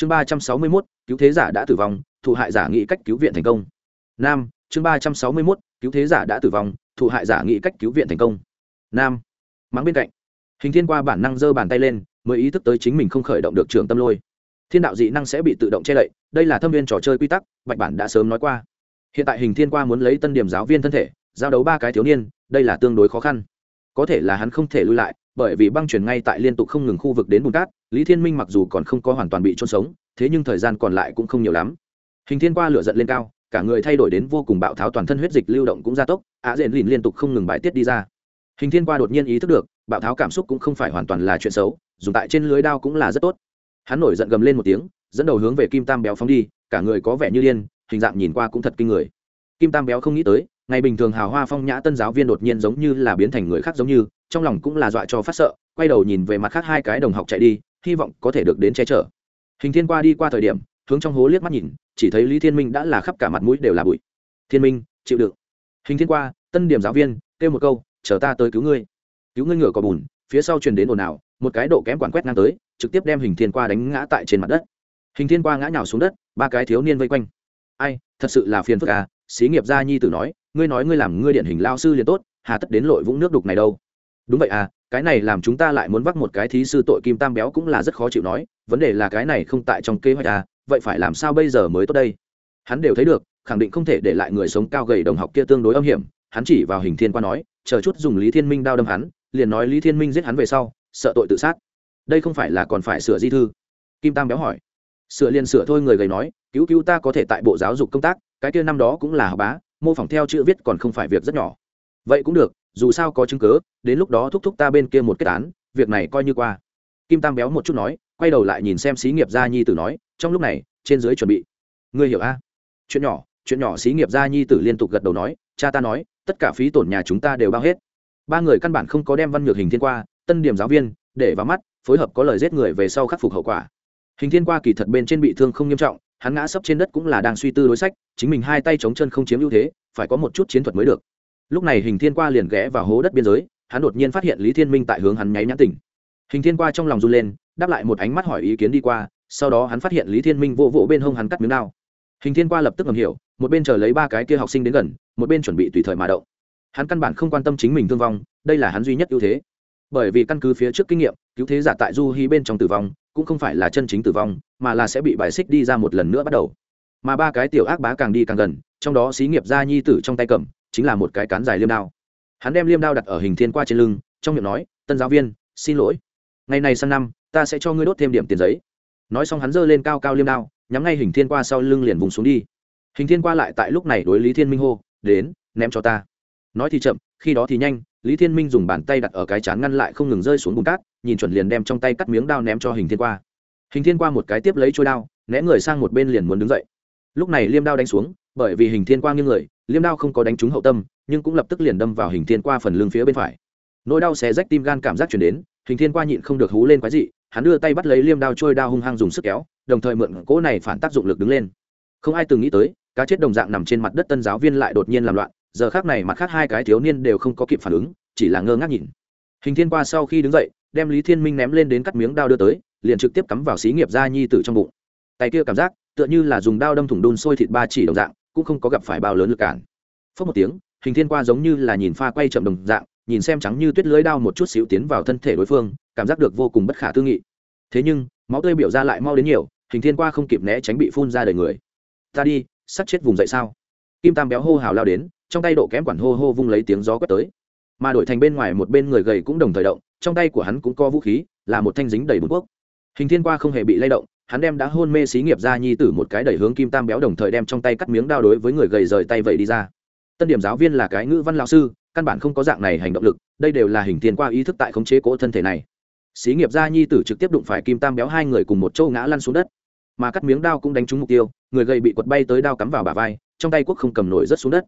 chương ba trăm sáu mươi mốt, cứu thế giả đã tử vong, thụ hại giả nghĩ cách cứu viện thành công. Nam, chương ba trăm sáu mươi mốt, cứu thế giả đã tử vong, thụ hại giả nghĩ cách cứu viện thành công. Nam, mắng bên cạnh. Hình thiên qua bản năng giơ bàn tay lên, mới ý thức tới chính mình không khởi động được trường tâm lôi. Thiên đạo dị năng sẽ bị tự động che đậy, đây là thâm viên trò chơi quy tắc, bạch bản đã sớm nói qua. Hiện tại hình thiên qua muốn lấy tân điểm giáo viên thân thể, giao đấu ba cái thiếu niên, đây là tương đối khó khăn. Có thể là hắn không thể lui lại bởi vì băng chuyển ngay tại liên tục không ngừng khu vực đến bùn cát, lý thiên minh mặc dù còn không có hoàn toàn bị trôn sống, thế nhưng thời gian còn lại cũng không nhiều lắm. Hình thiên qua lửa giận lên cao, cả người thay đổi đến vô cùng bạo tháo toàn thân huyết dịch lưu động cũng gia tốc, á rền lìn liên tục không ngừng bài tiết đi ra. Hình thiên qua đột nhiên ý thức được, bạo tháo cảm xúc cũng không phải hoàn toàn là chuyện xấu dùng tại trên lưới đao cũng là rất tốt. Hắn nổi giận gầm lên một tiếng, dẫn đầu hướng về kim tam béo phóng đi, cả người có vẻ như điên, hình dạng nhìn qua cũng thật kinh người. Kim tam béo không nghĩ tới, ngày bình thường hào hoa phong nhã tân giáo viên đột nhiên giống như là biến thành người khác giống như trong lòng cũng là dọa cho phát sợ, quay đầu nhìn về mặt khác hai cái đồng học chạy đi, hy vọng có thể được đến che chở. Hình thiên qua đi qua thời điểm, hướng trong hố liếc mắt nhìn, chỉ thấy lý thiên minh đã là khắp cả mặt mũi đều là bụi. Thiên minh, chịu đựng. Hình thiên qua, tân điểm giáo viên, kêu một câu, chờ ta tới cứu ngươi. Cứu ngươi ngựa có bùn, phía sau truyền đến ồn ào, một cái độ kém quản quét ngang tới, trực tiếp đem hình thiên qua đánh ngã tại trên mặt đất. Hình thiên qua ngã nhào xuống đất, ba cái thiếu niên vây quanh. Ai, thật sự là phiền phức à xí nghiệp gia nhi tử nói, ngươi nói ngươi làm ngươi điển hình lao sư liền tốt, hà tất đến lội vũng nước đục này đâu đúng vậy à cái này làm chúng ta lại muốn vác một cái thí sư tội kim tam béo cũng là rất khó chịu nói, vấn đề là cái này không tại trong kế hoạch à vậy phải làm sao bây giờ mới tốt đây? Hắn đều thấy được, khẳng định không thể để lại người sống cao gầy đồng học kia tương đối âm hiểm, hắn chỉ vào hình thiên qua nói, chờ chút dùng lý thiên minh đao đâm hắn, liền nói lý thiên minh giết hắn về sau, sợ tội tự sát. Đây không phải là còn phải sửa di thư? Kim tam béo hỏi. Sửa liền sửa thôi người gầy nói, cứu cứu ta có thể tại bộ giáo dục công tác, cái kia năm đó cũng là học bá, mô phỏng theo chữ viết còn không phải việc rất nhỏ. Vậy cũng được dù sao có chứng cớ, đến lúc đó thúc thúc ta bên kia một kết án, việc này coi như qua. Kim tam béo một chút nói, quay đầu lại nhìn xem xí nghiệp gia nhi tử nói, trong lúc này, trên dưới chuẩn bị. Ngươi hiểu a? Chuyện nhỏ chuyện nhỏ xí nghiệp gia nhi tử liên tục gật đầu nói, cha ta nói, tất cả phí tổn nhà chúng ta đều bao hết. Ba người căn bản không có đem văn nhược hình thiên qua, tân điểm giáo viên, để vào mắt, phối hợp có lời giết người về sau khắc phục hậu quả. Hình thiên qua kỳ thật bên trên bị thương không nghiêm trọng, hắn ngã sấp trên đất cũng là đang suy tư đối sách, chính mình hai tay chống chân không chiếm ưu thế, phải có một chút chiến thuật mới được lúc này hình thiên qua liền ghé vào hố đất biên giới, hắn đột nhiên phát hiện lý thiên minh tại hướng hắn nháy nhãn tỉnh. Hình thiên qua trong lòng run lên, đáp lại một ánh mắt hỏi ý kiến đi qua, sau đó hắn phát hiện lý thiên minh vô vỗ bên hông hắn cắt miếng đao. Hình thiên qua lập tức ngầm hiểu, một bên chờ lấy ba cái kia học sinh đến gần, một bên chuẩn bị tùy thời mà động. Hắn căn bản không quan tâm chính mình thương vong, đây là hắn duy nhất ưu thế. Bởi vì căn cứ phía trước kinh nghiệm, cứu thế giả tại du hy bên trong tử vong, cũng không phải là chân chính tử vong, mà là sẽ bị bài xích đi ra một lần nữa bắt đầu. Mà ba cái tiểu ác bá càng đi càng gần, trong đó xí nghiệp gia nhi tử trong tay cầm chính là một cái cán dài liêm đao. Hắn đem liêm đao đặt ở hình thiên qua trên lưng, trong miệng nói, tân giáo viên, xin lỗi. Ngày này sang năm, ta sẽ cho ngươi đốt thêm điểm tiền giấy. Nói xong hắn giơ lên cao cao liêm đao, nhắm ngay hình thiên qua sau lưng liền vùng xuống đi. Hình thiên qua lại tại lúc này đối lý thiên minh hô, đến, ném cho ta. Nói thì chậm, khi đó thì nhanh, lý thiên minh dùng bàn tay đặt ở cái chán ngăn lại không ngừng rơi xuống bùn cát, nhìn chuẩn liền đem trong tay cắt miếng đao ném cho hình thiên qua. Hình thiên qua một cái tiếp lấy trôi đao, né người sang một bên liền muốn đứng dậy. Lúc này liêm đao đánh xuống, bởi vì hình thiên qua nghiêng người liêm đao không có đánh trúng hậu tâm, nhưng cũng lập tức liền đâm vào hình thiên qua phần lưng phía bên phải. Nỗi đau xé rách tim gan cảm giác chuyển đến, hình thiên qua nhịn không được hú lên quái dị, hắn đưa tay bắt lấy liêm đao trôi đao hung hăng dùng sức kéo, đồng thời mượn cỗ này phản tác dụng lực đứng lên. Không ai từng nghĩ tới, cá chết đồng dạng nằm trên mặt đất tân giáo viên lại đột nhiên làm loạn, giờ khác này mặt khác hai cái thiếu niên đều không có kịp phản ứng, chỉ là ngơ ngác nhìn. Hình thiên qua sau khi đứng dậy, đem lý thiên minh ném lên đến cắt miếng đao đưa tới, liền trực tiếp cắm vào xí nghiệp gia nhi tử trong bụng. Tay kia cảm giác, tựa như là dùng đao đâm thủng đun sôi thịt ba chỉ đồng dạng cũng không có gặp phải bao lớn lực cản. Phớt một tiếng, hình thiên qua giống như là nhìn pha quay chậm đồng dạng, nhìn xem trắng như tuyết lưới đao một chút xíu tiến vào thân thể đối phương, cảm giác được vô cùng bất khả tư nghị. Thế nhưng, máu tươi biểu ra lại mau đến nhiều, hình thiên qua không kịp né tránh bị phun ra đời người. Ta đi, sắp chết vùng dậy sao? Kim tam béo hô hào lao đến, trong tay độ kém quản hô hô vung lấy tiếng gió quét tới. Mà đổi thành bên ngoài một bên người gầy cũng đồng thời động, trong tay của hắn cũng có vũ khí, là một thanh dính đầy bùn quốc. Hình thiên qua không hề bị lay động hắn đem đã hôn mê xí nghiệp ra nhi tử một cái đẩy hướng kim tam béo đồng thời đem trong tay cắt miếng đao đối với người gầy rời tay vậy đi ra. Tân điểm giáo viên là cái ngữ văn lão sư, căn bản không có dạng này hành động lực, đây đều là hình tiền qua ý thức tại khống chế cỗ thân thể này. Xí nghiệp gia nhi tử trực tiếp đụng phải kim tam béo hai người cùng một châu ngã lăn xuống đất. Mà cắt miếng đao cũng đánh trúng mục tiêu, người gầy bị quật bay tới đao cắm vào bả vai, trong tay quốc không cầm nổi rất xuống đất.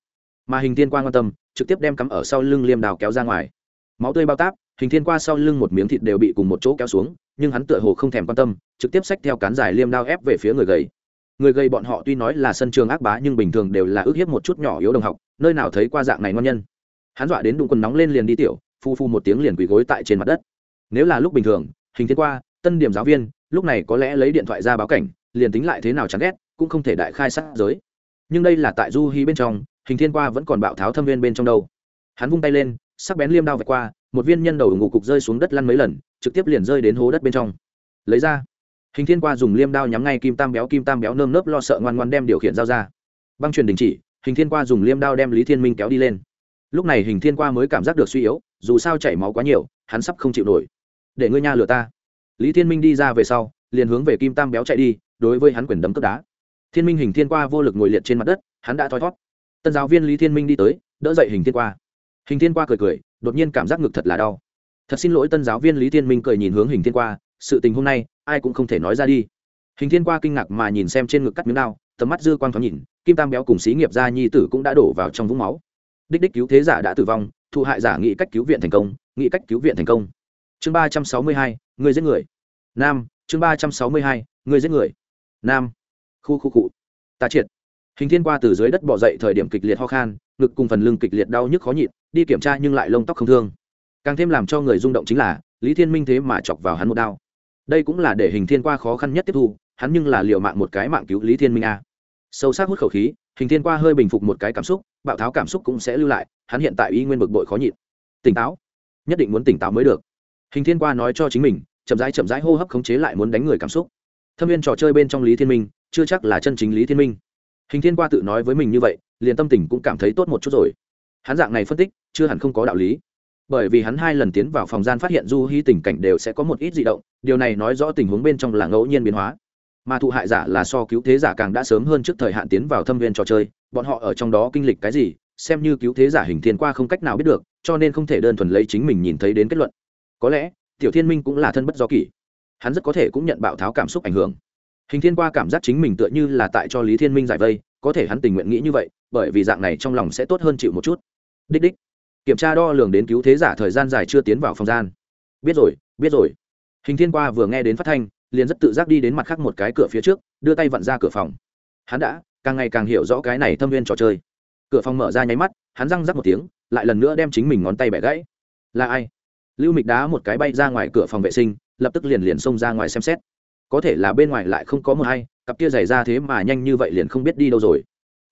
Mà hình thiên quang quan tâm, trực tiếp đem cắm ở sau lưng liêm đào kéo ra ngoài. Máu tươi bao táp, hình thiên qua sau lưng một miếng thịt đều bị cùng một chỗ kéo xuống nhưng hắn tựa hồ không thèm quan tâm, trực tiếp xách theo cán dài liêm đao ép về phía người gầy. Người gầy bọn họ tuy nói là sân trường ác bá nhưng bình thường đều là ước hiếp một chút nhỏ yếu đồng học, nơi nào thấy qua dạng này ngon nhân. Hắn dọa đến đụng quần nóng lên liền đi tiểu, phu phu một tiếng liền quỳ gối tại trên mặt đất. Nếu là lúc bình thường, hình thiên qua, tân điểm giáo viên, lúc này có lẽ lấy điện thoại ra báo cảnh, liền tính lại thế nào chán ghét, cũng không thể đại khai sát giới. Nhưng đây là tại du hí bên trong, hình thiên qua vẫn còn bạo tháo thâm viên bên trong đâu. Hắn vung tay lên, sắc bén liêm đao vạch qua một viên nhân đầu ngủ cục rơi xuống đất lăn mấy lần, trực tiếp liền rơi đến hố đất bên trong. Lấy ra. Hình thiên qua dùng liêm đao nhắm ngay kim tam béo, kim tam béo nơm nớp lo sợ ngoan ngoan đem điều khiển dao ra. Băng truyền đình chỉ, hình thiên qua dùng liêm đao đem lý thiên minh kéo đi lên. Lúc này hình thiên qua mới cảm giác được suy yếu, dù sao chảy máu quá nhiều, hắn sắp không chịu nổi. Để ngươi nha lừa ta. Lý thiên minh đi ra về sau, liền hướng về kim tam béo chạy đi, đối với hắn quyền đấm cướp đá. Thiên minh hình thiên qua vô lực ngồi liệt trên mặt đất, hắn đã thoi thót. Tân giáo viên lý thiên minh đi tới, đỡ dậy hình thiên qua. Hình thiên qua cười cười đột nhiên cảm giác ngực thật là đau. Thật xin lỗi tân giáo viên lý thiên minh cười nhìn hướng hình thiên qua, sự tình hôm nay, ai cũng không thể nói ra đi. Hình thiên qua kinh ngạc mà nhìn xem trên ngực cắt miếng đao, tầm mắt dư quang thoáng nhìn, kim tam béo cùng xí nghiệp gia nhi tử cũng đã đổ vào trong vũng máu. Đích đích cứu thế giả đã tử vong, thụ hại giả nghĩ cách cứu viện thành công, nghĩ cách cứu viện thành công. Chương ba trăm sáu mươi hai, người giết người. Nam, chương ba trăm sáu mươi hai, người giết người. Nam. Khu khu cụ ta triệt. Hình thiên qua từ dưới đất bỏ dậy thời điểm kịch liệt ho khan ngực cùng phần lưng kịch liệt đau nhức khó nhịn, đi kiểm tra nhưng lại lông tóc không thương. Càng thêm làm cho người rung động chính là, lý thiên minh thế mà chọc vào hắn một đao. Đây cũng là để hình thiên qua khó khăn nhất tiếp thu, hắn nhưng là liều mạng một cái mạng cứu lý thiên minh a. Sâu sắc hút khẩu khí, hình thiên qua hơi bình phục một cái cảm xúc, bạo tháo cảm xúc cũng sẽ lưu lại, hắn hiện tại y nguyên bực bội khó nhịn. Tỉnh táo. Nhất định muốn tỉnh táo mới được. Hình thiên qua nói cho chính mình, chậm rãi chậm rãi hô hấp khống chế lại muốn đánh người cảm xúc. Thâm viên trò chơi bên trong lý thiên minh, chưa chắc là chân chính lý thiên minh hình thiên qua tự nói với mình như vậy, liền tâm tình cũng cảm thấy tốt một chút rồi. Hắn dạng này phân tích, chưa hẳn không có đạo lý. Bởi vì hắn hai lần tiến vào phòng gian phát hiện du hy tình cảnh đều sẽ có một ít di động, điều này nói rõ tình huống bên trong là ngẫu nhiên biến hóa. Mà thụ hại giả là so cứu thế giả càng đã sớm hơn trước thời hạn tiến vào thâm viên trò chơi, bọn họ ở trong đó kinh lịch cái gì, xem như cứu thế giả hình thiên qua không cách nào biết được, cho nên không thể đơn thuần lấy chính mình nhìn thấy đến kết luận. Có lẽ, tiểu thiên minh cũng là thân bất do kỷ. Hắn rất có thể cũng nhận bạo tháo cảm xúc ảnh hưởng hình thiên qua cảm giác chính mình tựa như là tại cho lý thiên minh giải vây, có thể hắn tình nguyện nghĩ như vậy, bởi vì dạng này trong lòng sẽ tốt hơn chịu một chút. Đích đích. Kiểm tra đo lường đến cứu thế giả thời gian dài chưa tiến vào phòng gian. Biết rồi biết rồi. Hình thiên qua vừa nghe đến phát thanh, liền rất tự giác đi đến mặt khác một cái cửa phía trước, đưa tay vặn ra cửa phòng. Hắn đã, càng ngày càng hiểu rõ cái này thâm viên trò chơi. Cửa phòng mở ra nháy mắt, hắn răng rắc một tiếng, lại lần nữa đem chính mình ngón tay bẻ gãy. Là ai? Lưu mịch đá một cái bay ra ngoài cửa phòng vệ sinh, lập tức liền liền xông ra ngoài xem xét có thể là bên ngoài lại không có một hay cặp kia giày ra thế mà nhanh như vậy liền không biết đi đâu rồi.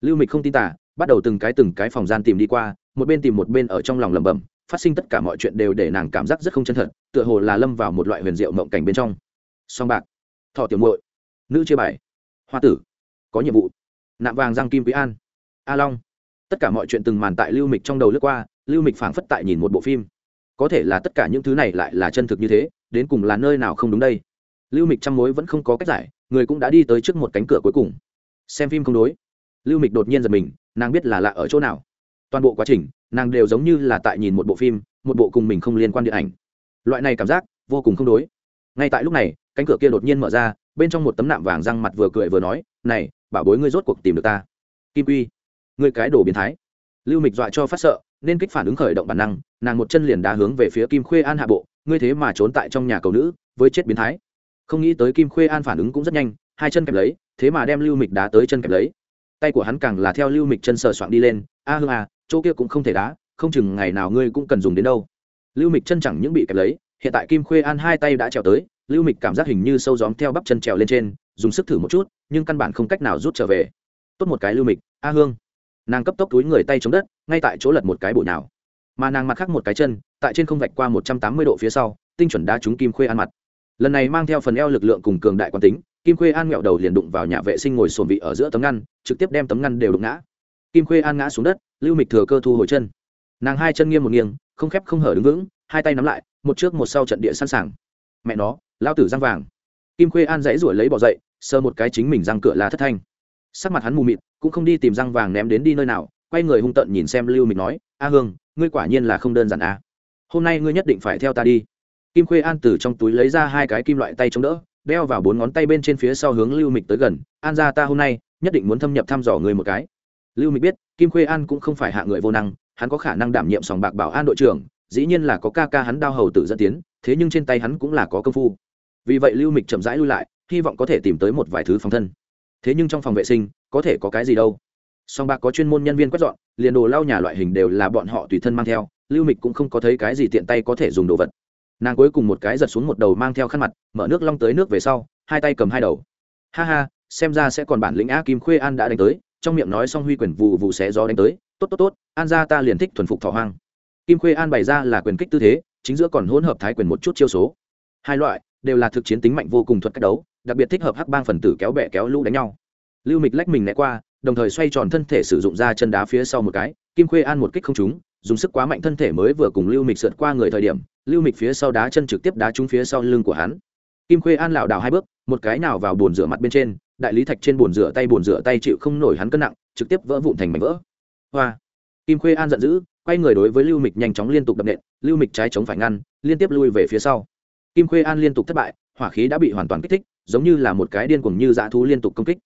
Lưu mịch không tin tả bắt đầu từng cái từng cái phòng gian tìm đi qua, một bên tìm một bên ở trong lòng lẩm bẩm, phát sinh tất cả mọi chuyện đều để nàng cảm giác rất không chân thật, tựa hồ là lâm vào một loại huyền diệu mộng cảnh bên trong. Song bạc, thọ tiểu muội, nữ chia bài, hoa tử, có nhiệm vụ, nạm vàng giang kim quý an, a long. Tất cả mọi chuyện từng màn tại lưu mịch trong đầu lướt qua, lưu mịch phảng phất tại nhìn một bộ phim. Có thể là tất cả những thứ này lại là chân thực như thế, đến cùng là nơi nào không đúng đây? Lưu mịch trăm mối vẫn không có cách giải, người cũng đã đi tới trước một cánh cửa cuối cùng. Xem phim không đối. Lưu mịch đột nhiên giật mình, nàng biết là lạ ở chỗ nào. Toàn bộ quá trình, nàng đều giống như là tại nhìn một bộ phim, một bộ cùng mình không liên quan điện ảnh. Loại này cảm giác, vô cùng không đối. Ngay tại lúc này, cánh cửa kia đột nhiên mở ra, bên trong một tấm nạm vàng răng mặt vừa cười vừa nói, này, bảo bối ngươi rốt cuộc tìm được ta. Kim quy, ngươi cái đồ biến thái. Lưu mịch dọa cho phát sợ, nên kích phản ứng khởi động bản năng, nàng một chân liền đá hướng về phía kim khuê an hạ bộ, ngươi thế mà trốn tại trong nhà cầu nữ, với chết biến thái không nghĩ tới kim khuê an phản ứng cũng rất nhanh, hai chân kẹp lấy, thế mà đem lưu mịch đá tới chân kẹp lấy. Tay của hắn càng là theo lưu mịch chân sờ soạn đi lên, a hương à chỗ kia cũng không thể đá, không chừng ngày nào ngươi cũng cần dùng đến đâu. Lưu mịch chân chẳng những bị kẹp lấy, hiện tại kim khuê an hai tay đã trèo tới, lưu mịch cảm giác hình như sâu gióm theo bắp chân trèo lên trên, dùng sức thử một chút, nhưng căn bản không cách nào rút trở về. Tốt một cái lưu mịch, a hương. Nàng cấp tốc túi người tay chống đất, ngay tại chỗ lật một cái bụi nào mà nàng mặt khác một cái chân, tại trên không vạch qua một trăm tám mươi độ phía sau, tinh chuẩn đá trúng kim khuê an mặt lần này mang theo phần eo lực lượng cùng cường đại quán tính, kim khuê an nghẹo đầu liền đụng vào nhà vệ sinh ngồi sồn vị ở giữa tấm ngăn, trực tiếp đem tấm ngăn đều đụng ngã. Kim khuê an ngã xuống đất, lưu mịch thừa cơ thu hồi chân. Nàng hai chân nghiêng một nghiêng, không khép không hở đứng vững, hai tay nắm lại, một trước một sau trận địa sẵn sàng. Mẹ nó, lao tử răng vàng. Kim khuê an dãy ruổi lấy bỏ dậy sơ một cái chính mình răng cửa là thất thanh. Sắc mặt hắn mù mịt, cũng không đi tìm răng vàng ném đến đi nơi nào, quay người hung tợn nhìn xem lưu mịch nói, a hương, ngươi quả nhiên là không đơn giản à. hôm nay ngươi nhất định phải theo ta đi kim khuê an từ trong túi lấy ra hai cái kim loại tay chống đỡ, đeo vào bốn ngón tay bên trên phía sau hướng lưu mịch tới gần. An ra ta hôm nay nhất định muốn thâm nhập thăm dò người một cái. Lưu mịch biết, kim khuê an cũng không phải hạ người vô năng, hắn có khả năng đảm nhiệm sòng bạc bảo an đội trưởng, dĩ nhiên là có ca ca hắn đao hầu tử dẫn tiến, thế nhưng trên tay hắn cũng là có công phu. Vì vậy lưu mịch chậm rãi lui lại, hy vọng có thể tìm tới một vài thứ phòng thân. Thế nhưng trong phòng vệ sinh, có thể có cái gì đâu. Song bạc có chuyên môn nhân viên quét dọn, liền đồ lau nhà loại hình đều là bọn họ tùy thân mang theo, lưu mịch cũng không có thấy cái gì tiện tay có thể dùng đồ vật nàng cuối cùng một cái giật xuống một đầu mang theo khăn mặt, mở nước long tới nước về sau, hai tay cầm hai đầu. Ha ha, xem ra sẽ còn bản lĩnh a kim khuê an đã đánh tới, trong miệng nói xong huy quyền vụ vụ xé gió đánh tới, tốt tốt tốt, an ra ta liền thích thuần phục thọ hoang. Kim khuê an bày ra là quyền kích tư thế, chính giữa còn hỗn hợp thái quyền một chút chiêu số. Hai loại, đều là thực chiến tính mạnh vô cùng thuật cách đấu, đặc biệt thích hợp hắc bang phần tử kéo bẹ kéo lũ đánh nhau. Lưu mịch lách mình né qua, đồng thời xoay tròn thân thể sử dụng ra chân đá phía sau một cái, kim khuê an một kích không trúng, dùng sức quá mạnh thân thể mới vừa cùng lưu mịch sượt qua người thời điểm lưu mịch phía sau đá chân trực tiếp đá trúng phía sau lưng của hắn. Kim khuê an lảo đảo hai bước, một cái nào vào bồn rửa mặt bên trên, đại lý thạch trên bồn rửa tay bồn rửa tay chịu không nổi hắn cân nặng, trực tiếp vỡ vụn thành mảnh vỡ. Hoa! Kim khuê an giận dữ, quay người đối với lưu mịch nhanh chóng liên tục đập nện, lưu mịch trái chống phải ngăn, liên tiếp lui về phía sau. Kim khuê an liên tục thất bại, hỏa khí đã bị hoàn toàn kích thích, giống như là một cái điên cuồng như dã thú liên tục công kích.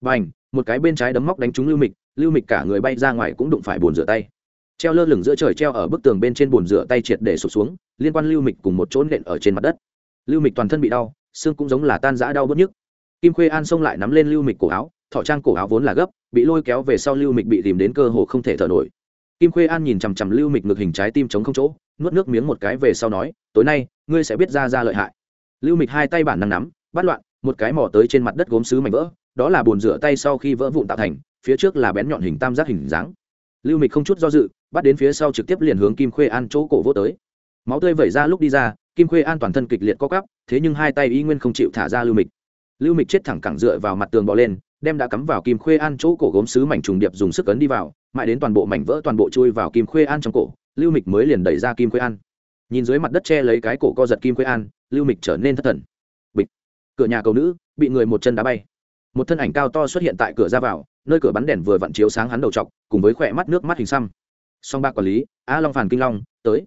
Và một cái bên trái đấm móc đánh trúng lưu mịch lưu mịch cả người bay ra ngoài cũng đụng phải bồn rửa tay. Treo lơ lửng giữa trời treo ở bức tường bên trên bồn rửa tay triệt để sụp xuống liên quan lưu mịch cùng một chỗ nện ở trên mặt đất. Lưu mịch toàn thân bị đau, xương cũng giống là tan rã đau bớt nhức. Kim khuê an xông lại nắm lên lưu mịch cổ áo, thọ trang cổ áo vốn là gấp, bị lôi kéo về sau lưu mịch bị tìm đến cơ hồ không thể thở nổi. Kim khuê an nhìn chằm chằm lưu mịch ngực hình trái tim chống không chỗ, nuốt nước miếng một cái về sau nói, tối nay, ngươi sẽ biết ra ra lợi hại. Lưu mịch hai tay bản năng nắm, bắt loạn, một cái mỏ tới trên mặt đất gốm xứ mảnh vỡ, đó là bồn rửa tay sau khi vỡ vụn tạo thành, phía trước là bén nhọn hình tam giác hình dáng. Lưu mịch không chút do dự, bắt đến phía sau trực tiếp liền hướng kim khuê an chỗ cổ vô tới máu tươi vẩy ra lúc đi ra, kim khuê an toàn thân kịch liệt co cắp thế nhưng hai tay y nguyên không chịu thả ra lưu mịch. Lưu mịch chết thẳng cẳng dựa vào mặt tường bò lên, đem đã cắm vào kim khuê an chỗ cổ gốm sứ mảnh trùng điệp dùng sức ấn đi vào, mãi đến toàn bộ mảnh vỡ toàn bộ chui vào kim khuê an trong cổ, lưu mịch mới liền đẩy ra kim khuê an. Nhìn dưới mặt đất che lấy cái cổ co giật kim khuê an, lưu mịch trở nên thất thần. Bịch. Cửa nhà cầu nữ, bị người một chân đá bay. Một thân ảnh cao to xuất hiện tại cửa ra vào, nơi cửa bắn đèn vừa vặn chiếu sáng hắn đầu t cùng với khỏe mắt nước mắt hình xăm. Song ba quản lý, a long Phàn kinh long, tới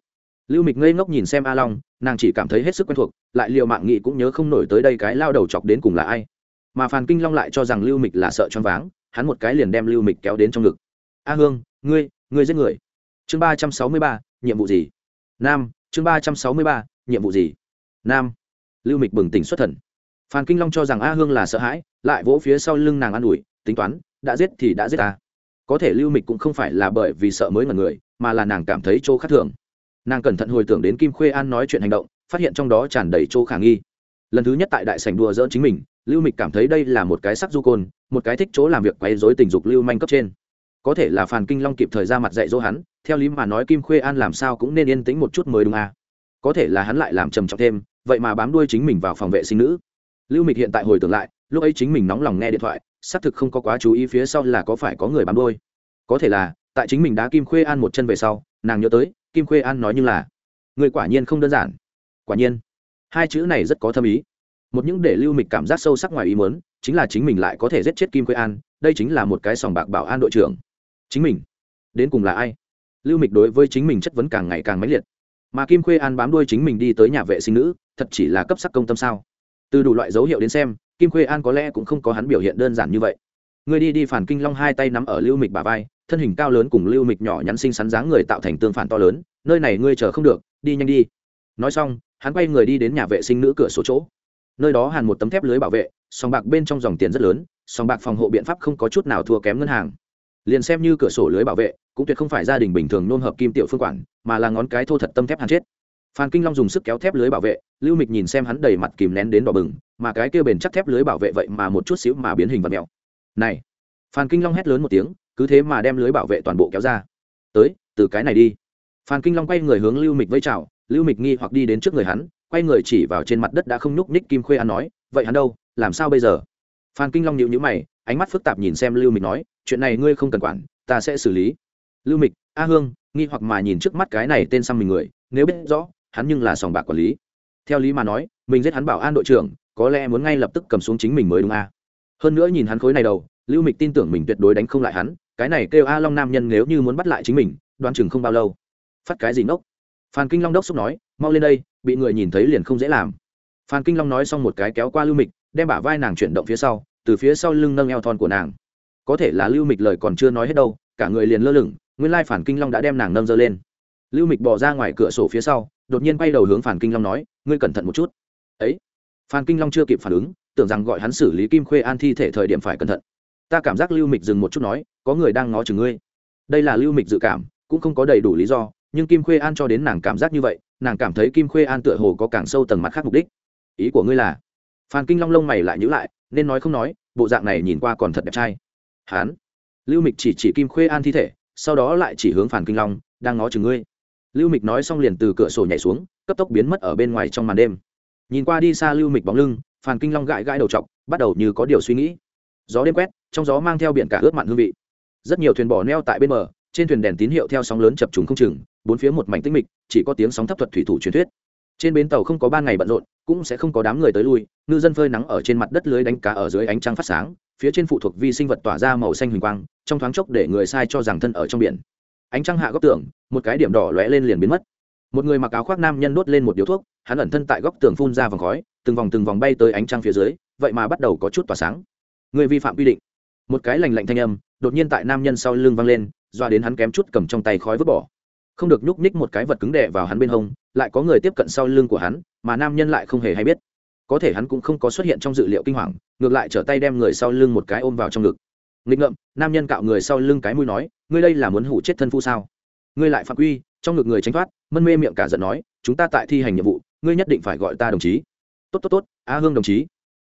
lưu mịch ngây ngốc nhìn xem a long, nàng chỉ cảm thấy hết sức quen thuộc, lại liệu mạng nghị cũng nhớ không nổi tới đây cái lao đầu chọc đến cùng là ai. Mà phàn kinh long lại cho rằng lưu mịch là sợ choáng váng, hắn một cái liền đem lưu mịch kéo đến trong ngực. A hương, ngươi ngươi giết người. Chương ba trăm sáu mươi ba, nhiệm vụ gì? Nam, chương ba trăm sáu mươi ba, nhiệm vụ gì? Nam. Lưu mịch bừng tỉnh xuất thần. Phan kinh long cho rằng a hương là sợ hãi, lại vỗ phía sau lưng nàng an ủi, tính toán, đã giết thì đã giết ta. Có thể lưu mịch cũng không phải là bởi vì sợ mới ngần người, mà là nàng cảm thấy chỗ khác thường nàng cẩn thận hồi tưởng đến kim khuê an nói chuyện hành động, phát hiện trong đó tràn đầy chỗ khả nghi. Lần thứ nhất tại đại sảnh đùa dỡn chính mình, lưu mịch cảm thấy đây là một cái sắc du côn, một cái thích chỗ làm việc quấy dối tình dục lưu manh cấp trên. Có thể là phàn kinh long kịp thời ra mặt dạy dỗ hắn, theo lý mà nói kim khuê an làm sao cũng nên yên tĩnh một chút mới đúng à. có thể là hắn lại làm trầm trọng thêm, vậy mà bám đuôi chính mình vào phòng vệ sinh nữ. Lưu mịch hiện tại hồi tưởng lại, lúc ấy chính mình nóng lòng nghe điện thoại, xác thực không có quá chú ý phía sau là có phải có người bám đuôi. Có thể là, tại chính mình đá kim khuê an một chân về sau, nàng nhớ tới kim khuê an nói như là, người quả nhiên không đơn giản. Quả nhiên, hai chữ này rất có thâm ý. Một những để lưu mịch cảm giác sâu sắc ngoài ý muốn, chính là chính mình lại có thể giết chết kim khuê an, đây chính là một cái sòng bạc bảo an đội trưởng. Chính mình, đến cùng là ai? Lưu mịch đối với chính mình chất vấn càng ngày càng mãnh liệt. Mà kim khuê an bám đuôi chính mình đi tới nhà vệ sinh nữ, thật chỉ là cấp sắc công tâm sao? Từ đủ loại dấu hiệu đến xem, kim khuê an có lẽ cũng không có hắn biểu hiện đơn giản như vậy. Người đi đi phản kinh long hai tay nắm ở lưu mịch bà vai thân hình cao lớn cùng lưu mịch nhỏ nhắn xinh xắn dáng người tạo thành tương phản to lớn, nơi này ngươi chờ không được, đi nhanh đi. Nói xong, hắn quay người đi đến nhà vệ sinh nữ cửa số chỗ. Nơi đó hàn một tấm thép lưới bảo vệ, sòng bạc bên trong dòng tiền rất lớn, sòng bạc phòng hộ biện pháp không có chút nào thua kém ngân hàng. Liền xem như cửa sổ lưới bảo vệ, cũng tuyệt không phải gia đình bình thường nôn hợp kim tiểu phương quản, mà là ngón cái thô thật tâm thép hàn chết. Phan kinh long dùng sức kéo thép lưới bảo vệ, lưu mịch nhìn xem hắn đầy mặt kìm nén đến đỏ bừng, mà cái kia bền chắc thép lưới bảo vệ vậy mà một chút xíu mà biến hình vật mèo. Này! Phan kinh long hét lớn một tiếng cứ thế mà đem lưới bảo vệ toàn bộ kéo ra. Tới, từ cái này đi. Phan kinh long quay người hướng lưu mịch vây chào, lưu mịch nghi hoặc đi đến trước người hắn, quay người chỉ vào trên mặt đất đã không nhúc ních kim khuê an nói, vậy hắn đâu, làm sao bây giờ? Phan kinh long nhịu nhữ mày, ánh mắt phức tạp nhìn xem lưu mịch nói, chuyện này ngươi không cần quản, ta sẽ xử lý. Lưu mịch, a hương, nghi hoặc mà nhìn trước mắt cái này tên xăm mình người, nếu biết rõ, hắn nhưng là sòng bạc quản lý. Theo lý mà nói, mình giết hắn bảo an đội trưởng, có lẽ muốn ngay lập tức cầm xuống chính mình mới đúng a. Hơn nữa nhìn hắn khối này đầu lưu mịch tin tưởng mình tuyệt đối đánh không lại hắn, cái này kêu a long nam nhân nếu như muốn bắt lại chính mình, đoán chừng không bao lâu. Phát cái gì nốc? Phan kinh long đốc xúc nói, mau lên đây, bị người nhìn thấy liền không dễ làm. Phan kinh long nói xong một cái kéo qua lưu mịch, đem bả vai nàng chuyển động phía sau, từ phía sau lưng nâng eo thon của nàng. Có thể là lưu mịch lời còn chưa nói hết đâu, cả người liền lơ lửng, nguyên lai phản kinh long đã đem nàng nâng dơ lên. Lưu mịch bỏ ra ngoài cửa sổ phía sau, đột nhiên bay đầu hướng phản kinh long nói, ngươi cẩn thận một chút. Ấy? Phan kinh long chưa kịp phản ứng, tưởng rằng gọi hắn xử lý kim khuê an thi thể thời điểm phải cẩn thận ta cảm giác lưu mịch dừng một chút nói, có người đang ngó chừng ngươi. Đây là lưu mịch dự cảm, cũng không có đầy đủ lý do, nhưng kim khuê an cho đến nàng cảm giác như vậy, nàng cảm thấy kim khuê an tựa hồ có càng sâu tầng mặt khác mục đích. Ý của ngươi là? Phan kinh long lông mày lại nhữ lại, nên nói không nói, bộ dạng này nhìn qua còn thật đẹp trai. Hán. Lưu mịch chỉ chỉ kim khuê an thi thể, sau đó lại chỉ hướng phản kinh long, đang ngó chừng ngươi. Lưu mịch nói xong liền từ cửa sổ nhảy xuống, cấp tốc biến mất ở bên ngoài trong màn đêm. Nhìn qua đi xa lưu mịch bóng lưng phản kinh long gãi gãi đầu t bắt đầu như có điều suy nghĩ. Gió đêm quét trong gió mang theo biển cả ướt mặn hương vị. Rất nhiều thuyền bò neo tại bên bờ, trên thuyền đèn tín hiệu theo sóng lớn chập trùng không chừng, bốn phía một mảnh tĩnh mịch, chỉ có tiếng sóng thấp thuật thủy thủ truyền thuyết. Trên bến tàu không có ban ngày bận rộn, cũng sẽ không có đám người tới lui, ngư dân phơi nắng ở trên mặt đất lưới đánh cá ở dưới ánh trăng phát sáng, phía trên phụ thuộc vi sinh vật tỏa ra màu xanh huỳnh quang, trong thoáng chốc để người sai cho rằng thân ở trong biển. Ánh trăng hạ góc tường, một cái điểm đỏ lóe lên liền biến mất. Một người mặc áo khoác nam nhân đốt lên một điếu thuốc, hắn ẩn thân tại góc tường phun ra vòng khói, từng vòng từng vòng bay tới ánh trăng phía dưới, vậy mà bắt đầu có chút tỏa sáng. Người vi phạm quy định một cái lành lạnh thanh âm đột nhiên tại nam nhân sau lưng vang lên, doa đến hắn kém chút cầm trong tay khói vứt bỏ. Không được nhúc nhích một cái vật cứng đè vào hắn bên hông, lại có người tiếp cận sau lưng của hắn, mà nam nhân lại không hề hay biết. Có thể hắn cũng không có xuất hiện trong dự liệu kinh hoàng, ngược lại trở tay đem người sau lưng một cái ôm vào trong ngực. Nghịch ngợm, nam nhân cạo người sau lưng cái mũi nói, ngươi đây là muốn hủ chết thân phu sao? Ngươi lại phạm quy, trong ngực người tránh thoát. Mân mê miệng cả giận nói, chúng ta tại thi hành nhiệm vụ, ngươi nhất định phải gọi ta đồng chí. Tốt tốt tốt, a hương đồng chí.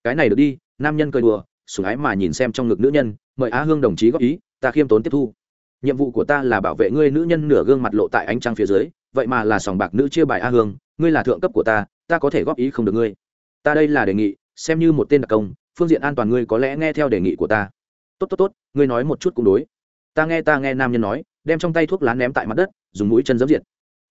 Cái này được đi, nam nhân cười đùa sủng ái mà nhìn xem trong ngực nữ nhân, mời Á hương đồng chí góp ý, ta khiêm tốn tiếp thu. Nhiệm vụ của ta là bảo vệ ngươi nữ nhân nửa gương mặt lộ tại ánh trăng phía dưới, vậy mà là sòng bạc nữ chia bài a hương, ngươi là thượng cấp của ta ta có thể góp ý không được ngươi. Ta đây là đề nghị, xem như một tên đặc công, phương diện an toàn ngươi có lẽ nghe theo đề nghị của ta. Tốt tốt tốt, ngươi nói một chút cũng đối. Ta nghe ta nghe, nam nhân nói, đem trong tay thuốc lá ném tại mặt đất, dùng mũi chân giấm diệt.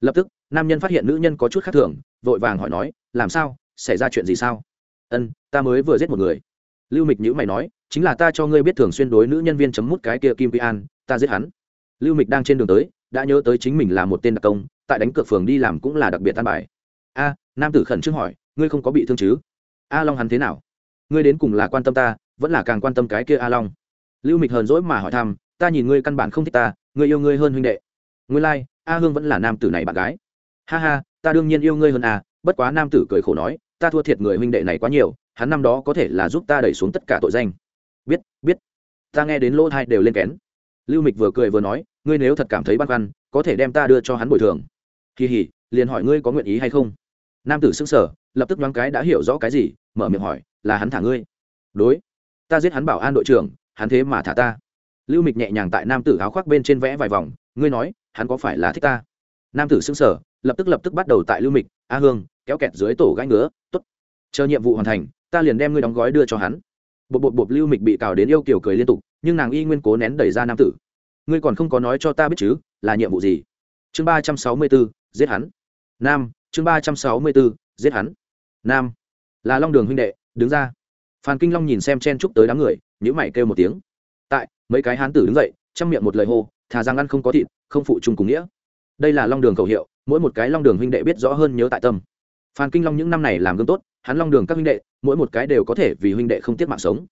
Lập tức, nam nhân phát hiện nữ nhân có chút khác thường, vội vàng hỏi nói, làm sao? Xảy ra chuyện gì sao? Ân, ta mới vừa giết một người lưu mịch nhữ mày nói chính là ta cho ngươi biết thường xuyên đối nữ nhân viên chấm mút cái kia kim quy an ta giết hắn. Lưu mịch đang trên đường tới đã nhớ tới chính mình là một tên đặc công tại đánh cược phường đi làm cũng là đặc biệt tan bài. A nam tử khẩn trương hỏi ngươi không có bị thương chứ? A long hắn thế nào? Ngươi đến cùng là quan tâm ta vẫn là càng quan tâm cái kia a long? Lưu mịch hờn dỗi mà hỏi thăm ta nhìn ngươi căn bản không thích ta ngươi yêu ngươi hơn huynh đệ. Ngươi lai、like, a hương vẫn là nam tử này bạn gái. Ha ha ta đương nhiên yêu ngươi hơn a bất quá nam tử cười khổ nói ta thua thiệt người huynh đệ này quá nhiều hắn năm đó có thể là giúp ta đẩy xuống tất cả tội danh. Biết biết. Ta nghe đến lỗ thai đều lên kén. Lưu mịch vừa cười vừa nói, ngươi nếu thật cảm thấy băn khoăn, có thể đem ta đưa cho hắn bồi thường. Kỳ hỉ, liền hỏi ngươi có nguyện ý hay không? Nam tử xưng sở lập tức đoán cái đã hiểu rõ cái gì, mở miệng hỏi, là hắn thả ngươi. Đối. Ta giết hắn bảo an đội trưởng, hắn thế mà thả ta. Lưu mịch nhẹ nhàng tại nam tử áo khoác bên trên vẽ vài vòng, ngươi nói, hắn có phải là thích ta? Nam tử xưng sở lập tức lập tức bắt đầu tại lưu mịch, a hương, kéo kẹt dưới tổ gãi ngứa t ố t chờ nhiệm vụ hoàn thành ta liền đem ngươi đóng gói đưa cho hắn. Bộ bộ bộ lưu mịch bị cào đến yêu kiểu cười liên tục, nhưng nàng y nguyên cố nén đẩy ra nam tử. Ngươi còn không có nói cho ta biết chứ, là nhiệm vụ gì? Chương ba trăm sáu mươi bốn, giết hắn. Nam, chương ba trăm sáu mươi bốn, giết hắn. Nam, là long đường huynh đệ, đứng ra. Phan kinh long nhìn xem chen chúc tới đám người nhữ mày kêu một tiếng. Tại, mấy cái hán tử đứng dậy, chăm miệng một lời hô, thà rằng ăn không có thịt, không phụ chung cùng nghĩa. Đây là long đường khẩu hiệu, mỗi một cái long đường huynh đệ biết rõ hơn nhớ tại tâm phan kinh long những năm này làm gương tốt, hắn long đường các huynh đệ, mỗi một cái đều có thể vì huynh đệ không tiếc mạng sống.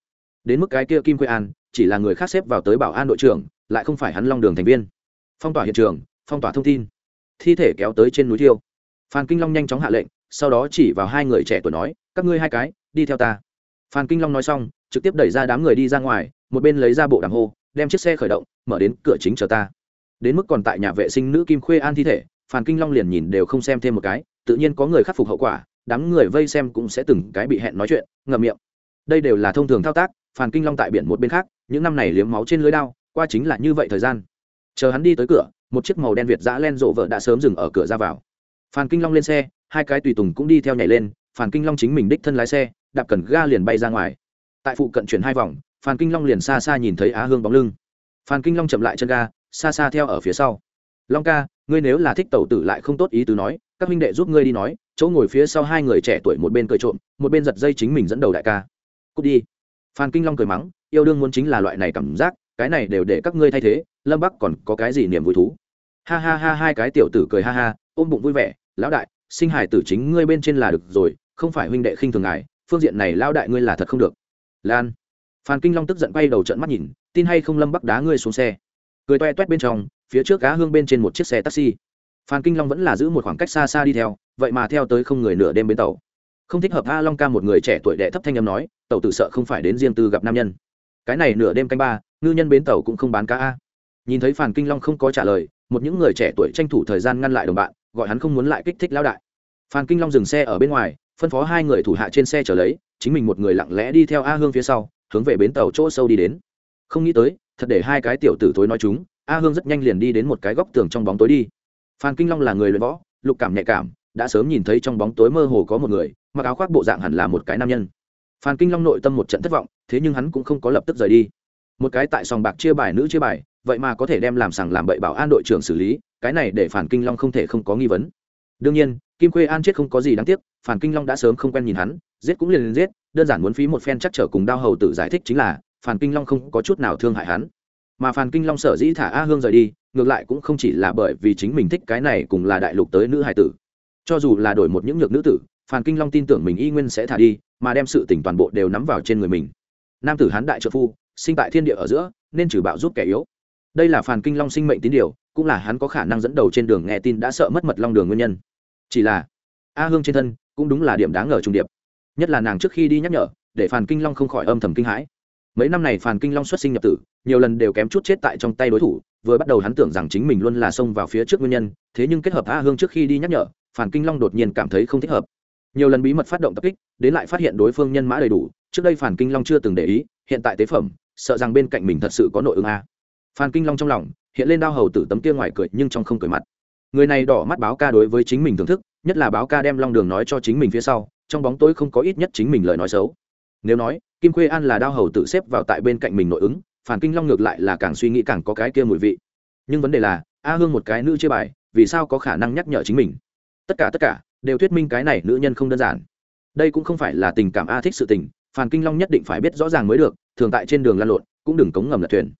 Đến mức cái kia kim quê an, chỉ là người khác xếp vào tới bảo an đội trưởng, lại không phải hắn long đường thành viên. Phong tỏa hiện trường, phong tỏa thông tin. Thi thể kéo tới trên núi thiêu. Phan kinh long nhanh chóng hạ lệnh, sau đó chỉ vào hai người trẻ tuổi nói, các ngươi hai cái, đi theo ta. Phan kinh long nói xong, trực tiếp đẩy ra đám người đi ra ngoài, một bên lấy ra bộ đàm hô, đem chiếc xe khởi động, mở đến cửa chính chờ ta. Đến mức còn tại nhà vệ sinh nữ kim khuê an thi thể, phan kinh long liền nhìn đều không xem thêm một cái tự nhiên có người khắc phục hậu quả, đám người vây xem cũng sẽ từng cái bị hẹn nói chuyện, ngậm miệng. Đây đều là thông thường thao tác, Phàn kinh long tại biển một bên khác, những năm này liếm máu trên lưới đao, qua chính là như vậy thời gian. Chờ hắn đi tới cửa, một chiếc màu đen việt giã len rộ vợ đã sớm dừng ở cửa ra vào. Phàn kinh long lên xe, hai cái tùy tùng cũng đi theo nhảy lên, Phàn kinh long chính mình đích thân lái xe, đạp cần ga liền bay ra ngoài. Tại phụ cận chuyển hai vòng, Phàn kinh long liền xa xa nhìn thấy á hương bóng lưng. Phàn kinh long chậm lại chân ga, xa xa theo ở phía sau. Long ca, ngươi nếu là thích tẩu tử lại không tốt ý tứ nói các huynh đệ giúp ngươi đi nói, chỗ ngồi phía sau hai người trẻ tuổi một bên cười trộm, một bên giật dây chính mình dẫn đầu đại ca. Cút đi. Phan kinh long cười mắng, yêu đương muốn chính là loại này cảm giác, cái này đều để các ngươi thay thế, lâm bắc còn có cái gì niềm vui thú? Ha ha ha, hai cái tiểu tử cười ha ha, ôm bụng vui vẻ, lão đại, sinh hải tử chính ngươi bên trên là được rồi, không phải huynh đệ khinh thường ngài, phương diện này lão đại ngươi là thật không được. Lan. Phan kinh long tức giận bay đầu trận mắt nhìn, tin hay không lâm bắc đá ngươi xuống xe? Cười toe toét bên trong, phía trước cá hương bên trên một chiếc xe taxi phan kinh long vẫn là giữ một khoảng cách xa xa đi theo, vậy mà theo tới không người nửa đêm bên tàu. Không thích hợp a long ca một người trẻ tuổi đệ thấp thanh âm nói, tàu tự sợ không phải đến riêng tư gặp nam nhân. Cái này nửa đêm canh ba, ngư nhân bến tàu cũng không bán cá a. Nhìn thấy phan kinh long không có trả lời, một những người trẻ tuổi tranh thủ thời gian ngăn lại đồng bạn, gọi hắn không muốn lại kích thích lão đại. Phan kinh long dừng xe ở bên ngoài, phân phó hai người thủ hạ trên xe trở lấy, chính mình một người lặng lẽ đi theo a hương phía sau, hướng về bến tàu chỗ sâu đi đến. Không nghĩ tới, thật để hai cái tiểu tử thối nói chúng, a hương rất nhanh liền đi đến một cái góc tường trong bóng tối đi phan kinh long là người luyện võ, lục cảm nhạy cảm, đã sớm nhìn thấy trong bóng tối mơ hồ có một người, mặc áo khoác bộ dạng hẳn là một cái nam nhân. Phan kinh long nội tâm một trận thất vọng, thế nhưng hắn cũng không có lập tức rời đi. Một cái tại sòng bạc chia bài nữ chia bài, vậy mà có thể đem làm sằng làm bậy bảo an đội trưởng xử lý, cái này để phản kinh long không thể không có nghi vấn. Đương nhiên, kim khuê an chết không có gì đáng tiếc phản kinh long đã sớm không quen nhìn hắn, giết cũng liền liền giết, đơn giản muốn phí một phen chắc trở cùng đao hầu tự giải thích chính là phản kinh long không có chút nào thương hại hắn. Mà phản kinh long sở dĩ thả a hương rời đi ngược lại cũng không chỉ là bởi vì chính mình thích cái này cùng là đại lục tới nữ hải tử. Cho dù là đổi một những nhược nữ tử, phàn kinh long tin tưởng mình y nguyên sẽ thả đi, mà đem sự tỉnh toàn bộ đều nắm vào trên người mình. Nam tử hán đại trợ phu, sinh tại thiên địa ở giữa, nên trừ bạo giúp kẻ yếu. Đây là phàn kinh long sinh mệnh tín điều, cũng là hắn có khả năng dẫn đầu trên đường nghe tin đã sợ mất mật long đường nguyên nhân. Chỉ là, a hương trên thân cũng đúng là điểm đáng ngờ trung điệp. Nhất là nàng trước khi đi nhắc nhở, để phàn kinh long không khỏi âm thầm kinh hãi mấy năm này phàn kinh long xuất sinh nhập tử, nhiều lần đều kém chút chết tại trong tay đối thủ, vừa bắt đầu hắn tưởng rằng chính mình luôn là xông vào phía trước nguyên nhân, thế nhưng kết hợp a hương trước khi đi nhắc nhở phản kinh long đột nhiên cảm thấy không thích hợp. Nhiều lần bí mật phát động tập kích, đến lại phát hiện đối phương nhân mã đầy đủ, trước đây phản kinh long chưa từng để ý, hiện tại tế phẩm, sợ rằng bên cạnh mình thật sự có nội ứng a. Phan kinh long trong lòng, hiện lên đau hầu tử tấm kia ngoài cười, nhưng trong không cười mặt. Người này đỏ mắt báo ca đối với chính mình thưởng thức, nhất là báo ca đem long đường nói cho chính mình phía sau, trong bóng tối không có ít nhất chính mình lời nói xấu. Nếu nói kim khuê an là đau hầu tự xếp vào tại bên cạnh mình nội ứng, phản kinh long ngược lại là càng suy nghĩ càng có cái kia mùi vị. Nhưng vấn đề là, a hương một cái nữ chia bài, vì sao có khả năng nhắc nhở chính mình? Tất cả tất cả đều thuyết minh cái này nữ nhân không đơn giản. Đây cũng không phải là tình cảm a thích sự tình, phản kinh long nhất định phải biết rõ ràng mới được, thường tại trên đường lan lộn, cũng đừng cống ngầm lật thuyền.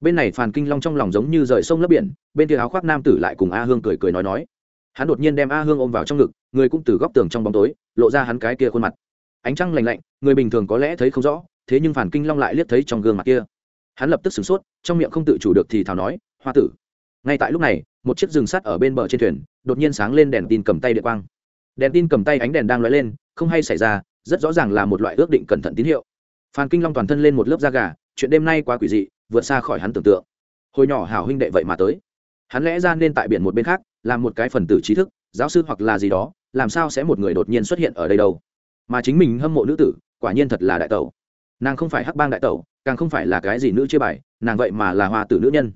Bên này phàn kinh long trong lòng giống như rời sông lấp biển, bên kia áo khoác nam tử lại cùng a hương cười cười nói nói. Hắn đột nhiên đem a hương ôm vào trong ngực, người cũng từ góc tường trong bóng tối, lộ ra hắn cái kia khuôn mặt ánh trăng lành lạnh, người bình thường có lẽ thấy không rõ, thế nhưng phản kinh long lại liếc thấy trong gương mặt kia. Hắn lập tức sửng sốt, trong miệng không tự chủ được thì thào nói, hoa tử. Ngay tại lúc này, một chiếc rừng sắt ở bên bờ trên thuyền, đột nhiên sáng lên đèn tin cầm tay điện quang. Đèn tin cầm tay ánh đèn đang lóe lên, không hay xảy ra, rất rõ ràng là một loại ước định cẩn thận tín hiệu. Phan kinh long toàn thân lên một lớp da gà, chuyện đêm nay quá quỷ dị, vượt xa khỏi hắn tưởng tượng. Hồi nhỏ hảo huynh đệ vậy mà tới. Hắn lẽ ra nên tại biển một bên khác, làm một cái phần tử trí thức, giáo sư hoặc là gì đó, làm sao sẽ một người đột nhiên xuất hiện ở đây đâu? Mà chính mình hâm mộ nữ tử, quả nhiên thật là đại tẩu. Nàng không phải hắc bang đại tẩu, càng không phải là cái gì nữ chia bài, nàng vậy mà là hoa tử nữ nhân.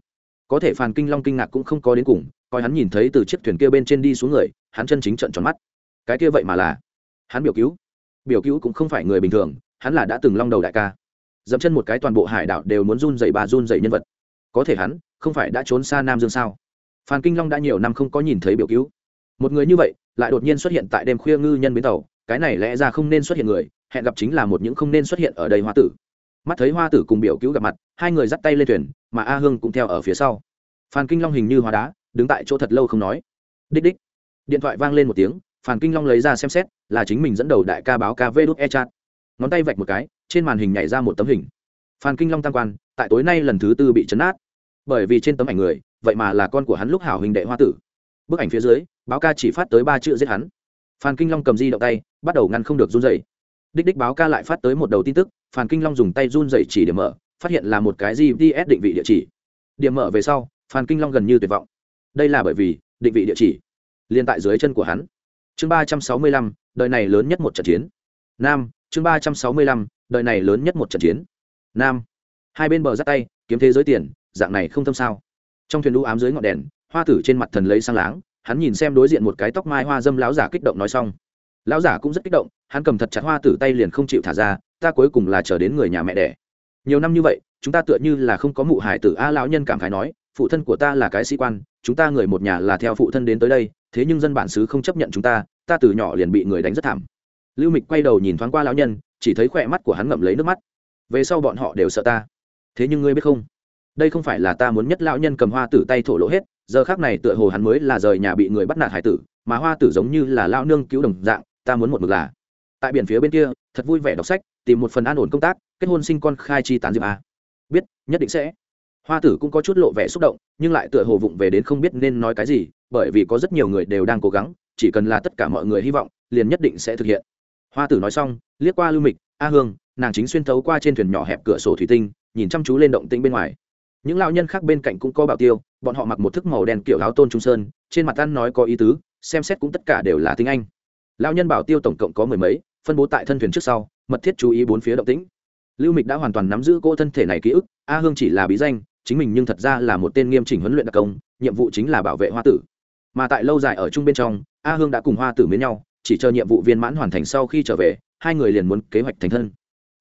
Có thể phàn kinh long kinh ngạc cũng không có đến cùng, coi hắn nhìn thấy từ chiếc thuyền kia bên trên đi xuống người, hắn chân chính trận tròn mắt. Cái kia vậy mà là hắn biểu cứu. Biểu cứu cũng không phải người bình thường, hắn là đã từng long đầu đại ca. Dẫm chân một cái toàn bộ hải đảo đều muốn run dậy bà run dậy nhân vật. Có thể hắn không phải đã trốn xa nam dương sao? Phan kinh long đã nhiều năm không có nhìn thấy biểu cứu. Một người như vậy, lại đột nhiên xuất hiện tại đêm khuya ngư nhân bến tàu cái này lẽ ra không nên xuất hiện người, hẹn gặp chính là một những không nên xuất hiện ở đây hoa tử. Mắt thấy hoa tử cùng biểu cứu gặp mặt, hai người dắt tay lên thuyền, mà a hương cũng theo ở phía sau. Phan kinh long hình như hóa đá, đứng tại chỗ thật lâu không nói. Đích đích. Điện thoại vang lên một tiếng phan kinh long lấy ra xem xét, là chính mình dẫn đầu đại ca báo ca vê đút e chat. Ngón tay vạch một cái, trên màn hình nhảy ra một tấm hình. Phan kinh long tam quan, tại tối nay lần thứ tư bị chấn át bởi vì trên tấm ảnh người, vậy mà là con của hắn lúc hảo hình đệ hoa tử. Bức ảnh phía dưới, báo ca chỉ phát tới ba chữ giết hắn. Phan kinh long cầm di động tay bắt đầu ngăn không được run dày đích đích báo ca lại phát tới một đầu tin tức, phàn kinh long dùng tay run dày chỉ điểm mở, phát hiện là một cái gps định vị địa chỉ. Điểm mở về sau, phàn kinh long gần như tuyệt vọng. Đây là bởi vì, định vị địa chỉ. Liên tại dưới chân của hắn. Chương ba trăm sáu mươi lăm, đời này lớn nhất một trận chiến. Nam, chương ba trăm sáu mươi lăm, đời này lớn nhất một trận chiến. Nam. Hai bên bờ giắt tay, kiếm thế giới tiền, dạng này không thâm sao. Trong thuyền lũ ám dưới ngọn đèn, hoa tử trên mặt thần lấy sang láng, hắn nhìn xem đối diện một cái tóc mai hoa dâm láo giả kích động nói xong lão giả cũng rất kích động, hắn cầm thật chặt hoa tử tay liền không chịu thả ra, ta cuối cùng là chờ đến người nhà mẹ đẻ. Nhiều năm như vậy, chúng ta tựa như là không có mụ hải tử a lão nhân cảm khái nói, phụ thân của ta là cái sĩ quan, chúng ta người một nhà là theo phụ thân đến tới đây, thế nhưng dân bản xứ không chấp nhận chúng ta ta từ nhỏ liền bị người đánh rất thảm. Lưu mịch quay đầu nhìn thoáng qua lão nhân, chỉ thấy khỏe mắt của hắn ngậm lấy nước mắt. Về sau bọn họ đều sợ ta. Thế nhưng ngươi biết không? Đây không phải là ta muốn nhất lão nhân cầm hoa tử tay thổ lỗ hết, giờ khác này tựa hồ hắn mới là rời nhà bị người bắt nạt hải tử, mà hoa tử giống như là lao nương cứu đồng dạng ta muốn một mực là. Tại biển phía bên kia, thật vui vẻ đọc sách, tìm một phần an ổn công tác, kết hôn sinh con khai chi tán diệp a. Biết, nhất định sẽ. Hoa tử cũng có chút lộ vẻ xúc động, nhưng lại tựa hồ vụng về đến không biết nên nói cái gì, bởi vì có rất nhiều người đều đang cố gắng, chỉ cần là tất cả mọi người hy vọng, liền nhất định sẽ thực hiện. Hoa tử nói xong, liếc qua lưu mịch, a hương, nàng chính xuyên thấu qua trên thuyền nhỏ hẹp cửa sổ thủy tinh, nhìn chăm chú lên động tĩnh bên ngoài. Những lão nhân khác bên cạnh cũng có bảo tiêu, bọn họ mặc một thức màu đen kiểu áo tôn trung sơn, trên mặt ăn nói có ý tứ, xem xét cũng tất cả đều là tiếng anh lão nhân bảo tiêu tổng cộng có mười mấy, phân bố tại thân thuyền trước sau, mật thiết chú ý bốn phía động tĩnh. Lưu mịch đã hoàn toàn nắm giữ cô thân thể này ký ức, a hương chỉ là bí danh, chính mình nhưng thật ra là một tên nghiêm chỉnh huấn luyện đặc công, nhiệm vụ chính là bảo vệ hoa tử. Mà tại lâu dài ở chung bên trong, a hương đã cùng hoa tử mến nhau, chỉ chờ nhiệm vụ viên mãn hoàn thành sau khi trở về, hai người liền muốn kế hoạch thành thân.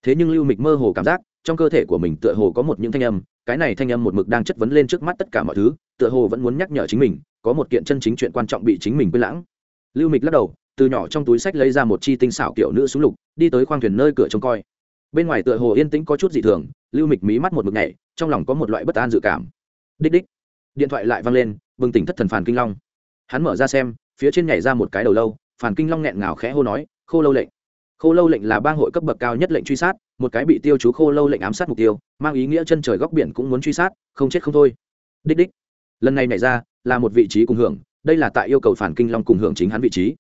Thế nhưng lưu mịch mơ hồ cảm giác, trong cơ thể của mình tựa hồ có một những thanh âm, cái này thanh âm một mực đang chất vấn lên trước mắt tất cả mọi thứ, tựa hồ vẫn muốn nhắc nhở chính mình, có một kiện chân chính chuyện quan trọng bị chính mình quên lãng. Lưu mịch lắc đầu từ nhỏ trong túi sách lấy ra một chi tinh xảo kiểu nữ súng lục, đi tới khoang thuyền nơi cửa trông coi. Bên ngoài tựa hồ yên tĩnh có chút dị thường, lưu mịch mí mắt một mực nhảy, trong lòng có một loại bất an dự cảm. Đích đích. Điện thoại lại vang lên, bừng tỉnh thất thần phàn kinh long. Hắn mở ra xem, phía trên nhảy ra một cái đầu lâu, phàn kinh long nghẹn ngào khẽ hô nói, khô lâu lệnh. Khô lâu lệnh là bang hội cấp bậc cao nhất lệnh truy sát, một cái bị tiêu chú khô lâu lệnh ám sát mục tiêu, mang ý nghĩa chân trời góc biển cũng muốn truy sát, không chết không thôi. Đích đích. Lần này nhảy ra, là một vị trí cùng hưởng, đây là tại yêu cầu phản kinh long cùng hưởng chính hắn vị trí.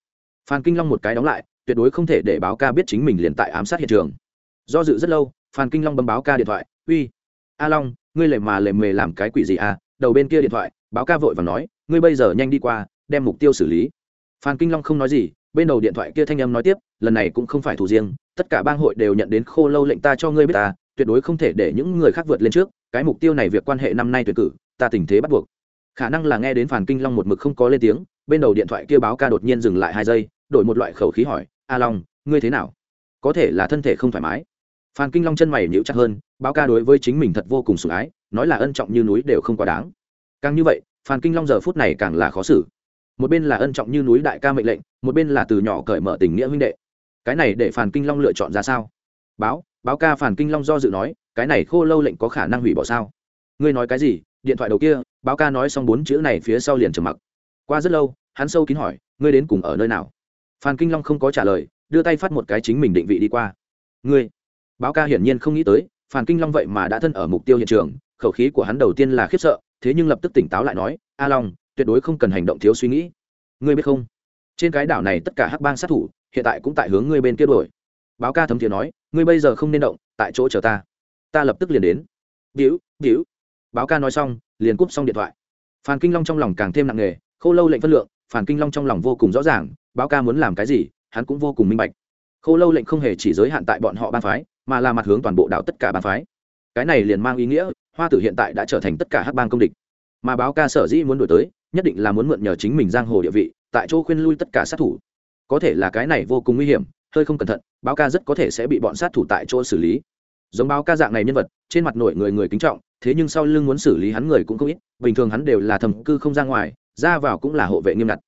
Phan kinh long một cái đóng lại, tuyệt đối không thể để báo ca biết chính mình liền tại ám sát hiện trường. Do dự rất lâu, phan kinh long bấm báo ca điện thoại, uy, a long, ngươi lề mà lề mề làm cái quỷ gì à? Đầu bên kia điện thoại, báo ca vội và nói, ngươi bây giờ nhanh đi qua, đem mục tiêu xử lý. Phan kinh long không nói gì, bên đầu điện thoại kia thanh âm nói tiếp, lần này cũng không phải thủ riêng, tất cả bang hội đều nhận đến khô lâu lệnh ta cho ngươi biết ta, tuyệt đối không thể để những người khác vượt lên trước, cái mục tiêu này việc quan hệ năm nay tuyệt cử, ta tình thế bắt buộc. Khả năng là nghe đến phản kinh long một mực không có lên tiếng, bên đầu điện thoại kia báo ca đột nhiên dừng lại hai giây đổi một loại khẩu khí hỏi, a long, ngươi thế nào? Có thể là thân thể không thoải mái? Phan kinh long chân mày nhíu chặt hơn, báo ca đối với chính mình thật vô cùng sủng ái, nói là ân trọng như núi đều không quá đáng. Càng như vậy, phan kinh long giờ phút này càng là khó xử. Một bên là ân trọng như núi đại ca mệnh lệnh, một bên là từ nhỏ cởi mở tình nghĩa huynh đệ. Cái này để phan kinh long lựa chọn ra sao? Báo báo ca phan kinh long do dự nói, cái này khô lâu lệnh có khả năng hủy bỏ sao? Ngươi nói cái gì? Điện thoại đầu kia, báo ca nói xong bốn chữ này phía sau liền trầm mặc. Qua rất lâu, hắn sâu kín hỏi, ngươi đến cùng ở nơi nào? Phan kinh long không có trả lời, đưa tay phát một cái chính mình định vị đi qua. Ngươi? Báo ca hiển nhiên không nghĩ tới, phan kinh long vậy mà đã thân ở mục tiêu hiện trường, khẩu khí của hắn đầu tiên là khiếp sợ, thế nhưng lập tức tỉnh táo lại nói, a long, tuyệt đối không cần hành động thiếu suy nghĩ. Ngươi biết không? Trên cái đảo này tất cả hắc bang sát thủ, hiện tại cũng tại hướng ngươi bên kia đổi báo ca thấm thiế nói, ngươi bây giờ không nên động, tại chỗ chờ ta. Ta lập tức liền đến. Biểu biểu. Báo ca nói xong, liền cúp xong điện thoại. Phan kinh long trong lòng càng thêm nặng nề, khô lâu lệnh phân lượng, phan kinh long trong lòng vô cùng rõ ràng báo ca muốn làm cái gì, hắn cũng vô cùng minh bạch. Khô lâu lệnh không hề chỉ giới hạn tại bọn họ ban phái, mà là mặt hướng toàn bộ đảo tất cả ban phái. Cái này liền mang ý nghĩa, hoa tử hiện tại đã trở thành tất cả hắc bang công địch. Mà báo ca sở dĩ muốn đổi tới, nhất định là muốn mượn nhờ chính mình giang hồ địa vị, tại chỗ khuyên lui tất cả sát thủ. Có thể là cái này vô cùng nguy hiểm, hơi không cẩn thận, báo ca rất có thể sẽ bị bọn sát thủ tại chỗ xử lý. Giống báo ca dạng này nhân vật, trên mặt nổi người người kính trọng, thế nhưng sau lưng muốn xử lý hắn người cũng không ít, bình thường hắn đều là thầm cư không ra ngoài, ra vào cũng là hộ vệ nghiêm ngặt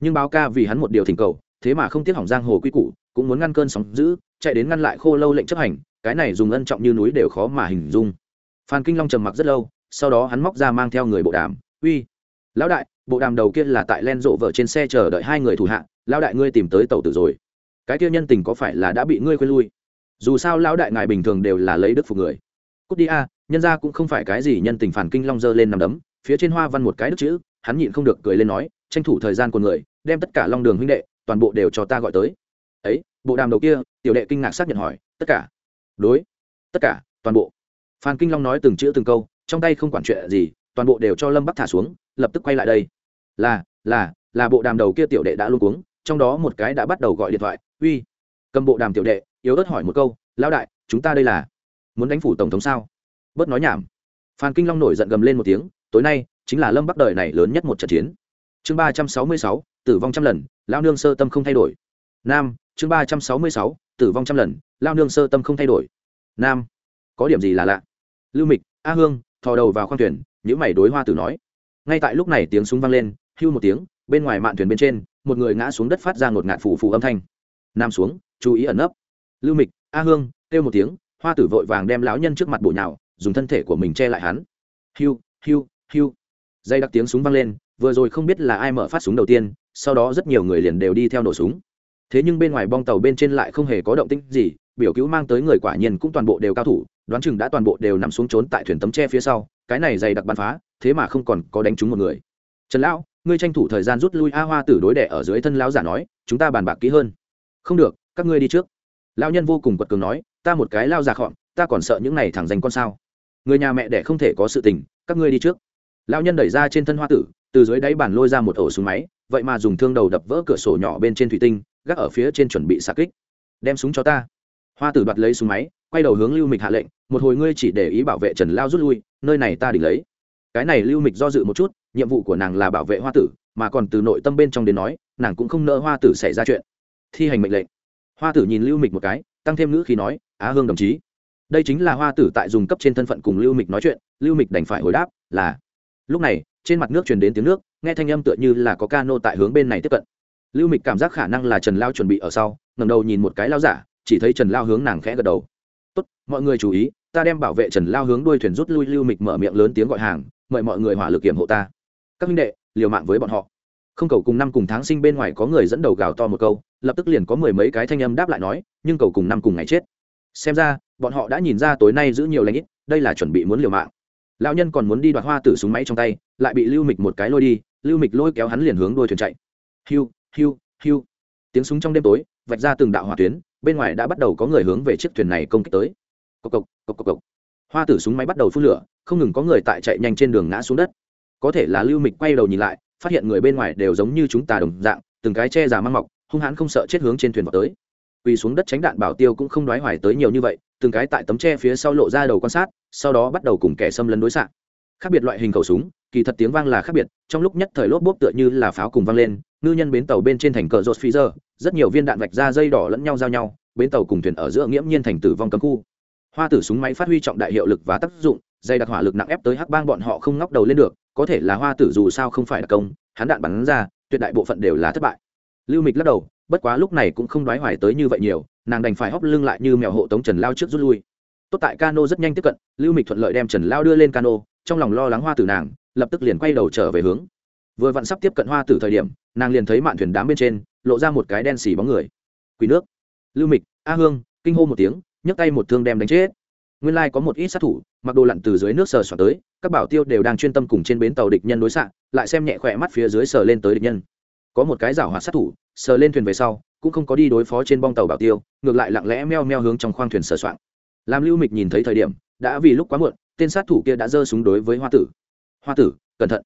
nhưng báo ca vì hắn một điều thỉnh cầu, thế mà không tiếc hỏng giang hồ quy củ, cũng muốn ngăn cơn sóng giữ chạy đến ngăn lại khô lâu lệnh chấp hành, cái này dùng ân trọng như núi đều khó mà hình dung. Phan kinh long trầm mặc rất lâu, sau đó hắn móc ra mang theo người bộ đàm, uy, lão đại, bộ đàm đầu kia là tại len rộ vợ trên xe chờ đợi hai người thủ hạ, lão đại ngươi tìm tới tàu tử rồi. Cái kia nhân tình có phải là đã bị ngươi khuyên lui? Dù sao lão đại ngài bình thường đều là lấy đức phục người. Cút đi a, nhân ra cũng không phải cái gì nhân tình. Phản kinh long dơ lên nằm đấm, phía trên hoa văn một cái đức chữ, hắn nhịn không được cười lên nói tranh thủ thời gian của người, đem tất cả long đường huynh đệ, toàn bộ đều cho ta gọi tới. Ấy, bộ đàm đầu kia, tiểu đệ kinh ngạc xác nhận hỏi, tất cả? Đối, tất cả, toàn bộ. Phan kinh long nói từng chữ từng câu, trong tay không quản chuyện gì, toàn bộ đều cho lâm bắc thả xuống, lập tức quay lại đây. Là là là bộ đàm đầu kia tiểu đệ đã luôn cuống, trong đó một cái đã bắt đầu gọi điện thoại, uy, cầm bộ đàm tiểu đệ, yếu ớt hỏi một câu, lão đại, chúng ta đây là muốn đánh phủ tổng thống sao? Bớt nói nhảm. Phan kinh long nổi giận gầm lên một tiếng, tối nay, chính là lâm bắc đời này lớn nhất một trận chiến chương ba trăm sáu mươi sáu, tử vong trăm lần, lao nương sơ tâm không thay đổi. Nam, chương ba trăm sáu mươi sáu, tử vong trăm lần, lao nương sơ tâm không thay đổi. Nam, có điểm gì là lạ? Lưu mịch, a hương, thò đầu vào khoang thuyền những mày đối hoa tử nói. Ngay tại lúc này tiếng súng vang lên, hưu một tiếng, bên ngoài mạn thuyền bên trên, một người ngã xuống đất phát ra ngột ngạt phủ phù âm thanh. Nam xuống, chú ý ẩn nấp. Lưu mịch, a hương, kêu một tiếng, hoa tử vội vàng đem lão nhân trước mặt bổ nhào, dùng thân thể của mình che lại hắn. Hiu hiu hiu dây đặc tiếng súng vang lên vừa rồi không biết là ai mở phát súng đầu tiên, sau đó rất nhiều người liền đều đi theo nổ súng. Thế nhưng bên ngoài bong tàu bên trên lại không hề có động tĩnh gì, biểu cứu mang tới người quả nhiên cũng toàn bộ đều cao thủ, đoán chừng đã toàn bộ đều nằm xuống trốn tại thuyền tấm tre phía sau, cái này dày đặc bắn phá, thế mà không còn có đánh trúng một người. Trần lão, ngươi tranh thủ thời gian rút lui a hoa tử đối đẻ ở dưới thân lão giả nói, chúng ta bàn bạc kỹ hơn. Không được, các ngươi đi trước. Lão nhân vô cùng quật cường nói, ta một cái lao già khọn ta còn sợ những này thẳng danh con sao. Người nhà mẹ đẻ không thể có sự tình, các ngươi đi trước. Lão nhân đẩy ra trên thân hoa tử từ dưới đáy bàn lôi ra một ổ súng máy, vậy mà dùng thương đầu đập vỡ cửa sổ nhỏ bên trên thủy tinh, gác ở phía trên chuẩn bị xạ kích. Đem súng cho ta. Hoa tử đoạt lấy súng máy, quay đầu hướng lưu mịch hạ lệnh, một hồi ngươi chỉ để ý bảo vệ trần lao rút lui, nơi này ta đỉnh lấy. Cái này lưu mịch do dự một chút, nhiệm vụ của nàng là bảo vệ hoa tử, mà còn từ nội tâm bên trong đến nói, nàng cũng không nỡ hoa tử xảy ra chuyện. Thi hành mệnh lệnh. Hoa tử nhìn lưu mịch một cái, tăng thêm ngữ khi nói, á hương đồng chí, đây chính là hoa tử tại dùng cấp trên thân phận cùng lưu mịch nói chuyện. Lưu mịch đành phải hồi đáp, là. Lúc này trên mặt nước truyền đến tiếng nước, nghe thanh âm tựa như là có ca nô tại hướng bên này tiếp cận. Lưu mịch cảm giác khả năng là trần lao chuẩn bị ở sau ngầm đầu nhìn một cái lao giả, chỉ thấy trần lao hướng nàng khẽ gật đầu. Tốt, mọi người chú ý, ta đem bảo vệ trần lao hướng đuôi thuyền rút lui. Lưu mịch mở miệng lớn tiếng gọi hàng, mời mọi người hỏa lực kiểm hộ ta. Các minh đệ, liều mạng với bọn họ. Không cầu cùng năm cùng tháng sinh bên ngoài có người dẫn đầu gào to một câu, lập tức liền có mười mấy cái thanh âm đáp lại nói, nhưng cầu cùng năm cùng ngày chết. Xem ra, bọn họ đã nhìn ra tối nay giữ nhiều lãnh ít, đây là chuẩn bị muốn liều mạng lão nhân còn muốn đi đoạt hoa tử súng máy trong tay, lại bị lưu mịch một cái lôi đi, lưu mịch lôi kéo hắn liền hướng đuôi thuyền chạy. Hiu hiu hiu. Tiếng súng trong đêm tối vạch ra từng đạo hỏa tuyến, bên ngoài đã bắt đầu có người hướng về chiếc thuyền này công kích tới. Cộc cộc cộc cộc cộc. Hoa tử súng máy bắt đầu phun lửa, không ngừng có người tại chạy nhanh trên đường ngã xuống đất. Có thể là lưu mịch quay đầu nhìn lại, phát hiện người bên ngoài đều giống như chúng ta đồng dạng, từng cái che giả mang mọc, hung hãn không sợ chết hướng trên thuyền vào tới quỳ xuống đất tránh đạn bảo tiêu cũng không đoái hoài tới nhiều như vậy, từng cái tại tấm tre phía sau lộ ra đầu quan sát, sau đó bắt đầu cùng kẻ xâm lấn đối xạ. Khác biệt loại hình khẩu súng, kỳ thật tiếng vang là khác biệt, trong lúc nhất thời lốp bốp tựa như là pháo cùng vang lên, ngư nhân bến tàu bên trên thành cờ rột phi giờ, rất nhiều viên đạn vạch ra dây đỏ lẫn nhau giao nhau, bến tàu cùng thuyền ở giữa nghiễm nhiên thành tử vong cấm khu. Hoa tử súng máy phát huy trọng đại hiệu lực và tác dụng dây đặc hỏa lực nặng ép tới hắc bang bọn họ không ngóc đầu lên được, có thể là hoa tử dù sao không phải đặc công, hắn đạn bắn ra, tuyệt đại bộ phận đều là thất bại. Lưu mịch lắc đầu bất quá lúc này cũng không đoái hoài tới như vậy nhiều, nàng đành phải hóc lưng lại như mèo hộ tống trần lao trước rút lui. Tốt tại cano rất nhanh tiếp cận, lưu mịch thuận lợi đem trần lao đưa lên cano, trong lòng lo lắng hoa tử nàng, lập tức liền quay đầu trở về hướng. Vừa vặn sắp tiếp cận hoa tử thời điểm, nàng liền thấy mạn thuyền đám bên trên, lộ ra một cái đen xì bóng người. Quỷ nước. Lưu mịch, a hương, kinh hô một tiếng, nhấc tay một thương đem đánh chết. Nguyên lai có một ít sát thủ, mặc đồ lặn từ dưới nước sờ xoạt tới, các bảo tiêu đều đang chuyên tâm cùng trên bến tàu địch nhân đối xạ, lại xem nhẹ khỏe mắt phía dưới sờ lên tới địch nhân. Có một cái rảo hoạt sát thủ sờ lên thuyền về sau, cũng không có đi đối phó trên bong tàu bảo tiêu, ngược lại lặng lẽ meo meo hướng trong khoang thuyền sờ soạn làm lưu mịch nhìn thấy thời điểm, đã vì lúc quá muộn, tên sát thủ kia đã giơ súng đối với hoa tử. Hoa tử, cẩn thận.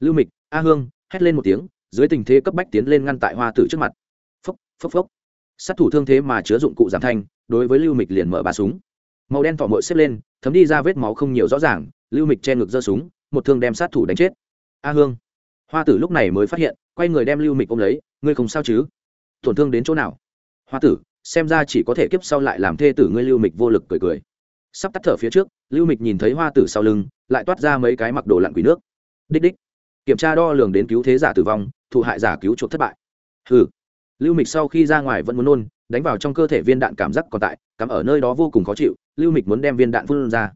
Lưu mịch, a hương, hét lên một tiếng, dưới tình thế cấp bách tiến lên ngăn tại hoa tử trước mặt. Phốc phốc phốc. Sát thủ thương thế mà chứa dụng cụ giảm thanh, đối với lưu mịch liền mở ba súng. Màu đen thỏ mội xếp lên, thấm đi ra vết máu không nhiều rõ ràng, lưu mịch che ngực giơ súng, một thương đem sát thủ đánh chết. A hương. Hoa tử lúc này mới phát hiện, quay người đem lưu mịch ôm lấy ngươi không sao chứ? Tổn thương đến chỗ nào? Hoa tử, xem ra chỉ có thể kiếp sau lại làm thê tử ngươi lưu mịch vô lực cười cười. Sắp tắt thở phía trước, lưu mịch nhìn thấy hoa tử sau lưng, lại toát ra mấy cái mặc đồ lặn quỷ nước. Đích đích. Kiểm tra đo lường đến cứu thế giả tử vong, thụ hại giả cứu chuộc thất bại. Hừ. Lưu mịch sau khi ra ngoài vẫn muốn nôn, đánh vào trong cơ thể viên đạn cảm giác còn tại, cắm ở nơi đó vô cùng khó chịu, lưu mịch muốn đem viên đạn phun ra.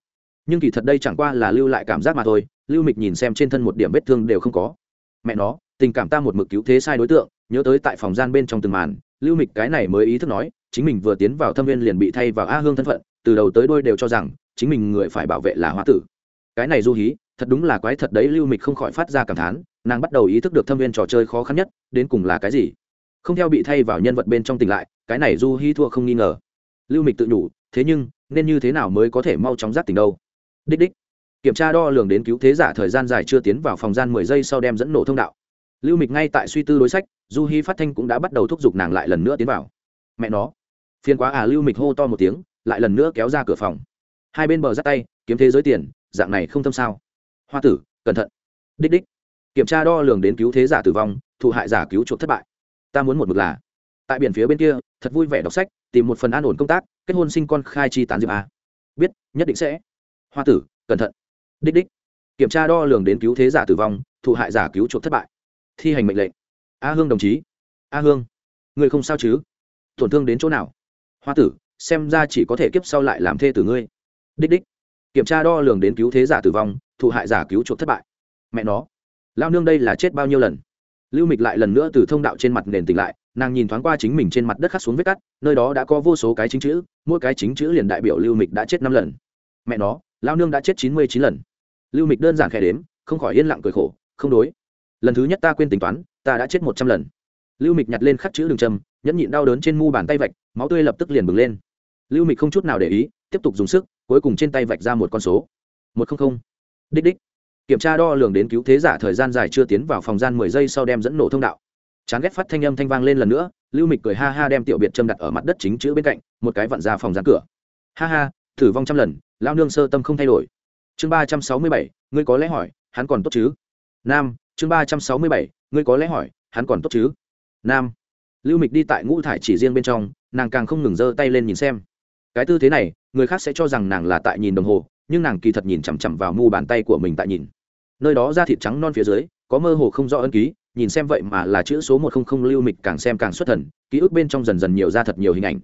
Nhưng kỳ thật đây chẳng qua là lưu lại cảm giác mà thôi, lưu mịch nhìn xem trên thân một điểm vết thương đều không có. Mẹ nó tình cảm ta một mực cứu thế sai đối tượng, nhớ tới tại phòng gian bên trong từng màn, lưu mịch cái này mới ý thức nói, chính mình vừa tiến vào thâm viên liền bị thay vào a hương thân phận, từ đầu tới đôi đều cho rằng, chính mình người phải bảo vệ là hoa tử. Cái này du hí, thật đúng là quái thật đấy, lưu mịch không khỏi phát ra cảm thán, nàng bắt đầu ý thức được thâm viên trò chơi khó khăn nhất, đến cùng là cái gì? Không theo bị thay vào nhân vật bên trong tỉnh lại, cái này du hí thua không nghi ngờ. Lưu mịch tự nhủ, thế nhưng, nên như thế nào mới có thể mau chóng giác tỉnh đâu? Đích đích. Kiểm tra đo lường đến cứu thế giả thời gian dài chưa tiến vào phòng gian mười giây sau đem dẫn nổ thông đạo lưu mịch ngay tại suy tư đối sách, du hi phát thanh cũng đã bắt đầu thúc giục nàng lại lần nữa tiến vào. Mẹ nó. Phiền quá à lưu mịch hô to một tiếng, lại lần nữa kéo ra cửa phòng. Hai bên bờ giắt tay, kiếm thế giới tiền, dạng này không thâm sao. Hoa tử, cẩn thận. Đích đích. Kiểm tra đo lường đến cứu thế giả tử vong, thụ hại giả cứu chuộc thất bại. Ta muốn một mực là. Tại biển phía bên kia, thật vui vẻ đọc sách, tìm một phần an ổn công tác, kết hôn sinh con khai chi tán diệp a. Biết, nhất định sẽ. Hoa tử, cẩn thận. Đích đích. Kiểm tra đo lường đến cứu thế giả tử vong, thụ hại giả cứu chuộc thất bại thi hành mệnh lệnh. A hương đồng chí. A hương người không sao chứ? Tổn thương đến chỗ nào? Hoa tử, xem ra chỉ có thể kiếp sau lại làm thê tử ngươi. Đích đích. Kiểm tra đo lường đến cứu thế giả tử vong, thụ hại giả cứu chuộc thất bại. Mẹ nó. Lao nương đây là chết bao nhiêu lần? Lưu mịch lại lần nữa từ thông đạo trên mặt nền tỉnh lại, nàng nhìn thoáng qua chính mình trên mặt đất khắc xuống vết cắt, nơi đó đã có vô số cái chính chữ, mỗi cái chính chữ liền đại biểu lưu mịch đã chết năm lần. Mẹ nó lao nương đã chết chín mươi chín lần. Lưu mịch đơn giản khẽ đếm, không khỏi yên lặng cười khổ, không đối lần thứ nhất ta quên tính toán, ta đã chết một trăm lần. Lưu mịch nhặt lên khắc chữ đường châm nhẫn nhịn đau đớn trên mu bàn tay vạch, máu tươi lập tức liền bừng lên. Lưu mịch không chút nào để ý, tiếp tục dùng sức, cuối cùng trên tay vạch ra một con số. Một không không. Đích đích. Kiểm tra đo lường đến cứu thế giả thời gian dài chưa tiến vào phòng gian mười giây sau đem dẫn nổ thông đạo. Chán ghét phát thanh âm thanh vang lên lần nữa, lưu mịch cười ha ha đem tiểu biệt châm đặt ở mặt đất chính chữ bên cạnh, một cái vặn ra phòng gian cửa. Ha ha, thử vong trăm lần, lao nương sơ tâm không thay đổi. Chương ba trăm sáu mươi bảy, ngươi có lẽ hỏi, hắn còn tốt chứ? Nam chương ba trăm sáu mươi bảy, ngươi có lẽ hỏi, hắn còn tốt chứ? Nam. Lưu mịch đi tại ngũ thải chỉ riêng bên trong, nàng càng không ngừng giơ tay lên nhìn xem. Cái tư thế này, người khác sẽ cho rằng nàng là tại nhìn đồng hồ, nhưng nàng kỳ thật nhìn chằm chằm vào mu bàn tay của mình tại nhìn. Nơi đó da thịt trắng non phía dưới, có mơ hồ không rõ ân ký, nhìn xem vậy mà là chữ số một không không lưu mịch càng xem càng xuất thần, ký ức bên trong dần dần nhiều ra thật nhiều hình ảnh.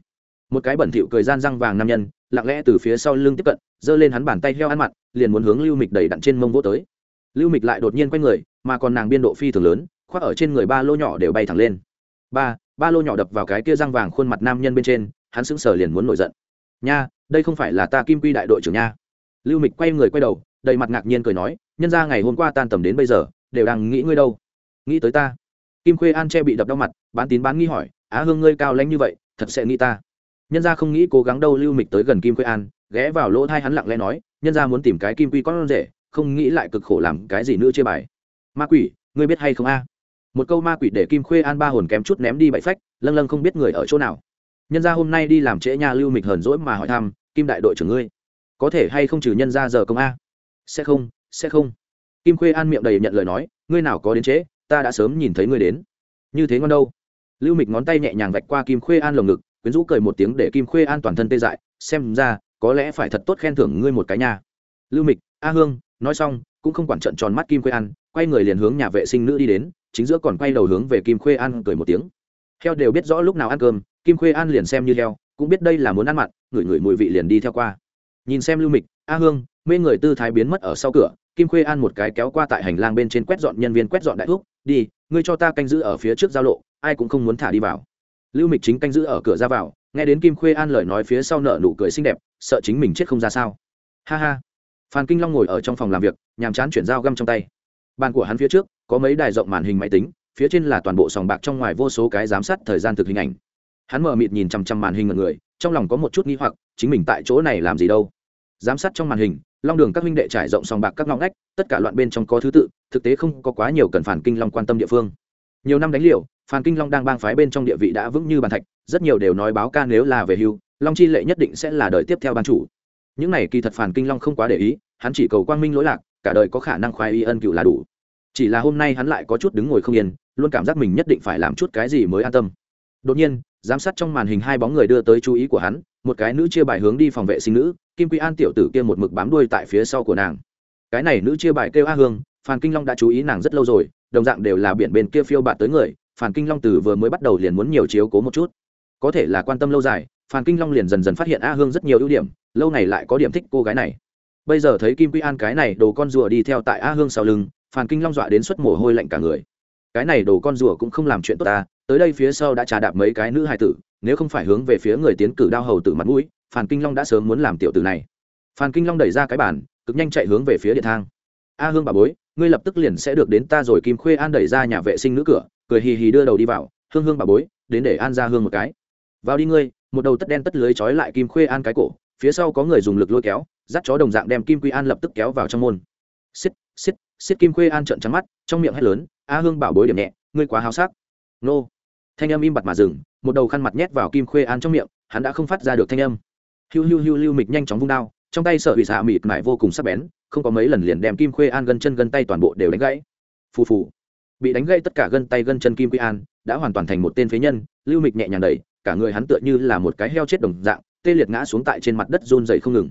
Một cái bẩn thỉu cười gian răng vàng nam nhân, lặng lẽ từ phía sau lưng tiếp cận, giơ lên hắn bàn tay heo ăn mặn, liền muốn hướng lưu mịch đầy đặn trên mông vô tới lưu mịch lại đột nhiên quay người, mà còn nàng biên độ phi thường lớn, khoác ở trên người ba lô nhỏ đều bay thẳng lên. Ba ba lô nhỏ đập vào cái kia răng vàng khuôn mặt nam nhân bên trên, hắn sững sờ liền muốn nổi giận. Nha, đây không phải là ta kim quy đại đội trưởng nha. Lưu mịch quay người quay đầu, đầy mặt ngạc nhiên cười nói, nhân ra ngày hôm qua tan tầm đến bây giờ, đều đang nghĩ ngươi đâu. Nghĩ tới ta. Kim khuê an che bị đập đau mặt, bán tín bán nghi hỏi, á hương ngươi cao lãnh như vậy, thật sẽ nghĩ ta? Nhân ra không nghĩ cố gắng đâu lưu mịch tới gần kim khuê an, ghé vào lỗ thai hắn lặng lẽ nói, nhân ra muốn tìm cái kim quy con rể không nghĩ lại cực khổ làm cái gì nữa chia bài. Ma quỷ, ngươi biết hay không a? Một câu ma quỷ để kim khuê an ba hồn kém chút ném đi bậy phách, lâng lâng không biết người ở chỗ nào. Nhân ra hôm nay đi làm trễ nha lưu mịch hờn rỗi mà hỏi thăm, kim đại đội trưởng ngươi, có thể hay không trừ nhân ra giờ công a? Sẽ không sẽ không. Kim khuê an miệng đầy nhận lời nói, ngươi nào có đến trễ, ta đã sớm nhìn thấy ngươi đến. Như thế ngon đâu. Lưu mịch ngón tay nhẹ nhàng vạch qua kim khuê an lồng ngực, quyến rũ cười một tiếng để kim khuê an toàn thân tê dại, xem ra, có lẽ phải thật tốt khen thưởng ngươi một cái nhà lưu mịch, a hương nói xong, cũng không quản trận tròn mắt kim khuê an, quay người liền hướng nhà vệ sinh nữ đi đến, chính giữa còn quay đầu hướng về kim khuê an cười một tiếng. Heo đều biết rõ lúc nào ăn cơm, kim khuê an liền xem như heo, cũng biết đây là muốn ăn mặn ngửi ngửi mùi vị liền đi theo qua. Nhìn xem lưu mịch, a hương, mê người tư thái biến mất ở sau cửa, kim khuê an một cái kéo qua tại hành lang bên trên quét dọn nhân viên quét dọn đại thuốc đi, ngươi cho ta canh giữ ở phía trước giao lộ, ai cũng không muốn thả đi vào. Lưu mịch chính canh giữ ở cửa ra vào, nghe đến kim khuê an lời nói phía sau nợ nụ cười xinh đẹp, sợ chính mình chết không ra sao. Ha ha phan kinh long ngồi ở trong phòng làm việc, nhàm chán chuyển dao găm trong tay. Bàn của hắn phía trước có mấy đài rộng màn hình máy tính, phía trên là toàn bộ sòng bạc trong ngoài vô số cái giám sát thời gian thực hình ảnh. Hắn mở mịt nhìn chằm chằm màn hình mọi người, trong lòng có một chút nghi hoặc, chính mình tại chỗ này làm gì đâu? Giám sát trong màn hình, long đường các huynh đệ trải rộng sòng bạc các ngõ ngách, tất cả loạn bên trong có thứ tự, thực tế không có quá nhiều cần phản kinh long quan tâm địa phương. Nhiều năm đánh liều phản kinh long đang bang phái bên trong địa vị đã vững như bàn thạch, rất nhiều đều nói báo ca nếu là về hưu, long chi lệ nhất định sẽ là đời tiếp theo ban chủ những này kỳ thật phản kinh long không quá để ý, hắn chỉ cầu quang minh lỗi lạc, cả đời có khả năng khoái y ân cựu là đủ. Chỉ là hôm nay hắn lại có chút đứng ngồi không yên, luôn cảm giác mình nhất định phải làm chút cái gì mới an tâm. Đột nhiên, giám sát trong màn hình hai bóng người đưa tới chú ý của hắn, một cái nữ chia bài hướng đi phòng vệ sinh nữ, kim quy an tiểu tử kia một mực bám đuôi tại phía sau của nàng. Cái này nữ chia bài kêu a hương phan kinh long đã chú ý nàng rất lâu rồi, đồng dạng đều là biển bên kia phiêu bạt tới người phan kinh long từ vừa mới bắt đầu liền muốn nhiều chiếu cố một chút. Có thể là quan tâm lâu dài phan kinh long liền dần dần phát hiện a hương rất nhiều ưu điểm, lâu này lại có điểm thích cô gái này. Bây giờ thấy kim quy an cái này đồ con rùa đi theo tại a hương sau lưng phan kinh long dọa đến suất mồ hôi lạnh cả người. Cái này đồ con rùa cũng không làm chuyện tốt ta, tới đây phía sau đã trà đạp mấy cái nữ hài tử, nếu không phải hướng về phía người tiến cử đao hầu tử mặt mũi phan kinh long đã sớm muốn làm tiểu tử này. Phan kinh long đẩy ra cái bàn, cực nhanh chạy hướng về phía điện thang. A hương bà bối, ngươi lập tức liền sẽ được đến ta rồi, kim khuê an đẩy ra nhà vệ sinh nữ cửa, cười hì hì đưa đầu đi vào. Hương hương bà bối, đến để an ra hương một cái. Vào đi ngươi một đầu tất đen tất lưới trói lại kim khuê an cái cổ, phía sau có người dùng lực lôi kéo, dắt chó đồng dạng đem kim quy an lập tức kéo vào trong môn. Xít xít xít kim khuê an trợn trắng mắt, trong miệng hét lớn, a hương bảo bối điểm nhẹ, ngươi quá háo sắc. Nô. Thanh âm im bặt mà dừng, một đầu khăn mặt nhét vào kim khuê an trong miệng, hắn đã không phát ra được thanh âm. Hiu hiu hiu lưu mịch nhanh chóng vung đao, trong tay sợ bị xạ mịt mại vô cùng sắc bén, không có mấy lần liền đem kim khuê an gân chân gân tay toàn bộ đều đánh gãy. Phù phù. Bị đánh gãy tất cả gân tay gân chân kim khuê an, đã hoàn toàn thành một tên phế nhân, lưu mịch nhẹ nhàng đẩy cả người hắn tựa như là một cái heo chết đồng dạng, tê liệt ngã xuống tại trên mặt đất run rẩy không ngừng.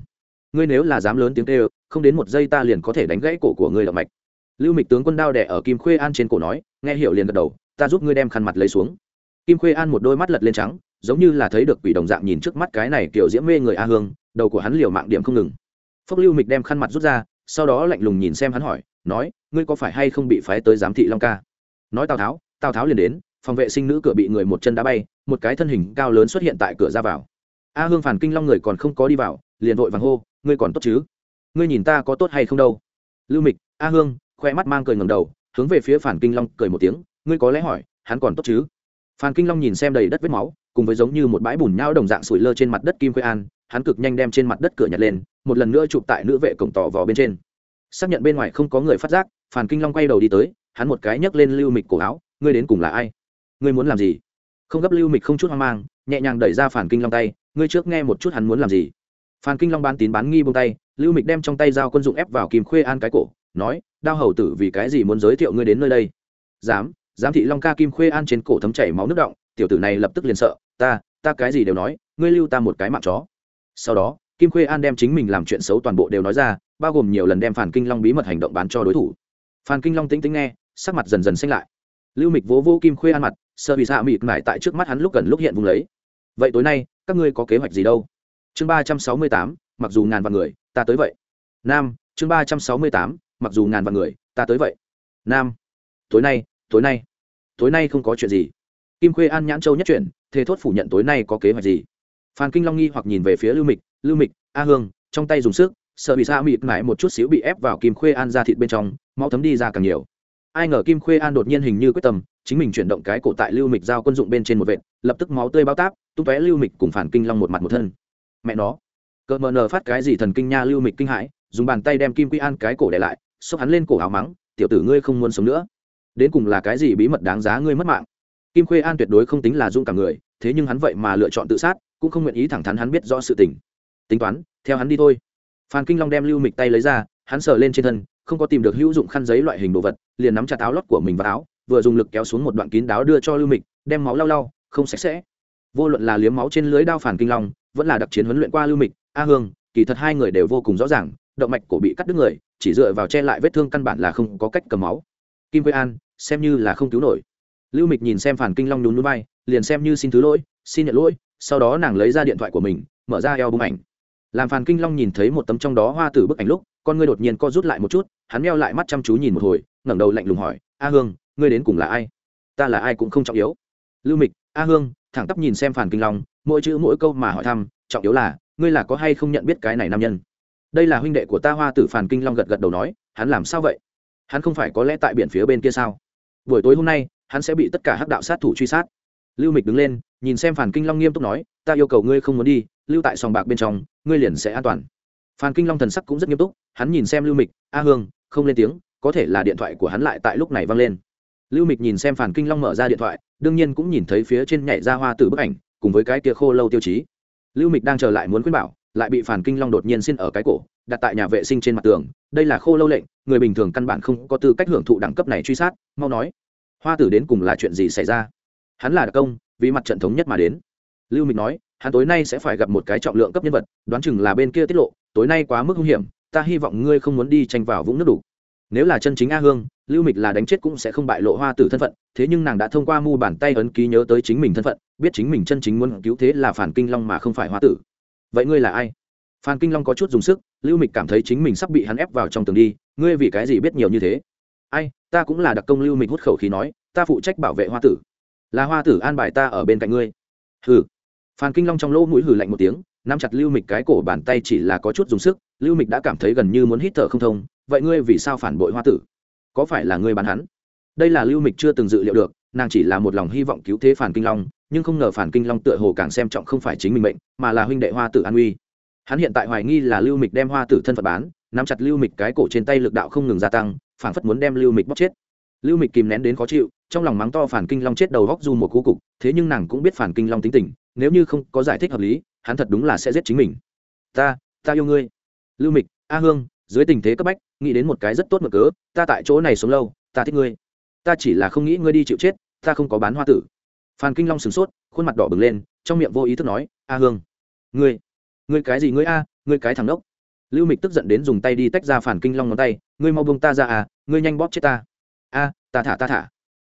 Ngươi nếu là dám lớn tiếng kêu, không đến một giây ta liền có thể đánh gãy cổ của ngươi động mạch. Lưu mịch tướng quân đao đẻ ở kim khuê an trên cổ nói, nghe hiểu liền gật đầu, ta giúp ngươi đem khăn mặt lấy xuống. Kim khuê an một đôi mắt lật lên trắng, giống như là thấy được quỷ đồng dạng nhìn trước mắt cái này kiểu diễm mê người a hương, đầu của hắn liều mạng điểm không ngừng. Phốc lưu mịch đem khăn mặt rút ra, sau đó lạnh lùng nhìn xem hắn hỏi, nói, ngươi có phải hay không bị phái tới giám thị long ca? Nói tào tháo tào tháo liền đến phòng vệ sinh nữ cửa bị người một chân đá bay, một cái thân hình cao lớn xuất hiện tại cửa ra vào. A hương phản kinh long người còn không có đi vào, liền vội vàng hô, ngươi còn tốt chứ? Ngươi nhìn ta có tốt hay không đâu? Lưu mịch, a hương, khoe mắt mang cười ngầm đầu, hướng về phía phản kinh long cười một tiếng, ngươi có lẽ hỏi, hắn còn tốt chứ? Phan kinh long nhìn xem đầy đất vết máu, cùng với giống như một bãi bùn nhau đồng dạng sủi lơ trên mặt đất kim khuê an, hắn cực nhanh đem trên mặt đất cửa nhặt lên, một lần nữa chụp tại nữ vệ cổng tỏ vò bên trên. Xác nhận bên ngoài không có người phát giác phan kinh long quay đầu đi tới, hắn một cái nhấc lên lưu mịch cổ áo, ngươi đến cùng là ai? Ngươi muốn làm gì? Không gấp lưu mịch không chút hoang mang, nhẹ nhàng đẩy ra phản kinh long tay, ngươi trước nghe một chút hắn muốn làm gì. Phan kinh long bán tín bán nghi buông tay, lưu mịch đem trong tay dao quân dụng ép vào kim khuê an cái cổ, nói, đao hầu tử, vì cái gì muốn giới thiệu ngươi đến nơi đây? Dám Dám thị long ca kim khuê an trên cổ thấm chảy máu nước động, tiểu tử này lập tức liền sợ, ta ta cái gì đều nói, ngươi lưu ta một cái mạng chó. Sau đó, kim khuê an đem chính mình làm chuyện xấu toàn bộ đều nói ra, bao gồm nhiều lần đem phản kinh long bí mật hành động bán cho đối thủ. Phan kinh long tĩnh tĩnh nghe, sắc mặt dần dần xanh lại lưu mịch vỗ vô kim khuê an mặt, sợ bị xạ mịt mải tại trước mắt hắn lúc gần lúc hiện vùng lấy. Vậy tối nay, các ngươi có kế hoạch gì đâu? Chương ba trăm sáu mươi tám, mặc dù ngàn vạn người, ta tới vậy. Nam, chương ba trăm sáu mươi tám, mặc dù ngàn vạn người, ta tới vậy. Nam, tối nay tối nay. Tối nay không có chuyện gì. Kim khuê an nhãn châu nhất chuyển thế thốt phủ nhận tối nay có kế hoạch gì. Phan kinh long nghi hoặc nhìn về phía lưu mịch lưu mịch, a hương, trong tay dùng sức, sợ bị xa mịt mãi một chút xíu bị ép vào kim khuê an ra thịt bên trong, máu thấm đi ra càng nhiều ai ngờ kim khuê an đột nhiên hình như quyết tâm, chính mình chuyển động cái cổ tại lưu mịch giao quân dụng bên trên một vệt, lập tức máu tươi bao táp, tung tóe lưu mịch cùng phản kinh long một mặt một thân. Mẹ nó. Cợt mờ nờ phát cái gì thần kinh nha lưu mịch kinh hãi, dùng bàn tay đem kim quy an cái cổ để lại, xốc hắn lên cổ áo mắng, tiểu tử ngươi không muốn sống nữa. Đến cùng là cái gì bí mật đáng giá ngươi mất mạng? Kim khuê an tuyệt đối không tính là dung cả người, thế nhưng hắn vậy mà lựa chọn tự sát, cũng không nguyện ý thẳng thắn hắn biết rõ sự tình. Tính toán, theo hắn đi thôi. Phan kinh long đem lưu mịch tay lấy ra, hắn sờ lên trên thân không có tìm được hữu dụng khăn giấy loại hình đồ vật, liền nắm chặt áo lót của mình vào áo, vừa dùng lực kéo xuống một đoạn kín đáo đưa cho lưu mịch, đem máu lau lau, không sạch sẽ. Vô luận là liếm máu trên lưới đao phản kinh long, vẫn là đặc chiến huấn luyện qua lưu mịch, a hương, kỳ thật hai người đều vô cùng rõ ràng, động mạch cổ bị cắt đứt người, chỉ dựa vào che lại vết thương căn bản là không có cách cầm máu. Kim quê an, xem như là không cứu nổi. Lưu mịch nhìn xem phản kinh long nhún núi bay liền xem như xin thứ lỗi, xin nhận lỗi, sau đó nàng lấy ra điện thoại của mình, mở ra eo bông ảnh. Làm phản kinh long nhìn thấy một tấm trong đó hoa tử bức ảnh lúc, con ngươi đột nhiên co rút lại một chút hắn meo lại mắt chăm chú nhìn một hồi, ngẩng đầu lạnh lùng hỏi, a hương, ngươi đến cùng là ai? Ta là ai cũng không trọng yếu. Lưu mịch, a hương, thẳng tắp nhìn xem phản kinh long, mỗi chữ mỗi câu mà hỏi thăm, trọng yếu là, ngươi là có hay không nhận biết cái này nam nhân? Đây là huynh đệ của ta hoa tử phản kinh long gật gật đầu nói, hắn làm sao vậy? Hắn không phải có lẽ tại biển phía bên kia sao? Buổi tối hôm nay, hắn sẽ bị tất cả hắc đạo sát thủ truy sát. Lưu mịch đứng lên, nhìn xem phản kinh long nghiêm túc nói, ta yêu cầu ngươi không muốn đi, lưu tại sòng bạc bên trong, ngươi liền sẽ an toàn. Phan kinh long thần sắc cũng rất nghiêm túc, hắn nhìn xem lưu mịch, a hương không lên tiếng, có thể là điện thoại của hắn lại tại lúc này vang lên. Lưu mịch nhìn xem phản kinh long mở ra điện thoại, đương nhiên cũng nhìn thấy phía trên nhảy ra hoa từ bức ảnh, cùng với cái tia khô lâu tiêu chí. Lưu mịch đang chờ lại muốn khuyên bảo, lại bị phản kinh long đột nhiên xin ở cái cổ, đặt tại nhà vệ sinh trên mặt tường. Đây là khô lâu lệnh, người bình thường căn bản không có tư cách hưởng thụ đẳng cấp này truy sát, mau nói, hoa tử đến cùng là chuyện gì xảy ra? Hắn là đặc công, vì mặt trận thống nhất mà đến. Lưu mịch nói, hắn tối nay sẽ phải gặp một cái trọng lượng cấp nhân vật, đoán chừng là bên kia tiết lộ, tối nay quá mức hung hiểm ta hy vọng ngươi không muốn đi tranh vào vũng nước đủ nếu là chân chính a hương, lưu mịch là đánh chết cũng sẽ không bại lộ hoa tử thân phận, thế nhưng nàng đã thông qua mu bàn tay ấn ký nhớ tới chính mình thân phận, biết chính mình chân chính muốn cứu thế là phản kinh long mà không phải hoa tử. Vậy ngươi là ai? Phan kinh long có chút dùng sức, lưu mịch cảm thấy chính mình sắp bị hắn ép vào trong tường đi, ngươi vì cái gì biết nhiều như thế? Ai, ta cũng là đặc công lưu mịch hút khẩu khí nói, ta phụ trách bảo vệ hoa tử. Là hoa tử an bài ta ở bên cạnh ngươi. Hừ. Phan kinh long trong lỗ mũi hừ lạnh một tiếng nắm chặt lưu mịch cái cổ bàn tay chỉ là có chút dùng sức, lưu mịch đã cảm thấy gần như muốn hít thở không thông, vậy ngươi vì sao phản bội hoa tử? Có phải là ngươi bán hắn? Đây là lưu mịch chưa từng dự liệu được, nàng chỉ là một lòng hy vọng cứu thế phản kinh long, nhưng không ngờ phản kinh long tựa hồ càng xem trọng không phải chính mình mệnh, mà là huynh đệ hoa tử an uy. Hắn hiện tại hoài nghi là lưu mịch đem hoa tử thân phật bán, nắm chặt lưu mịch cái cổ trên tay lực đạo không ngừng gia tăng phản phất muốn đem lưu mịch bóc chết. Lưu mịch kìm nén đến khó chịu, trong lòng mắng to phản kinh long chết đầu góc du một cú cục, thế nhưng nàng cũng biết phản kinh long tính tình, nếu như không có giải thích hợp lý hắn thật đúng là sẽ giết chính mình. Ta ta yêu ngươi. Lưu mịch, a hương, dưới tình thế cấp bách, nghĩ đến một cái rất tốt mở cớ, ta tại chỗ này sống lâu, ta thích ngươi. Ta chỉ là không nghĩ ngươi đi chịu chết, ta không có bán hoa tử. Phan kinh long sửng sốt, khuôn mặt đỏ bừng lên, trong miệng vô ý thức nói, a hương, ngươi ngươi cái gì ngươi a, ngươi cái thằng đốc lưu mịch tức giận đến dùng tay đi tách ra phản kinh long ngón tay, ngươi mau bông ta ra à ngươi nhanh bóp chết ta. A, ta thả ta thả.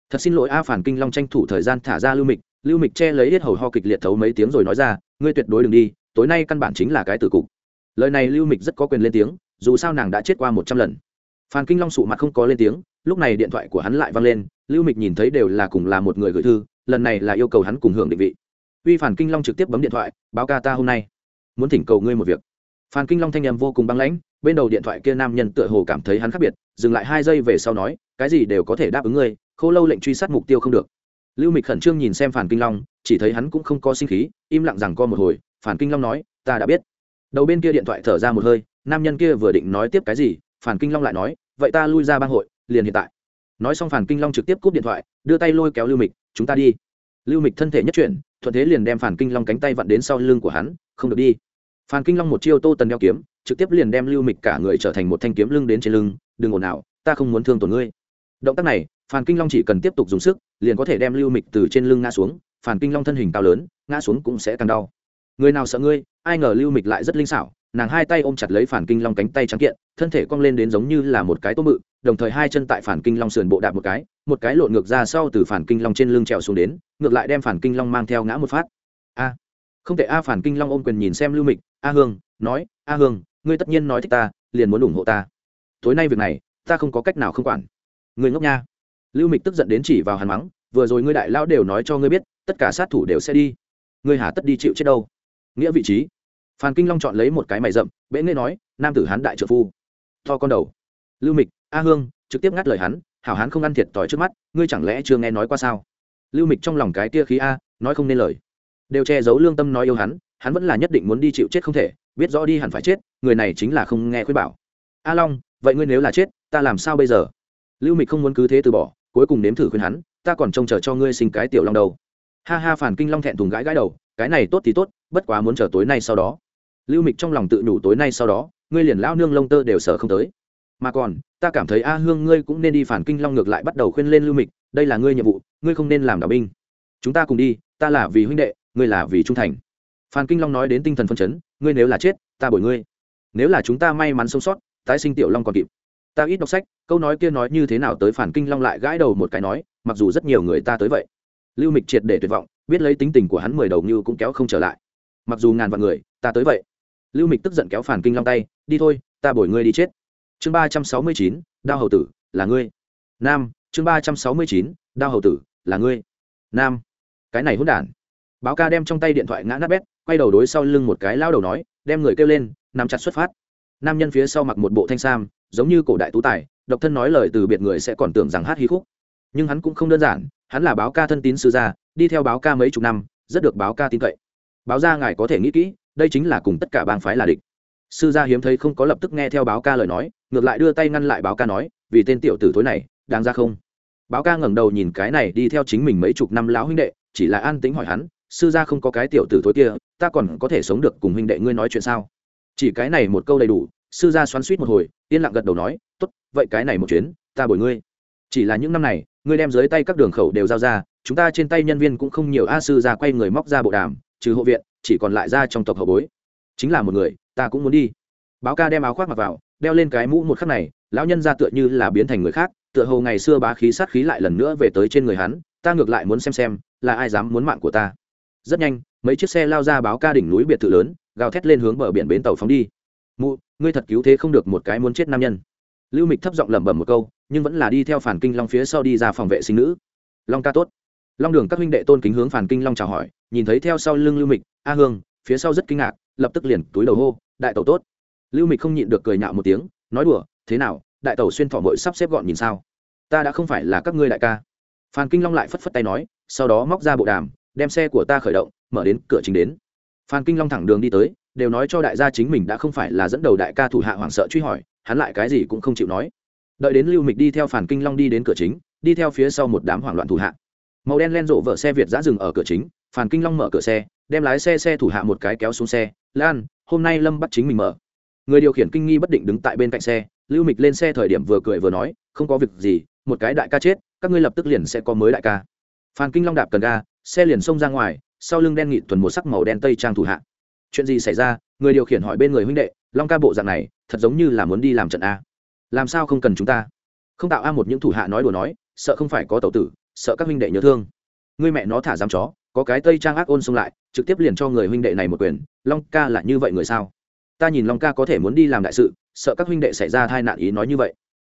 Thật xin lỗi a phản kinh long tranh thủ thời gian thả ra lưu mịch. Lưu mịch che lấy hết hầu ho kịch liệt thấu mấy tiếng rồi nói ra ngươi tuyệt đối đừng đi, tối nay căn bản chính là cái tử cục. Lời này lưu mịch rất có quyền lên tiếng, dù sao nàng đã chết qua một trăm lần. Phan kinh long sụ mặt không có lên tiếng, lúc này điện thoại của hắn lại vang lên, lưu mịch nhìn thấy đều là cùng là một người gửi thư, lần này là yêu cầu hắn cùng hưởng định vị. Uy phản kinh long trực tiếp bấm điện thoại, báo ca ta hôm nay. Muốn thỉnh cầu ngươi một việc. Phan kinh long thanh em vô cùng băng lãnh, bên đầu điện thoại kia nam nhân tựa hồ cảm thấy hắn khác biệt, dừng lại hai giây về sau nói, cái gì đều có thể đáp ứng ngươi, khô lâu lệnh truy sát mục tiêu không được lưu mịch khẩn trương nhìn xem phản kinh long, chỉ thấy hắn cũng không có sinh khí, im lặng rằng co một hồi phản kinh long nói, ta đã biết. Đầu bên kia điện thoại thở ra một hơi, nam nhân kia vừa định nói tiếp cái gì phản kinh long lại nói, vậy ta lui ra bang hội, liền hiện tại. Nói xong phản kinh long trực tiếp cúp điện thoại, đưa tay lôi kéo lưu mịch, chúng ta đi. Lưu mịch thân thể nhất chuyển, thuận thế liền đem phản kinh long cánh tay vặn đến sau lưng của hắn, không được đi. Phản kinh long một chiêu tô tần đeo kiếm, trực tiếp liền đem lưu mịch cả người trở thành một thanh kiếm lưng đến trên lưng, đừng ồn ào, ta không muốn thương tổn ngươi. Động tác này Phản kinh long chỉ cần tiếp tục dùng sức, liền có thể đem lưu mịch từ trên lưng ngã xuống Phản kinh long thân hình cao lớn, ngã xuống cũng sẽ càng đau. Người nào sợ ngươi, ai ngờ lưu mịch lại rất linh xảo, nàng hai tay ôm chặt lấy phản kinh long cánh tay trắng kiện, thân thể cong lên đến giống như là một cái tôm mự, đồng thời hai chân tại phản kinh long sườn bộ đạp một cái một cái lộn ngược ra sau từ phản kinh long trên lưng trèo xuống đến, ngược lại đem phản kinh long mang theo ngã một phát. A. Không thể a phản kinh long ôm quyền nhìn xem lưu mịch, a hương, nói, a hương, ngươi tất nhiên nói thích ta, liền muốn ủng hộ ta. Tối nay việc này, ta không có cách nào không quản. Người ngốc nha lưu mịch tức giận đến chỉ vào hàn mắng, vừa rồi ngươi đại lao đều nói cho ngươi biết, tất cả sát thủ đều sẽ đi. Ngươi hà tất đi chịu chết đâu? Nghĩa vị trí. Phan kinh long chọn lấy một cái mày rậm bễ nghe nói, nam tử hán đại trợ phu, to con đầu. Lưu mịch, a hương, trực tiếp ngắt lời hắn, hảo hán không ăn thiệt tỏi trước mắt, ngươi chẳng lẽ chưa nghe nói qua sao? Lưu mịch trong lòng cái kia khí a, nói không nên lời. Đều che giấu lương tâm nói yêu hắn hắn vẫn là nhất định muốn đi chịu chết không thể, biết rõ đi hẳn phải chết, người này chính là không nghe khuyên bảo. A long, vậy ngươi nếu là chết, ta làm sao bây giờ? Lưu mịch không muốn cứ thế từ bỏ cuối cùng nếm thử khuyên hắn, ta còn trông chờ cho ngươi sinh cái tiểu long đầu. Ha ha phản kinh long thẹn thùng gãi gãi đầu, cái này tốt thì tốt, bất quá muốn chờ tối nay sau đó. Lưu mịch trong lòng tự đủ tối nay sau đó, ngươi liền lão nương lông tơ đều sợ không tới. Mà còn, ta cảm thấy a hương ngươi cũng nên đi phản kinh long ngược lại bắt đầu khuyên lên lưu mịch, đây là ngươi nhiệm vụ, ngươi không nên làm đạo binh. Chúng ta cùng đi, ta là vì huynh đệ, ngươi là vì trung thành. Phan kinh long nói đến tinh thần phân chấn, ngươi nếu là chết, ta bồi ngươi. Nếu là chúng ta may mắn sống sót, tái sinh tiểu long còn kịp ta ít đọc sách, câu nói kia nói như thế nào tới phản kinh long lại gãi đầu một cái nói, mặc dù rất nhiều người ta tới vậy. Lưu mịch triệt để tuyệt vọng, biết lấy tính tình của hắn mười đầu như cũng kéo không trở lại. Mặc dù ngàn vạn người, ta tới vậy. Lưu mịch tức giận kéo phản kinh long tay, đi thôi, ta bồi ngươi đi chết. Chương ba trăm sáu mươi chín, đao hầu tử, là ngươi. Nam, chương ba trăm sáu mươi chín, đao hầu tử, là ngươi. Nam, cái này hôn đản. Báo ca đem trong tay điện thoại ngã nát bét, quay đầu đối sau lưng một cái lao đầu nói, đem người kêu lên nằm chặt xuất phát. Nam nhân phía sau mặc một bộ thanh sam giống như cổ đại tú tài, độc thân nói lời từ biệt người sẽ còn tưởng rằng hát hí khúc. Nhưng hắn cũng không đơn giản, hắn là báo ca thân tín sư gia, đi theo báo ca mấy chục năm, rất được báo ca tin cậy. Báo ra ngài có thể nghĩ kỹ, đây chính là cùng tất cả bang phái là địch. Sư gia hiếm thấy không có lập tức nghe theo báo ca lời nói, ngược lại đưa tay ngăn lại báo ca nói, vì tên tiểu tử thối này, đáng ra không? Báo ca ngẩng đầu nhìn cái này đi theo chính mình mấy chục năm lão huynh đệ, chỉ là an tính hỏi hắn, sư gia không có cái tiểu tử thối kia, ta còn có thể sống được cùng huynh đệ ngươi nói chuyện sao? Chỉ cái này một câu đầy đủ sư gia xoắn suýt một hồi, yên lặng gật đầu nói, tốt, vậy cái này một chuyến, ta bồi ngươi. Chỉ là những năm này, ngươi đem dưới tay các đường khẩu đều giao ra, chúng ta trên tay nhân viên cũng không nhiều, a, sư gia quay người móc ra bộ đàm, trừ hộ viện, chỉ còn lại ra trong tộc hậu bối. Chính là một người, ta cũng muốn đi. Báo ca đem áo khoác mặc vào, đeo lên cái mũ một khắc này, lão nhân ra tựa như là biến thành người khác, tựa hồ ngày xưa bá khí sát khí lại lần nữa về tới trên người hắn, ta ngược lại muốn xem xem, là ai dám muốn mạng của ta. Rất nhanh, mấy chiếc xe lao ra báo ca đỉnh núi biệt thự lớn, gào thét lên hướng bờ biển bến tàu phóng đi mụ, ngươi thật cứu thế không được một cái muốn chết nam nhân. Lưu mịch thấp giọng lẩm bẩm một câu, nhưng vẫn là đi theo phản kinh long phía sau đi ra phòng vệ sinh nữ. Long ca tốt. Long đường các huynh đệ tôn kính hướng phản kinh long chào hỏi, nhìn thấy theo sau lưng lưu mịch, a hương, phía sau rất kinh ngạc, lập tức liền túi đầu hô, đại tẩu tốt. Lưu mịch không nhịn được cười nhạo một tiếng, nói đùa, thế nào, đại tẩu xuyên thọ mội sắp xếp gọn nhìn sao? Ta đã không phải là các ngươi đại ca. Phan kinh long lại phất phất tay nói, sau đó móc ra bộ đàm, đem xe của ta khởi động, mở đến cửa chính đến. Phan kinh long thẳng đường đi tới đều nói cho đại gia chính mình đã không phải là dẫn đầu đại ca thủ hạ hoảng sợ truy hỏi, hắn lại cái gì cũng không chịu nói. Đợi đến lưu mịch đi theo phản kinh long đi đến cửa chính, đi theo phía sau một đám hoảng loạn thủ hạ. Màu đen len rộ vợ xe việt giã dừng ở cửa chính, phản kinh long mở cửa xe, đem lái xe xe thủ hạ một cái kéo xuống xe, lan, hôm nay lâm bắt chính mình mở. Người điều khiển kinh nghi bất định đứng tại bên cạnh xe, lưu mịch lên xe thời điểm vừa cười vừa nói, không có việc gì, một cái đại ca chết, các ngươi lập tức liền sẽ có mới đại ca. Phan kinh long đạp cần ga, xe liền xông ra ngoài, sau lưng đen nghị tuần một sắc màu đen tây trang thủ hạ chuyện gì xảy ra? Người điều khiển hỏi bên người huynh đệ, long ca bộ dạng này, thật giống như là muốn đi làm trận a. Làm sao không cần chúng ta? Không tạo a một những thủ hạ nói đùa nói, sợ không phải có tẩu tử, sợ các huynh đệ nhớ thương. Người mẹ nó thả giam chó, có cái tây trang ác ôn xông lại, trực tiếp liền cho người huynh đệ này một quyền. Long ca là như vậy người sao? Ta nhìn long ca có thể muốn đi làm đại sự, sợ các huynh đệ xảy ra tai nạn ý nói như vậy.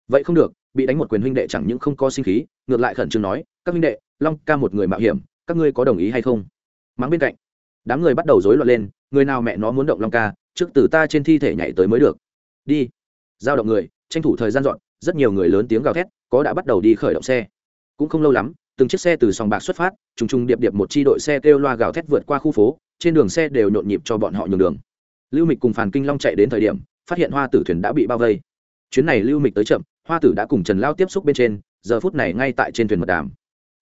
Vậy không được, bị đánh một quyền huynh đệ chẳng những không có sinh khí, ngược lại khẩn trương nói, các huynh đệ, long ca một người mạo hiểm, các ngươi có đồng ý hay không? Mắng bên cạnh, đám người bắt đầu rối loạn lên người nào mẹ nó muốn động long ca, trước từ ta trên thi thể nhảy tới mới được. Đi. Giao động người, tranh thủ thời gian dọn, rất nhiều người lớn tiếng gào thét, có đã bắt đầu đi khởi động xe. Cũng không lâu lắm, từng chiếc xe từ sòng bạc xuất phát, trùng trùng điệp điệp một chi đội xe kêu loa gào thét vượt qua khu phố, trên đường xe đều nhộn nhịp cho bọn họ nhường đường. Lưu mịch cùng phàn kinh long chạy đến thời điểm, phát hiện hoa tử thuyền đã bị bao vây. Chuyến này lưu mịch tới chậm, hoa tử đã cùng trần lao tiếp xúc bên trên, giờ phút này ngay tại trên thuyền mật đàm.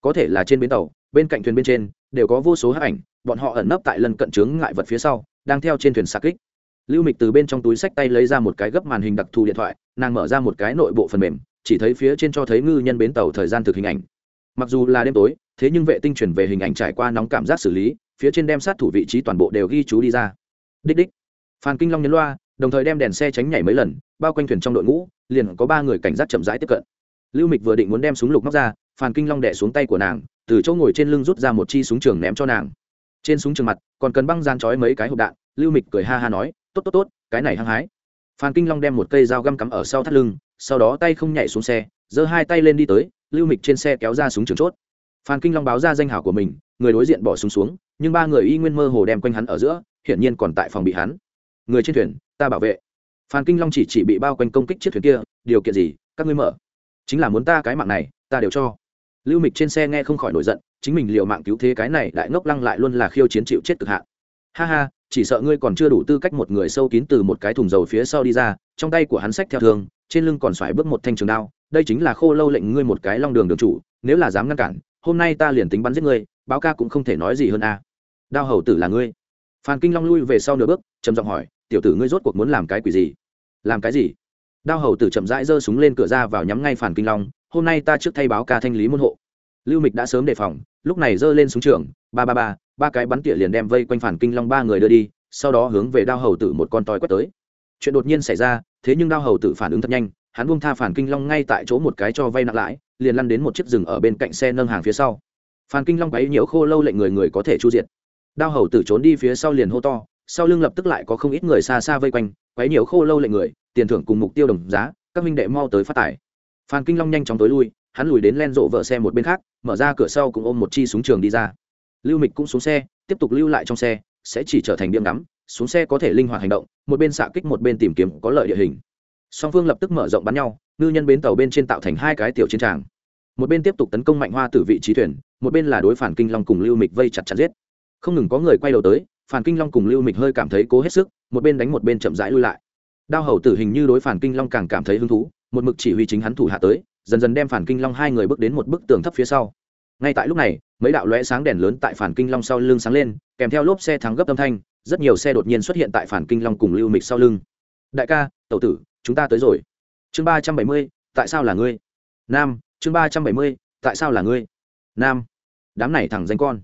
Có thể là trên bến tàu, bên cạnh thuyền bên trên, đều có vô số hát ảnh bọn họ ẩn nấp tại lần cận trướng ngại vật phía sau, đang theo trên thuyền xa kích. Lưu mịch từ bên trong túi sách tay lấy ra một cái gấp màn hình đặc thù điện thoại, nàng mở ra một cái nội bộ phần mềm, chỉ thấy phía trên cho thấy ngư nhân bến tàu thời gian thực hình ảnh. Mặc dù là đêm tối, thế nhưng vệ tinh chuyển về hình ảnh trải qua nóng cảm giác xử lý, phía trên đem sát thủ vị trí toàn bộ đều ghi chú đi ra. Đích đích. Phan kinh long nhấn loa, đồng thời đem đèn xe tránh nhảy mấy lần, bao quanh thuyền trong đội ngũ, liền có ba người cảnh giác chậm rãi tiếp cận. Lưu mịch vừa định muốn đem súng lục móc ra, phan kinh long đẻ xuống tay của nàng, từ chỗ ngồi trên lưng rút ra một chi súng trường ném cho nàng trên súng trường mặt, còn cần băng gian trói mấy cái hộp đạn, lưu mịch cười ha ha nói, tốt tốt tốt, cái này hăng hái. Phan kinh long đem một cây dao găm cắm ở sau thắt lưng, sau đó tay không nhảy xuống xe, giơ hai tay lên đi tới, lưu mịch trên xe kéo ra súng trường chốt. Phan kinh long báo ra danh hảo của mình, người đối diện bỏ súng xuống, nhưng ba người y nguyên mơ hồ đem quanh hắn ở giữa, hiển nhiên còn tại phòng bị hắn. Người trên thuyền, ta bảo vệ. Phan kinh long chỉ chỉ bị bao quanh công kích chiếc thuyền kia, điều kiện gì? Các ngươi mở. Chính là muốn ta cái mạng này, ta đều cho lưu mịch trên xe nghe không khỏi nổi giận, chính mình liều mạng cứu thế cái này đại ngốc lăng lại luôn là khiêu chiến chịu chết cực hạn. Ha ha, chỉ sợ ngươi còn chưa đủ tư cách một người sâu kín từ một cái thùng dầu phía sau đi ra, trong tay của hắn sách theo thường trên lưng còn xoài bước một thanh trường đao, đây chính là khô lâu lệnh ngươi một cái long đường đường chủ, nếu là dám ngăn cản, hôm nay ta liền tính bắn giết ngươi, báo ca cũng không thể nói gì hơn a. Đao hầu tử là ngươi. Phan kinh long lui về sau nửa bước, trầm giọng hỏi, tiểu tử ngươi rốt cuộc muốn làm cái quỷ gì? Làm cái gì? Đao hầu tử chậm rãi giơ súng lên cửa ra vào nhắm ngay phản kinh long, hôm nay ta trước thay báo ca thanh lý môn hộ lưu mịch đã sớm đề phòng, lúc này giơ lên súng trường, ba ba ba ba cái bắn tỉa liền đem vây quanh phản kinh long ba người đưa đi, sau đó hướng về đao hầu tử một con toi quét tới. Chuyện đột nhiên xảy ra, thế nhưng đao hầu tử phản ứng thật nhanh, hắn buông tha phản kinh long ngay tại chỗ một cái cho vay nặng lãi, liền lăn đến một chiếc rừng ở bên cạnh xe nâng hàng phía sau. Phản kinh long quấy nhiễu khô lâu lệnh người người có thể chu diệt. Đao hầu tử trốn đi phía sau liền hô to, sau lưng lập tức lại có không ít người xa xa vây quanh, quấy nhiễu khô lâu lệnh người, tiền thưởng cùng mục tiêu đồng giá, các minh đệ mau tới phát tải phan kinh long nhanh chóng tối lui hắn lùi đến len rộ vợ xe một bên khác, mở ra cửa sau cùng ôm một chi súng trường đi ra. Lưu mịch cũng xuống xe, tiếp tục lưu lại trong xe, sẽ chỉ trở thành điểm ngắm, xuống xe có thể linh hoạt hành động, một bên xạ kích một bên tìm kiếm có lợi địa hình. Song phương lập tức mở rộng bắn nhau, ngư nhân bến tàu bên trên tạo thành hai cái tiểu chiến tràng. Một bên tiếp tục tấn công mạnh hoa từ vị trí thuyền, một bên là đối phản kinh long cùng lưu mịch vây chặt chặt giết. Không ngừng có người quay đầu tới, phản kinh long cùng lưu mịch hơi cảm thấy cố hết sức, một bên đánh một bên chậm rãi lui lại. Đao hầu tử hình như đối phản kinh long càng cảm thấy hứng thú, một mực chỉ huy chính hắn thủ hạ tới dần dần đem phản kinh long hai người bước đến một bức tường thấp phía sau. Ngay tại lúc này, mấy đạo lóe sáng đèn lớn tại phản kinh long sau lưng sáng lên, kèm theo lốp xe thắng gấp âm thanh, rất nhiều xe đột nhiên xuất hiện tại phản kinh long cùng lưu mịch sau lưng. Đại ca, tẩu tử, chúng ta tới rồi. Chương ba trăm bảy mươi, tại sao là ngươi? Nam, chương ba trăm bảy mươi, tại sao là ngươi? Nam, đám này thẳng danh con.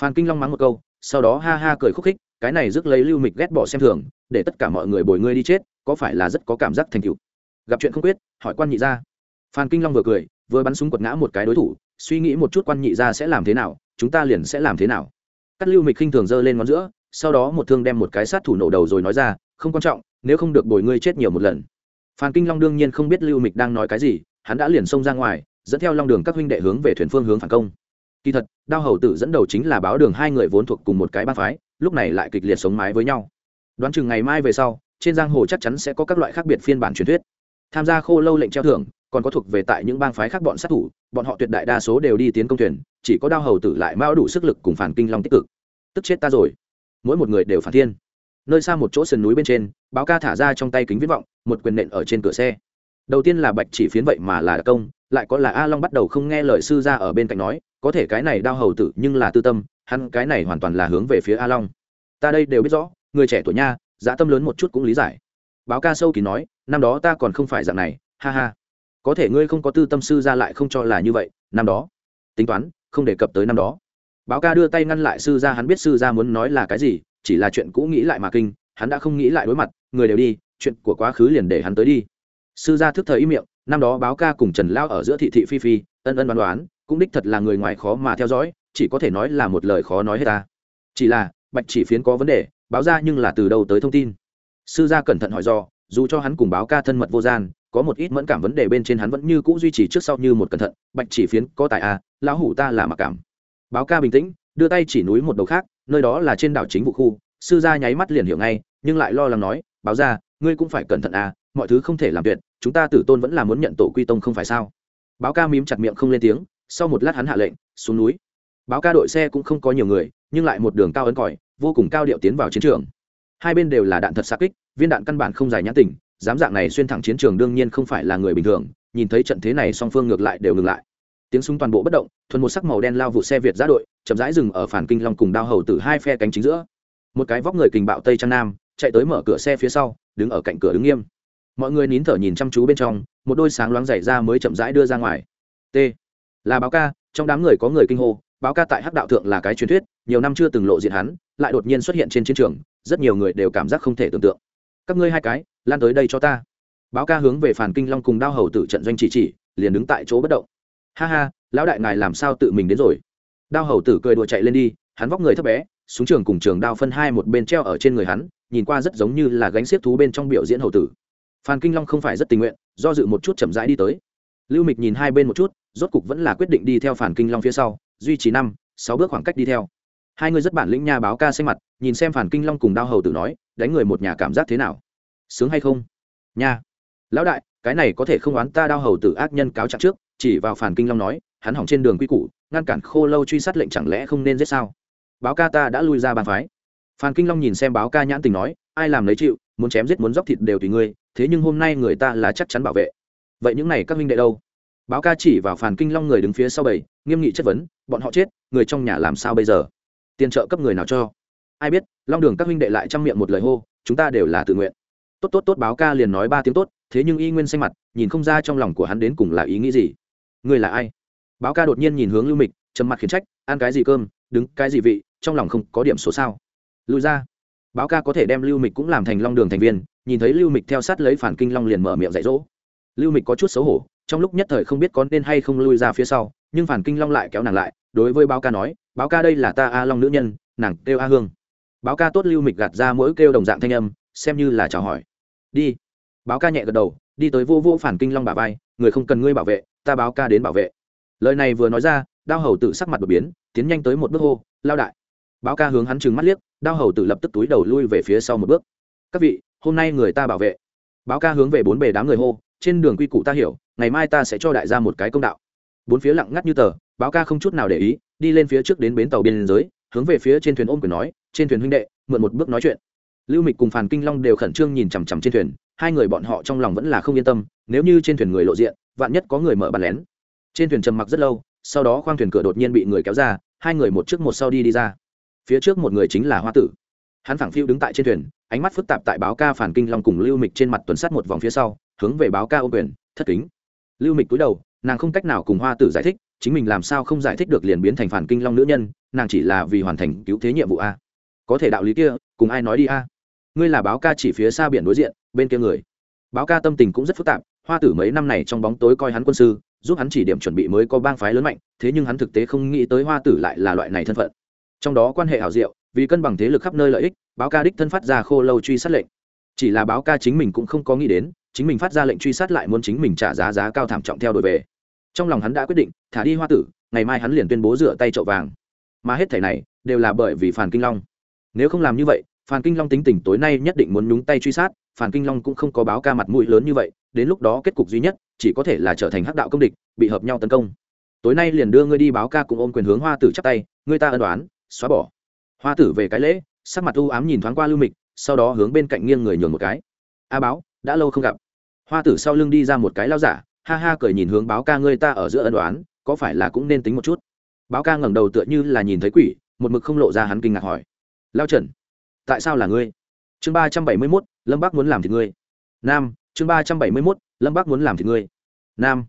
Phan kinh long mắng một câu, sau đó ha ha cười khúc khích, cái này rước lấy lưu mịch ghét bỏ xem thường, để tất cả mọi người bồi ngươi đi chết, có phải là rất có cảm giác thành cựu gặp chuyện không quyết, hỏi quan nhị ra phan kinh long vừa cười, vừa bắn súng quật ngã một cái đối thủ, suy nghĩ một chút quan nhị ra sẽ làm thế nào, chúng ta liền sẽ làm thế nào. Cắt lưu mịch khinh thường giơ lên ngón giữa, sau đó một thương đem một cái sát thủ nổ đầu rồi nói ra, không quan trọng, nếu không được bồi ngươi chết nhiều một lần. Phan kinh long đương nhiên không biết lưu mịch đang nói cái gì, hắn đã liền xông ra ngoài, dẫn theo long đường các huynh đệ hướng về thuyền phương hướng phản công. Kỳ thật, đao hầu tử dẫn đầu chính là báo đường hai người vốn thuộc cùng một cái ba phái, lúc này lại kịch liệt sống mái với nhau. Đoán chừng ngày mai về sau, trên giang hồ chắc chắn sẽ có các loại khác biệt phiên bản truyền thuyết. Tham gia khô lâu lệnh treo thưởng còn có thuộc về tại những bang phái khác bọn sát thủ, bọn họ tuyệt đại đa số đều đi tiến công thuyền, chỉ có đao hầu tử lại mao đủ sức lực cùng phản kinh long tích cực. Tức chết ta rồi. Mỗi một người đều phản thiên. Nơi xa một chỗ sườn núi bên trên, báo ca thả ra trong tay kính viễn vọng, một quyền nện ở trên cửa xe. Đầu tiên là bạch chỉ phiến vậy mà là công, lại có là a long bắt đầu không nghe lời sư ra ở bên cạnh nói, có thể cái này đao hầu tử nhưng là tư tâm, hắn cái này hoàn toàn là hướng về phía a long. Ta đây đều biết rõ, người trẻ tuổi nha dã tâm lớn một chút cũng lý giải. Báo ca sâu kỳ nói, năm đó ta còn không phải dạng này, ha ha có thể ngươi không có tư tâm sư ra lại không cho là như vậy, năm đó. Tính toán, không đề cập tới năm đó. Báo ca đưa tay ngăn lại sư ra hắn biết sư ra muốn nói là cái gì, chỉ là chuyện cũ nghĩ lại mà kinh, hắn đã không nghĩ lại đối mặt, người đều đi, chuyện của quá khứ liền để hắn tới đi. Sư gia thức thời ý miệng, năm đó báo ca cùng trần lao ở giữa thị thị phi phi, ân ân đoán đoán, cũng đích thật là người ngoài khó mà theo dõi, chỉ có thể nói là một lời khó nói hết ta. Chỉ là, bạch chỉ phiến có vấn đề, báo ra nhưng là từ đâu tới thông tin? Sư gia cẩn thận hỏi do dù cho hắn cùng báo ca thân mật vô gian, có một ít mẫn cảm vấn đề bên trên hắn vẫn như cũ duy trì trước sau như một cẩn thận, bạch chỉ phiến, có tài à lão hủ ta là mặc cảm. Báo ca bình tĩnh, đưa tay chỉ núi một đầu khác, nơi đó là trên đảo chính vụ khu, sư gia nháy mắt liền hiểu ngay, nhưng lại lo lắng nói, báo ra ngươi cũng phải cẩn thận à mọi thứ không thể làm tuyệt, chúng ta tử tôn vẫn là muốn nhận tổ quy tông không phải sao? Báo ca mím chặt miệng không lên tiếng, sau một lát hắn hạ lệnh, xuống núi. Báo ca đội xe cũng không có nhiều người, nhưng lại một đường cao ấn còi, vô cùng cao điệu tiến vào chiến trường hai bên đều là đạn thật xa kích, viên đạn căn bản không dài nhãn tình, dám dạng này xuyên thẳng chiến trường đương nhiên không phải là người bình thường, nhìn thấy trận thế này song phương ngược lại đều ngừng lại. Tiếng súng toàn bộ bất động, thuần một sắc màu đen lao vụ xe việt giã đội, chậm rãi dừng ở phản kinh long cùng đao hầu từ hai phe cánh chính giữa. Một cái vóc người kình bạo tây trang nam, chạy tới mở cửa xe phía sau, đứng ở cạnh cửa đứng nghiêm. Mọi người nín thở nhìn chăm chú bên trong, một đôi sáng loáng dày ra mới chậm rãi đưa ra ngoài. T. Là báo ca, trong đám người có người kinh hô, báo ca tại hắc đạo thượng là cái truyền thuyết, nhiều năm chưa từng lộ diện hắn, lại đột nhiên xuất hiện trên chiến trường rất nhiều người đều cảm giác không thể tưởng tượng. Các ngươi hai cái, lan tới đây cho ta. Báo ca hướng về phản kinh long cùng đao hầu tử trận doanh chỉ chỉ, liền đứng tại chỗ bất động. Ha ha, lão đại ngài làm sao tự mình đến rồi? Đao hầu tử cười đùa chạy lên đi, hắn vóc người thấp bé, súng trường cùng trường đao phân hai một bên treo ở trên người hắn, nhìn qua rất giống như là gánh xiếc thú bên trong biểu diễn hầu tử. Phan kinh long không phải rất tình nguyện, do dự một chút chậm rãi đi tới. Lưu mịch nhìn hai bên một chút, rốt cục vẫn là quyết định đi theo phản kinh long phía sau, duy trì năm, sáu bước khoảng cách đi theo hai người rất bản lĩnh nha báo ca xanh mặt, nhìn xem phản kinh long cùng đao hầu tử nói, đánh người một nhà cảm giác thế nào? Sướng hay không? Nha. Lão đại, cái này có thể không oán ta đao hầu tử ác nhân cáo trạng trước, chỉ vào phản kinh long nói, hắn hỏng trên đường quy củ, ngăn cản khô lâu truy sát lệnh chẳng lẽ không nên giết sao? Báo ca ta đã lui ra bàn phái. Phan kinh long nhìn xem báo ca nhãn tình nói, ai làm lấy chịu, muốn chém giết muốn dóc thịt đều tùy ngươi, thế nhưng hôm nay người ta là chắc chắn bảo vệ. Vậy những này các minh đệ đâu? Báo ca chỉ vào phản kinh long người đứng phía sau bầy, nghiêm nghị chất vấn, bọn họ chết, người trong nhà làm sao bây giờ? Tiền trợ cấp người nào cho? Ai biết, long đường các huynh đệ lại chăm miệng một lời hô, chúng ta đều là tự nguyện. Tốt tốt tốt báo ca liền nói ba tiếng tốt, thế nhưng y nguyên xanh mặt, nhìn không ra trong lòng của hắn đến cùng là ý nghĩ gì. Người là ai? Báo ca đột nhiên nhìn hướng lưu mịch, trầm mặt khiến trách, ăn cái gì cơm, đứng cái gì vị, trong lòng không có điểm số sao? Lùi ra. Báo ca có thể đem lưu mịch cũng làm thành long đường thành viên, nhìn thấy lưu mịch theo sát lấy phản kinh long liền mở miệng dạy dỗ. Lưu mịch có chút xấu hổ, trong lúc nhất thời không biết có nên hay không lui ra phía sau, nhưng phản kinh long lại kéo nàng lại, đối với báo ca nói báo ca đây là ta a long nữ nhân, nàng kêu a hương. Báo ca tốt lưu mịch gạt ra mỗi kêu đồng dạng thanh âm, xem như là chào hỏi. Đi. Báo ca nhẹ gật đầu, đi tới vô vô phản kinh long bà vai, người không cần ngươi bảo vệ, ta báo ca đến bảo vệ. Lời này vừa nói ra, đao hầu tự sắc mặt đột biến, tiến nhanh tới một bước hô, lao đại. Báo ca hướng hắn trừng mắt liếc, đao hầu tự lập tức túi đầu lui về phía sau một bước. Các vị, hôm nay người ta bảo vệ. Báo ca hướng về bốn bề đám người hô, trên đường quy củ ta hiểu, ngày mai ta sẽ cho đại gia một cái công đạo. Bốn phía lặng ngắt như tờ báo ca không chút nào để ý, đi lên phía trước đến bến tàu biên giới, hướng về phía trên thuyền ôm quyền nói, trên thuyền huynh đệ, mượn một bước nói chuyện. Lưu mịch cùng phàn kinh long đều khẩn trương nhìn chằm chằm trên thuyền, hai người bọn họ trong lòng vẫn là không yên tâm, nếu như trên thuyền người lộ diện, vạn nhất có người mở bàn lén. Trên thuyền trầm mặc rất lâu, sau đó khoang thuyền cửa đột nhiên bị người kéo ra, hai người một trước một sau đi đi ra. Phía trước một người chính là hoa tử. Hắn phảng phiu đứng tại trên thuyền, ánh mắt phức tạp tại báo ca phản kinh long cùng lưu mịch trên mặt tuần sắt một vòng phía sau, hướng về báo ca ô quyền, thất kính. Lưu mịch cúi đầu, nàng không cách nào cùng hoa tử giải thích chính mình làm sao không giải thích được liền biến thành phản kinh long nữ nhân, nàng chỉ là vì hoàn thành cứu thế nhiệm vụ a. Có thể đạo lý kia, cùng ai nói đi a? Ngươi là báo ca chỉ phía xa biển đối diện, bên kia người. Báo ca tâm tình cũng rất phức tạp, hoa tử mấy năm này trong bóng tối coi hắn quân sư, giúp hắn chỉ điểm chuẩn bị mới có bang phái lớn mạnh, thế nhưng hắn thực tế không nghĩ tới hoa tử lại là loại này thân phận. Trong đó quan hệ hảo diệu, vì cân bằng thế lực khắp nơi lợi ích, báo ca đích thân phát ra khô lâu truy sát lệnh. Chỉ là báo ca chính mình cũng không có nghĩ đến, chính mình phát ra lệnh truy sát lại muốn chính mình trả giá giá cao thảm trọng theo đuổi về trong lòng hắn đã quyết định, thả đi hoa tử, ngày mai hắn liền tuyên bố rửa tay trậu vàng. Mà hết thảy này, đều là bởi vì phản kinh long. Nếu không làm như vậy phản kinh long tính tình tối nay nhất định muốn nhúng tay truy sát phản kinh long cũng không có báo ca mặt mũi lớn như vậy, đến lúc đó kết cục duy nhất, chỉ có thể là trở thành hắc đạo công địch, bị hợp nhau tấn công. Tối nay liền đưa ngươi đi báo ca cùng ôm quyền hướng hoa tử chắp tay, ngươi ta ân đoán xóa bỏ. Hoa tử về cái lễ, sắc mặt u ám nhìn thoáng qua lưu mịch, sau đó hướng bên cạnh nghiêng người nhường một cái. A báo, đã lâu không gặp. Hoa tử sau lưng đi ra một cái lao giả ha ha cười nhìn hướng báo ca ngươi ta ở giữa ân đoán, có phải là cũng nên tính một chút? Báo ca ngẩng đầu tựa như là nhìn thấy quỷ, một mực không lộ ra hắn kinh ngạc hỏi. Lao trần, tại sao là ngươi? Chương ba trăm bảy mươi mốt, lâm bác muốn làm thì ngươi. Nam, chương ba trăm bảy mươi mốt, lâm bác muốn làm thì ngươi. Nam,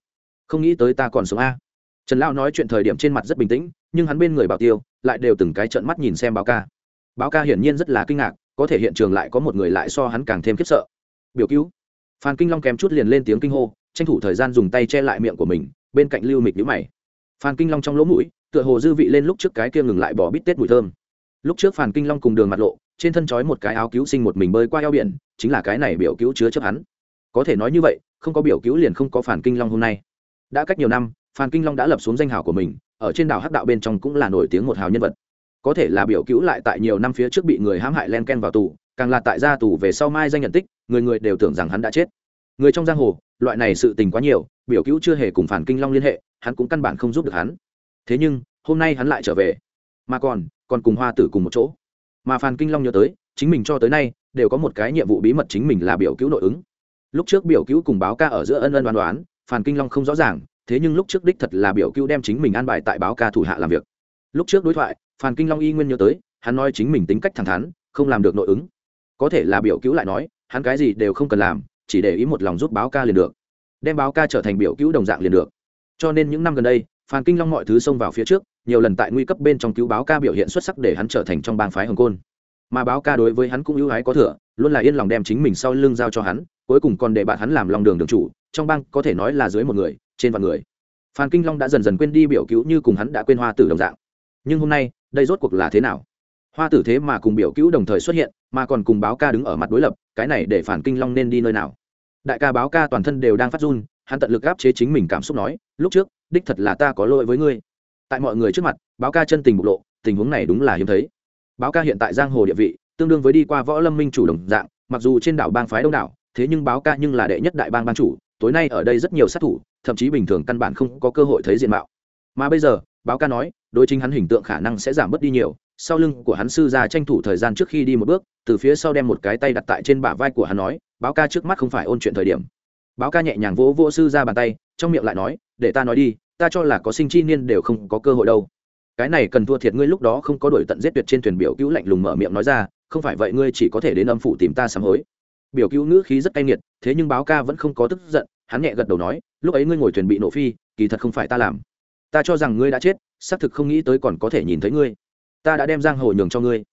không nghĩ tới ta còn sống a. Trần lão nói chuyện thời điểm trên mặt rất bình tĩnh, nhưng hắn bên người bảo tiêu lại đều từng cái trợn mắt nhìn xem báo ca. Báo ca hiển nhiên rất là kinh ngạc, có thể hiện trường lại có một người lại so hắn càng thêm khiếp sợ. Biểu cứu. Phan kinh long kèm chút liền lên tiếng kinh hô tranh thủ thời gian dùng tay che lại miệng của mình, bên cạnh lưu mịch nhữ mày. Phan kinh long trong lỗ mũi, tựa hồ dư vị lên lúc trước cái kia ngừng lại bỏ bít tết mùi thơm. Lúc trước phan kinh long cùng đường mặt lộ, trên thân trói một cái áo cứu sinh một mình bơi qua eo biển, chính là cái này biểu cứu chứa chấp hắn. Có thể nói như vậy, không có biểu cứu liền không có phản kinh long hôm nay. Đã cách nhiều năm, phan kinh long đã lập xuống danh hào của mình, ở trên đảo hắc đạo bên trong cũng là nổi tiếng một hào nhân vật. Có thể là biểu cứu lại tại nhiều năm phía trước bị người hãm hại len ken vào tù, càng là tại gia tù về sau mai danh nhận tích, người người đều tưởng rằng hắn đã chết người trong giang hồ, loại này sự tình quá nhiều, biểu cứu chưa hề cùng phản kinh long liên hệ, hắn cũng căn bản không giúp được hắn. Thế nhưng, hôm nay hắn lại trở về. Mà còn còn cùng hoa tử cùng một chỗ. Mà phản kinh long nhớ tới, chính mình cho tới nay, đều có một cái nhiệm vụ bí mật chính mình là biểu cứu nội ứng. Lúc trước biểu cứu cùng báo ca ở giữa ân ân đoán đoán, phản kinh long không rõ ràng, thế nhưng lúc trước đích thật là biểu cứu đem chính mình an bài tại báo ca thủ hạ làm việc. Lúc trước đối thoại, phản kinh long y nguyên nhớ tới, hắn nói chính mình tính cách thẳng thắn, không làm được nội ứng. Có thể là biểu cứu lại nói, hắn cái gì đều không cần làm chỉ để ý một lòng giúp báo ca liền được, đem báo ca trở thành biểu cứu đồng dạng liền được. Cho nên những năm gần đây phan kinh long mọi thứ xông vào phía trước, nhiều lần tại nguy cấp bên trong cứu báo ca biểu hiện xuất sắc để hắn trở thành trong bang phái hồng côn. Mà báo ca đối với hắn cũng ưu ái có thừa, luôn là yên lòng đem chính mình sau lưng giao cho hắn, cuối cùng còn để bạn hắn làm lòng đường đường chủ, trong bang có thể nói là dưới một người, trên vạn người. Phan kinh long đã dần dần quên đi biểu cứu như cùng hắn đã quên hoa tử đồng dạng. Nhưng hôm nay, đây rốt cuộc là thế nào? Hoa tử thế mà cùng biểu cứu đồng thời xuất hiện, mà còn cùng báo ca đứng ở mặt đối lập, cái này để phản kinh long nên đi nơi nào? Đại ca báo ca toàn thân đều đang phát run, hắn tận lực gáp chế chính mình cảm xúc nói, lúc trước, đích thật là ta có lỗi với ngươi. Tại mọi người trước mặt, báo ca chân tình bộc lộ, tình huống này đúng là hiếm thấy. Báo ca hiện tại giang hồ địa vị, tương đương với đi qua võ lâm minh chủ đồng dạng, mặc dù trên đảo bang phái đông đảo, thế nhưng báo ca nhưng là đệ nhất đại bang bang chủ, tối nay ở đây rất nhiều sát thủ, thậm chí bình thường căn bản không có cơ hội thấy diện mạo. Mà bây giờ, báo ca nói, đối chính hắn hình tượng khả năng sẽ giảm bớt đi nhiều, sau lưng của hắn sư ra tranh thủ thời gian trước khi đi một bước, từ phía sau đem một cái tay đặt tại trên bả vai của hắn nói báo ca trước mắt không phải ôn chuyện thời điểm. Báo ca nhẹ nhàng vỗ vỗ sư ra bàn tay, trong miệng lại nói, để ta nói đi, ta cho là có sinh chi niên đều không có cơ hội đâu. Cái này cần thua thiệt ngươi lúc đó không có đổi tận giết tuyệt trên thuyền biểu cứu lạnh lùng mở miệng nói ra, không phải vậy ngươi chỉ có thể đến âm phủ tìm ta sám hối. Biểu cứu ngữ khí rất cay nghiệt, thế nhưng báo ca vẫn không có tức giận, hắn nhẹ gật đầu nói, lúc ấy ngươi ngồi thuyền bị nổ phi, kỳ thật không phải ta làm. Ta cho rằng ngươi đã chết, xác thực không nghĩ tới còn có thể nhìn thấy ngươi. Ta đã đem giang hồ nhường cho ngươi.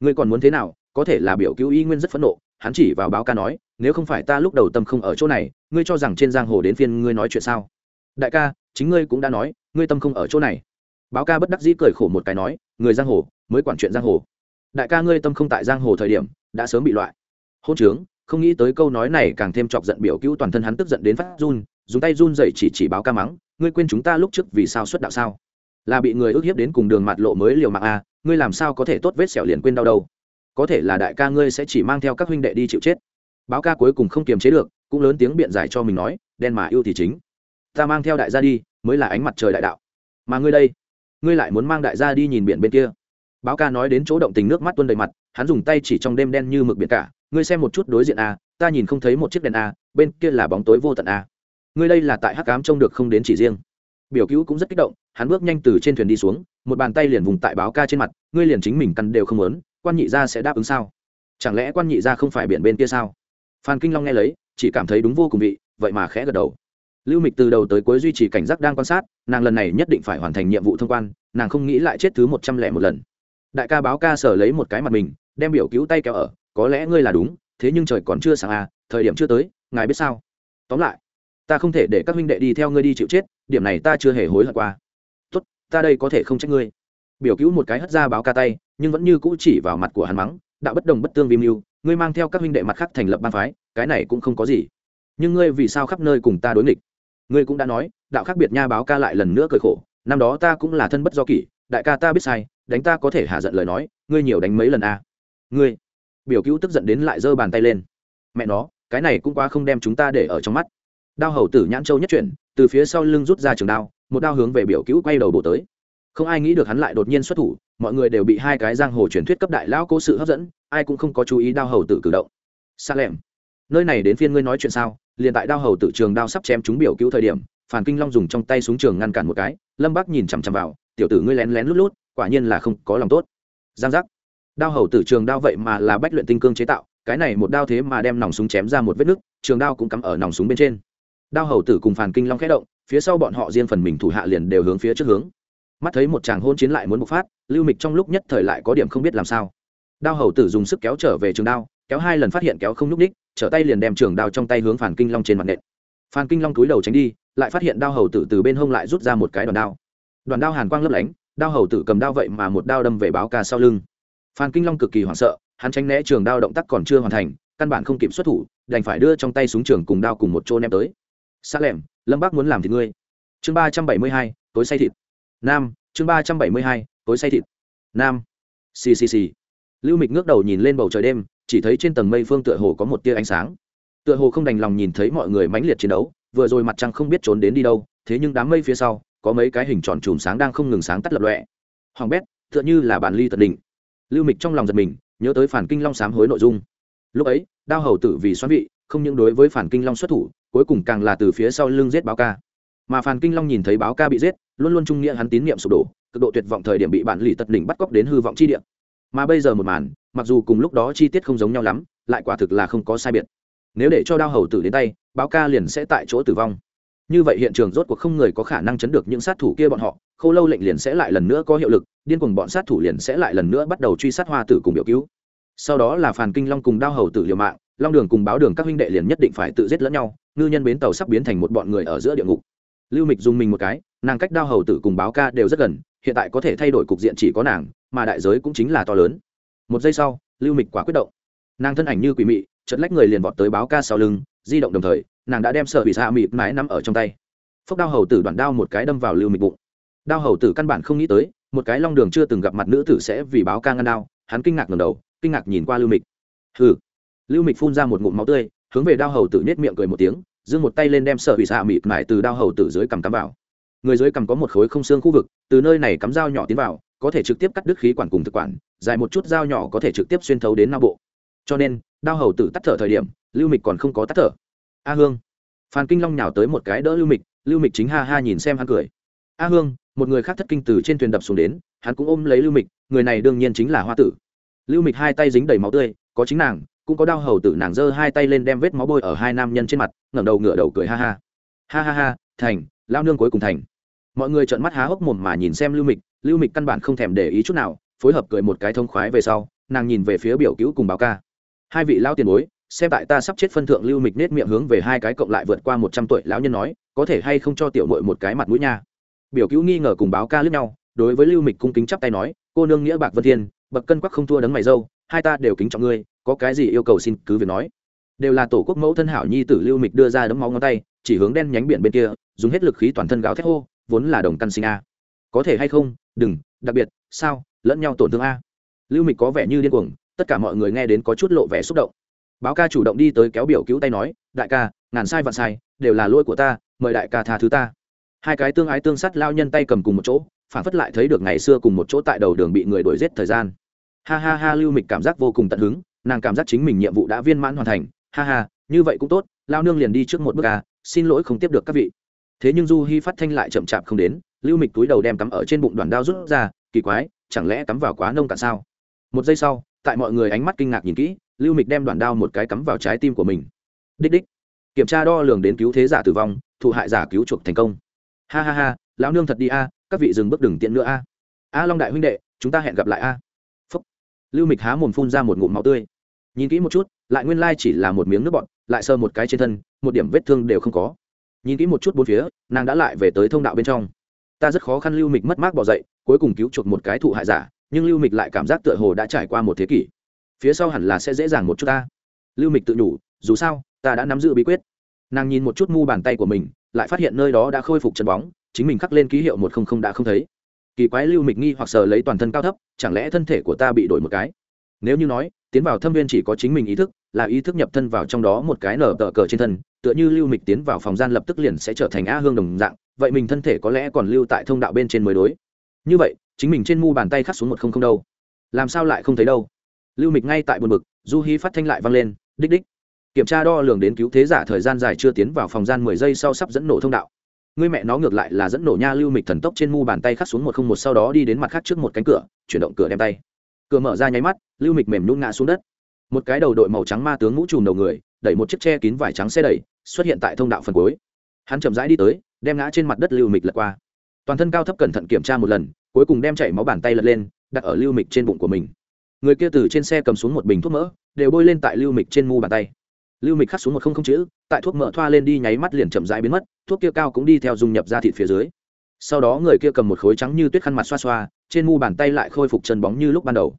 Ngươi còn muốn thế nào, có thể là biểu cứu y nguyên rất phẫn nộ hắn chỉ vào báo ca nói, nếu không phải ta lúc đầu tâm không ở chỗ này, ngươi cho rằng trên giang hồ đến phiên ngươi nói chuyện sao? Đại ca, chính ngươi cũng đã nói, ngươi tâm không ở chỗ này. Báo ca bất đắc dĩ cười khổ một cái nói, người giang hồ, mới quản chuyện giang hồ. Đại ca, ngươi tâm không tại giang hồ thời điểm, đã sớm bị loại. Hôn trướng, không nghĩ tới câu nói này càng thêm chọc giận biểu cứu toàn thân hắn tức giận đến phát run, dùng tay run dậy chỉ chỉ báo ca mắng, ngươi quên chúng ta lúc trước vì sao xuất đạo sao? Là bị người ức hiếp đến cùng đường mặt lộ mới liều mạng a ngươi làm sao có thể tốt vết sẹo liền quên đau đâu? Có thể là đại ca ngươi sẽ chỉ mang theo các huynh đệ đi chịu chết. Báo ca cuối cùng không kiềm chế được, cũng lớn tiếng biện giải cho mình nói, đen mà yêu thì chính. Ta mang theo đại gia đi, mới là ánh mặt trời đại đạo. Mà ngươi đây, ngươi lại muốn mang đại gia đi nhìn biển bên kia. Báo ca nói đến chỗ động tình nước mắt tuôn đầy mặt, hắn dùng tay chỉ trong đêm đen như mực biển cả. Ngươi xem một chút đối diện a, ta nhìn không thấy một chiếc đèn a, bên kia là bóng tối vô tận a. Ngươi đây là tại hắc cám trông được không đến chỉ riêng. Biểu cứu cũng rất kích động, hắn bước nhanh từ trên thuyền đi xuống, một bàn tay liền vùng tại báo ca trên mặt, ngươi liền chính mình căn đều không muốn quan nhị gia sẽ đáp ứng sao? Chẳng lẽ quan nhị gia không phải biển bên kia sao? Phan kinh long nghe lấy, chỉ cảm thấy đúng vô cùng vị, vậy mà khẽ gật đầu. Lưu mịch từ đầu tới cuối duy trì cảnh giác đang quan sát, nàng lần này nhất định phải hoàn thành nhiệm vụ thông quan, nàng không nghĩ lại chết thứ một trăm lẻ một lần. Đại ca báo ca sở lấy một cái mặt mình, đem biểu cứu tay kéo ở, có lẽ ngươi là đúng, thế nhưng trời còn chưa sáng à thời điểm chưa tới, ngài biết sao? Tóm lại, ta không thể để các huynh đệ đi theo ngươi đi chịu chết, điểm này ta chưa hề hối hận qua. Tốt, ta đây có thể không trách ngươi biểu cứu một cái hất ra báo ca tay, nhưng vẫn như cũ chỉ vào mặt của hắn mắng, đạo bất đồng bất tương vi mưu, ngươi mang theo các huynh đệ mặt khác thành lập ban phái, cái này cũng không có gì. Nhưng ngươi vì sao khắp nơi cùng ta đối nghịch? Ngươi cũng đã nói, đạo khác biệt nha, báo ca lại lần nữa cười khổ. Năm đó ta cũng là thân bất do kỷ, đại ca ta biết sai, đánh ta có thể hạ giận lời nói, ngươi nhiều đánh mấy lần a à. ngươi. Biểu cứu tức giận đến lại giơ bàn tay lên. Mẹ nó, cái này cũng quá không đem chúng ta để ở trong mắt. Đao hầu tử nhãn châu nhất chuyển, từ phía sau lưng rút ra trường đao, một đao hướng về biểu cứu quay đầu bổ tới không ai nghĩ được hắn lại đột nhiên xuất thủ, mọi người đều bị hai cái giang hồ truyền thuyết cấp đại lão cố sự hấp dẫn, ai cũng không có chú ý đao hầu tử cử động. Xa lẻm nơi này đến phiên ngươi nói chuyện sao? Liền tại đao hầu tử trường đao sắp chém chúng biểu cứu thời điểm phản kinh long dùng trong tay súng trường ngăn cản một cái, lâm bác nhìn chằm chằm vào, tiểu tử ngươi lén lén lút lút, quả nhiên là không có lòng tốt. Giang giác. Đao hầu tử trường đao vậy mà là bách luyện tinh cương chế tạo, cái này một đao thế mà đem nòng súng chém ra một vết nứt, trường đao cũng cắm ở nòng súng bên trên. Đao hầu tử cùng phản kinh long khẽ động, phía sau bọn họ riêng phần mình thủ hạ liền đều hướng phía trước hướng mắt thấy một chàng hôn chiến lại muốn bộc phát, lưu mịch trong lúc nhất thời lại có điểm không biết làm sao. Đao hầu tử dùng sức kéo trở về trường đao, kéo hai lần phát hiện kéo không nhúc ních trở tay liền đem trường đao trong tay hướng phản kinh long trên mặt nện. Phan kinh long túi đầu tránh đi, lại phát hiện đao hầu tử từ bên hông lại rút ra một cái đoàn đao. Đoàn đao hàn quang lấp lánh, đao hầu tử cầm đao vậy mà một đao đâm về báo ca sau lưng. Phan kinh long cực kỳ hoảng sợ, hắn tránh né trường đao động tác còn chưa hoàn thành, căn bản không kịp xuất thủ, đành phải đưa trong tay súng trường cùng đao cùng một chỗ ném tới. Xa lẻm, lâm bác muốn làm thì ngươi. Chương ba trăm bảy mươi hai, tối say thịt nam, chương ba trăm bảy mươi hai tối say thịt. Nam. Ccc lưu mịch ngước đầu nhìn lên bầu trời đêm, chỉ thấy trên tầng mây phương tựa hồ có một tia ánh sáng. Tựa hồ không đành lòng nhìn thấy mọi người mãnh liệt chiến đấu, vừa rồi mặt trăng không biết trốn đến đi đâu, thế nhưng đám mây phía sau, có mấy cái hình tròn chùm sáng đang không ngừng sáng tắt lập lọe hoàng bét, tựa như là bản ly tận đỉnh. Lưu mịch trong lòng giật mình, nhớ tới phản kinh long sám hối nội dung. Lúc ấy, đao hầu tử vì xoắn vị, không những đối với phản kinh long xuất thủ, cuối cùng càng là từ phía sau lưng giết báo ca. Mà phản kinh long nhìn thấy báo ca bị giết luôn luôn trung nghĩa hắn tín nhiệm sụp đổ, cực độ tuyệt vọng thời điểm bị bản lì tật đỉnh bắt cóc đến hư vọng chi địa. Mà bây giờ một màn, mặc dù cùng lúc đó chi tiết không giống nhau lắm, lại quả thực là không có sai biệt. Nếu để cho đao hầu tử đến tay, báo ca liền sẽ tại chỗ tử vong. Như vậy hiện trường rốt cuộc không người có khả năng chấn được những sát thủ kia bọn họ, khâu lâu lệnh liền sẽ lại lần nữa có hiệu lực, điên cuồng bọn sát thủ liền sẽ lại lần nữa bắt đầu truy sát hoa tử cùng biểu cứu. Sau đó là phàn kinh long cùng đao hầu tử liều mạng, long đường cùng báo đường các huynh đệ liền nhất định phải tự giết lẫn nhau, ngư nhân bến tàu sắp biến thành một bọn người ở giữa địa ngục. Lưu mịch dùng mình một cái nàng cách đao hầu tử cùng báo ca đều rất gần, hiện tại có thể thay đổi cục diện chỉ có nàng, mà đại giới cũng chính là to lớn. Một giây sau, lưu mịch quả quyết động. Nàng thân ảnh như quỷ mị chật lách người liền vọt tới báo ca sau lưng, di động đồng thời, nàng đã đem sợ bị xa mịt mãi nắm ở trong tay. Phốc đao hầu tử đoạn đao một cái đâm vào lưu mịch bụng. Đao hầu tử căn bản không nghĩ tới, một cái long đường chưa từng gặp mặt nữ tử sẽ vì báo ca ngăn đao, hắn kinh ngạc ngầm đầu, kinh ngạc nhìn qua lưu mịch. Hừ. Lưu mịch phun ra một ngụm máu tươi, hướng về đao hầu tử nết miệng cười một tiếng, giương một tay lên đem sợ bị xạ mịt mải từ đao hầu tử dưới cằm cắm vào người dưới cằm có một khối không xương khu vực, từ nơi này cắm dao nhỏ tiến vào, có thể trực tiếp cắt đứt khí quản cùng thực quản, dài một chút dao nhỏ có thể trực tiếp xuyên thấu đến não bộ. Cho nên, đao hầu tử tắt thở thời điểm, lưu mịch còn không có tắt thở. A hương. Phan kinh long nhào tới một cái đỡ lưu mịch lưu mịch chính ha ha nhìn xem hắn cười. A hương, một người khác thất kinh từ trên thuyền đập xuống đến, hắn cũng ôm lấy lưu mịch, người này đương nhiên chính là hoa tử. Lưu mịch hai tay dính đầy máu tươi, có chính nàng, cũng có đau hầu tử nàng giơ hai tay lên đem vết máu bôi ở hai nam nhân trên mặt, ngẩng đầu ngửa đầu cười ha ha. Ha ha ha, thành lao nương cuối cùng thành. Mọi người trợn mắt há hốc mồm mà nhìn xem lưu mịch lưu mịch căn bản không thèm để ý chút nào, phối hợp cười một cái thông khoái về sau, nàng nhìn về phía biểu cứu cùng báo ca. Hai vị lao tiền bối, xem tại ta sắp chết phân thượng lưu mịch nết miệng hướng về hai cái cộng lại vượt qua một trăm tuổi lão nhân nói, có thể hay không cho tiểu mội một cái mặt mũi nha. Biểu cứu nghi ngờ cùng báo ca lướt nhau, đối với lưu mịch cung kính chắp tay nói, cô nương nghĩa bạc vân thiên, bậc cân quắc không thua đấng mày dâu, hai ta đều kính trọng ngươi, có cái gì yêu cầu xin cứ việc nói. Đều là tổ quốc mẫu thân hảo nhi tử lưu mịch đưa ra đấm máu ngón tay, chỉ hướng đen nhánh biển bên kia dùng hết lực khí toàn thân gáo thét hô, vốn là đồng căn sinh a. Có thể hay không? Đừng, đặc biệt, sao? Lẫn nhau tổn thương a. Lưu mịch có vẻ như điên cuồng, tất cả mọi người nghe đến có chút lộ vẻ xúc động. Báo ca chủ động đi tới kéo biểu cứu tay nói, đại ca, ngàn sai vạn sai, đều là lỗi của ta, mời đại ca tha thứ ta. Hai cái tương ái tương sát lao nhân tay cầm cùng một chỗ, phản phất lại thấy được ngày xưa cùng một chỗ tại đầu đường bị người đuổi giết thời gian. Ha ha ha, lưu mịch cảm giác vô cùng tận hứng, nàng cảm giác chính mình nhiệm vụ đã viên mãn hoàn thành. Ha ha, như vậy cũng tốt, lao nương liền đi trước một bước à xin lỗi không tiếp được các vị thế nhưng du hi phát thanh lại chậm chạp không đến, lưu mịch túi đầu đem cắm ở trên bụng đoàn đao rút ra, kỳ quái, chẳng lẽ cắm vào quá nông cạn sao? Một giây sau, tại mọi người ánh mắt kinh ngạc nhìn kỹ, lưu mịch đem đoàn đao một cái cắm vào trái tim của mình. Đích đích. Kiểm tra đo lường đến cứu thế giả tử vong, thụ hại giả cứu chuộc thành công. Ha ha ha, lão nương thật đi a à, các vị dừng bước đừng tiện nữa a. À. A long đại huynh đệ, chúng ta hẹn gặp lại a. À. Phúc. Lưu mịch há mồm phun ra một ngụm máu tươi. Nhìn kỹ một chút, lại nguyên lai chỉ là một miếng nước bọt, lại sơ một cái trên thân, một điểm vết thương đều không có nhìn kỹ một chút bốn phía, nàng đã lại về tới thông đạo bên trong. Ta rất khó khăn lưu mịch mất mát bỏ dậy, cuối cùng cứu chuộc một cái thụ hại giả, nhưng lưu mịch lại cảm giác tựa hồ đã trải qua một thế kỷ. Phía sau hẳn là sẽ dễ dàng một chút ta. Lưu mịch tự nhủ, dù sao, ta đã nắm giữ bí quyết. Nàng nhìn một chút mu bàn tay của mình, lại phát hiện nơi đó đã khôi phục chân bóng, chính mình khắc lên ký hiệu một không không đã không thấy. Kỳ quái lưu mịch nghi hoặc sờ lấy toàn thân cao thấp, chẳng lẽ thân thể của ta bị đổi một cái? Nếu như nói, tiến vào thâm viên chỉ có chính mình ý thức, là ý thức nhập thân vào trong đó một cái nở tờ cờ trên thân, tựa như lưu mịch tiến vào phòng gian lập tức liền sẽ trở thành a hương đồng dạng, vậy mình thân thể có lẽ còn lưu tại thông đạo bên trên mới đối. Như vậy, chính mình trên mu bàn tay khắc xuống một không không đâu. Làm sao lại không thấy đâu? Lưu mịch ngay tại buồn bực, du hi phát thanh lại vang lên, đích đích. Kiểm tra đo lường đến cứu thế giả thời gian dài chưa tiến vào phòng gian mười giây sau sắp dẫn nổ thông đạo. Ngươi mẹ nó ngược lại là dẫn nổ nha, lưu mịch thần tốc trên mu bàn tay khắc xuống một không một sau đó đi đến mặt khác trước một cánh cửa, chuyển động cửa đem tay. Cửa mở ra nháy mắt lưu mịch mềm nhún ngã xuống đất. Một cái đầu đội màu trắng ma tướng mũ trùm đầu người, đẩy một chiếc tre kín vải trắng xe đẩy, xuất hiện tại thông đạo phần cuối. Hắn chậm rãi đi tới, đem ngã trên mặt đất lưu mịch lật qua. Toàn thân cao thấp cẩn thận kiểm tra một lần, cuối cùng đem chảy máu bàn tay lật lên, đặt ở lưu mịch trên bụng của mình. Người kia từ trên xe cầm xuống một bình thuốc mỡ, đều bôi lên tại lưu mịch trên mu bàn tay. Lưu mịch khắc xuống một không không chữ, tại thuốc mỡ thoa lên đi nháy mắt liền chậm rãi biến mất, thuốc kia cao cũng đi theo dung nhập ra thịt phía dưới. Sau đó người kia cầm một khối trắng như tuyết khăn mặt xoa xoa, trên mu bàn tay lại khôi phục chân bóng như lúc ban đầu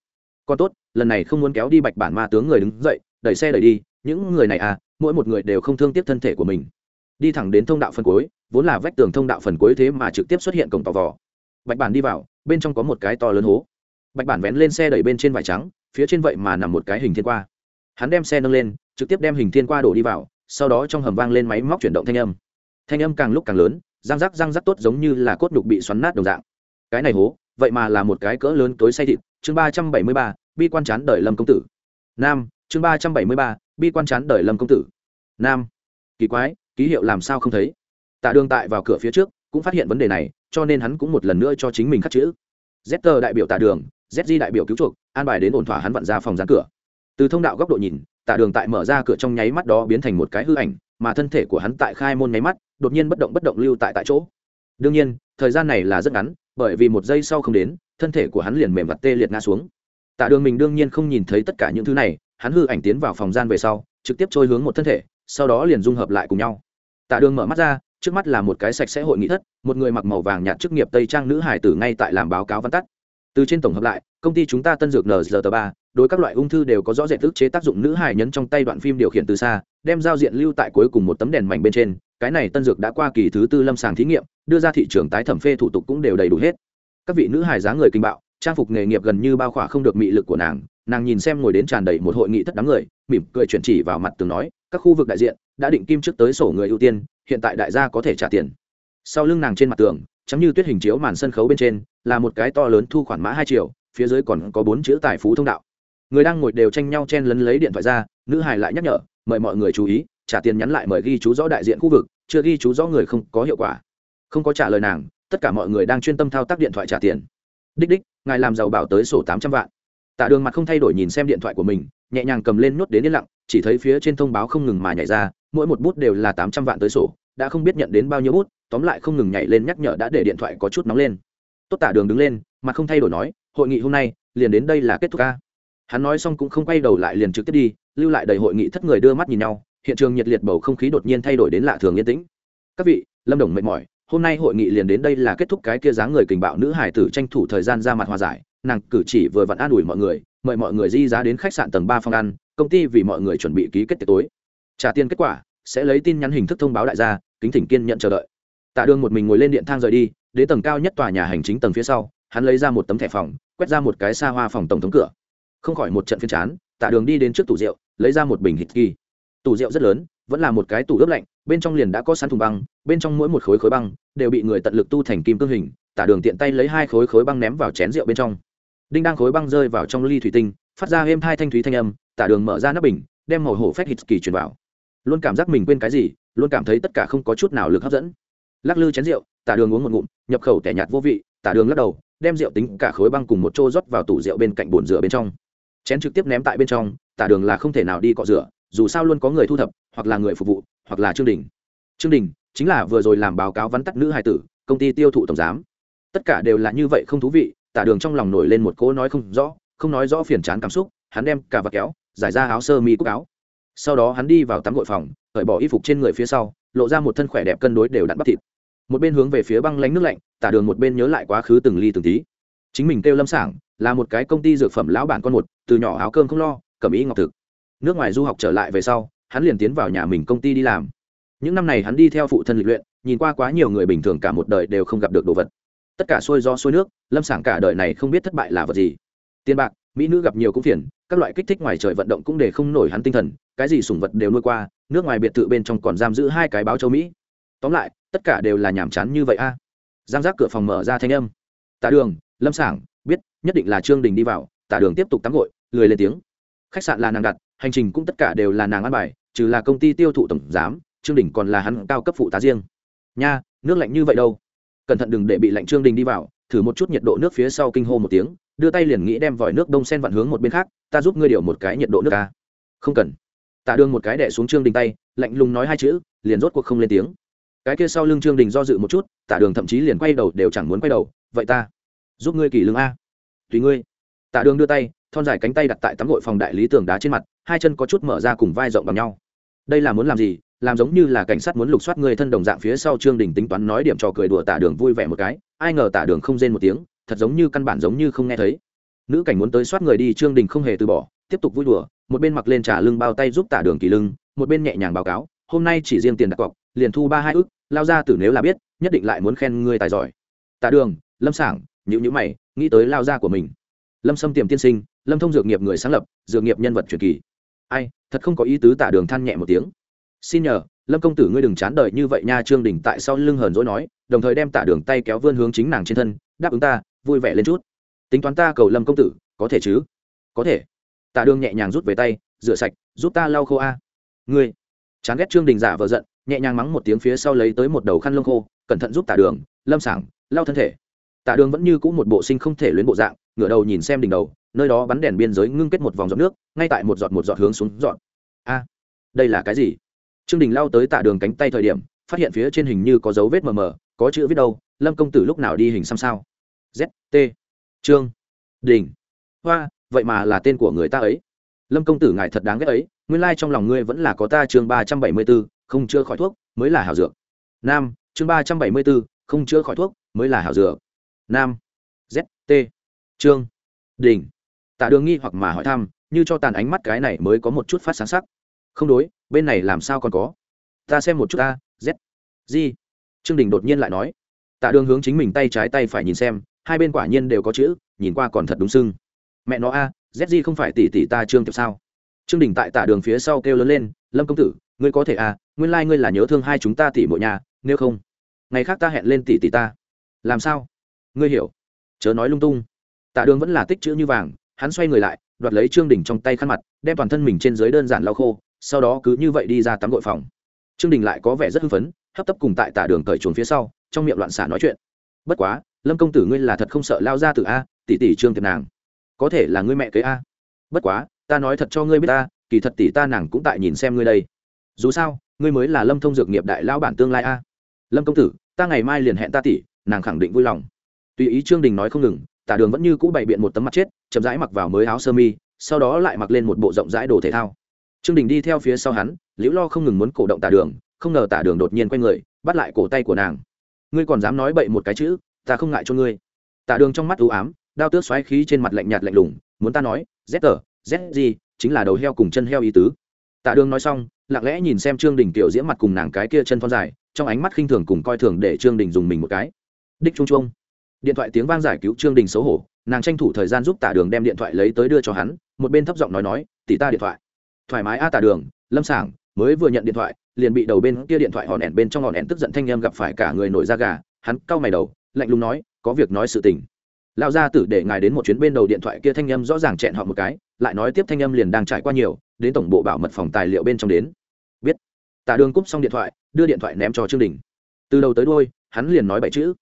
còn tốt, lần này không muốn kéo đi bạch bản ma tướng người đứng dậy, đẩy xe đẩy đi, những người này à mỗi một người đều không thương tiếc thân thể của mình. Đi thẳng đến thông đạo phần cuối, vốn là vách tường thông đạo phần cuối thế mà trực tiếp xuất hiện cổng tò vò. Bạch bản đi vào, bên trong có một cái to lớn hố. Bạch bản vén lên xe đẩy bên trên vải trắng, phía trên vậy mà nằm một cái hình thiên qua. Hắn đem xe nâng lên, trực tiếp đem hình thiên qua đổ đi vào, sau đó trong hầm vang lên máy móc chuyển động thanh âm. Thanh âm càng lúc càng lớn, răng rắc răng rắc tốt giống như là cốt đục bị xoắn nát đồng dạng. Cái này hố vậy mà là một cái cỡ lớn tối say thịt. Chương ba trăm bảy mươi ba, bi quan chán đời lâm công tử. Nam, chương ba trăm bảy mươi ba, bi quan chán đời lâm công tử. Nam. Kỳ quái, ký hiệu làm sao không thấy? Tạ đường tại vào cửa phía trước, cũng phát hiện vấn đề này, cho nên hắn cũng một lần nữa cho chính mình khắc chữ. Z đại biểu tạ đường zg đại biểu cứu chuộc, an bài đến ổn thỏa hắn vặn ra phòng gián cửa. Từ thông đạo góc độ nhìn, tạ đường tại mở ra cửa trong nháy mắt đó biến thành một cái hư ảnh, mà thân thể của hắn tại khai môn nháy mắt, đột nhiên bất động bất động lưu tại tại chỗ. Đương nhiên, thời gian này là rất ngắn bởi vì một giây sau không đến, thân thể của hắn liền mềm vặt tê liệt ngã xuống. Tạ đường mình đương nhiên không nhìn thấy tất cả những thứ này, hắn hư ảnh tiến vào phòng gian về sau, trực tiếp trôi hướng một thân thể, sau đó liền dung hợp lại cùng nhau. Tạ đường mở mắt ra, trước mắt là một cái sạch sẽ hội nghị thất, một người mặc màu vàng nhạt chức nghiệp tây trang nữ hải tử ngay tại làm báo cáo văn tắt. Từ trên tổng hợp lại, công ty chúng ta tân dược nzt ba, đối các loại ung thư đều có rõ rệt ức chế tác dụng nữ hải nhấn trong tay đoạn phim điều khiển từ xa, đem giao diện lưu tại cuối cùng một tấm đèn mảnh bên trên cái này tân dược đã qua kỳ thứ tư lâm sàng thí nghiệm, đưa ra thị trường tái thẩm phê thủ tục cũng đều đầy đủ hết. Các vị nữ hải giá người kinh bạo, trang phục nghề nghiệp gần như bao khỏa không được mị lực của nàng nàng nhìn xem ngồi đến tràn đầy một hội nghị thất đám người, mỉm cười chuyển chỉ vào mặt tường nói, các khu vực đại diện đã định kim trước tới sổ người ưu tiên, hiện tại đại gia có thể trả tiền. Sau lưng nàng trên mặt tường chấm như tuyết hình chiếu màn sân khấu bên trên, là một cái to lớn thu khoản mã hai triệu, phía dưới còn có bốn chữ tài phú thông đạo. Người đang ngồi đều tranh nhau chen lấn lấy điện thoại ra, nữ hải lại nhắc nhở, mời mọi người chú ý trả tiền nhắn lại mời ghi chú rõ đại diện khu vực, chưa ghi chú rõ người không có hiệu quả. Không có trả lời nàng, tất cả mọi người đang chuyên tâm thao tác điện thoại trả tiền. Đích đích, ngài làm giàu bảo tới sổ tám trăm vạn. Tạ đường mặt không thay đổi nhìn xem điện thoại của mình, nhẹ nhàng cầm lên nốt đến yên lặng, chỉ thấy phía trên thông báo không ngừng mà nhảy ra, mỗi một bút đều là tám trăm vạn tới sổ, đã không biết nhận đến bao nhiêu bút, tóm lại không ngừng nhảy lên nhắc nhở đã để điện thoại có chút nóng lên. Tốt tạ đường đứng lên, mặt không thay đổi nói, hội nghị hôm nay, liền đến đây là kết thúc ca. Hắn nói xong cũng không quay đầu lại liền trực tiếp đi, lưu lại đầy hội nghị thất người đưa mắt nhìn nhau hiện trường nhiệt liệt bầu không khí đột nhiên thay đổi đến lạ thường yên tĩnh. Các vị, lâm đồng mệt mỏi, hôm nay hội nghị liền đến đây là kết thúc cái kia dáng người kình bạo nữ hải tử tranh thủ thời gian ra mặt hòa giải. Nàng cử chỉ vừa vặn an ủi mọi người, mời mọi người di giá đến khách sạn tầng ba phòng ăn, công ty vì mọi người chuẩn bị ký kết tiệc tối. Trả tiền kết quả, sẽ lấy tin nhắn hình thức thông báo đại gia, kính thỉnh kiên nhận chờ đợi. Tạ đường một mình ngồi lên điện thang rời đi, đến tầng cao nhất tòa nhà hành chính tầng phía sau, hắn lấy ra một tấm thẻ phòng, quét ra một cái xa hoa phòng tổng thống cửa. Không khỏi một trận phiên chán, tạ đường đi đến trước tủ rượu, lấy ra một bình hít kỳ tủ rượu rất lớn, vẫn là một cái tủ ướp lạnh, bên trong liền đã có sẵn thùng băng, bên trong mỗi một khối khối băng đều bị người tận lực tu thành kim cương hình, tả đường tiện tay lấy hai khối khối băng ném vào chén rượu bên trong. Đinh đang khối băng rơi vào trong ly thủy tinh, phát ra êm hai thanh thúy thanh âm, tả đường mở ra nắp bình, đem màu hổ phép hít kỳ truyền vào. Luôn cảm giác mình quên cái gì, luôn cảm thấy tất cả không có chút nào lực hấp dẫn. Lắc lư chén rượu, tả đường uống một ngụm, nhập khẩu tẻ nhạt vô vị, tả đường lắc đầu, đem rượu tính cả khối băng cùng một chỗ rót vào tủ rượu bên cạnh bồn rửa bên trong. Chén trực tiếp ném tại bên trong, tả đường là không thể nào đi cọ rửa dù sao luôn có người thu thập, hoặc là người phục vụ, hoặc là trương đình. Trương đình chính là vừa rồi làm báo cáo vắn tắt nữ hài tử, công ty tiêu thụ tổng giám. Tất cả đều là như vậy không thú vị, tả đường trong lòng nổi lên một cỗ nói không rõ, không nói rõ phiền chán cảm xúc, hắn đem cả vật kéo, giải ra áo sơ mi cúc áo. Sau đó hắn đi vào tắm gội phòng, cởi bỏ y phục trên người phía sau, lộ ra một thân khỏe đẹp cân đối đều đặn bắp thịt. Một bên hướng về phía băng lánh nước lạnh, tả đường một bên nhớ lại quá khứ từng ly từng tí. Chính mình kêu lâm sảng, là một cái công ty dược phẩm lão bản con một, từ nhỏ áo cơm không lo, cầm ý ngọc thực nước ngoài du học trở lại về sau, hắn liền tiến vào nhà mình công ty đi làm. Những năm này hắn đi theo phụ thân lịch luyện, nhìn qua quá nhiều người bình thường cả một đời đều không gặp được đồ vật. Tất cả xuôi do xuôi nước, lâm sảng cả đời này không biết thất bại là vật gì. Tiền bạc, mỹ nữ gặp nhiều cũng phiền, các loại kích thích ngoài trời vận động cũng để không nổi hắn tinh thần, cái gì sủng vật đều nuôi qua, nước ngoài biệt thự bên trong còn giam giữ hai cái báo châu mỹ. Tóm lại, tất cả đều là nhàm chán như vậy a. Giang giác cửa phòng mở ra thanh âm. Tạ đường, lâm sảng, biết, nhất định là trương đình đi vào, tạ đường tiếp tục tắm gội, lười lên tiếng. Khách sạn là nàng đặt hành trình cũng tất cả đều là nàng ăn bài, trừ là công ty tiêu thụ tổng giám, trương đình còn là hắn cao cấp phụ tá riêng. Nha, nước lạnh như vậy đâu? Cẩn thận đừng để bị lạnh trương đình đi vào, thử một chút nhiệt độ nước phía sau kinh hô một tiếng, đưa tay liền nghĩ đem vòi nước đông sen vặn hướng một bên khác, ta giúp ngươi điều một cái nhiệt độ nước ta không cần. Tạ đương một cái đẻ xuống trương đình tay, lạnh lùng nói hai chữ, liền rốt cuộc không lên tiếng. Cái kia sau lưng trương đình do dự một chút, tạ đường thậm chí liền quay đầu đều chẳng muốn quay đầu, vậy ta giúp ngươi kỳ lương a. Tùy ngươi. Tạ đường đưa tay, thon dài cánh tay đặt tại tắm gội phòng đại lý tường đá trên mặt hai chân có chút mở ra cùng vai rộng bằng nhau. Đây là muốn làm gì? Làm giống như là cảnh sát muốn lục soát người thân đồng dạng phía sau trương đình tính toán nói điểm trò cười đùa tả đường vui vẻ một cái. Ai ngờ tả đường không rên một tiếng thật giống như căn bản giống như không nghe thấy. Nữ cảnh muốn tới soát người đi trương đình không hề từ bỏ tiếp tục vui đùa một bên mặc lên trả lưng bao tay giúp tả đường kỳ lưng một bên nhẹ nhàng báo cáo hôm nay chỉ riêng tiền đặt cọc liền thu ba hai ước, lao ra tử nếu là biết nhất định lại muốn khen ngươi tài giỏi. Tả đường lâm sảng nhữ nhữ mày nghĩ tới lao ra của mình. Lâm xâm tiềm tiên sinh lâm thông dược nghiệp người sáng lập dược nghiệp nhân vật truyền kỳ ai, thật không có ý tứ tả đường than nhẹ một tiếng. Xin nhờ, lâm công tử ngươi đừng chán đời như vậy nha, trương đình tại sau lưng hờn dỗi nói, đồng thời đem tả đường tay kéo vươn hướng chính nàng trên thân, đáp ứng ta, vui vẻ lên chút. Tính toán ta cầu lâm công tử, có thể chứ? Có thể. Tả đường nhẹ nhàng rút về tay, rửa sạch, giúp ta lau khô a. Ngươi. Chán ghét trương đình giả vờ giận, nhẹ nhàng mắng một tiếng phía sau lấy tới một đầu khăn lông khô, cẩn thận giúp tả đường, lâm sảng, lau thân thể. Tả đường vẫn như c ũ một bộ sinh không thể luyến bộ dạng, ngửa đầu nhìn xem đỉnh đầu nơi đó bắn đèn biên giới ngưng kết một vòng giọt nước, ngay tại một giọt một giọt hướng xuống giọt a, đây là cái gì? Trương đình lao tới tạ đường cánh tay thời điểm, phát hiện phía trên hình như có dấu vết mờ mờ, có chữ viết đâu, lâm công tử lúc nào đi hình xăm sao? Z, t. Trương đình. Hoa, vậy mà là tên của người ta ấy. Lâm công tử ngài thật đáng ghét ấy, nguyên lai trong lòng ngươi vẫn là có ta chương ba trăm bảy mươi b ố không chữa khỏi thuốc, mới là hảo dược. Nam, chương ba trăm bảy mươi b ố không chữa khỏi thuốc, mới là hảo dược. Nam, z, t. Trương đình tạ đường nghi hoặc mà hỏi thăm, như cho tàn ánh mắt cái này mới có một chút phát sáng sắc. Không đối, bên này làm sao còn có? Ta xem một chút a, z di trương đình đột nhiên lại nói. Tạ đường hướng chính mình tay trái tay phải nhìn xem, hai bên quả nhiên đều có chữ, nhìn qua còn thật đúng sưng mẹ nó a, z di không phải tỷ tỷ ta trương tiệp sao? Trương đình tại tạ đường phía sau kêu lớn lên, lâm công tử, ngươi có thể a, nguyên lai、like、ngươi là nhớ thương hai chúng ta tỷ mỗi nhà, nếu không, ngày khác ta hẹn lên tỷ tỷ ta. Làm sao? Ngươi hiểu. Chớ nói lung tung. Tạ đường vẫn là tích chữ như vàng hắn xoay người lại, đoạt lấy trương đình trong tay khăn mặt, đem toàn thân mình trên dưới đơn giản lau khô, sau đó cứ như vậy đi ra tắm gội phòng. Trương đình lại có vẻ rất hưng phấn, hấp tấp cùng tại tả đường cởi chuồng phía sau, trong miệng loạn xả nói chuyện. Bất quá, lâm công tử ngươi là thật không sợ lao ra từ a, tỷ tỷ trương tiệp nàng. Có thể là ngươi mẹ kế a. Bất quá, ta nói thật cho ngươi biết ta, kỳ thật tỷ ta nàng cũng tại nhìn xem ngươi đây. Dù sao, ngươi mới là lâm thông dược nghiệp đại lao bản tương lai a. Lâm công tử, ta ngày mai liền hẹn ta tỷ, nàng khẳng định vui lòng. Tùy ý trương đình nói không ngừng tả đường vẫn như cũ bày biện một tấm mặt chết, chậm rãi mặc vào mới áo sơ mi, sau đó lại mặc lên một bộ rộng rãi đồ thể thao. Trương đình đi theo phía sau hắn, liễu lo không ngừng muốn cổ động tả đường, không ngờ tả đường đột nhiên quay người, bắt lại cổ tay của nàng. Ngươi còn dám nói bậy một cái chữ, ta không ngại cho ngươi. Tả đường trong mắt ưu ám, đao tước xoáy khí trên mặt lạnh nhạt lạnh lùng, muốn ta nói, z tờ, z gì, chính là đầu heo cùng chân heo ý tứ. Tạ đường nói xong, lặng lẽ nhìn xem trương đình tiểu diễm mặt cùng nàng cái kia chân thon dài, trong ánh mắt khinh thường cùng coi thường để trương đình dùng mình một cái. Đích trung trung điện thoại tiếng vang giải cứu trương đình xấu hổ, nàng tranh thủ thời gian giúp tả đường đem điện thoại lấy tới đưa cho hắn, một bên thấp giọng nói nói tỷ ta điện thoại. Thoải mái a à tả đường, lâm sảng, mới vừa nhận điện thoại, liền bị đầu bên kia điện thoại hòn ẻn bên trong hòn ẻn tức giận thanh em gặp phải cả người nổi da gà, hắn cau mày đầu, lạnh lùng nói, có việc nói sự tình. Lão gia tử để ngài đến một chuyến bên đầu điện thoại kia thanh âm rõ ràng chẹn họ một cái, lại nói tiếp thanh âm liền đang trải qua nhiều, đến tổng bộ bảo mật phòng tài liệu bên trong đến. Biết. Tả đường cúp xong điện thoại, đưa điện thoại ném cho trương đình. Từ đầu tới đôi hắn liền nói bảy chữ.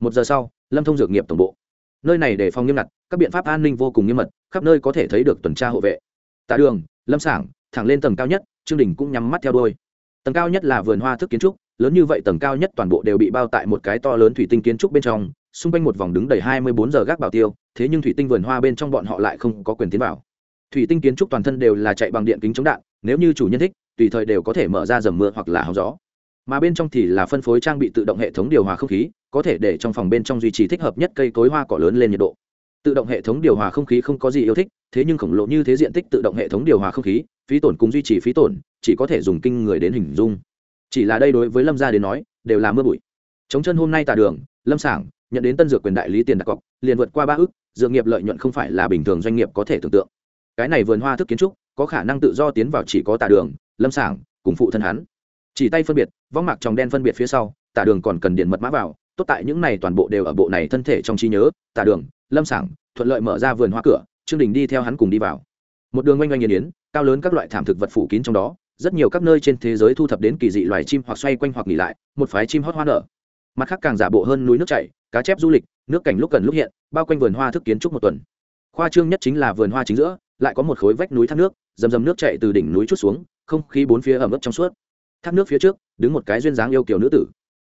Một giờ sau lâm thông dược nghiệp tổng bộ. Nơi này đề phòng nghiêm ngặt, các biện pháp an ninh vô cùng nghiêm mật, khắp nơi có thể thấy được tuần tra hộ vệ. Tạ đường, lâm sảng, thẳng lên tầng cao nhất, trương đình cũng nhắm mắt theo đôi tầng cao nhất là vườn hoa thức kiến trúc, lớn như vậy tầng cao nhất toàn bộ đều bị bao tại một cái to lớn thủy tinh kiến trúc bên trong, xung quanh một vòng đứng đầy hai mươi bốn giờ gác bảo tiêu, thế nhưng thủy tinh vườn hoa bên trong bọn họ lại không có quyền tiến vào. Thủy tinh kiến trúc toàn thân đều là chạy bằng điện kính chống đạn, nếu như chủ nhân thích, tùy thời đều có thể mở ra dầm mưa hoặc là hóng gió mà bên trong thì là phân phối trang bị tự động hệ thống điều hòa không khí, có thể để trong phòng bên trong duy trì thích hợp nhất cây cối hoa cỏ lớn lên nhiệt độ. Tự động hệ thống điều hòa không khí không có gì yêu thích, thế nhưng khổng lồ như thế diện tích tự động hệ thống điều hòa không khí, phí tổn cùng duy trì phí tổn, chỉ có thể dùng kinh người đến hình dung. Chỉ là đây đối với lâm gia đến nói, đều là mưa bụi. Chống chân hôm nay tà đường, lâm sảng, nhận đến tân dược quyền đại lý tiền đặt cọc, liền vượt qua ba ước, dược nghiệp lợi nhuận không phải là bình thường doanh nghiệp có thể tưởng tượng. Cái này vườn hoa thức kiến trúc, có khả năng tự do tiến vào chỉ có tà đường, lâm sảng, cùng phụ thân hắn chỉ tay phân biệt, võng mạc tròng đen phân biệt phía sau tà đường còn cần điện mật mã vào, tốt tại những này toàn bộ đều ở bộ này thân thể trong trí nhớ tà đường, lâm sảng, thuận lợi mở ra vườn hoa cửa, trương đình đi theo hắn cùng đi vào. Một đường oanh oanh nghiền yến cao lớn các loại thảm thực vật phủ kín trong đó, rất nhiều các nơi trên thế giới thu thập đến kỳ dị loài chim hoặc xoay quanh hoặc nghỉ lại, một phái chim hót hoa nở. Mặt khác càng giả bộ hơn núi nước chảy, cá chép du lịch, nước cảnh lúc cần lúc hiện, bao quanh vườn hoa thức kiến trúc một tuần. Khoa trương nhất chính là vườn hoa chính giữa, lại có một khối vách núi thác nước dầm dầm nước chạy từ đỉnh núi chút xuống, không khí bốn phía ẩm ướt trong suốt thác nước phía trước, đứng một cái duyên dáng yêu kiểu nữ tử.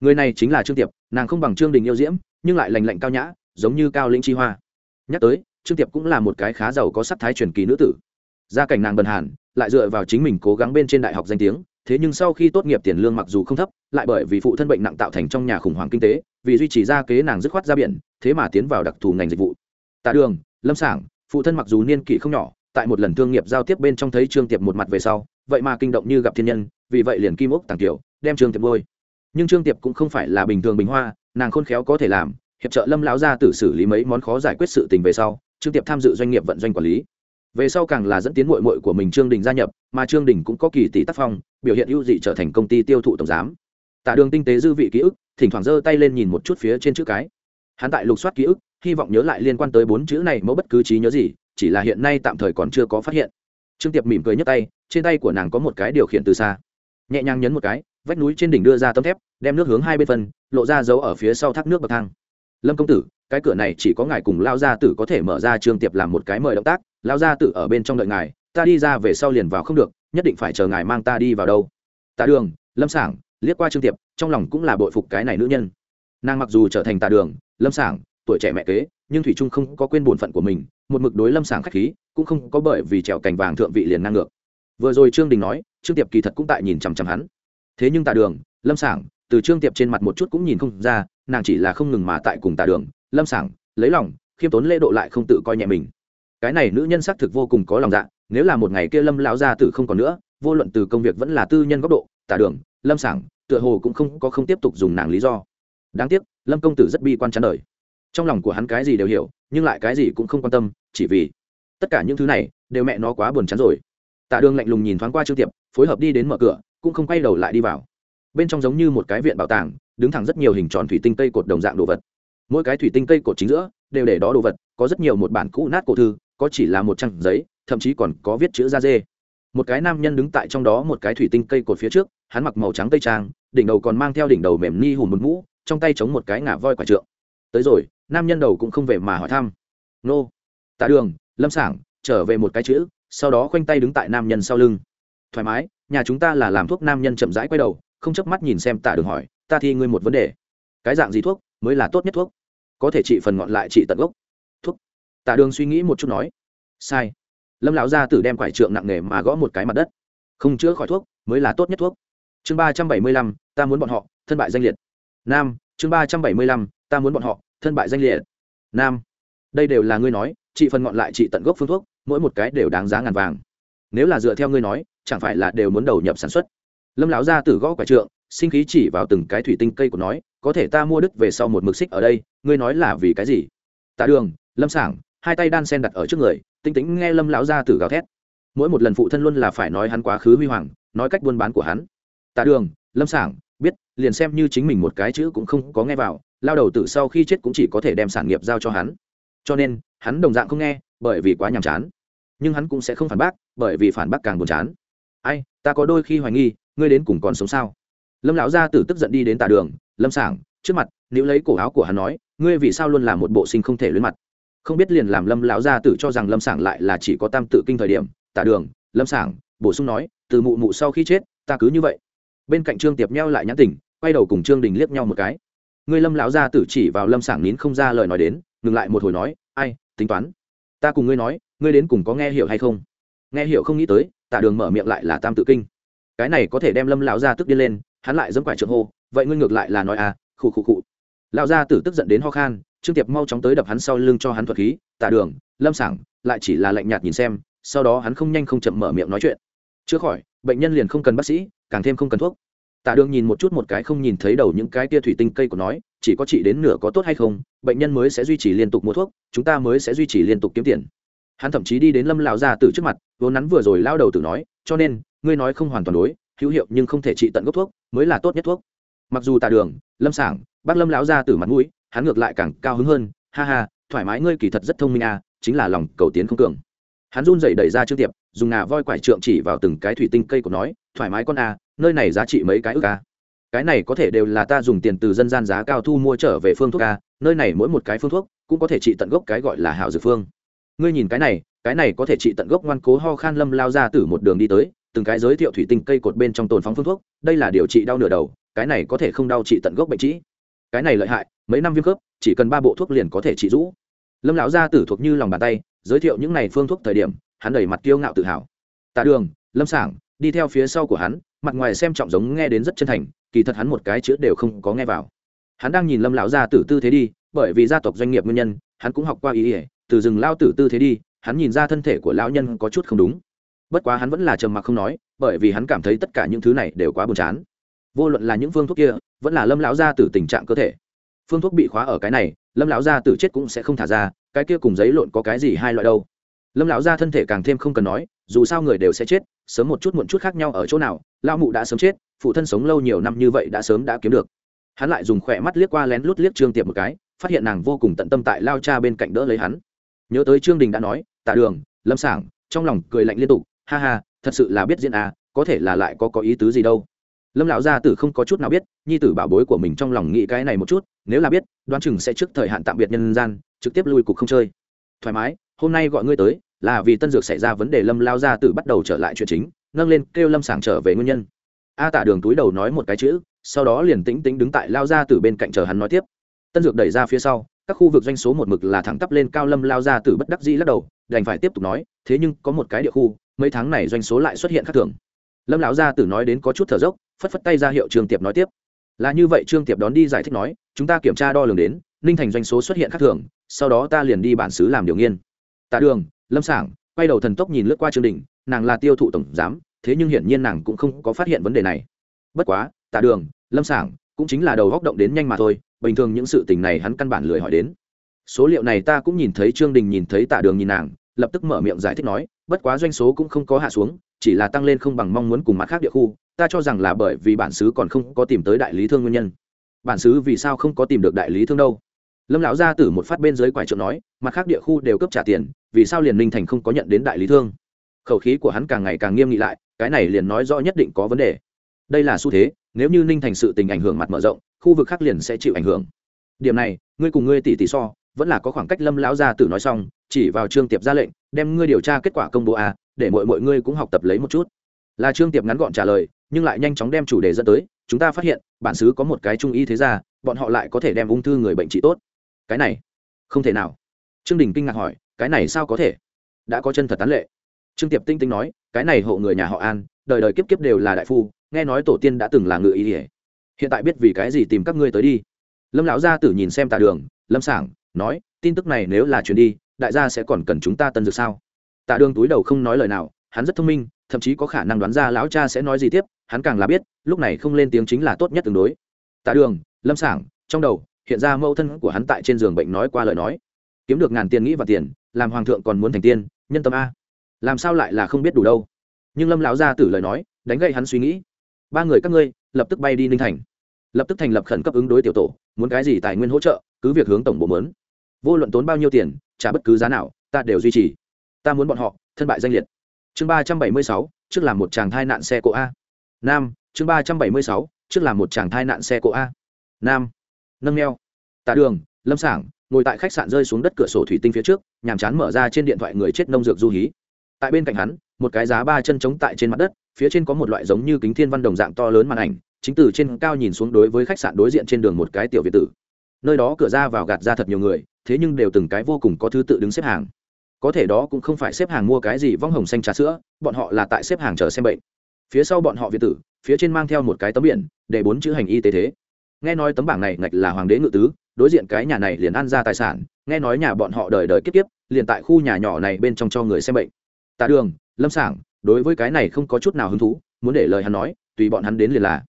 Người này chính là trương tiệp, nàng không bằng trương đình yêu diễm, nhưng lại lành lạnh cao nhã, giống như cao lĩnh chi hoa. Nhắc tới, trương tiệp cũng là một cái khá giàu có sắc thái truyền kỳ nữ tử. Gia cảnh nàng bần hàn, lại dựa vào chính mình cố gắng bên trên đại học danh tiếng, thế nhưng sau khi tốt nghiệp tiền lương mặc dù không thấp, lại bởi vì phụ thân bệnh nặng tạo thành trong nhà khủng hoảng kinh tế, vì duy trì gia kế nàng dứt khoát ra biển, thế mà tiến vào đặc thù ngành dịch vụ. Tạ đường, lâm sản phụ thân mặc dù niên kỷ không nhỏ, tại một lần thương nghiệp giao tiếp bên trong thấy trương tiệp một mặt về sau vậy mà kinh động như gặp thiên nhân, vì vậy liền kim ốc tàng tiểu, đem trương tiệp bôi nhưng trương tiệp cũng không phải là bình thường bình hoa, nàng khôn khéo có thể làm, hiệp trợ lâm lão gia tử xử lý mấy món khó giải quyết sự tình về sau, trương tiệp tham dự doanh nghiệp vận doanh quản lý. Về sau càng là dẫn tiến mội mội của mình trương đình gia nhập, mà trương đình cũng có kỳ tỷ tác phong, biểu hiện ưu dị trở thành công ty tiêu thụ tổng giám. Tạ đường tinh tế dư vị ký ức, thỉnh thoảng giơ tay lên nhìn một chút phía trên chữ cái. Hắn tại lục soát ký ức, hy vọng nhớ lại liên quan tới bốn chữ này mẫu bất cứ trí nhớ gì, chỉ là hiện nay tạm thời còn chưa có phát hiện trương tiệp mỉm cười nhấc tay, trên tay của nàng có một cái điều khiển từ xa. Nhẹ nhàng nhấn một cái, vách núi trên đỉnh đưa ra tấm thép, đem nước hướng hai bên phân, lộ ra dấu ở phía sau thác nước bậc thang. Lâm công tử, cái cửa này chỉ có ngài cùng lao gia tử có thể mở ra. Trương tiệp làm một cái mời động tác lao gia tử ở bên trong đợi ngài, ta đi ra về sau liền vào không được, nhất định phải chờ ngài mang ta đi vào đâu. Tạ đường, lâm sảng, liếc qua trương tiệp, trong lòng cũng là bội phục cái này nữ nhân. Nàng mặc dù trở thành tạ đường, lâm sảng tuổi trẻ mẹ kế, nhưng thủy trung không có quên bổn phận của mình, một mực đối lâm sàng khách khí, cũng không có bởi vì trèo cành vàng thượng vị liền năng ngược. Vừa rồi trương đình nói, trương tiệp kỳ thật cũng tại nhìn chằm chằm hắn. Thế nhưng tạ đường, lâm sảng từ trương tiệp trên mặt một chút cũng nhìn không ra, nàng chỉ là không ngừng mà tại cùng tạ đường, lâm sảng lấy lòng, khiêm tốn lễ độ lại không tự coi nhẹ mình. Cái này nữ nhân xác thực vô cùng có lòng dạ nếu là một ngày kia lâm lão gia tử không còn nữa, vô luận từ công việc vẫn là tư nhân góc độ tạ đường, lâm sảng tựa hồ cũng không có không tiếp tục dùng nàng lý do. Đáng tiếc, lâm công tử rất bi quan chán đời trong lòng của hắn cái gì đều hiểu, nhưng lại cái gì cũng không quan tâm, chỉ vì tất cả những thứ này đều mẹ nó quá buồn chán rồi. Tạ đường lạnh lùng nhìn thoáng qua trương tiệp, phối hợp đi đến mở cửa, cũng không quay đầu lại đi vào. Bên trong giống như một cái viện bảo tàng, đứng thẳng rất nhiều hình tròn thủy tinh cây cột đồng dạng đồ vật. Mỗi cái thủy tinh cây cột chính giữa, đều để đó đồ vật, có rất nhiều một bản cũ nát cổ thư, có chỉ là một trang giấy, thậm chí còn có viết chữ da dê. Một cái nam nhân đứng tại trong đó một cái thủy tinh cây cột phía trước, hắn mặc màu trắng tây trang, đỉnh đầu còn mang theo đỉnh đầu mềm ni hùm một mũ, trong tay chống một cái ngả voi quả trượng. Tới rồi nam nhân đầu cũng không về mà hỏi thăm. Nô, tạ đường, lâm sảng, trở về một cái chữ, sau đó khoanh tay đứng tại nam nhân sau lưng. Thoải mái, nhà chúng ta là làm thuốc, nam nhân chậm rãi quay đầu, không chớp mắt nhìn xem tạ đường hỏi, ta thi ngươi một vấn đề. Cái dạng gì thuốc, mới là tốt nhất thuốc? Có thể trị phần ngọn lại trị tận gốc. Thuốc. Tạ đường suy nghĩ một chút nói. Sai. Lâm lão gia tử đem quải trượng nặng nề mà gõ một cái mặt đất. Không chữa khỏi thuốc, mới là tốt nhất thuốc. Chương ba trăm bảy mươi lăm, ta muốn bọn họ, thân bại danh liệt. Nam, chương ba trăm bảy mươi lăm, ta muốn bọn họ thân bại danh liệt. Nam, đây đều là ngươi nói chị phần ngọn lại chị tận gốc phương thuốc, mỗi một cái đều đáng giá ngàn vàng. Nếu là dựa theo ngươi nói, chẳng phải là đều muốn đầu nhập sản xuất. Lâm lão gia tử gõ quả trượng, sinh khí chỉ vào từng cái thủy tinh cây của nói, có thể ta mua đứt về sau một mực xích ở đây, ngươi nói là vì cái gì? Tạ đường, lâm sảng, hai tay đan sen đặt ở trước người, tinh tĩnh nghe lâm lão gia tử gào thét. Mỗi một lần phụ thân luôn là phải nói hắn quá khứ huy hoàng, nói cách buôn bán của hắn. Tạ đường, lâm sảng, biết, liền xem như chính mình một cái chữ cũng không có nghe vào lao đầu tử sau khi chết cũng chỉ có thể đem sản nghiệp giao cho hắn. Cho nên, hắn đồng dạng không nghe, bởi vì quá nhàm chán. Nhưng hắn cũng sẽ không phản bác, bởi vì phản bác càng buồn chán. Ai, ta có đôi khi hoài nghi, ngươi đến cùng còn sống sao? Lâm lão gia tử tức giận đi đến tà đường, lâm sảng, trước mặt nếu lấy cổ áo của hắn nói, ngươi vì sao luôn là một bộ sinh không thể luyến mặt? Không biết liền làm lâm lão gia tử cho rằng lâm sảng lại là chỉ có tam tự kinh thời điểm tà đường, lâm sảng, bổ sung nói, từ mụ mụ sau khi chết, ta cứ như vậy. Bên cạnh trương tiệp nheo lại nhãn tỉnh, quay đầu cùng trương đình liếc nhau một cái ngươi lâm lão gia tử chỉ vào lâm sảng nín không ra lời nói đến, ngừng lại một hồi nói, ai, tính toán, ta cùng ngươi nói, ngươi đến cùng có nghe hiểu hay không? Nghe hiểu không nghĩ tới tả đường mở miệng lại là tam tự kinh. Cái này có thể đem lâm lão gia tức điên lên, hắn lại dẫm quải trượng hô, vậy ngươi ngược lại là nói à khụ khụ khụ. Lão gia tử tức giận đến ho khan, trương tiệp mau chóng tới đập hắn sau lưng cho hắn thuật khí tả đường, lâm sảng, lại chỉ là lạnh nhạt nhìn xem, sau đó hắn không nhanh không chậm mở miệng nói chuyện. Chữa khỏi, bệnh nhân liền không cần bác sĩ, càng thêm không cần thuốc tạ đường nhìn một chút một cái không nhìn thấy đầu những cái tia thủy tinh cây của nói, chỉ có trị đến nửa có tốt hay không, bệnh nhân mới sẽ duy trì liên tục mua thuốc, chúng ta mới sẽ duy trì liên tục kiếm tiền. Hắn thậm chí đi đến lâm lão gia tử trước mặt vốn nắn vừa rồi lao đầu tử nói, cho nên, ngươi nói không hoàn toàn đối, hữu hiệu nhưng không thể trị tận gốc thuốc, mới là tốt nhất thuốc. Mặc dù tạ đường, lâm sảng, bác lâm lão gia tử mặt mũi, hắn ngược lại càng cao hứng hơn, ha ha, thoải mái ngươi kỳ thật rất thông minh à chính là lòng cầu tiến không cường hắn run dậy đẩy ra trước tiệp, dùng ngà voi quải trượng chỉ vào từng cái thủy tinh cây của nói, thoải mái con à nơi này giá trị mấy cái ức à cái này có thể đều là ta dùng tiền từ dân gian giá cao thu mua trở về phương thuốc à nơi này mỗi một cái phương thuốc cũng có thể trị tận gốc cái gọi là hảo dược phương. Ngươi nhìn cái này cái này có thể trị tận gốc ngoan cố ho khan lâm lao ra từ một đường đi tới, từng cái giới thiệu thủy tinh cây cột bên trong tồn phóng phương thuốc, đây là điều trị đau nửa đầu, cái này có thể không đau trị tận gốc bệnh trĩ. Cái này lợi hại, mấy năm viêm khớp, chỉ cần ba bộ thuốc liền có thể trị rũ. Lâm lão gia tử thuộc như lòng bàn tay giới thiệu những này phương thuốc thời điểm, hắn đẩy mặt kiêu ngạo tự hào. Tạ đường, lâm sảng, đi theo phía sau của hắn, mặt ngoài xem trọng giống nghe đến rất chân thành, kỳ thật hắn một cái chữ đều không có nghe vào. Hắn đang nhìn lâm lão gia tử tư thế đi, bởi vì gia tộc doanh nghiệp nguyên nhân, hắn cũng học qua ý ỉa từ rừng lao tử tư thế đi, hắn nhìn ra thân thể của lão nhân có chút không đúng. Bất quá hắn vẫn là trầm mặc không nói, bởi vì hắn cảm thấy tất cả những thứ này đều quá buồn chán. Vô luận là những phương thuốc kia, vẫn là lâm lão gia tử tình trạng cơ thể. Phương thuốc bị khóa ở cái này, lâm lão gia tử chết cũng sẽ không thả ra cái kia cùng giấy lộn có cái gì hai loại đâu. Lâm lão gia thân thể càng thêm không cần nói, dù sao người đều sẽ chết, sớm một chút muộn chút khác nhau ở chỗ nào, lão mụ đã sớm chết, phụ thân sống lâu nhiều năm như vậy đã sớm đã kiếm được. Hắn lại dùng khỏe mắt liếc qua lén lút liếc trương tiệp một cái, phát hiện nàng vô cùng tận tâm tại lao cha bên cạnh đỡ lấy hắn. Nhớ tới trương đình đã nói, tạ đường, lâm sảng, trong lòng cười lạnh liên tục, ha ha, thật sự là biết diễn à có thể là lại có có ý tứ gì đâu. Lâm lão gia tử không có chút nào biết, nhi tử bảo bối của mình trong lòng nghĩ cái này một chút, nếu là biết, đoán chừng sẽ trước thời hạn tạm biệt nhân gian trực tiếp lui cục không chơi. Thoải mái, hôm nay gọi ngươi tới, là vì tân dược xảy ra vấn đề lâm lao ra từ bắt đầu trở lại chuyện chính, nâng lên kêu lâm sảng trở về nguyên nhân. A tả đường túi đầu nói một cái chữ, sau đó liền tĩnh tĩnh đứng tại lao ra từ bên cạnh chờ hắn nói tiếp. Tân dược đẩy ra phía sau, các khu vực doanh số một mực là thẳng tắp lên cao lâm lao ra từ bất đắc dĩ lắc đầu, đành phải tiếp tục nói, thế nhưng có một cái địa khu, mấy tháng này doanh số lại xuất hiện khác thường. Lâm lão gia tử nói đến có chút thở dốc, phất phất tay ra hiệu trương tiệp nói tiếp. Là như vậy trương tiệp đón đi giải thích nói, chúng ta kiểm tra đo lường đến, ninh thành doanh số xuất hiện khác thường sau đó ta liền đi bản xứ làm điều nghiên. Tạ đường, lâm sảng, quay đầu thần tốc nhìn lướt qua trương đình nàng là tiêu thụ tổng giám, thế nhưng hiển nhiên nàng cũng không có phát hiện vấn đề này. Bất quá, tạ đường, lâm sảng cũng chính là đầu góc động đến nhanh mà thôi, bình thường những sự tình này hắn căn bản lười hỏi đến. Số liệu này ta cũng nhìn thấy trương đình nhìn thấy tạ đường nhìn nàng, lập tức mở miệng giải thích nói, bất quá doanh số cũng không có hạ xuống, chỉ là tăng lên không bằng mong muốn cùng mặt khác địa khu, ta cho rằng là bởi vì bản xứ còn không có tìm tới đại lý thương nguyên nhân. Bản xứ vì sao không có tìm được đại lý thương đâu? Lâm lão gia tử một phát bên dưới quải trượng nói, mặt khác địa khu đều cấp trả tiền, vì sao liền ninh thành không có nhận đến đại lý thương? Khẩu khí của hắn càng ngày càng nghiêm nghị lại, cái này liền nói rõ nhất định có vấn đề. Đây là xu thế, nếu như ninh thành sự tình ảnh hưởng mặt mở rộng, khu vực khác liền sẽ chịu ảnh hưởng. Điểm này, ngươi cùng ngươi tỷ tỷ so, vẫn là có khoảng cách lâm lão gia tử nói xong, chỉ vào trương tiệp ra lệnh, đem ngươi điều tra kết quả công bố a để mọi mọi ngươi cũng học tập lấy một chút. Là trương tiệp ngắn gọn trả lời, nhưng lại nhanh chóng đem chủ đề dẫn tới, chúng ta phát hiện, bản xứ có một cái trung y thế ra bọn họ lại có thể đem ung thư người bệnh trị tốt cái này không thể nào trương đình kinh ngạc hỏi cái này sao có thể đã có chân thật tán lệ trương tiệp tinh tinh nói cái này hộ người nhà họ an đời đời kiếp kiếp đều là đại phu nghe nói tổ tiên đã từng là ngự ý ỉa hiện tại biết vì cái gì tìm các ngươi tới đi lâm lão gia tử nhìn xem tà đường lâm sảng nói tin tức này nếu là chuyến đi đại gia sẽ còn cần chúng ta tân dược sao tạ đường túi đầu không nói lời nào hắn rất thông minh thậm chí có khả năng đoán ra lão cha sẽ nói gì tiếp hắn càng là biết lúc này không lên tiếng chính là tốt nhất tương đối tạ đường lâm sảng trong đầu hiện ra mẫu thân của hắn tại trên giường bệnh nói qua lời nói. Kiếm được ngàn tiền nghĩ và tiền, làm hoàng thượng còn muốn thành tiên, nhân tâm a. Làm sao lại là không biết đủ đâu. Nhưng lâm lão gia tử lời nói, đánh gậy hắn suy nghĩ. Ba người các ngươi, lập tức bay đi ninh thành. Lập tức thành lập khẩn cấp ứng đối tiểu tổ, muốn cái gì tài nguyên hỗ trợ, cứ việc hướng tổng bộ mớn. Vô luận tốn bao nhiêu tiền, trả bất cứ giá nào, ta đều duy trì. Ta muốn bọn họ, thân bại danh liệt. Chương ba trăm bảy mươi sáu, trước làm một chàng thai nạn xe cộ a. Nam, chương ba trăm bảy mươi sáu, trước làm một chàng thai nạn xe cộ a. Nam nâng neo. Tạ đường, lâm sảng, ngồi tại khách sạn rơi xuống đất cửa sổ thủy tinh phía trước, nhàm chán mở ra trên điện thoại người chết nông dược du hí. Tại bên cạnh hắn, một cái giá ba chân trống tại trên mặt đất, phía trên có một loại giống như kính thiên văn đồng dạng to lớn màn ảnh, chính từ trên cao nhìn xuống đối với khách sạn đối diện trên đường một cái tiểu việt tử. Nơi đó cửa ra vào gạt ra thật nhiều người, thế nhưng đều từng cái vô cùng có thứ tự đứng xếp hàng. Có thể đó cũng không phải xếp hàng mua cái gì vong hồng xanh trà sữa, bọn họ là tại xếp hàng chờ xem bệnh. Phía sau bọn họ việt tử, phía trên mang theo một cái tấm biển, để bốn chữ hành y tế thế nghe nói tấm bảng này ngạch là hoàng đế ngự tứ, đối diện cái nhà này liền ăn ra tài sản, nghe nói nhà bọn họ đời đời kiếp kiếp, liền tại khu nhà nhỏ này bên trong cho người xem bệnh. Tạ đường, lâm sảng, đối với cái này không có chút nào hứng thú, muốn để lời hắn nói, tùy bọn hắn đến liền là.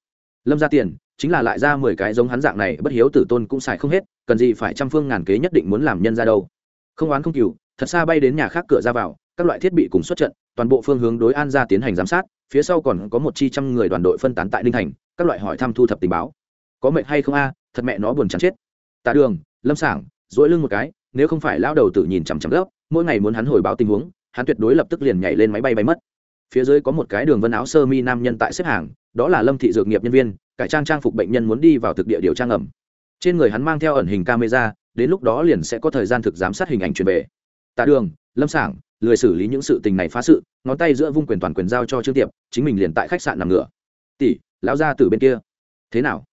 Lâm ra tiền, chính là lại ra mười cái giống hắn dạng này bất hiếu tử tôn cũng xài không hết, cần gì phải trăm phương ngàn kế nhất định muốn làm nhân ra đâu. Không oán không cừu, thật xa bay đến nhà khác cửa ra vào, các loại thiết bị cùng xuất trận, toàn bộ phương hướng đối an ra tiến hành giám sát, phía sau còn có một chi trăm người đoàn đội phân tán tại ninh thành, các loại hỏi thăm thu thập tình báo có mệnh hay không a, thật mẹ nó buồn chán chết. Tạ đường, lâm sảng dỗi lưng một cái, nếu không phải lao đầu tự nhìn chằm chằm gấp, mỗi ngày muốn hắn hồi báo tình huống, hắn tuyệt đối lập tức liền nhảy lên máy bay bay mất. Phía dưới có một cái đường vân áo sơ mi nam nhân tại xếp hàng, đó là lâm thị dược nghiệp nhân viên, cải trang trang phục bệnh nhân muốn đi vào thực địa điều tra ẩm. trên người hắn mang theo ẩn hình camera, đến lúc đó liền sẽ có thời gian thực giám sát hình ảnh truyền về. Tạ đường, lâm sảng, lười xử lý những sự tình này phá sự, ngón tay giữa vung quyền toàn quyền giao cho trương tiệp, chính mình liền tại khách sạn nằm ngửa. Tỷ, lão ra từ bên kia. Thế nào?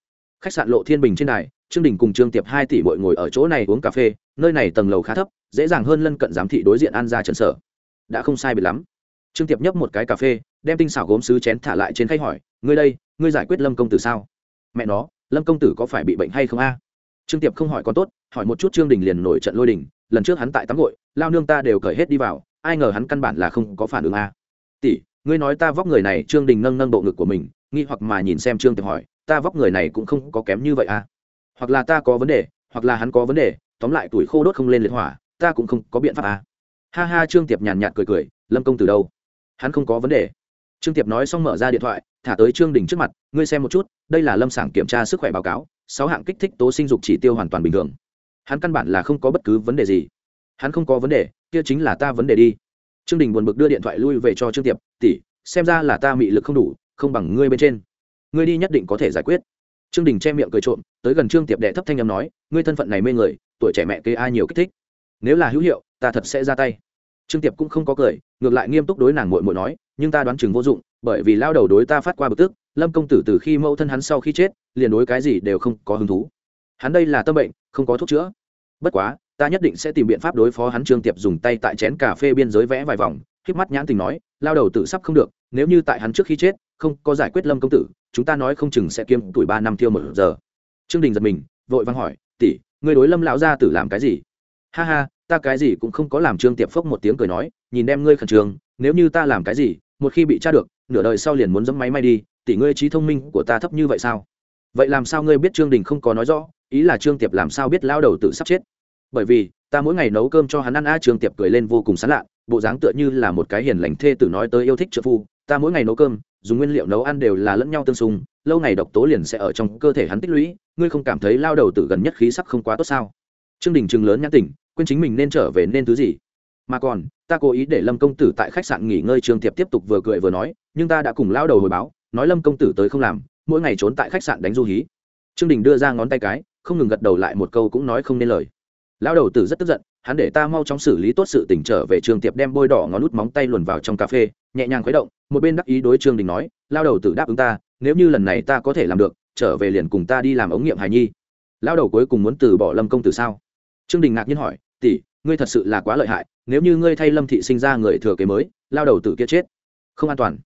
Khách sạn lộ thiên bình trên đài, trương đình cùng trương tiệp hai tỷ bội ngồi ở chỗ này uống cà phê, nơi này tầng lầu khá thấp, dễ dàng hơn lân cận giám thị đối diện an ra trần sở. Đã không sai biệt lắm. Trương tiệp nhấp một cái cà phê, đem tinh xảo gốm sứ chén thả lại trên khay hỏi, ngươi đây, ngươi giải quyết lâm công tử sao? Mẹ nó, lâm công tử có phải bị bệnh hay không a? Trương tiệp không hỏi có tốt, hỏi một chút trương đình liền nổi trận lôi đình, lần trước hắn tại tắm gội, lao nương ta đều cởi hết đi vào, ai ngờ hắn căn bản là không có phản ứng a. Tỷ, ngươi nói ta vóc người này, trương đình nâng nâng bộ ngực của mình nghi hoặc mà nhìn xem trương tiệp hỏi, ta vóc người này cũng không có kém như vậy à? hoặc là ta có vấn đề, hoặc là hắn có vấn đề, tóm lại tuổi khô đốt không lên liệt hỏa, ta cũng không có biện pháp à? ha ha, trương tiệp nhàn nhạt cười cười, lâm công từ đâu? Hắn không có vấn đề. Trương tiệp nói xong mở ra điện thoại, thả tới trương đình trước mặt, ngươi xem một chút, đây là lâm sảng kiểm tra sức khỏe báo cáo, sáu hạng kích thích tố sinh dục chỉ tiêu hoàn toàn bình thường. Hắn căn bản là không có bất cứ vấn đề gì. Hắn không có vấn đề, kia chính là ta vấn đề đi. Trương đình buồn bực đưa điện thoại lui về cho trương tiệp, tỷ, xem ra là ta mị lực không đủ không bằng ngươi bên trên. Ngươi đi nhất định có thể giải quyết. Trương đình che miệng cười trộm, tới gần trương tiệp đệ thấp thanh âm nói, ngươi thân phận này mê người, tuổi trẻ mẹ kê ai nhiều kích thích. Nếu là hữu hiệu, ta thật sẽ ra tay. Trương tiệp cũng không có cười, ngược lại nghiêm túc đối nàng muội muội nói, nhưng ta đoán chừng vô dụng, bởi vì lao đầu đối ta phát qua bực tức, lâm công tử từ khi mẫu thân hắn sau khi chết, liền đối cái gì đều không có hứng thú. Hắn đây là tâm bệnh, không có thuốc chữa. Bất quá, ta nhất định sẽ tìm biện pháp đối phó hắn. Trương tiệp dùng tay tại chén cà phê biên giới vẽ vài vòng k mắt nhãn tình nói, lao đầu tự sắp không được, nếu như tại hắn trước khi chết không có giải quyết lâm công tử, chúng ta nói không chừng sẽ kiếm tuổi ba năm tiêu một giờ. Trương đình giật mình, vội văng hỏi, tỷ người đối lâm lão gia tử làm cái gì? Ha ha, ta cái gì cũng không có làm. Trương tiệp phốc một tiếng cười nói, nhìn đem ngươi khẩn trương, nếu như ta làm cái gì, một khi bị tra được, nửa đời sau liền muốn dẫm máy may đi, tỷ ngươi trí thông minh của ta thấp như vậy sao? Vậy làm sao ngươi biết trương đình không có nói rõ, ý là trương tiệp làm sao biết lao đầu tự sắp chết? Bởi vì, ta mỗi ngày nấu cơm cho hắn ăn a. Trương tiệp cười lên vô cùng sán lạ, bộ dáng tựa như là một cái hiền lành thê tử nói tới yêu thích trợ phu ta mỗi ngày nấu cơm, dùng nguyên liệu nấu ăn đều là lẫn nhau tương xung, lâu ngày độc tố liền sẽ ở trong cơ thể hắn tích lũy, ngươi không cảm thấy lao đầu tử gần nhất khí sắc không quá tốt sao? Trương đình chừng lớn nhãn tỉnh, quên chính mình nên trở về nên thứ gì? Mà còn, ta cố ý để lâm công tử tại khách sạn nghỉ ngơi trương tiệp tiếp tục vừa cười vừa nói, nhưng ta đã cùng lao đầu hồi báo, nói lâm công tử tới không làm, mỗi ngày trốn tại khách sạn đánh du hí. Trương đình đưa ra ngón tay cái, không ngừng gật đầu lại một câu cũng nói không nên lời. Lao đầu tử rất tức giận hắn để ta mau chóng xử lý tốt sự tỉnh trở về trường tiệp đem bôi đỏ ngón nút móng tay luồn vào trong cà phê, nhẹ nhàng khuấy động, một bên đắc ý đối trương đình nói, lao đầu tử đáp ứng ta, nếu như lần này ta có thể làm được, trở về liền cùng ta đi làm ống nghiệm hài nhi. Lao đầu cuối cùng muốn từ bỏ lâm công tử sao? Trương đình ngạc nhiên hỏi, tỷ, ngươi thật sự là quá lợi hại, nếu như ngươi thay lâm thị sinh ra người thừa kế mới, lao đầu tử kia chết, không an toàn.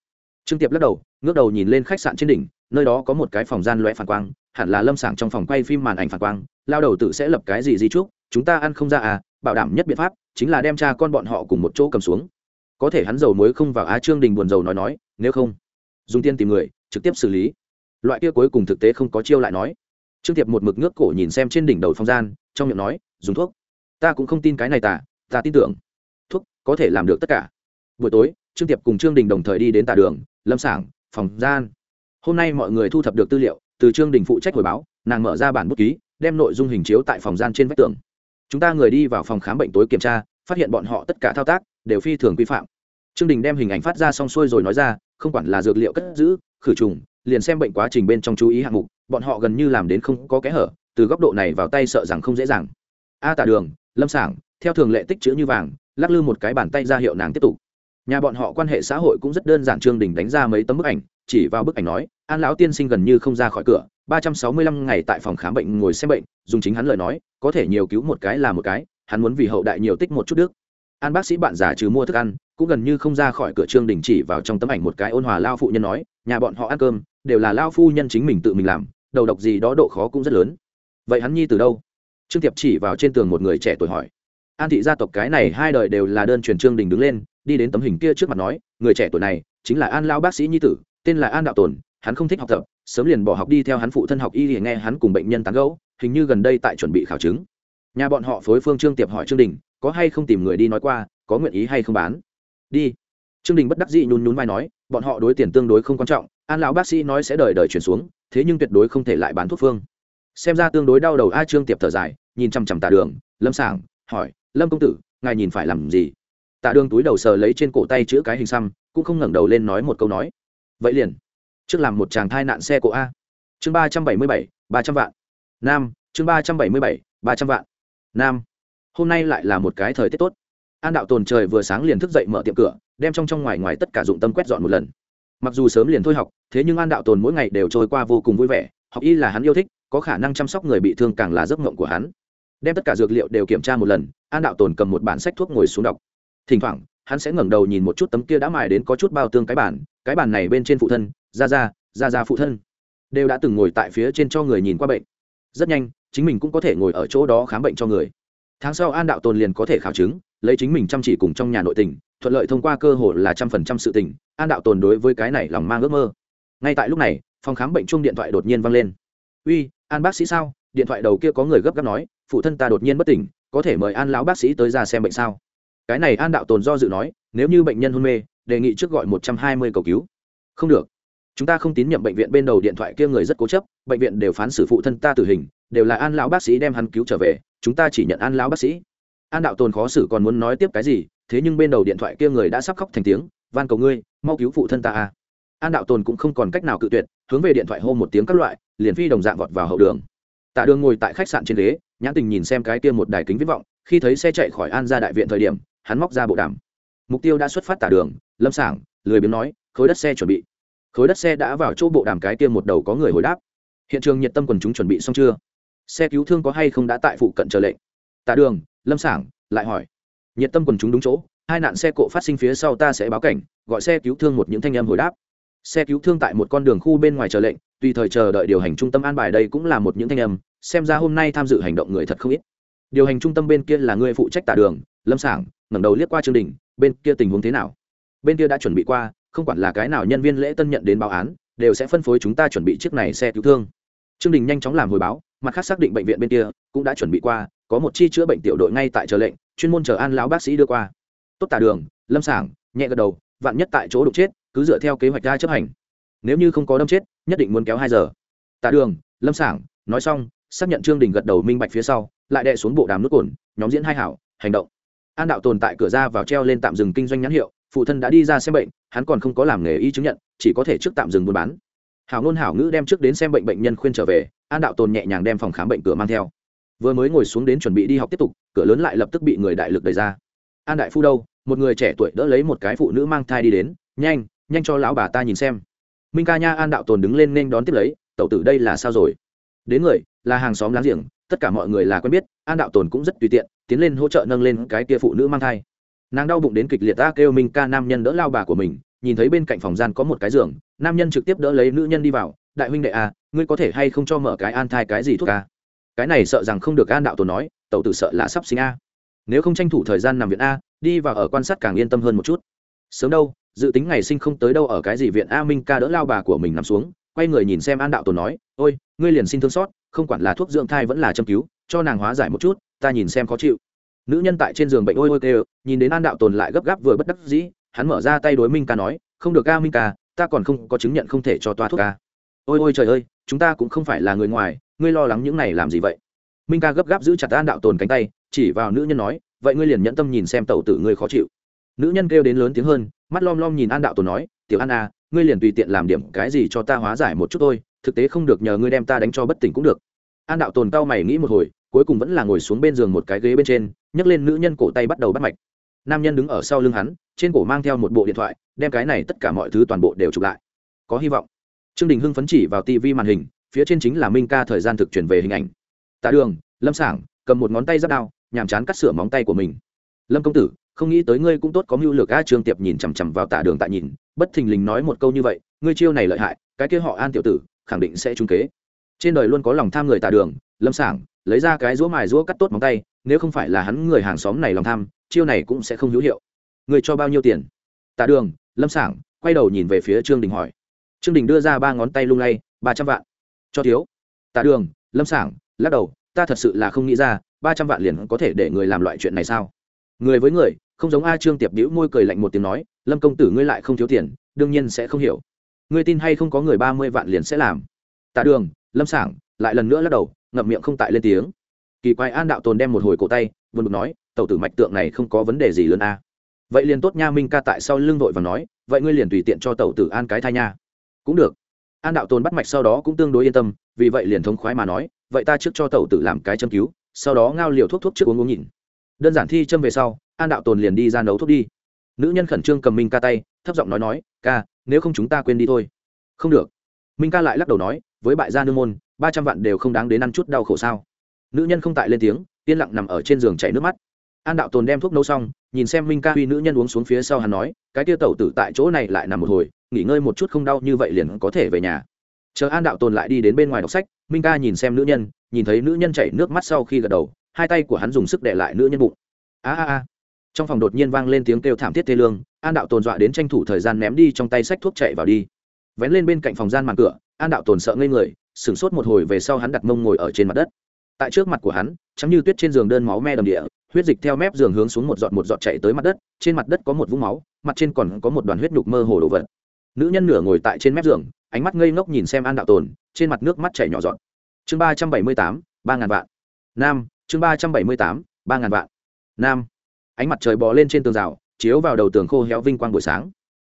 Trương tiệp lắc đầu, ngước đầu nhìn lên khách sạn trên đỉnh, nơi đó có một cái phòng gian loe phản quang, hẳn là lâm sảng trong phòng quay phim màn ảnh phản quang, lao đầu tử sẽ lập cái gì di trúc chúng ta ăn không ra à bảo đảm nhất biện pháp chính là đem cha con bọn họ cùng một chỗ cầm xuống. Có thể hắn dầu muối không vào á trương đình buồn dầu nói nói, nếu không, dùng tiên tìm người, trực tiếp xử lý. Loại kia cuối cùng thực tế không có chiêu lại nói. Trương tiệp một mực nước cổ nhìn xem trên đỉnh đầu phong gian, trong miệng nói, dùng thuốc. Ta cũng không tin cái này tả ta tin tưởng. Thuốc có thể làm được tất cả. Buổi tối, trương tiệp cùng trương đình đồng thời đi đến tà đường, lâm sảng, phòng gian. Hôm nay mọi người thu thập được tư liệu, từ trương đình phụ trách hồi báo, nàng mở ra bản bút ký, đem nội dung hình chiếu tại phòng gian trên vách tường chúng ta người đi vào phòng khám bệnh tối kiểm tra, phát hiện bọn họ tất cả thao tác đều phi thường quy phạm. Trương đình đem hình ảnh phát ra xong xuôi rồi nói ra, không quản là dược liệu cất giữ, khử trùng, liền xem bệnh quá trình bên trong chú ý hạng mục, bọn họ gần như làm đến không có kẽ hở, từ góc độ này vào tay sợ rằng không dễ dàng. A tả đường, lâm sảng, theo thường lệ tích chữ như vàng, lắc lư một cái bàn tay ra hiệu nàng tiếp tục. Nhà bọn họ quan hệ xã hội cũng rất đơn giản, trương đình đánh ra mấy tấm bức ảnh chỉ vào bức ảnh nói, an lão tiên sinh gần như không ra khỏi cửa, ba trăm sáu mươi lăm ngày tại phòng khám bệnh ngồi xem bệnh, dùng chính hắn lời nói, có thể nhiều cứu một cái là một cái, hắn muốn vì hậu đại nhiều tích một chút đức. An bác sĩ bạn già trừ mua thức ăn, cũng gần như không ra khỏi cửa trương đình chỉ vào trong tấm ảnh một cái ôn hòa lao phụ nhân nói, nhà bọn họ ăn cơm, đều là lao phu nhân chính mình tự mình làm, đầu độc gì đó độ khó cũng rất lớn. Vậy hắn nhi từ đâu? Trương tiệp chỉ vào trên tường một người trẻ tuổi hỏi. An thị gia tộc cái này hai đời đều là đơn truyền trương đình đứng lên, đi đến tấm hình kia trước mặt nói, người trẻ tuổi này chính là an lao bác sĩ nhi tử tên là an đạo tồn, hắn không thích học tập, sớm liền bỏ học đi theo hắn phụ thân học y để nghe hắn cùng bệnh nhân tán gẫu, hình như gần đây tại chuẩn bị khảo chứng. Nhà bọn họ phối phương trương tiệp hỏi trương đình, có hay không tìm người đi nói qua, có nguyện ý hay không bán? Đi. Trương đình bất đắc dĩ nhún nhún vai nói, bọn họ đối tiền tương đối không quan trọng, an lão bác sĩ nói sẽ đời đời chuyển xuống, thế nhưng tuyệt đối không thể lại bán thuốc phương. Xem ra tương đối đau đầu a trương tiệp thở dài, nhìn chằm chằm tà đường, lâm sảng, hỏi, lâm công tử, ngài nhìn phải làm gì? Tạ đường túi đầu sờ lấy trên cổ tay chữ cái hình xăm, cũng không ngẩng đầu lên nói một câu nói vậy liền. Trước làm một chàng thai nạn xe cộ a. Chương ba trăm bảy mươi bảy, ba trăm vạn. Nam, chương ba trăm bảy mươi bảy, ba trăm vạn. Nam. Hôm nay lại là một cái thời tiết tốt. An đạo tồn trời vừa sáng liền thức dậy mở tiệm cửa, đem trong trong ngoài ngoài tất cả dụng tâm quét dọn một lần. Mặc dù sớm liền thôi học, thế nhưng an đạo tồn mỗi ngày đều trôi qua vô cùng vui vẻ, học y là hắn yêu thích, có khả năng chăm sóc người bị thương càng là giấc mộng của hắn. Đem tất cả dược liệu đều kiểm tra một lần, an đạo tồn cầm một bản sách thuốc ngồi xuống đọc. Thỉnh thoảng hắn sẽ ngẩng đầu nhìn một chút tấm kia đã mài đến có chút bao tương cái bản cái bản này bên trên phụ thân ra ra ra ra phụ thân, đều đã từng ngồi tại phía trên cho người nhìn qua bệnh. Rất nhanh, chính mình cũng có thể ngồi ở chỗ đó khám bệnh cho người. Tháng sau an đạo tồn liền có thể khảo chứng, lấy chính mình chăm chỉ cùng trong nhà nội tình, thuận lợi thông qua cơ hội là trăm phần trăm sự tình, an đạo tồn đối với cái này lòng mang ước mơ. Ngay tại lúc này, phòng khám bệnh chung điện thoại đột nhiên vang lên. Uy, an bác sĩ sao? Điện thoại đầu kia có người gấp gáp nói, phụ thân ta đột nhiên bất tỉnh, có thể mời an lão bác sĩ tới ra xem bệnh sao? Cái này an đạo tồn do dự nói, nếu như bệnh nhân hôn mê, đề nghị trước gọi một trăm hai mươi cầu cứu. Không được. Chúng ta không tín nhiệm bệnh viện bên đầu điện thoại kia người rất cố chấp, bệnh viện đều phán xử phụ thân ta tử hình, đều là an lão bác sĩ đem hắn cứu trở về, chúng ta chỉ nhận an lão bác sĩ. An đạo tồn khó xử còn muốn nói tiếp cái gì, thế nhưng bên đầu điện thoại kia người đã sắp khóc thành tiếng, van cầu ngươi, mau cứu phụ thân ta a an đạo tồn cũng không còn cách nào cự tuyệt, hướng về điện thoại hô một tiếng các loại, liền phi đồng dạng vọt vào hậu đường. Tạ đường ngồi tại khách sạn trên ghế, nhãn tình nhìn xem cái kia một đài kính viết vọng, khi thấy xe chạy khỏi an ra đại viện thời điểm hắn móc ra bộ đàm. Mục tiêu đã xuất phát tả đường, lâm sảng, lười biếng nói, khối đất xe chuẩn bị. Khối đất xe đã vào chỗ bộ đàm cái tiêm một đầu có người hồi đáp. Hiện trường nhiệt tâm quần chúng chuẩn bị xong chưa? Xe cứu thương có hay không đã tại phụ cận chờ lệnh? Tả đường, lâm sảng, lại hỏi. Nhiệt tâm quần chúng đúng chỗ, hai nạn xe cộ phát sinh phía sau ta sẽ báo cảnh, gọi xe cứu thương một những thanh em hồi đáp. Xe cứu thương tại một con đường khu bên ngoài chờ lệnh, tùy thời chờ đợi điều hành trung tâm an bài đây cũng là một những thanh âm, xem ra hôm nay tham dự hành động người thật không ít điều hành trung tâm bên kia là người phụ trách tả đường, lâm sảng, ngẩng đầu liếc qua chương đình, bên kia tình huống thế nào? Bên kia đã chuẩn bị qua, không quản là cái nào nhân viên lễ tân nhận đến báo án, đều sẽ phân phối chúng ta chuẩn bị chiếc này xe cứu thương. Trương đình nhanh chóng làm hồi báo, mặt khác xác định bệnh viện bên kia cũng đã chuẩn bị qua, có một chi chữa bệnh tiểu đội ngay tại chờ lệnh, chuyên môn chờ an lão bác sĩ đưa qua. Tốt tả đường, lâm sảng, nhẹ gật đầu, vạn nhất tại chỗ đục chết, cứ dựa theo kế hoạch ra chấp hành. Nếu như không có đâm chết, nhất định muốn kéo hai giờ. Tả đường, lâm sảng, nói xong, xác nhận trương đình gật đầu minh bạch phía sau lại đệ xuống bộ đàm nước cồn, nhóm diễn hai hảo, hành động. An đạo tồn tại cửa ra vào treo lên tạm dừng kinh doanh nhãn hiệu, phụ thân đã đi ra xem bệnh, hắn còn không có làm nghề y chứng nhận, chỉ có thể trước tạm dừng buôn bán. Hảo ngôn hảo ngữ đem trước đến xem bệnh bệnh nhân khuyên trở về, an đạo tồn nhẹ nhàng đem phòng khám bệnh cửa mang theo. Vừa mới ngồi xuống đến chuẩn bị đi học tiếp tục, cửa lớn lại lập tức bị người đại lực đẩy ra. An đại phu đâu, một người trẻ tuổi đỡ lấy một cái phụ nữ mang thai đi đến, nhanh nhanh cho lão bà ta nhìn xem. Minh ca nha an đạo tồn đứng lên nên đón tiếp lấy, tẩu tử đây là sao rồi? Đến người, là hàng xóm láng giềng tất cả mọi người là quen biết an đạo tồn cũng rất tùy tiện tiến lên hỗ trợ nâng lên cái kia phụ nữ mang thai. Nàng đau bụng đến kịch liệt ta kêu minh ca nam nhân đỡ lao bà của mình nhìn thấy bên cạnh phòng gian có một cái giường nam nhân trực tiếp đỡ lấy nữ nhân đi vào đại huynh đệ a à, ngươi có thể hay không cho mở cái an thai cái gì thuốc a cái này sợ rằng không được an đạo tồn nói tẩu tử sợ là sắp sinh a. Nếu không tranh thủ thời gian nằm viện a đi vào ở quan sát càng yên tâm hơn một chút. Sớm đâu dự tính ngày sinh không tới đâu ở cái gì viện a minh ca đỡ lao bà của mình nằm xuống quay người nhìn xem an đạo tồn nói, ôi, ngươi liền xin thương xót, không quản là thuốc dưỡng thai vẫn là châm cứu, cho nàng hóa giải một chút, ta nhìn xem khó chịu. Nữ nhân tại trên giường bệnh ôi ôi kêu, nhìn đến an đạo tồn lại gấp gáp vừa bất đắc dĩ, hắn mở ra tay đối minh ca nói, không được ca minh ca, ta còn không có chứng nhận không thể cho toa thuốc ca ôi ôi trời ơi, chúng ta cũng không phải là người ngoài, ngươi lo lắng những này làm gì vậy? Minh ca gấp gáp giữ chặt an đạo tồn cánh tay, chỉ vào nữ nhân nói, vậy ngươi liền nhẫn tâm nhìn xem tẩu tử ngươi khó chịu. Nữ nhân kêu đến lớn tiếng hơn, mắt lom lom nhìn an đạo tồn nói, tiểu an à ngươi liền tùy tiện làm điểm cái gì cho ta hóa giải một chút thôi, thực tế không được nhờ ngươi đem ta đánh cho bất tỉnh cũng được. An đạo tồn cao mày nghĩ một hồi, cuối cùng vẫn là ngồi xuống bên giường một cái ghế bên trên, nhấc lên nữ nhân cổ tay bắt đầu bắt mạch. Nam nhân đứng ở sau lưng hắn, trên cổ mang theo một bộ điện thoại, đem cái này tất cả mọi thứ toàn bộ đều chụp lại. Có hy vọng. Trương đình hưng phấn chỉ vào tv màn hình, phía trên chính là minh ca thời gian thực chuyển về hình ảnh. Tạ đường, lâm sảng, cầm một ngón tay giáp đao, nhàm chán cắt sửa móng tay của mình. Lâm công tử, không nghĩ tới ngươi cũng tốt có mưu lược a. Trương tiệp nhìn chằm chằm vào tạ đường tạ nhìn bất thình lình nói một câu như vậy, ngươi chiêu này lợi hại, cái kia họ an tiểu tử, khẳng định sẽ trung kế. Trên đời luôn có lòng tham người tà đường, lâm sảng, lấy ra cái rũa mài rũa cắt tốt móng tay, nếu không phải là hắn người hàng xóm này lòng tham, chiêu này cũng sẽ không hữu hiệu. Người cho bao nhiêu tiền? Tạ đường, lâm sảng. Quay đầu nhìn về phía trương đình hỏi. Trương đình đưa ra ba ngón tay lung lay, ba trăm vạn. Cho thiếu. Tạ đường, lâm sảng, lắc đầu, ta thật sự là không nghĩ ra, ba trăm vạn liền có thể để người làm loại chuyện này sao? Người với người không giống a trương tiệp đĩu môi cười lạnh một tiếng nói, lâm công tử ngươi lại không thiếu tiền, đương nhiên sẽ không hiểu. Ngươi tin hay không có người ba mươi vạn liền sẽ làm? Tạ đường, lâm sảng, lại lần nữa lắc đầu, ngậm miệng không tại lên tiếng. Kỳ quái an đạo tồn đem một hồi cổ tay vân bực nói tàu tử mạch tượng này không có vấn đề gì lớn a. Vậy liền tốt nha, minh ca tại sau lưng vội và nói, vậy ngươi liền tùy tiện cho tàu tử an cái thai nha. Cũng được. An đạo tồn bắt mạch sau đó cũng tương đối yên tâm, vì vậy liền thống khoái mà nói, vậy ta trước cho tàu tử làm cái châm cứu, sau đó ngao liều thuốc thuốc trước uống uống nhìn đơn giản thi châm về sau an đạo tồn liền đi ra nấu thuốc đi. Nữ nhân khẩn trương cầm minh ca tay, thấp giọng nói nói, ca, nếu không chúng ta quên đi thôi. Không được. Minh ca lại lắc đầu nói, với bại gia nương môn, ba trăm vạn đều không đáng đến ăn chút đau khổ sao? Nữ nhân không tại lên tiếng, yên lặng nằm ở trên giường chảy nước mắt. An đạo tồn đem thuốc nấu xong, nhìn xem minh ca huy nữ nhân uống xuống phía sau hắn nói, cái tia tẩu tử tại chỗ này lại nằm một hồi, nghỉ ngơi một chút không đau như vậy liền có thể về nhà. Chờ an đạo tồn lại đi đến bên ngoài đọc sách, minh ca nhìn xem nữ nhân, nhìn thấy nữ nhân chảy nước mắt sau khi gật đầu, hai tay của hắn dùng sức để lại nữ nhân bụng. A a a trong phòng đột nhiên vang lên tiếng kêu thảm thiết tê lương, an đạo tồn dọa đến tranh thủ thời gian ném đi trong tay sách thuốc chạy vào đi. Vén lên bên cạnh phòng gian màn cửa, an đạo tồn sợ ngây người, sửng sốt một hồi về sau hắn đặt mông ngồi ở trên mặt đất. Tại trước mặt của hắn chắm như tuyết trên giường đơn máu me đầm địa, huyết dịch theo mép giường hướng xuống một giọt một giọt chạy tới mặt đất, trên mặt đất có một vũng máu, mặt trên còn có một đoàn huyết nhục mơ hồ đồ vật. Nữ nhân nửa ngồi tại trên mép giường, ánh mắt ngây ngốc nhìn xem an đạo tồn, trên mặt nước mắt chảy nhỏ giọt. Chương ba trăm bảy mươi tám, ba ngàn vạn. Nam, chương ba trăm bảy mươi tám, ba ngàn vạn. Nam ánh mặt trời bò lên trên tường rào, chiếu vào đầu tường khô héo vinh quang buổi sáng.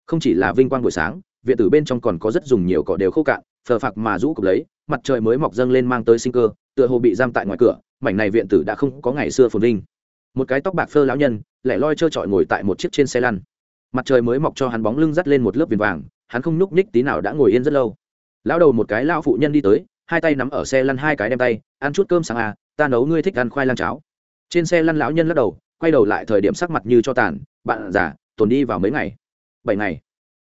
Không chỉ là vinh quang buổi sáng, viện tử bên trong còn có rất dùng nhiều cỏ đều khô cạn, phờ phạc mà rũ cục lấy, mặt trời mới mọc dâng lên mang tới sinh cơ, tựa hồ bị giam tại ngoài cửa, mảnh này viện tử đã không có ngày xưa phồn vinh. Một cái tóc bạc phơ lão nhân, lẻ loi trơ trọi ngồi tại một chiếc trên xe lăn. Mặt trời mới mọc cho hắn bóng lưng dắt lên một lớp viền vàng, hắn không nhúc nhích tí nào đã ngồi yên rất lâu. Lão đầu một cái lão phụ nhân đi tới, hai tay nắm ở xe lăn hai cái đem tay, ăn chút cơm sáng à ta nấu ngươi thích ăn khoai lang cháo. Trên xe lăn lão nhân lắc đầu quay đầu lại thời điểm sắc mặt như cho tàn, bạn già, tồn đi vào mấy ngày? Bảy ngày.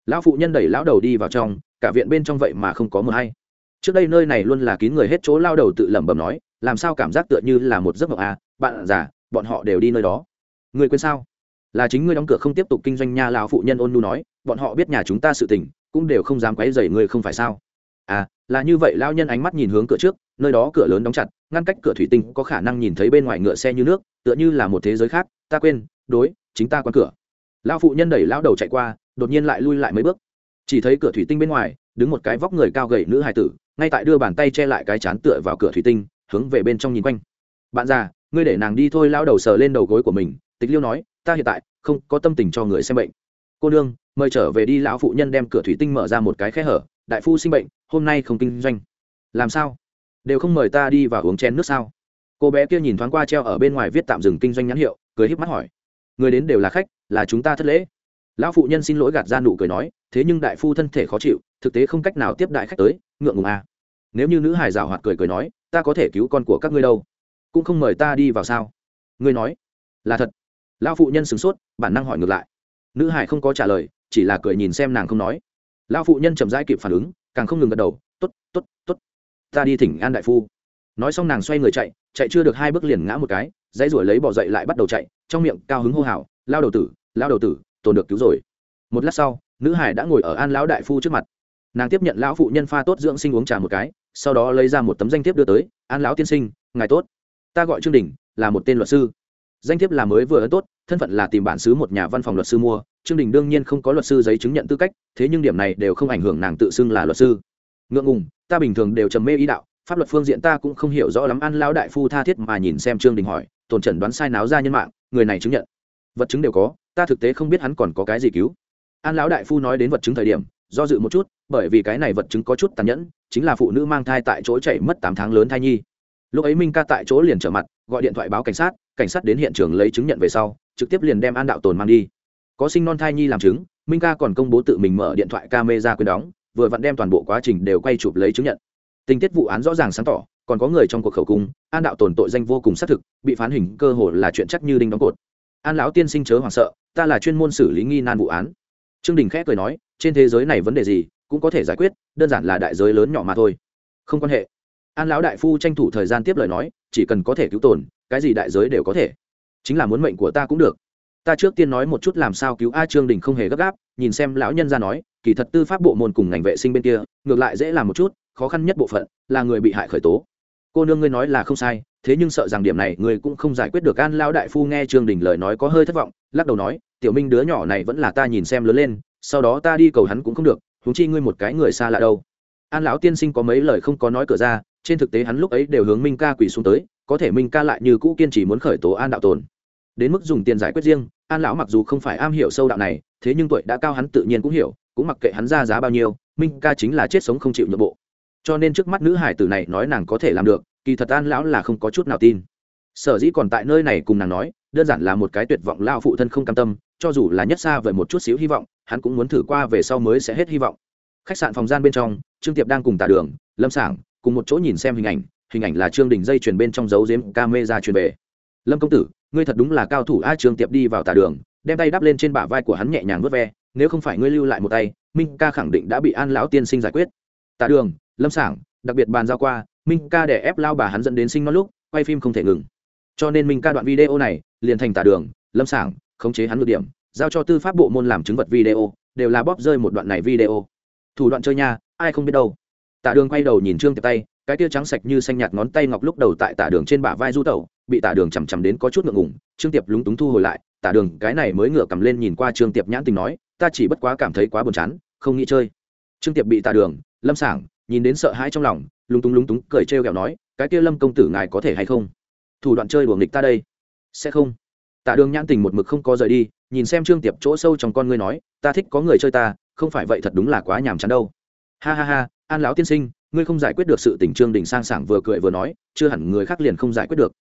Lão phụ nhân đẩy lão đầu đi vào trong, cả viện bên trong vậy mà không có mờ hay. Trước đây nơi này luôn là kín người hết chỗ lao đầu tự lẩm bẩm nói, làm sao cảm giác tựa như là một giấc mộng à bạn già, bọn họ đều đi nơi đó. Người quên sao? Là chính ngươi đóng cửa không tiếp tục kinh doanh nha, lão phụ nhân ôn nu nói, bọn họ biết nhà chúng ta sự tình, cũng đều không dám quấy rầy ngươi không phải sao? À là như vậy lao nhân ánh mắt nhìn hướng cửa trước, nơi đó cửa lớn đóng chặt, ngăn cách cửa thủy tinh có khả năng nhìn thấy bên ngoài ngựa xe như nước, tựa như là một thế giới khác, ta quên, đối, chính ta quan cửa. Lao phụ nhân đẩy lao đầu chạy qua, đột nhiên lại lui lại mấy bước. Chỉ thấy cửa thủy tinh bên ngoài, đứng một cái vóc người cao gầy nữ hài tử, ngay tại đưa bàn tay che lại cái chán tựa vào cửa thủy tinh, hướng về bên trong nhìn quanh. Bạn già, ngươi để nàng đi thôi lao đầu sờ lên đầu gối của mình, tịch liêu nói, ta hiện tại không có tâm tình cho người xem bệnh. Cô nương, mời trở về đi, lão phụ nhân đem cửa thủy tinh mở ra một cái khe hở đại phu sinh bệnh, hôm nay không kinh doanh. Làm sao? Đều không mời ta đi và uống chén nước sao? Cô bé kia nhìn thoáng qua treo ở bên ngoài viết tạm dừng kinh doanh nhãn hiệu, cười híp mắt hỏi. Người đến đều là khách, là chúng ta thất lễ. Lão phụ nhân xin lỗi gạt ra nụ cười nói, thế nhưng đại phu thân thể khó chịu, thực tế không cách nào tiếp đại khách tới, ngượng ngùng à. nếu như nữ hải rào hoạt cười cười nói, ta có thể cứu con của các ngươi đâu. Cũng không mời ta đi vào sao? Ngươi nói, là thật. Lão phụ nhân sửng sốt, bản năng hỏi ngược lại. Nữ hải không có trả lời, chỉ là cười nhìn xem nàng không nói lão phụ nhân chậm rãi kịp phản ứng, càng không ngừng gật đầu t ố t t ố t t ố t ta đi thỉnh an đại phu. Nói xong nàng xoay người chạy chạy chưa được hai bước liền ngã một cái, dãy ruổi lấy bỏ dậy lại bắt đầu chạy, trong miệng cao hứng hô hào lao đầu tử lao đầu tử, tồn được cứu rồi. Một lát sau, nữ hải đã ngồi ở an lão đại phu trước mặt. Nàng tiếp nhận lão phụ nhân pha tốt dưỡng sinh uống trà một cái, sau đó lấy ra một tấm danh thiếp đưa tới, an lão tiên sinh, ngài tốt. Ta gọi trương đình, là một tên luật sư. Danh thiếp là mới vừa ấn tốt thân phận là tìm bản xứ một nhà văn phòng luật sư mua, trương đình đương nhiên không có luật sư giấy chứng nhận tư cách, thế nhưng điểm này đều không ảnh hưởng nàng tự xưng là luật sư. Ngượng ngùng, ta bình thường đều trầm mê ý đạo, pháp luật phương diện ta cũng không hiểu rõ lắm, an lão đại phu tha thiết mà nhìn xem trương đình hỏi, tổn trần đoán sai náo ra nhân mạng, người này chứng nhận. Vật chứng đều có, ta thực tế không biết hắn còn có cái gì cứu. An lão đại phu nói đến vật chứng thời điểm, do dự một chút, bởi vì cái này vật chứng có chút tàn nhẫn, chính là phụ nữ mang thai tại chỗ chảy mất tám tháng lớn thai nhi. Lúc ấy minh ca tại chỗ liền trở mặt, gọi điện thoại báo cảnh sát cảnh sát đến hiện trường lấy chứng nhận về sau trực tiếp liền đem an đạo tồn mang đi. Có sinh non thai nhi làm chứng, minh ca còn công bố tự mình mở điện thoại camera quyên đóng, vừa vặn đem toàn bộ quá trình đều quay chụp lấy chứng nhận. Tình tiết vụ án rõ ràng sáng tỏ, còn có người trong cuộc khẩu cung, an đạo tồn tội danh vô cùng xác thực, bị phán hình cơ hồ là chuyện chắc như đinh đóng cột. An lão tiên sinh chớ hoảng sợ, ta là chuyên môn xử lý nghi nan vụ án. Trương đình khẽ cười nói, trên thế giới này vấn đề gì, cũng có thể giải quyết, đơn giản là đại giới lớn nhỏ mà thôi. Không quan hệ. An lão đại phu tranh thủ thời gian tiếp lời nói, chỉ cần có thể cứu tồn, cái gì đại giới đều có thể chính là muốn mệnh của ta cũng được. Ta trước tiên nói một chút làm sao cứu a trương đình không hề gấp gáp, nhìn xem lão nhân ra nói, kỳ thật tư pháp bộ môn cùng ngành vệ sinh bên kia, ngược lại dễ làm một chút, khó khăn nhất bộ phận là người bị hại khởi tố. Cô nương ngươi nói là không sai, thế nhưng sợ rằng điểm này ngươi cũng không giải quyết được. An lão đại phu nghe trương đình lời nói có hơi thất vọng, lắc đầu nói, tiểu minh đứa nhỏ này vẫn là ta nhìn xem lớn lên, sau đó ta đi cầu hắn cũng không được thúng chi ngươi một cái người xa lạ đâu. An lão tiên sinh có mấy lời không có nói cửa ra, trên thực tế hắn lúc ấy đều hướng minh ca quỳ xuống tới có thể minh ca lại như cũ kiên trì muốn khởi tố an đạo tồn. Đến mức dùng tiền giải quyết riêng, an lão mặc dù không phải am hiểu sâu đạo này, thế nhưng tuổi đã cao hắn tự nhiên cũng hiểu, cũng mặc kệ hắn ra giá bao nhiêu, minh ca chính là chết sống không chịu nhượng bộ. Cho nên trước mắt nữ hải tử này nói nàng có thể làm được, kỳ thật an lão là không có chút nào tin. Sở dĩ còn tại nơi này cùng nàng nói, đơn giản là một cái tuyệt vọng lao phụ thân không cam tâm, cho dù là nhất xa vời một chút xíu hy vọng, hắn cũng muốn thử qua về sau mới sẽ hết hy vọng. Khách sạn phòng gian bên trong, trương tiệp đang cùng tà đường, lâm sảng, cùng một chỗ nhìn xem hình ảnh hình ảnh là trương đình dây chuyền bên trong dấu dếm ca mê ra truyền về. Lâm công tử, ngươi thật đúng là cao thủ a, trương tiệp đi vào tà đường, đem tay đắp lên trên bả vai của hắn nhẹ nhàng vớt ve, nếu không phải ngươi lưu lại một tay, minh ca khẳng định đã bị an lão tiên sinh giải quyết. Tà đường, lâm sảng, đặc biệt bàn giao qua, minh ca để ép lao bà hắn dẫn đến sinh non lúc, quay phim không thể ngừng. Cho nên minh ca đoạn video này, liền thành tà đường, lâm sảng, khống chế hắn ngược điểm, giao cho tư pháp bộ môn làm chứng vật video, đều là bóp rơi một đoạn này video. Thủ đoạn chơi nha, ai không biết đâu. Tà đường quay đầu nhìn trương tiệp tay cái tia trắng sạch như xanh nhạt ngón tay ngọc lúc đầu tại tả đường trên bả vai du tẩu, bị tả đường chằm chằm đến có chút ngượng ngùng, trương tiệp lúng túng thu hồi lại, tả đường, cái này mới ngửa cầm lên nhìn qua trương tiệp nhãn tình nói, ta chỉ bất quá cảm thấy quá buồn chán, không nghĩ chơi. Trương tiệp bị tả đường, lâm sảng, nhìn đến sợ hãi trong lòng, lúng túng lúng túng, cười trêu ghẹo nói, cái kia lâm công tử ngài có thể hay không? Thủ đoạn chơi đùa nghịch ta đây. Sẽ không. Tả đường nhãn tình một mực không có rời đi, nhìn xem trương tiệp chỗ sâu trong con ngươi nói, ta thích có người chơi ta, không phải vậy thật đúng là quá nhàm chán đâu. Ha ha ha, an lão tiên sinh ngươi không giải quyết được sự tình trương đình sang sảng vừa cười vừa nói, chưa hẳn người khác liền không giải quyết được.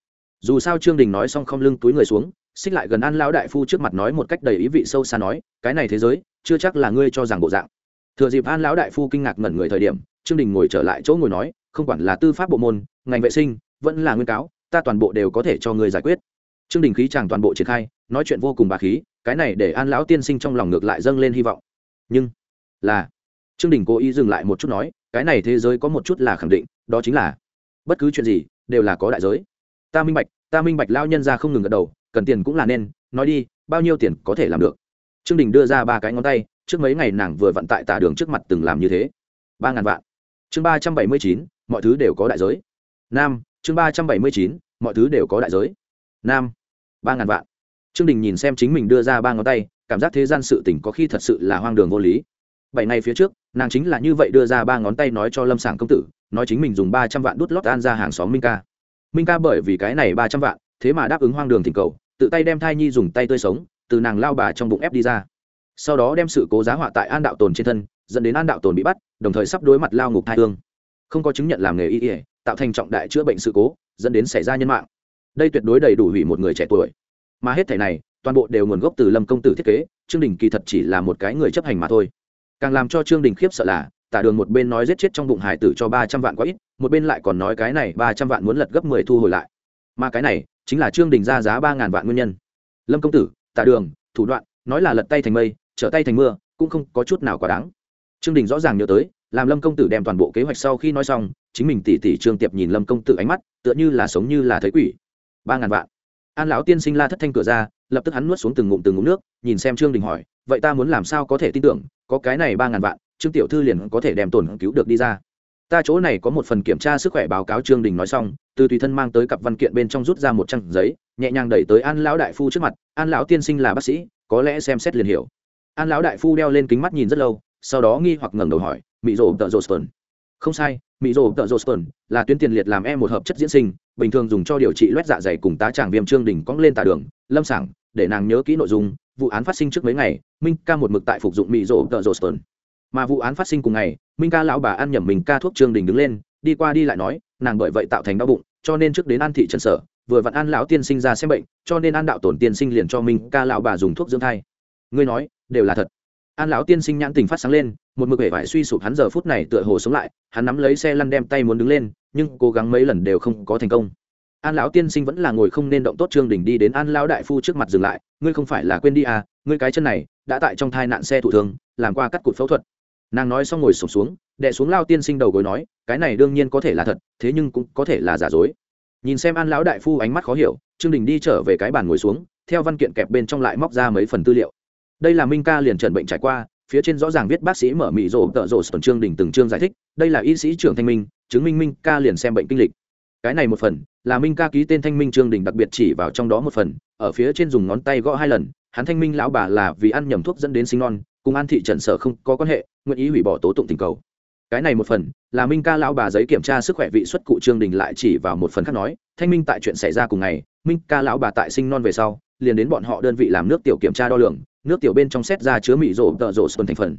Dù sao trương đình nói xong không lưng túi người xuống, xích lại gần an lão đại phu trước mặt nói một cách đầy ý vị sâu xa nói, cái này thế giới, chưa chắc là ngươi cho rằng bộ dạng. Thừa dịp an lão đại phu kinh ngạc ngẩn người thời điểm, trương đình ngồi trở lại chỗ ngồi nói, không quản là tư pháp bộ môn, ngành vệ sinh, vẫn là nguyên cáo, ta toàn bộ đều có thể cho ngươi giải quyết. Trương đình khí chàng toàn bộ triển khai, nói chuyện vô cùng bà khí, cái này để an lão tiên sinh trong lòng ngược lại dâng lên hy vọng. Nhưng là, trương đình cố ý dừng lại một chút nói cái này thế giới có một chút là khẳng định, đó chính là, bất cứ chuyện gì, đều là có đại giới. Ta minh bạch, ta minh bạch lao nhân ra không ngừng gật đầu, cần tiền cũng là nên, nói đi, bao nhiêu tiền có thể làm được? Trương đình đưa ra ba cái ngón tay, trước mấy ngày nàng vừa vận tại tả đường trước mặt từng làm như thế. Ba ngàn vạn. Chương ba trăm bảy mươi chín, mọi thứ đều có đại giới. Nam, chương ba trăm bảy mươi chín, mọi thứ đều có đại giới. Nam, ba ngàn vạn. Trương đình nhìn xem chính mình đưa ra ba ngón tay, cảm giác thế gian sự tình có khi thật sự là hoang đường vô lý bảy ngày phía trước, nàng chính là như vậy đưa ra ba ngón tay nói cho lâm sảng công tử, nói chính mình dùng ba trăm vạn đút lót an ra hàng xóm minh ca minh ca bởi vì cái này ba trăm vạn, thế mà đáp ứng hoang đường thỉnh cầu, tự tay đem thai nhi dùng tay tươi sống, từ nàng lao bà trong bụng ép đi ra. Sau đó đem sự cố giá họa tại an đạo tồn trên thân, dẫn đến an đạo tồn bị bắt, đồng thời sắp đối mặt lao ngục thai thương không có chứng nhận làm nghề y ỉa tạo thành trọng đại chữa bệnh sự cố, dẫn đến xảy ra nhân mạng. Đây tuyệt đối đầy đủ hủy một người trẻ tuổi. Mà hết thẻ này, toàn bộ đều nguồn gốc từ lâm công tử thiết kế, chương đình kỳ thật chỉ là một cái người chấp hành mà thôi càng làm cho trương đình khiếp sợ là, tả đường một bên nói giết chết trong bụng hải tử cho ba trăm vạn quá ít, một bên lại còn nói cái này ba trăm vạn muốn lật gấp mười thu hồi lại. Mà cái này, chính là trương đình ra giá ba ngàn vạn nguyên nhân. Lâm công tử, tả đường, thủ đoạn, nói là lật tay thành mây, trở tay thành mưa, cũng không có chút nào quá đáng. Trương đình rõ ràng nhớ tới, làm lâm công tử đem toàn bộ kế hoạch sau khi nói xong, chính mình tỉ tỉ trương tiệp nhìn lâm công tử ánh mắt, tựa như là sống như là thấy quỷ. Ba ngàn vạn. An lão tiên sinh la thất thanh cửa ra, lập tức hắn nuốt xuống từng ngụm từng ngụm nước, nhìn xem trương đình hỏi vậy ta muốn làm sao có thể tin tưởng, có cái này ba ngàn vạn, trương tiểu thư liền có thể đem tổn cứu được đi ra. Ta chỗ này có một phần kiểm tra sức khỏe báo cáo trương đình nói xong, từ tùy thân mang tới cặp văn kiện bên trong rút ra một trang giấy, nhẹ nhàng đẩy tới an lão đại phu trước mặt, an lão tiên sinh là bác sĩ, có lẽ xem xét liền hiểu. An lão đại phu đeo lên kính mắt nhìn rất lâu, sau đó nghi hoặc ngẩng đầu hỏi mỹ rổ tợ rổ stern không sai mỹ rổ tợ rổ stern là tuyến tiền liệt làm em một hợp chất diễn sinh, bình thường dùng cho điều trị loét dạ dày cùng tá tràng viêm trương đình cong lên tà đường, lâm sảng để nàng nhớ kỹ nội dung vụ án phát sinh trước mấy ngày, minh ca một mực tại phục dụng mỹ rỗ tợ rồ sơn mà vụ án phát sinh cùng ngày, minh ca lão bà ăn nhầm mình ca thuốc trương đình đứng lên, đi qua đi lại nói, nàng bởi vậy tạo thành đau bụng, cho nên trước đến an thị trần sở, vừa vặn an lão tiên sinh ra xem bệnh, cho nên an đạo tổn tiên sinh liền cho minh ca lão bà dùng thuốc dưỡng thai. Ngươi nói, đều là thật. An lão tiên sinh nhãn tình phát sáng lên, một mực vẻ vải suy sụp hắn giờ phút này tựa hồ sống lại, hắn nắm lấy xe lăn đem tay muốn đứng lên, nhưng cố gắng mấy lần đều không có thành công an lão tiên sinh vẫn là ngồi không nên động tốt trương đình đi đến an lão đại phu trước mặt dừng lại, ngươi không phải là quên đi à ngươi cái chân này, đã tại trong thai nạn xe thủ thương làm qua cắt cụt phẫu thuật. Nàng nói xong ngồi sụp xuống đệ xuống lao tiên sinh đầu gối nói, cái này đương nhiên có thể là thật, thế nhưng cũng có thể là giả dối. Nhìn xem an lão đại phu ánh mắt khó hiểu, trương đình đi trở về cái bàn ngồi xuống, theo văn kiện kẹp bên trong lại móc ra mấy phần tư liệu. Đây là minh ca liền trần bệnh trải qua, phía trên rõ ràng viết bác sĩ mở mị rộ tợ rộ tuần trương đình từng chương giải thích, đây là y sĩ trưởng thanh minh, chứng minh minh ca liền xem bệnh kinh lịch cái này một phần, là minh ca ký tên thanh minh trương đình đặc biệt chỉ vào trong đó một phần, ở phía trên dùng ngón tay gõ hai lần, hắn thanh minh lão bà là vì ăn nhầm thuốc dẫn đến sinh non, cùng an thị trần sở không có quan hệ, nguyện ý hủy bỏ tố tụng tình cầu. Cái này một phần, là minh ca lão bà giấy kiểm tra sức khỏe vị xuất cụ trương đình lại chỉ vào một phần khác nói, thanh minh tại chuyện xảy ra cùng ngày, minh ca lão bà tại sinh non về sau, liền đến bọn họ đơn vị làm nước tiểu kiểm tra đo lường, nước tiểu bên trong xét ra chứa mị rổ, tợ rổ xuân thành phần.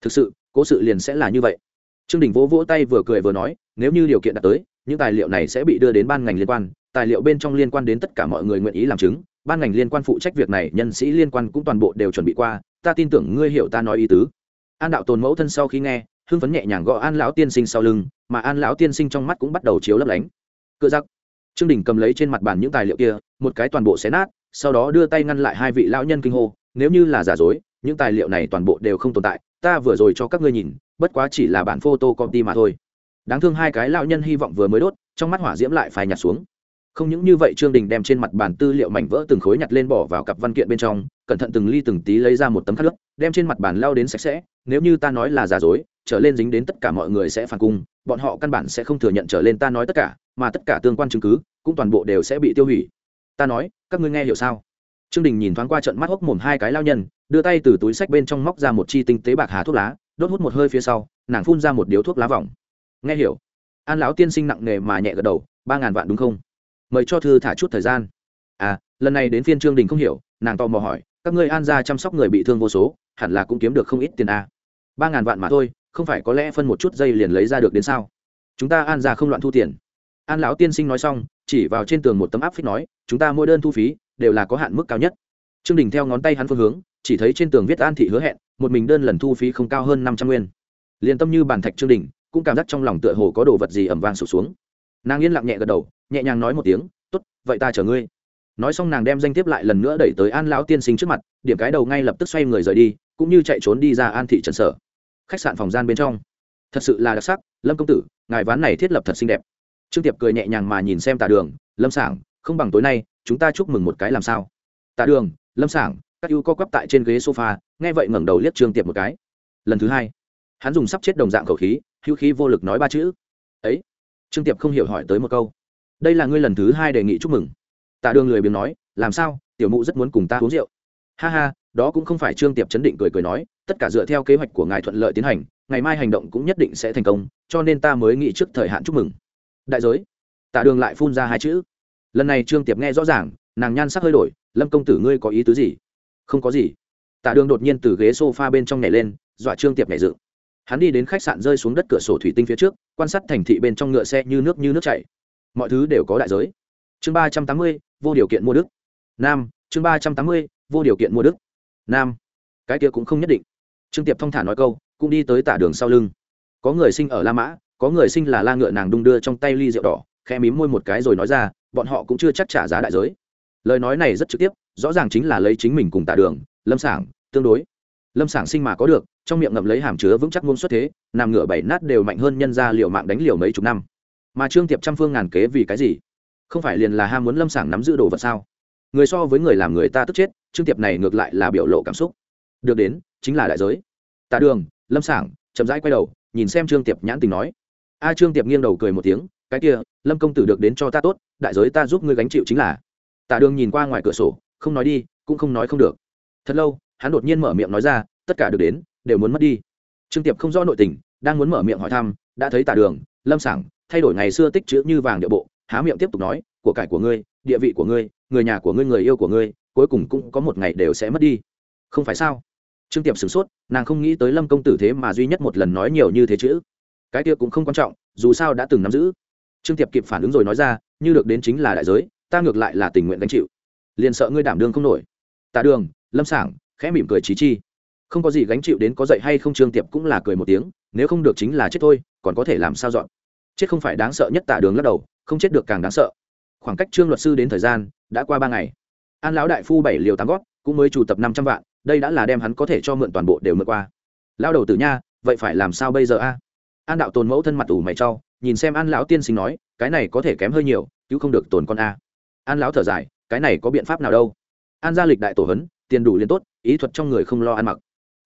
Thực sự, cố sự liền sẽ là như vậy. Trương đình vỗ vỗ tay vừa cười vừa nói, nếu như điều kiện đã tới những tài liệu này sẽ bị đưa đến ban ngành liên quan, tài liệu bên trong liên quan đến tất cả mọi người nguyện ý làm chứng, ban ngành liên quan phụ trách việc này, nhân sĩ liên quan cũng toàn bộ đều chuẩn bị qua, ta tin tưởng ngươi hiểu ta nói ý tứ. An đạo tồn mẫu thân sau khi nghe, hưng phấn nhẹ nhàng gõ an lão tiên sinh sau lưng, mà an lão tiên sinh trong mắt cũng bắt đầu chiếu lấp lánh. Cựa giặc. Trương đình cầm lấy trên mặt bàn những tài liệu kia, một cái toàn bộ xé nát, sau đó đưa tay ngăn lại hai vị lão nhân kinh hô, nếu như là giả dối, những tài liệu này toàn bộ đều không tồn tại, ta vừa rồi cho các ngươi nhìn, bất quá chỉ là bản photo copy mà thôi đáng thương hai cái lão nhân hy vọng vừa mới đốt, trong mắt hỏa diễm lại phải nhạt xuống. Không những như vậy trương đình đem trên mặt bàn tư liệu mảnh vỡ từng khối nhặt lên bỏ vào cặp văn kiện bên trong, cẩn thận từng ly từng tí lấy ra một tấm khát nước đem trên mặt bàn lao đến sạch sẽ, nếu như ta nói là giả dối, trở lên dính đến tất cả mọi người sẽ phản cung, bọn họ căn bản sẽ không thừa nhận trở lên ta nói tất cả, mà tất cả tương quan chứng cứ, cũng toàn bộ đều sẽ bị tiêu hủy. Ta nói, các ngươi nghe hiểu sao? Trương đình nhìn thoáng qua trận mắt hốc mồm hai cái lao nhân, đưa tay từ túi sách bên trong móc ra một chi tinh tế bạc hà thuốc lá, đốt hút một hơi phía sau, nàng phun ra một điếu thuốc lá vòng nghe hiểu. An lão tiên sinh nặng nề mà nhẹ gật đầu, ba ngàn vạn đúng không? Mời cho thư thả chút thời gian. À lần này đến phiên trương đình không hiểu, nàng tò mò hỏi, các ngươi an ra chăm sóc người bị thương vô số, hẳn là cũng kiếm được không ít tiền à. ba ngàn vạn mà thôi, không phải có lẽ phân một chút dây liền lấy ra được đến sao? Chúng ta an ra không loạn thu tiền. An lão tiên sinh nói xong, chỉ vào trên tường một tấm áp phích nói, chúng ta mỗi đơn thu phí, đều là có hạn mức cao nhất. Trương đình theo ngón tay hắn phương hướng, chỉ thấy trên tường viết an thị hứa hẹn, một mình đơn lần thu phí không cao hơn năm trăm nguyên. Liền tâm như bàn thạch trương đình cũng cảm giác trong lòng tựa hồ có đồ vật gì ẩm vang sụp xuống. Nàng yên lặng nhẹ gật đầu, nhẹ nhàng nói một tiếng t ố t vậy ta chở ngươi. Nói xong nàng đem danh thiếp lại lần nữa đẩy tới an lão tiên sinh trước mặt, điểm cái đầu ngay lập tức xoay người rời đi, cũng như chạy trốn đi ra an thị trần sở. Khách sạn phòng gian bên trong. Thật sự là đặc sắc, lâm công tử, ngài ván này thiết lập thật xinh đẹp. Trương tiệp cười nhẹ nhàng mà nhìn xem tà đường, lâm sảng, không bằng tối nay, chúng ta chúc mừng một cái làm sao? Tà đường, lâm sảng, các ưu co quắp tại trên ghế sofa, nghe vậy ngẩng đầu liếc trương tiệp một cái. Lần thứ hai, hắn dùng sắp chết đồng dạng khẩu khí hữu khí vô lực nói ba chữ. Ấy, trương tiệp không hiểu hỏi tới một câu. Đây là ngươi lần thứ hai đề nghị chúc mừng. Tạ đường lười biếng nói, làm sao? Tiểu mụ rất muốn cùng ta uống rượu. Ha ha, đó cũng không phải trương tiệp chấn định cười cười nói, tất cả dựa theo kế hoạch của ngài thuận lợi tiến hành, ngày mai hành động cũng nhất định sẽ thành công, cho nên ta mới nghĩ trước thời hạn chúc mừng. Đại giới. Tạ đường lại phun ra hai chữ. Lần này trương tiệp nghe rõ ràng, nàng nhan sắc hơi đổi, lâm công tử ngươi có ý tứ gì? Không có gì. Tạ đường đột nhiên từ ghế s o f a bên trong nhảy lên, dọa trương tiệp nhảy dựng hắn đi đến khách sạn rơi xuống đất cửa sổ thủy tinh phía trước, quan sát thành thị bên trong ngựa xe như nước như nước chảy. Mọi thứ đều có đại giới. Chương ba trăm tám mươi, vô điều kiện mua đức. Nam, chương ba trăm tám mươi, vô điều kiện mua đức. Nam, cái kia cũng không nhất định. Trương tiệp thong thả nói câu, cũng đi tới tả đường sau lưng. Có người sinh ở la mã, có người sinh là la ngựa nàng đung đưa trong tay ly rượu đỏ khe mím môi một cái rồi nói ra, bọn họ cũng chưa chắc trả giá đại giới. Lời nói này rất trực tiếp, rõ ràng chính là lấy chính mình cùng tả đường, lâm sản tương đối. Lâm sản sinh mà có được trong miệng ngậm lấy hàm chứa vững chắc ngôn xuất thế, nằm ngửa bảy nát đều mạnh hơn nhân ra liệu mạng đánh liều mấy chục năm. Mà trương tiệp trăm phương ngàn kế vì cái gì? Không phải liền là ham muốn lâm sàng nắm giữ đồ vật sao? Người so với người làm người ta tức chết, trương tiệp này ngược lại là biểu lộ cảm xúc. Được đến, chính là đại giới. Tạ đường, lâm sàng chậm rãi quay đầu, nhìn xem trương tiệp nhãn tình nói. A trương tiệp nghiêng đầu cười một tiếng, cái kia, lâm công tử được đến cho ta tốt, đại giới ta giúp ngươi gánh chịu chính là. Tạ đường nhìn qua ngoài cửa sổ, không nói đi, cũng không nói không được. Thật lâu, hắn đột nhiên mở miệng nói ra, tất cả được đến đều muốn mất đi. Trương tiệp không rõ nội tình, đang muốn mở miệng hỏi thăm, đã thấy Tả đường, lâm Sảng, thay đổi ngày xưa tích chữ như vàng địa bộ, há miệng tiếp tục nói, của cải của ngươi, địa vị của ngươi, người nhà của ngươi, người yêu của ngươi, cuối cùng cũng có một ngày đều sẽ mất đi. Không phải sao? Trương tiệp sửng sốt, nàng không nghĩ tới lâm công tử thế mà duy nhất một lần nói nhiều như thế chữ. Cái kia cũng không quan trọng, dù sao đã từng nắm giữ. Trương tiệp kịp phản ứng rồi nói ra, như được đến chính là đại giới, ta ngược lại là tình nguyện gánh chịu. Liền sợ ngươi đảm đương không nổi. Tả đường, lâm sảng, khẽ mỉm cười trí chi không có gì gánh chịu đến có dậy hay không trương tiệp cũng là cười một tiếng, nếu không được chính là chết thôi, còn có thể làm sao dọn? Chết không phải đáng sợ nhất tạ đường lắc đầu, không chết được càng đáng sợ. Khoảng cách trương luật sư đến thời gian, đã qua ba ngày. An lão đại phu bảy liều tám gót, cũng mới chủ tập năm trăm vạn, đây đã là đem hắn có thể cho mượn toàn bộ đều mượn qua. Lao đầu tử nha, vậy phải làm sao bây giờ a? An đạo tồn mẫu thân mặt ủ mày trau nhìn xem an lão tiên sinh nói, cái này có thể kém hơi nhiều chứ không được tồn con a. An lão thở dài, cái này có biện pháp nào đâu? An gia lịch đại tổ hấn tiền đủ liền tốt, ý thuật trong người không lo ăn mặc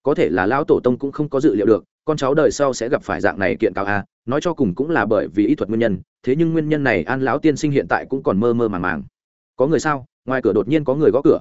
có thể là lão tổ tông cũng không có dự liệu được, con cháu đời sau sẽ gặp phải dạng này kiện cao a, nói cho cùng cũng là bởi vì ý thuật nguyên nhân, thế nhưng nguyên nhân này an lão tiên sinh hiện tại cũng còn mơ mơ màng màng. Có người sao? Ngoài cửa đột nhiên có người gõ cửa.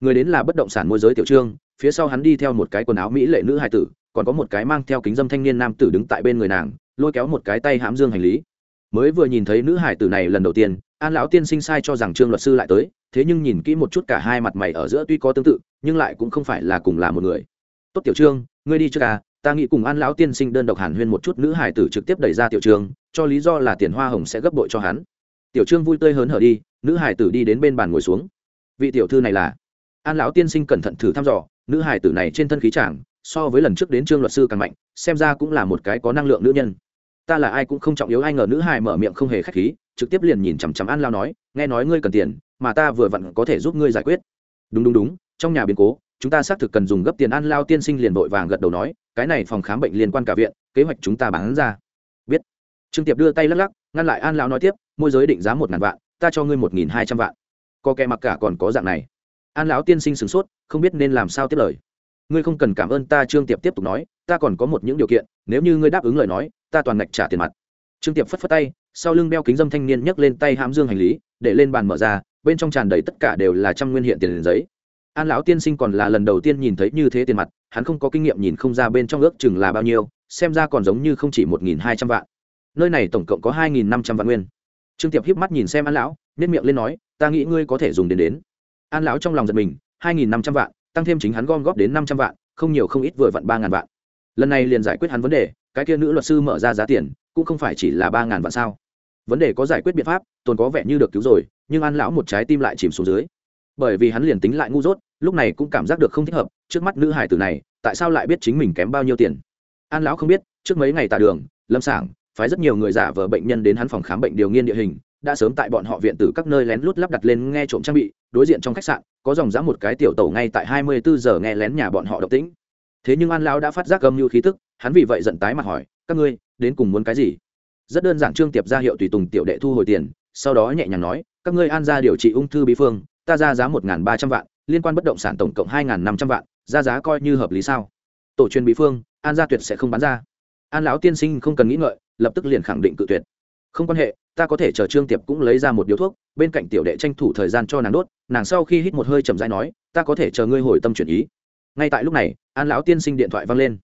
Người đến là bất động sản môi giới tiểu trương, phía sau hắn đi theo một cái quần áo mỹ lệ nữ hai tử, còn có một cái mang theo kính dâm thanh niên nam tử đứng tại bên người nàng, lôi kéo một cái tay hãm dương hành lý. Mới vừa nhìn thấy nữ hải tử này lần đầu tiên, an lão tiên sinh sai cho rằng trương luật sư lại tới, thế nhưng nhìn kỹ một chút cả hai mặt mày ở giữa tuy có tương tự, nhưng lại cũng không phải là cùng là một người tốt tiểu trương, ngươi đi trước à ta nghĩ cùng an lão tiên sinh đơn độc hàn huyên một chút nữ hải tử trực tiếp đẩy ra tiểu trương, cho lý do là tiền hoa hồng sẽ gấp bội cho hắn. Tiểu trương vui tươi hớn hở đi, nữ hải tử đi đến bên bàn ngồi xuống. Vị tiểu thư này là? An lão tiên sinh cẩn thận thử thăm dò, nữ hải tử này trên thân khí chàng, so với lần trước đến trương luật sư càng mạnh, xem ra cũng là một cái có năng lượng nữ nhân. Ta là ai cũng không trọng yếu ai ngờ nữ hải mở miệng không hề k h á c h khí, trực tiếp liền nhìn chằm chằm an lao nói, nghe nói ngươi cần tiền, mà ta vừa vặn có thể giúp ngươi giải quyết. Đúng đúng đúng, trong nhà biến cố chúng ta xác thực cần dùng gấp tiền an lao tiên sinh liền vội vàng gật đầu nói, cái này phòng khám bệnh liên quan cả viện, kế hoạch chúng ta bán ra. Biết. Trương tiệp đưa tay lắc lắc, ngăn lại an lão nói tiếp, môi giới định giá một ngàn vạn, ta cho ngươi một nghìn hai trăm vạn. Có kẻ mặc cả còn có dạng này. An lão tiên sinh sửng sốt, không biết nên làm sao tiếp lời. Ngươi không cần cảm ơn ta, trương tiệp tiếp tục nói, ta còn có một những điều kiện, nếu như ngươi đáp ứng lời nói, ta toàn ngạch trả tiền mặt. Trương tiệp phất phất tay, sau lưng đeo kính dâm thanh niên nhấc lên tay hãm dương hành lý, để lên bàn mở ra, bên trong tràn đầy tất cả đều là trăm nguyên hiện tiền giấy an lão tiên sinh còn là lần đầu tiên nhìn thấy như thế tiền mặt, hắn không có kinh nghiệm nhìn không ra bên trong ước chừng là bao nhiêu, xem ra còn giống như không chỉ một nghìn hai trăm vạn. Nơi này tổng cộng có hai nghìn năm trăm vạn nguyên. Trương tiệp híp mắt nhìn xem an lão nếp miệng lên nói, ta nghĩ ngươi có thể dùng đến đến. An lão trong lòng giật mình, hai nghìn năm trăm vạn, tăng thêm chính hắn gom góp đến năm trăm vạn, không nhiều không ít vừa vặn ba ngàn vạn. Lần này liền giải quyết hắn vấn đề, cái kia nữ luật sư mở ra giá tiền, cũng không phải chỉ là ba ngàn vạn sao. Vấn đề có giải quyết biện pháp, tồn có vẻ như được cứu rồi, nhưng an lão một trái tim lại chìm xuống dưới bởi vì hắn liền tính lại ngu dốt, lúc này cũng cảm giác được không thích hợp, trước mắt nữ hải tử này, tại sao lại biết chính mình kém bao nhiêu tiền? An lão không biết, trước mấy ngày tà đường, lâm sảng phái rất nhiều người giả vờ bệnh nhân đến hắn phòng khám bệnh điều nghiên địa hình, đã sớm tại bọn họ viện tử các nơi lén lút lắp đặt lên nghe trộm trang bị, đối diện trong khách sạn, có dòng dã một cái tiểu tàu ngay tại hai mươi bốn giờ nghe lén nhà bọn họ độc tĩnh. Thế nhưng an lão đã phát giác âm như khí tức, hắn vì vậy giận tái mặt hỏi, các ngươi, đến cùng muốn cái gì? Rất đơn giản, trương tiệp ra hiệu tùy tùng tiểu đệ thu hồi tiền, sau đó nhẹ nhàng nói, các ngươi an ra điều trị ung thư bí phương ta ra giá một ba trăm vạn, liên quan bất động sản tổng cộng hai năm trăm vạn, ra giá coi như hợp lý sao? Tổ truyền bí phương, an gia tuyệt sẽ không bán ra. An lão tiên sinh không cần nghĩ ngợi, lập tức liền khẳng định cự tuyệt. Không quan hệ, ta có thể chờ trương tiệp cũng lấy ra một điếu thuốc, bên cạnh tiểu đệ tranh thủ thời gian cho nàng đốt, nàng sau khi hít một hơi chậm rãi nói, ta có thể chờ ngươi hồi tâm chuyển ý. Ngay tại lúc này, an lão tiên sinh điện thoại vang lên.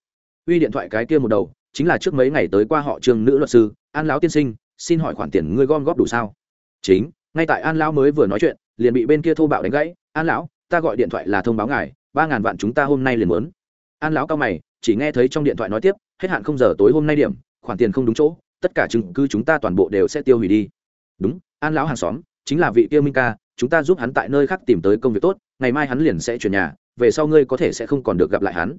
Uy điện thoại cái kia một đầu, chính là trước mấy ngày tới qua họ trương nữ luật sư. An lão tiên sinh, xin hỏi khoản tiền ngươi gom góp đủ sao? Chính, ngay tại an lão mới vừa nói chuyện liền bị bên kia thô bạo đánh gãy, an lão, ta gọi điện thoại là thông báo ngài, ba ngàn vạn chúng ta hôm nay liền muốn. An lão cao mày, chỉ nghe thấy trong điện thoại nói tiếp, hết hạn không giờ tối hôm nay điểm, khoản tiền không đúng chỗ, tất cả chứng cứ chúng ta toàn bộ đều sẽ tiêu hủy đi. Đúng, an lão hàng xóm, chính là vị tiêu minh ca, chúng ta giúp hắn tại nơi khác tìm tới công việc tốt, ngày mai hắn liền sẽ chuyển nhà, về sau ngươi có thể sẽ không còn được gặp lại hắn.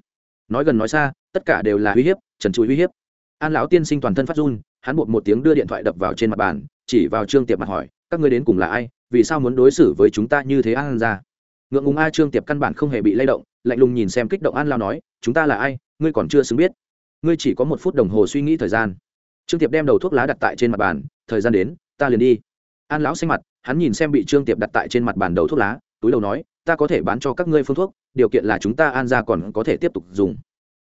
Nói gần nói xa, tất cả đều là uy hiếp, trần trụi uy hiếp. An lão tiên sinh toàn thân phát run, hắn buộc một tiếng đưa điện thoại đập vào trên mặt bàn, chỉ vào trương tiệp mặt hỏi các ngươi đến cùng là ai, vì sao muốn đối xử với chúng ta như thế an ra? Ngượng ngùng a trương tiệp căn bản không hề bị lay động, lạnh lùng nhìn xem kích động an lao nói, chúng ta là ai, ngươi còn chưa xứng biết. Ngươi chỉ có một phút đồng hồ suy nghĩ thời gian. Trương tiệp đem đầu thuốc lá đặt tại trên mặt bàn, thời gian đến, ta liền đi. An lão xanh mặt, hắn nhìn xem bị trương tiệp đặt tại trên mặt bàn đầu thuốc lá, túi đầu nói, ta có thể bán cho các ngươi phương thuốc, điều kiện là chúng ta an ra còn có thể tiếp tục dùng.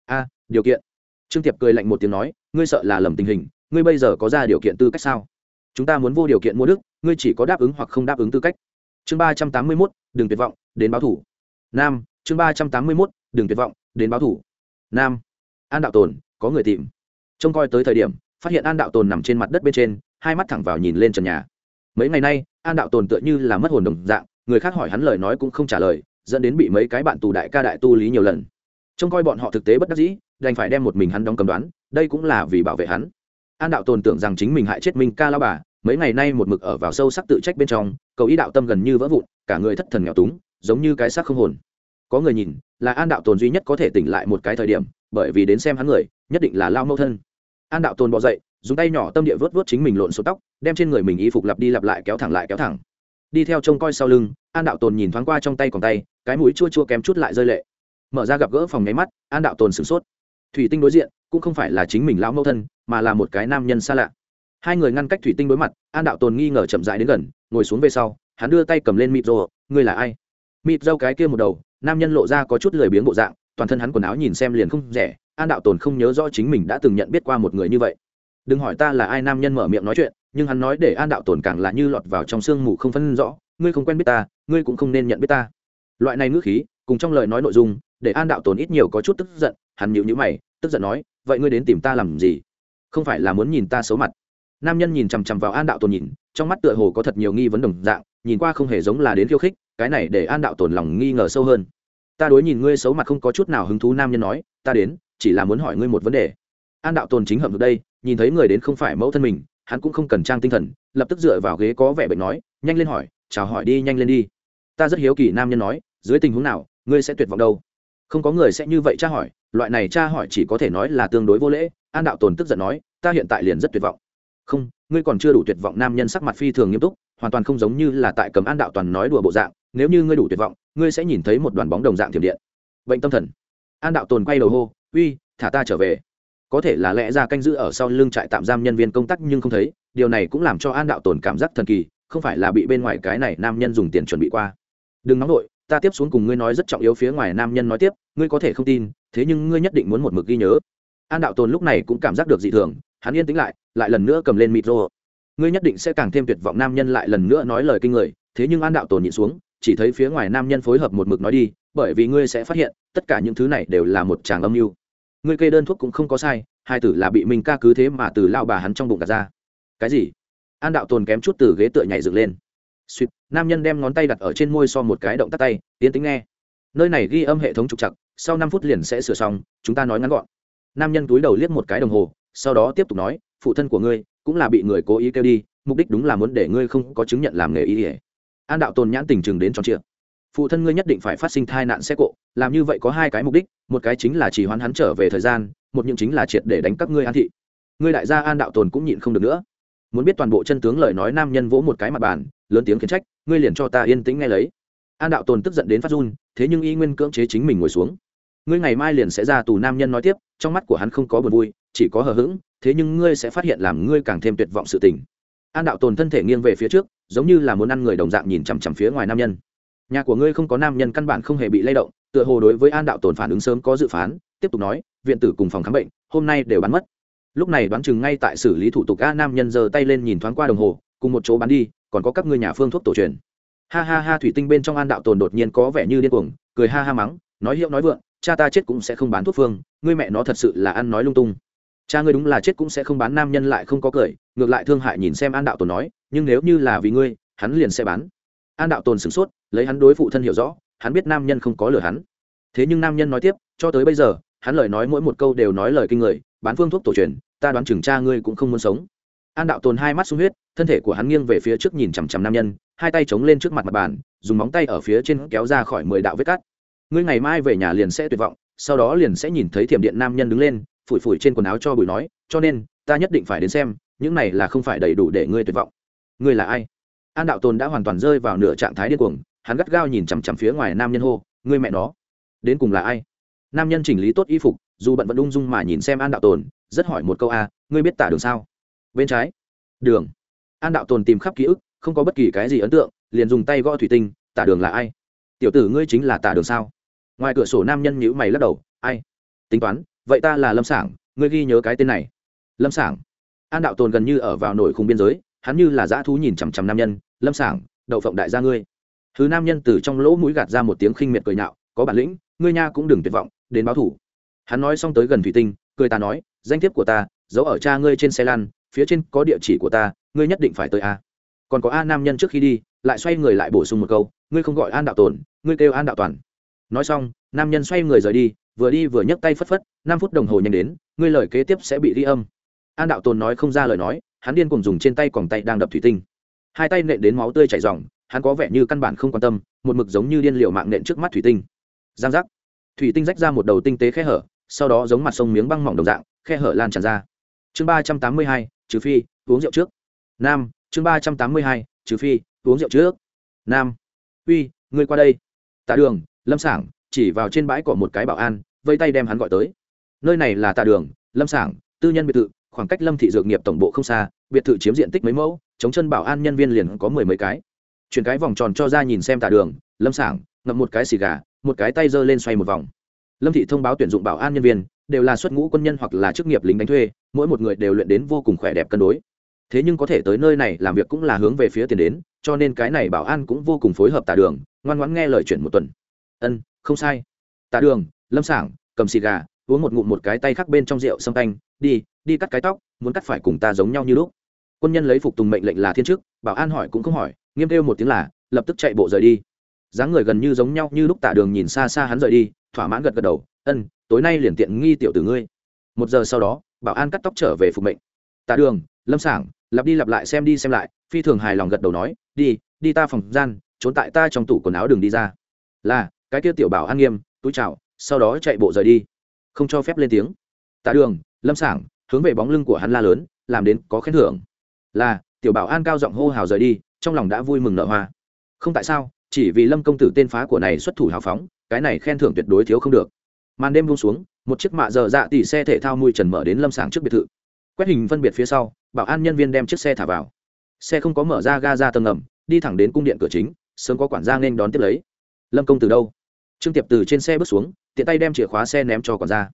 A, điều kiện. Trương tiệp cười lạnh một tiếng nói, ngươi sợ là lầm tình hình, ngươi bây giờ có ra điều kiện tư cách sao? Chúng ta muốn vô điều kiện mua đức, ngươi chỉ có đáp ứng hoặc không đáp ứng tư cách. Chương ba trăm tám mươi mốt, đừng tuyệt vọng, đến báo thủ. Nam, chương ba trăm tám mươi mốt, đừng tuyệt vọng, đến báo thủ. Nam, an đạo tồn, có người tìm. Trông coi tới thời điểm, phát hiện an đạo tồn nằm trên mặt đất bên trên, hai mắt thẳng vào nhìn lên trần nhà. Mấy ngày nay, an đạo tồn tựa như là mất hồn đồng dạng, người khác hỏi hắn lời nói cũng không trả lời, dẫn đến bị mấy cái bạn tù đại ca đại tu lý nhiều lần. Trông coi bọn họ thực tế bất đắc dĩ, đành phải đem một mình hắn đóng cầm đoán, đây cũng là vì bảo vệ hắn an đạo tồn tưởng rằng chính mình hại chết minh ca lao bà, mấy ngày nay một mực ở vào sâu sắc tự trách bên trong, cầu ý đạo tâm gần như vỡ vụn, cả người thất thần nghèo túng, giống như cái xác không hồn. Có người nhìn, là an đạo tồn duy nhất có thể tỉnh lại một cái thời điểm, bởi vì đến xem hắn người, nhất định là lao mâu thân. An đạo tồn bỏ dậy, dùng tay nhỏ tâm địa vớt vớt chính mình lộn số tóc, đem trên người mình y phục lặp đi lặp lại kéo thẳng lại kéo thẳng. Đi theo trông coi sau lưng, an đạo tồn nhìn thoáng qua trong tay còn tay, cái mũi chua chua kém chút lại rơi lệ. Mở ra gặp gỡ phòng nháy mắt, an đạo tồn sửng sốt thủy tinh đối diện, cũng không phải là chính mình lão mẫu thân, mà là một cái nam nhân xa lạ. Hai người ngăn cách thủy tinh đối mặt, an đạo tồn nghi ngờ chậm rãi đến gần, ngồi xuống về sau, hắn đưa tay cầm lên mịt rô ngươi là ai? Mịt râu cái kia một đầu, nam nhân lộ ra có chút lười biếng bộ dạng, toàn thân hắn quần áo nhìn xem liền không rẻ, an đạo tồn không nhớ rõ chính mình đã từng nhận biết qua một người như vậy. Đừng hỏi ta là ai, nam nhân mở miệng nói chuyện, nhưng hắn nói để an đạo tồn càng là như lọt vào trong sương mù không phân rõ, ngươi không quen biết ta, ngươi cũng không nên nhận biết ta. Loại này ngữ khí, cùng trong lời nói nội dung để an đạo tồn ít nhiều có chút tức giận, hắn nhịu nhữ mày, tức giận nói, vậy ngươi đến tìm ta làm gì? Không phải là muốn nhìn ta xấu mặt. Nam nhân nhìn chằm chằm vào an đạo tồn nhìn, trong mắt tựa hồ có thật nhiều nghi vấn đồng dạng, nhìn qua không hề giống là đến khiêu khích, cái này để an đạo tồn lòng nghi ngờ sâu hơn. Ta đối nhìn ngươi xấu mặt không có chút nào hứng thú, nam nhân nói, ta đến, chỉ là muốn hỏi ngươi một vấn đề. An đạo tồn chính hợp được đây, nhìn thấy người đến không phải mẫu thân mình, hắn cũng không cần trang tinh thần, lập tức dựa vào ghế có vẻ bệnh nói, nhanh lên hỏi, chào hỏi đi, nhanh lên đi. Ta rất hiếu kỳ, nam nhân nói, dưới tình huống nào, ngươi sẽ tuyệt vọng đâu? Không có người sẽ như vậy tra hỏi, loại này tra hỏi chỉ có thể nói là tương đối vô lễ, an đạo tồn tức giận nói, ta hiện tại liền rất tuyệt vọng. Không, ngươi còn chưa đủ tuyệt vọng, nam nhân sắc mặt phi thường nghiêm túc, hoàn toàn không giống như là tại cầm an đạo toàn nói đùa bộ dạng, nếu như ngươi đủ tuyệt vọng, ngươi sẽ nhìn thấy một đoàn bóng đồng dạng thiểm điện. Bệnh tâm thần. An đạo tồn quay đầu hô, uy, thả ta trở về. Có thể là lẽ ra canh giữ ở sau lưng trại tạm giam nhân viên công tác nhưng không thấy, điều này cũng làm cho an đạo tồn cảm giác thần kỳ, không phải là bị bên ngoài cái này nam nhân dùng tiền chuẩn bị qua. Đừng nóng nổi ta tiếp xuống cùng ngươi nói rất trọng yếu phía ngoài nam nhân nói tiếp, ngươi có thể không tin, thế nhưng ngươi nhất định muốn một mực ghi nhớ. An đạo tồn lúc này cũng cảm giác được dị thường, hắn yên tĩnh lại lại lần nữa cầm lên micro ngươi nhất định sẽ càng thêm tuyệt vọng nam nhân lại lần nữa nói lời kinh người, thế nhưng an đạo tồn nhịn xuống, chỉ thấy phía ngoài nam nhân phối hợp một mực nói đi, bởi vì ngươi sẽ phát hiện, tất cả những thứ này đều là một tràng âm mưu. Ngươi kê đơn thuốc cũng không có sai, hai tử là bị mình ca cứ thế mà từ lao bà hắn trong bụng đặt ra. Cái gì? An đạo tồn kém chút từ ghế tựa nhảy dựng lên suýt nam nhân đem ngón tay đặt ở trên môi so một cái động tắt tay tiến tính nghe. Nơi này ghi âm hệ thống trục chặt sau năm phút liền sẽ sửa xong, chúng ta nói ngắn gọn. Nam nhân túi đầu liếc một cái đồng hồ, sau đó tiếp tục nói, phụ thân của ngươi cũng là bị người cố ý kêu đi, mục đích đúng là muốn để ngươi không có chứng nhận làm nghề y ỉa an đạo tồn nhãn tình chừng đến tròn trịa. Phụ thân ngươi nhất định phải phát sinh thai nạn xe cộ, làm như vậy có hai cái mục đích, một cái chính là chỉ hoán hắn trở về thời gian, một những chính là triệt để đánh các ngươi an thị. Ngươi đại gia an đạo tồn cũng nhịn không được nữa muốn biết toàn bộ chân tướng lời nói nam nhân vỗ một cái mặt bàn, lớn tiếng khiển trách, ngươi liền cho ta yên tĩnh nghe lấy. An đạo tồn tức giận đến phát run, thế nhưng y nguyên cưỡng chế chính mình ngồi xuống. Ngươi ngày mai liền sẽ ra tù nam nhân nói tiếp, trong mắt của hắn không có buồn vui, chỉ có hờ hững, thế nhưng ngươi sẽ phát hiện làm ngươi càng thêm tuyệt vọng sự tình. An đạo tồn thân thể nghiêng về phía trước, giống như là muốn ăn người đồng dạng nhìn chằm chằm phía ngoài nam nhân. Nhà của ngươi không có nam nhân căn bản không hề bị lay động. Tựa hồ đối với an đạo tồn phản ứng sớm có dự phán, tiếp tục nói, viện tử cùng phòng khám bệnh, hôm nay đều bán mất lúc này đoán chừng ngay tại xử lý thủ tục a nam nhân giơ tay lên nhìn thoáng qua đồng hồ, cùng một chỗ bán đi, còn có các ngươi nhà phương thuốc tổ truyền. Ha ha ha, thủy tinh bên trong an đạo tồn đột nhiên có vẻ như điên cuồng, cười ha ha mắng, nói hiệu nói vượng, cha ta chết cũng sẽ không bán thuốc phương, ngươi mẹ nó thật sự là ăn nói lung tung. Cha ngươi đúng là chết cũng sẽ không bán, nam nhân lại không có cười, ngược lại thương hại nhìn xem an đạo tồn nói, nhưng nếu như là vì ngươi, hắn liền sẽ bán. An đạo tồn sửng sốt, lấy hắn đối phụ thân hiểu rõ, hắn biết nam nhân không có lừa hắn. Thế nhưng nam nhân nói tiếp, cho tới bây giờ, hắn lời nói mỗi một câu đều nói lời kinh người, bán phương thuốc tổ truyền ta đoán chừng cha ngươi cũng không muốn sống. An đạo tồn hai mắt sung huyết, thân thể của hắn nghiêng về phía trước nhìn chằm chằm nam nhân, hai tay chống lên trước mặt mặt bàn, dùng móng tay ở phía trên kéo ra khỏi mười đạo vết cắt. Ngươi ngày mai về nhà liền sẽ tuyệt vọng, sau đó liền sẽ nhìn thấy thiểm điện nam nhân đứng lên, phủi phủi trên quần áo cho bùi nói, cho nên, ta nhất định phải đến xem, những này là không phải đầy đủ để ngươi tuyệt vọng. Ngươi là ai? An đạo tồn đã hoàn toàn rơi vào nửa trạng thái điên cuồng, hắn gắt gao nhìn chằm chằm phía ngoài nam nhân hô, ngươi mẹ nó, đến cùng là ai? Nam nhân chỉnh lý tốt y phục, dù bận vẫn ung dung mà nhìn xem an đạo tồn rất hỏi một câu a, ngươi biết tả đường sao? Bên trái. Đường. An đạo tồn tìm khắp ký ức, không có bất kỳ cái gì ấn tượng, liền dùng tay gõ thủy tinh, tả đường là ai? Tiểu tử ngươi chính là tả đường sao? Ngoài cửa sổ nam nhân nhữ mày lắc đầu, ai? Tính toán, vậy ta là lâm sảng, ngươi ghi nhớ cái tên này. Lâm sảng? An đạo tồn gần như ở vào nổi khung biên giới, hắn như là dã thú nhìn chằm chằm nam nhân, lâm sảng, đậu phộng đại gia ngươi. Thứ nam nhân từ trong lỗ mũi gạt ra một tiếng khinh miệt cười nhạo, có bản lĩnh, ngươi nha cũng đừng tuyệt vọng, đến báo thủ. Hắn nói xong tới gần thủy tinh, cười ta nói danh thiếp của ta, giấu ở cha ngươi trên xe lăn, phía trên có địa chỉ của ta, ngươi nhất định phải tới a. Còn có a nam nhân trước khi đi, lại xoay người lại bổ sung một câu, ngươi không gọi an đạo tồn, ngươi kêu an đạo toàn. Nói xong, nam nhân xoay người rời đi, vừa đi vừa nhấc tay phất phất, năm phút đồng hồ nhanh đến, ngươi lời kế tiếp sẽ bị ghi âm. An đạo tồn nói không ra lời nói, hắn điên cùng dùng trên tay còn tay đang đập thủy tinh. Hai tay nện đến máu tươi chảy r hắn có vẻ như căn bản không quan tâm, một mực giống như điên liệu mạng nện trước mắt thủy tinh. Giang giác. Thủy tinh rách ra một đầu tinh tế khe hở, sau đó giống mặt sông miếng băng mỏng đồng dạng khe hở lan tràn ra. Chương ba trăm tám mươi hai, trừ phi, uống rượu trước. Nam, chương ba trăm tám mươi hai, trừ phi, uống rượu trước. Nam, uy, ngươi qua đây. Tạ đường, lâm sảng, chỉ vào trên bãi cỏ một cái bảo an, vây tay đem hắn gọi tới. Nơi này là tạ đường, lâm sảng, tư nhân biệt thự, khoảng cách lâm thị dược nghiệp tổng bộ không xa, biệt thự chiếm diện tích mấy mẫu, chống chân bảo an nhân viên liền có mười mấy cái. Chuyển cái vòng tròn cho ra nhìn xem tạ đường, lâm sảng, ngậm một cái xì gà, một cái tay giơ lên xoay một vòng. Lâm thị thông báo tuyển dụng bảo an nhân viên đều là xuất ngũ quân nhân hoặc là chức nghiệp lính đánh thuê, mỗi một người đều luyện đến vô cùng khỏe đẹp cân đối. Thế nhưng có thể tới nơi này làm việc cũng là hướng về phía tiền đến, cho nên cái này bảo an cũng vô cùng phối hợp tả đường, ngoan ngoãn nghe lời chuyển một tuần. Ân, không sai. Tả đường, lâm sảng, cầm xì gà, uống một ngụm một cái tay khác bên trong rượu xâm canh, đi đi cắt cái tóc, muốn cắt phải cùng ta giống nhau như lúc. Quân nhân lấy phục tùng mệnh lệnh là thiên chức, bảo an hỏi cũng không hỏi, nghiêm kêu một tiếng là, lập tức chạy bộ rời đi. Dáng người gần như giống nhau như lúc tả đường nhìn xa xa hắn rời đi, thỏa mãn gật gật đầu, ân tối nay liền tiện nghi tiểu tử ngươi. Một giờ sau đó, bảo an cắt tóc trở về phục mệnh. Tạ đường, lâm sảng, lặp đi lặp lại xem đi xem lại, phi thường hài lòng gật đầu nói, đi đi ta phòng gian, trốn tại ta trong tủ quần áo đừng đi ra. Là, cái kia tiểu bảo an nghiêm, túi chào, sau đó chạy bộ rời đi. Không cho phép lên tiếng. Tạ đường, lâm sảng, hướng về bóng lưng của hắn la lớn, làm đến có khen thưởng. Là, tiểu bảo an cao giọng hô hào rời đi, trong lòng đã vui mừng nở hoa. Không tại sao, chỉ vì lâm công tử tên phá của này xuất thủ hào phóng, cái này khen thưởng tuyệt đối thiếu không được màn đêm buông xuống, một chiếc mạ dở dạ tỉ xe thể thao mùi trần mở đến lâm sàng trước biệt thự. Quét hình phân biệt phía sau, bảo an nhân viên đem chiếc xe thả vào. Xe không có mở ra ga ra tầng ngầm, đi thẳng đến cung điện cửa chính, sớm có quản gia nên đón tiếp lấy. Lâm công từ đâu? Trương tiệp từ trên xe bước xuống, tiện tay đem chìa khóa xe ném cho quản gia.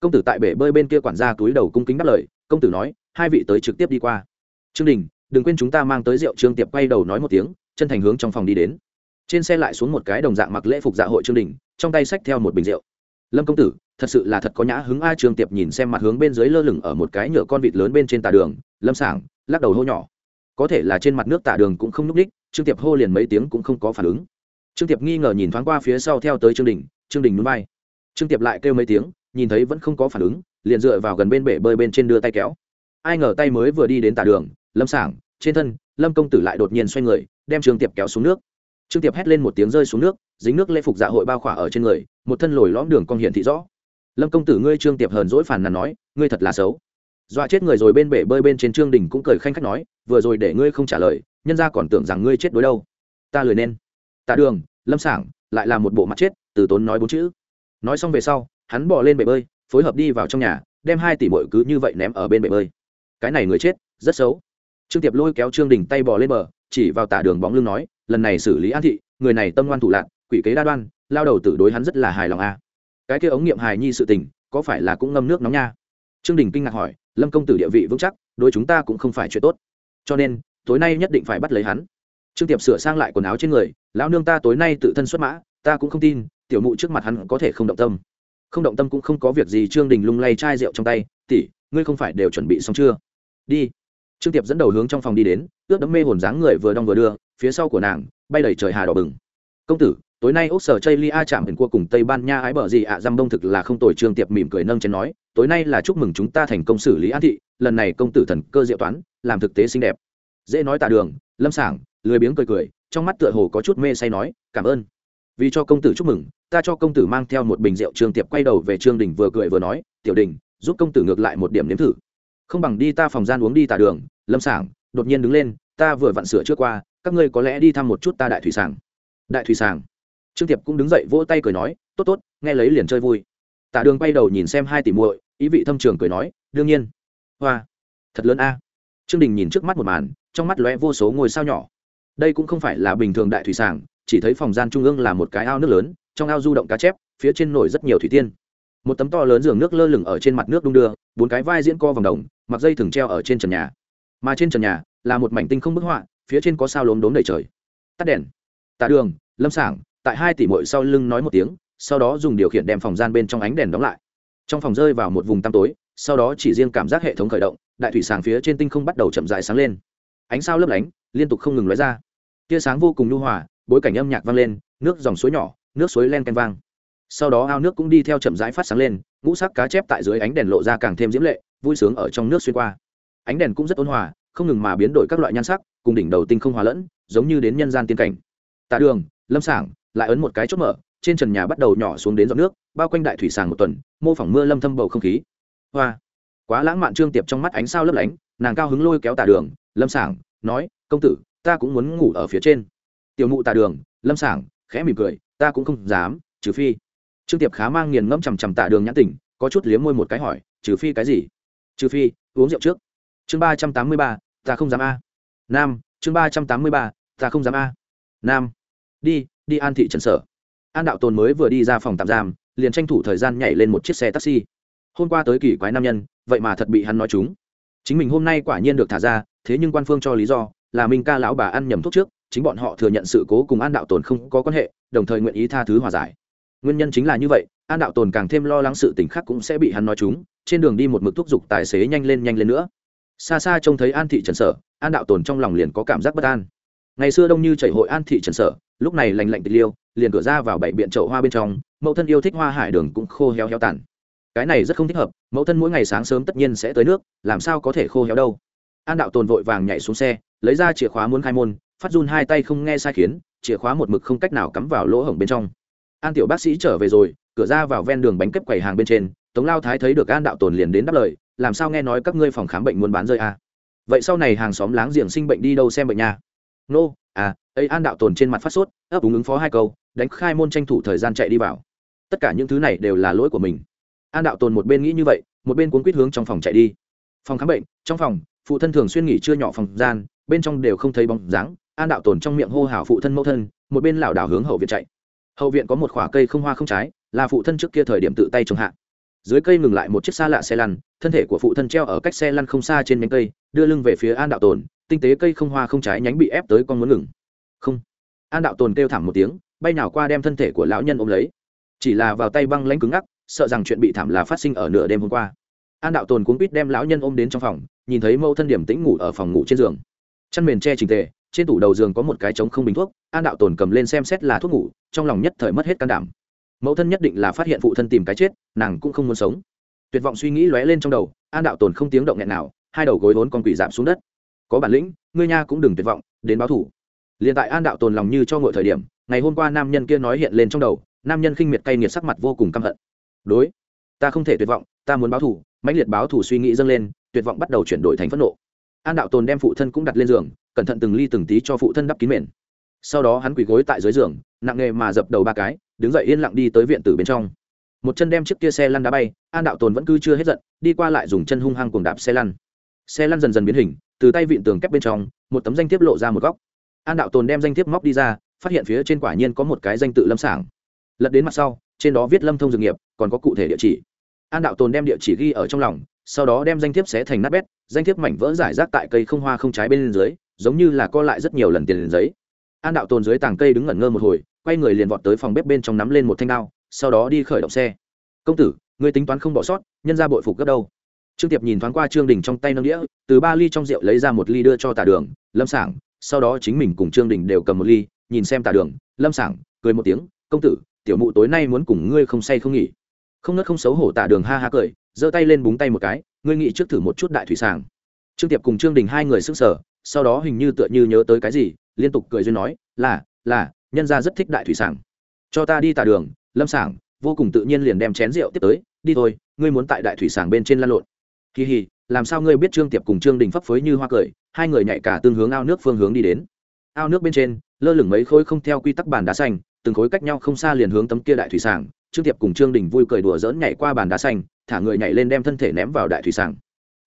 Công tử tại bể bơi bên kia quản gia túi đầu cung kính đáp lời, công tử nói, hai vị tới trực tiếp đi qua. Trương đình, đừng quên chúng ta mang tới rượu. Trương tiệp quay đầu nói một tiếng, chân thành hướng trong phòng đi đến. Trên xe lại xuống một cái đồng dạng mặc lễ phục dạ hội trương đình, trong tay xách theo một bình rượu lâm công tử, thật sự là thật có nhã hứng a trường tiệp nhìn xem mặt hướng bên dưới lơ lửng ở một cái nhựa con vịt lớn bên trên tà đường, lâm sảng, lắc đầu hô nhỏ. Có thể là trên mặt nước tà đường cũng không núp đích, trương tiệp hô liền mấy tiếng cũng không có phản ứng. Trương tiệp nghi ngờ nhìn thoáng qua phía sau theo tới trương đình trương đình núi bay trương tiệp lại kêu mấy tiếng, nhìn thấy vẫn không có phản ứng, liền dựa vào gần bên bể bơi bên trên đưa tay kéo. Ai ngờ tay mới vừa đi đến tà đường, lâm sảng, trên thân, lâm công tử lại đột nhiên xoay người, đem trương tiệp kéo xuống nước trương tiệp hét lên một tiếng rơi xuống nước, dính nước lễ phục dạ hội bao khỏa ở trên người, một thân lồi lõm đường cong hiển thị rõ. Lâm công tử ngươi trương tiệp hờn dỗi phản nàn nói, ngươi thật là xấu. Dọa chết người rồi bên bể bơi bên trên trương đình cũng cười khanh khách nói, vừa rồi để ngươi không trả lời, nhân ra còn tưởng rằng ngươi chết đối đâu. Ta lười nên. Tạ đường, lâm sảng, lại là một bộ mặt chết, từ tốn nói bốn chữ. Nói xong về sau, hắn bỏ lên bể bơi, phối hợp đi vào trong nhà, đem hai tỷ bội cứ như vậy ném ở bên bể bơi. Cái này người chết, rất xấu. Trương tiệp lôi kéo trương đình tay bò lên bờ, chỉ vào tả đường bóng lưng nói lần này xử lý an thị, người này tâm ngoan thủ lạc, quỷ kế đa đoan, lao đầu tử đối hắn rất là hài lòng a à. cái kia ống nghiệm hài nhi sự tình, có phải là cũng ngâm nước nóng nha? Trương đình kinh ngạc hỏi, lâm công tử địa vị vững chắc, đối chúng ta cũng không phải chuyện tốt. Cho nên, tối nay nhất định phải bắt lấy hắn. Trương tiệp sửa sang lại quần áo trên người, lão nương ta tối nay tự thân xuất mã, ta cũng không tin, tiểu mụ trước mặt hắn có thể không động tâm. Không động tâm cũng không có việc gì, trương đình lung lay chai rượu trong tay, tỷ, ngươi không phải đều chuẩn bị xong chưa? Đi. Trương tiệp dẫn đầu hướng trong phòng đi đến, ướt đấm mê hồn dáng người vừa đong vừa đưa phía sau của nàng bay đầy trời hà đỏ bừng. Công tử tối nay ốc sở chây lia chạm hình cua cùng tây ban nha ái bờ gì ạ? À, dăm đông thực là không tồi. Trương tiệp mỉm cười nâng chén nói tối nay là chúc mừng chúng ta thành công xử lý an thị lần này công tử thần cơ diệu toán làm thực tế xinh đẹp. Dễ nói tạ đường lâm sảng lười biếng cười cười trong mắt tựa hồ có chút mê say nói cảm ơn. Vì cho công tử chúc mừng ta cho công tử mang theo một bình rượu. Trương tiệp quay đầu về trương đình vừa cười vừa nói tiểu đình giúp công tử ngược lại một điểm nếm thử. Không bằng đi ta phòng gian uống đi tà đường. Lâm sảng đột nhiên đứng lên ta vừa vặn sửa trước qua các ngươi có lẽ đi thăm một chút ta đại thủy sàng. Đại thủy sàng. Trương tiệp cũng đứng dậy vỗ tay cười nói, tốt tốt, nghe lấy liền chơi vui. Tả đường quay đầu nhìn xem hai tỷ muội, ý vị thâm trường cười nói, đương nhiên. Hoa, thật lớn a. Trương đình nhìn trước mắt một màn, trong mắt lóe vô số ngôi sao nhỏ. Đây cũng không phải là bình thường đại thủy sàng, chỉ thấy phòng gian trung ương là một cái ao nước lớn, trong ao du động cá chép, phía trên nổi rất nhiều thủy tiên. Một tấm to lớn giường nước lơ lửng ở trên mặt nước đung đưa, bốn cái vai diễn co vòng đồng, mặc dây thừng treo ở trên trần nhà. Mà trên trần nhà là một mảnh tinh không bức họa phía trên có sao lốm đốm đầy trời. Tắt đèn. Tạ đường, lâm sảng, tại hai tỷ mội sau lưng nói một tiếng, sau đó dùng điều khiển đem phòng gian bên trong ánh đèn đóng lại. Trong phòng rơi vào một vùng tăm tối, sau đó chỉ riêng cảm giác hệ thống khởi động, đại thủy sàng phía trên tinh không bắt đầu chậm dài sáng lên. Ánh sao lấp lánh, liên tục không ngừng lóe ra. Tia sáng vô cùng nhu hòa, bối cảnh âm nhạc vang lên, nước dòng suối nhỏ, nước suối len canh vang. Sau đó ao nước cũng đi theo chậm rãi phát sáng lên, ngũ sắc cá chép tại dưới ánh đèn lộ ra càng thêm diễm lệ, vui sướng ở trong nước xuyên qua. Ánh đèn cũng rất ôn hòa không ngừng mà biến đổi các loại nhan sắc, cùng đỉnh đầu tinh không hòa lẫn, giống như đến nhân gian tiên cảnh. Tạ đường, lâm sảng, lại ấn một cái chốt mở, trên trần nhà bắt đầu nhỏ xuống đến giọt nước, bao quanh đại thủy sàng một tuần, mô phỏng mưa lâm thâm bầu không khí. Hoa, quá lãng mạn trương tiệp trong mắt ánh sao lấp lánh, nàng cao hứng lôi kéo tà đường, lâm sảng, nói, công tử, ta cũng muốn ngủ ở phía trên. Tiểu mụ tà đường, lâm sảng, khẽ mỉm cười, ta cũng không dám, trừ phi. Trương tiệp khá mang nghiền ngẫm chằm chằm tạ đường nhãn tỉnh có chút liếm môi một cái hỏi, trừ phi cái gì? Trừ phi, uống rượu trước. Chương ba trăm tám mươi ba ta không dám a. Nam, chương ba trăm tám mươi ba, ta không dám a. Nam, đi đi an thị trần sở. An đạo tồn mới vừa đi ra phòng tạm giam, liền tranh thủ thời gian nhảy lên một chiếc xe taxi. Hôm qua tới kỳ quái nam nhân, vậy mà thật bị hắn nói chúng. Chính mình hôm nay quả nhiên được thả ra, thế nhưng quan phương cho lý do, là minh ca lão bà ăn nhầm thuốc trước, chính bọn họ thừa nhận sự cố cùng an đạo tồn không có quan hệ, đồng thời nguyện ý tha thứ hòa giải. Nguyên nhân chính là như vậy, an đạo tồn càng thêm lo lắng sự tình khác cũng sẽ bị hắn nói chúng, trên đường đi một mực thúc giục tài xế nhanh lên nhanh lên nữa xa xa trông thấy an thị trần sở, an đạo tồn trong lòng liền có cảm giác bất an. Ngày xưa đông như chảy hội an thị trần sở, lúc này lành lạnh tịch liêu, liền cửa ra vào bảy biện chậu hoa bên trong, mẫu thân yêu thích hoa hải đường cũng khô héo héo tàn. Cái này rất không thích hợp, mẫu thân mỗi ngày sáng sớm tất nhiên sẽ tới nước, làm sao có thể khô héo đâu. An đạo tồn vội vàng nhảy xuống xe, lấy ra chìa khóa muốn khai môn, phát run hai tay không nghe sai khiến, chìa khóa một mực không cách nào cắm vào lỗ hổng bên trong. An tiểu bác sĩ trở về rồi, cửa ra vào ven đường bánh kép quầy hàng bên trên, tống lao thái thấy được an đạo tồn liền đến đáp lời làm sao nghe nói các ngươi phòng khám bệnh muốn bán rơi à? vậy sau này hàng xóm láng giềng sinh bệnh đi đâu xem bệnh nhà nô、no, à ấy an đạo tồn trên mặt phát sốt ấp úng ứng phó hai câu đánh khai môn tranh thủ thời gian chạy đi vào. Tất cả những thứ này đều là lỗi của mình. An đạo tồn một bên nghĩ như vậy một bên cuốn quýt hướng trong phòng chạy đi. Phòng khám bệnh trong phòng phụ thân thường xuyên nghỉ chưa nhỏ phòng gian bên trong đều không thấy bóng dáng. An đạo tồn trong miệng hô hào phụ thân mẫu thân một bên lảo đảo hướng hậu viện chạy. Hậu viện có một khoả cây không hoa không trái là phụ thân trước kia thời điểm tự tay trồng hạ dưới cây ngừng lại một chiếc xa lạ xe lăn, thân thể của phụ thân treo ở cách xe lăn không xa trên nhánh cây, đưa lưng về phía an đạo tồn, tinh tế cây không hoa không trái nhánh bị ép tới con muốn ngừng. Không. An đạo tồn kêu thảm một tiếng, bay nào qua đem thân thể của lão nhân ôm lấy. Chỉ là vào tay băng lãnh cứng ngắc, sợ rằng chuyện bị thảm là phát sinh ở nửa đêm hôm qua. An đạo tồn cuốn quýt đem lão nhân ôm đến trong phòng, nhìn thấy mẫu thân điểm tĩnh ngủ ở phòng ngủ trên giường. Chăn mền che trình tề, trên tủ đầu giường có một cái trống không bình thuốc, an đạo tồn cầm lên xem xét là thuốc ngủ, trong lòng nhất thời mất hết can đảm mẫu thân nhất định là phát hiện phụ thân tìm cái chết, nàng cũng không muốn sống. Tuyệt vọng suy nghĩ lóe lên trong đầu, an đạo tồn không tiếng động nghẹn nào, hai đầu gối vốn con quỷ giảm xuống đất. Có bản lĩnh, ngươi nha cũng đừng tuyệt vọng, đến báo thủ. Liền tại an đạo tồn lòng như cho ngội thời điểm, ngày hôm qua nam nhân kia nói hiện lên trong đầu, nam nhân khinh miệt cay nghiệt sắc mặt vô cùng căm hận. Đối, ta không thể tuyệt vọng, ta muốn báo thù mãnh liệt báo thù suy nghĩ dâng lên, tuyệt vọng bắt đầu chuyển đổi thành phẫn nộ. An đạo tồn đem phụ thân cũng đặt lên giường, cẩn thận từng ly từng tí cho phụ thân đắp kín mền sau đó hắn quỳ gối tại dưới giường, nặng nề mà dập đầu ba cái, đứng dậy yên lặng đi tới viện tử bên trong. Một chân đem chiếc kia xe lăn đá bay, an đạo tồn vẫn cứ chưa hết giận, đi qua lại dùng chân hung hăng cuồng đạp xe lăn. Xe lăn dần dần biến hình, từ tay vịn tường kép bên trong, một tấm danh thiếp lộ ra một góc. An đạo tồn đem danh thiếp móc đi ra, phát hiện phía trên quả nhiên có một cái danh tự lâm sảng. Lật đến mặt sau, trên đó viết lâm thông dược nghiệp, còn có cụ thể địa chỉ. An đạo tồn đem địa chỉ ghi ở trong lòng, sau đó đem danh thiếp xé thành nát bét, danh thiếp mảnh vỡ giải rác tại cây không hoa không trái bên dưới, giống như là co lại rất nhiều lần tiền giấy an đạo tồn dưới tàng cây đứng ngẩn ngơ một hồi, quay người liền vọt tới phòng bếp bên trong nắm lên một thanh đao, sau đó đi khởi động xe. Công tử người tính toán không bỏ sót, nhân ra bội phục gấp đâu? Trương tiệp nhìn thoáng qua trương đình trong tay nâng đĩa, từ ba ly trong rượu lấy ra một ly đưa cho tà đường, lâm sảng. Sau đó chính mình cùng trương đình đều cầm một ly, nhìn xem tà đường, lâm sảng, cười một tiếng, công tử, tiểu mụ tối nay muốn cùng ngươi không say không nghỉ. Không nớt không xấu hổ tà đường ha ha cười, giơ tay lên búng tay một cái, ngươi nghĩ trước thử một chút đại thủy sàng. Trương tiệp cùng trương đình hai người sức sở sau đó hình như tựa như nhớ tới cái gì liên tục cười duyên nói, là là, nhân gia rất thích đại thủy sản cho ta đi tà đường, lâm sản vô cùng tự nhiên liền đem chén rượu tiếp tới, đi thôi, ngươi muốn tại đại thủy sản bên trên lan lộn. Kỳ hì, làm sao ngươi biết trương tiệp cùng trương đình phấp phới như hoa cười, hai người nhạy cả tương hướng ao nước phương hướng đi đến. Ao nước bên trên, lơ lửng mấy khối không theo quy tắc bàn đá xanh, từng khối cách nhau không xa liền hướng tấm kia đại thủy sản trương tiệp cùng trương đình vui cười đùa dỡn nhảy qua bàn đá xanh, thả người nhảy lên đem thân thể ném vào đại thủy sản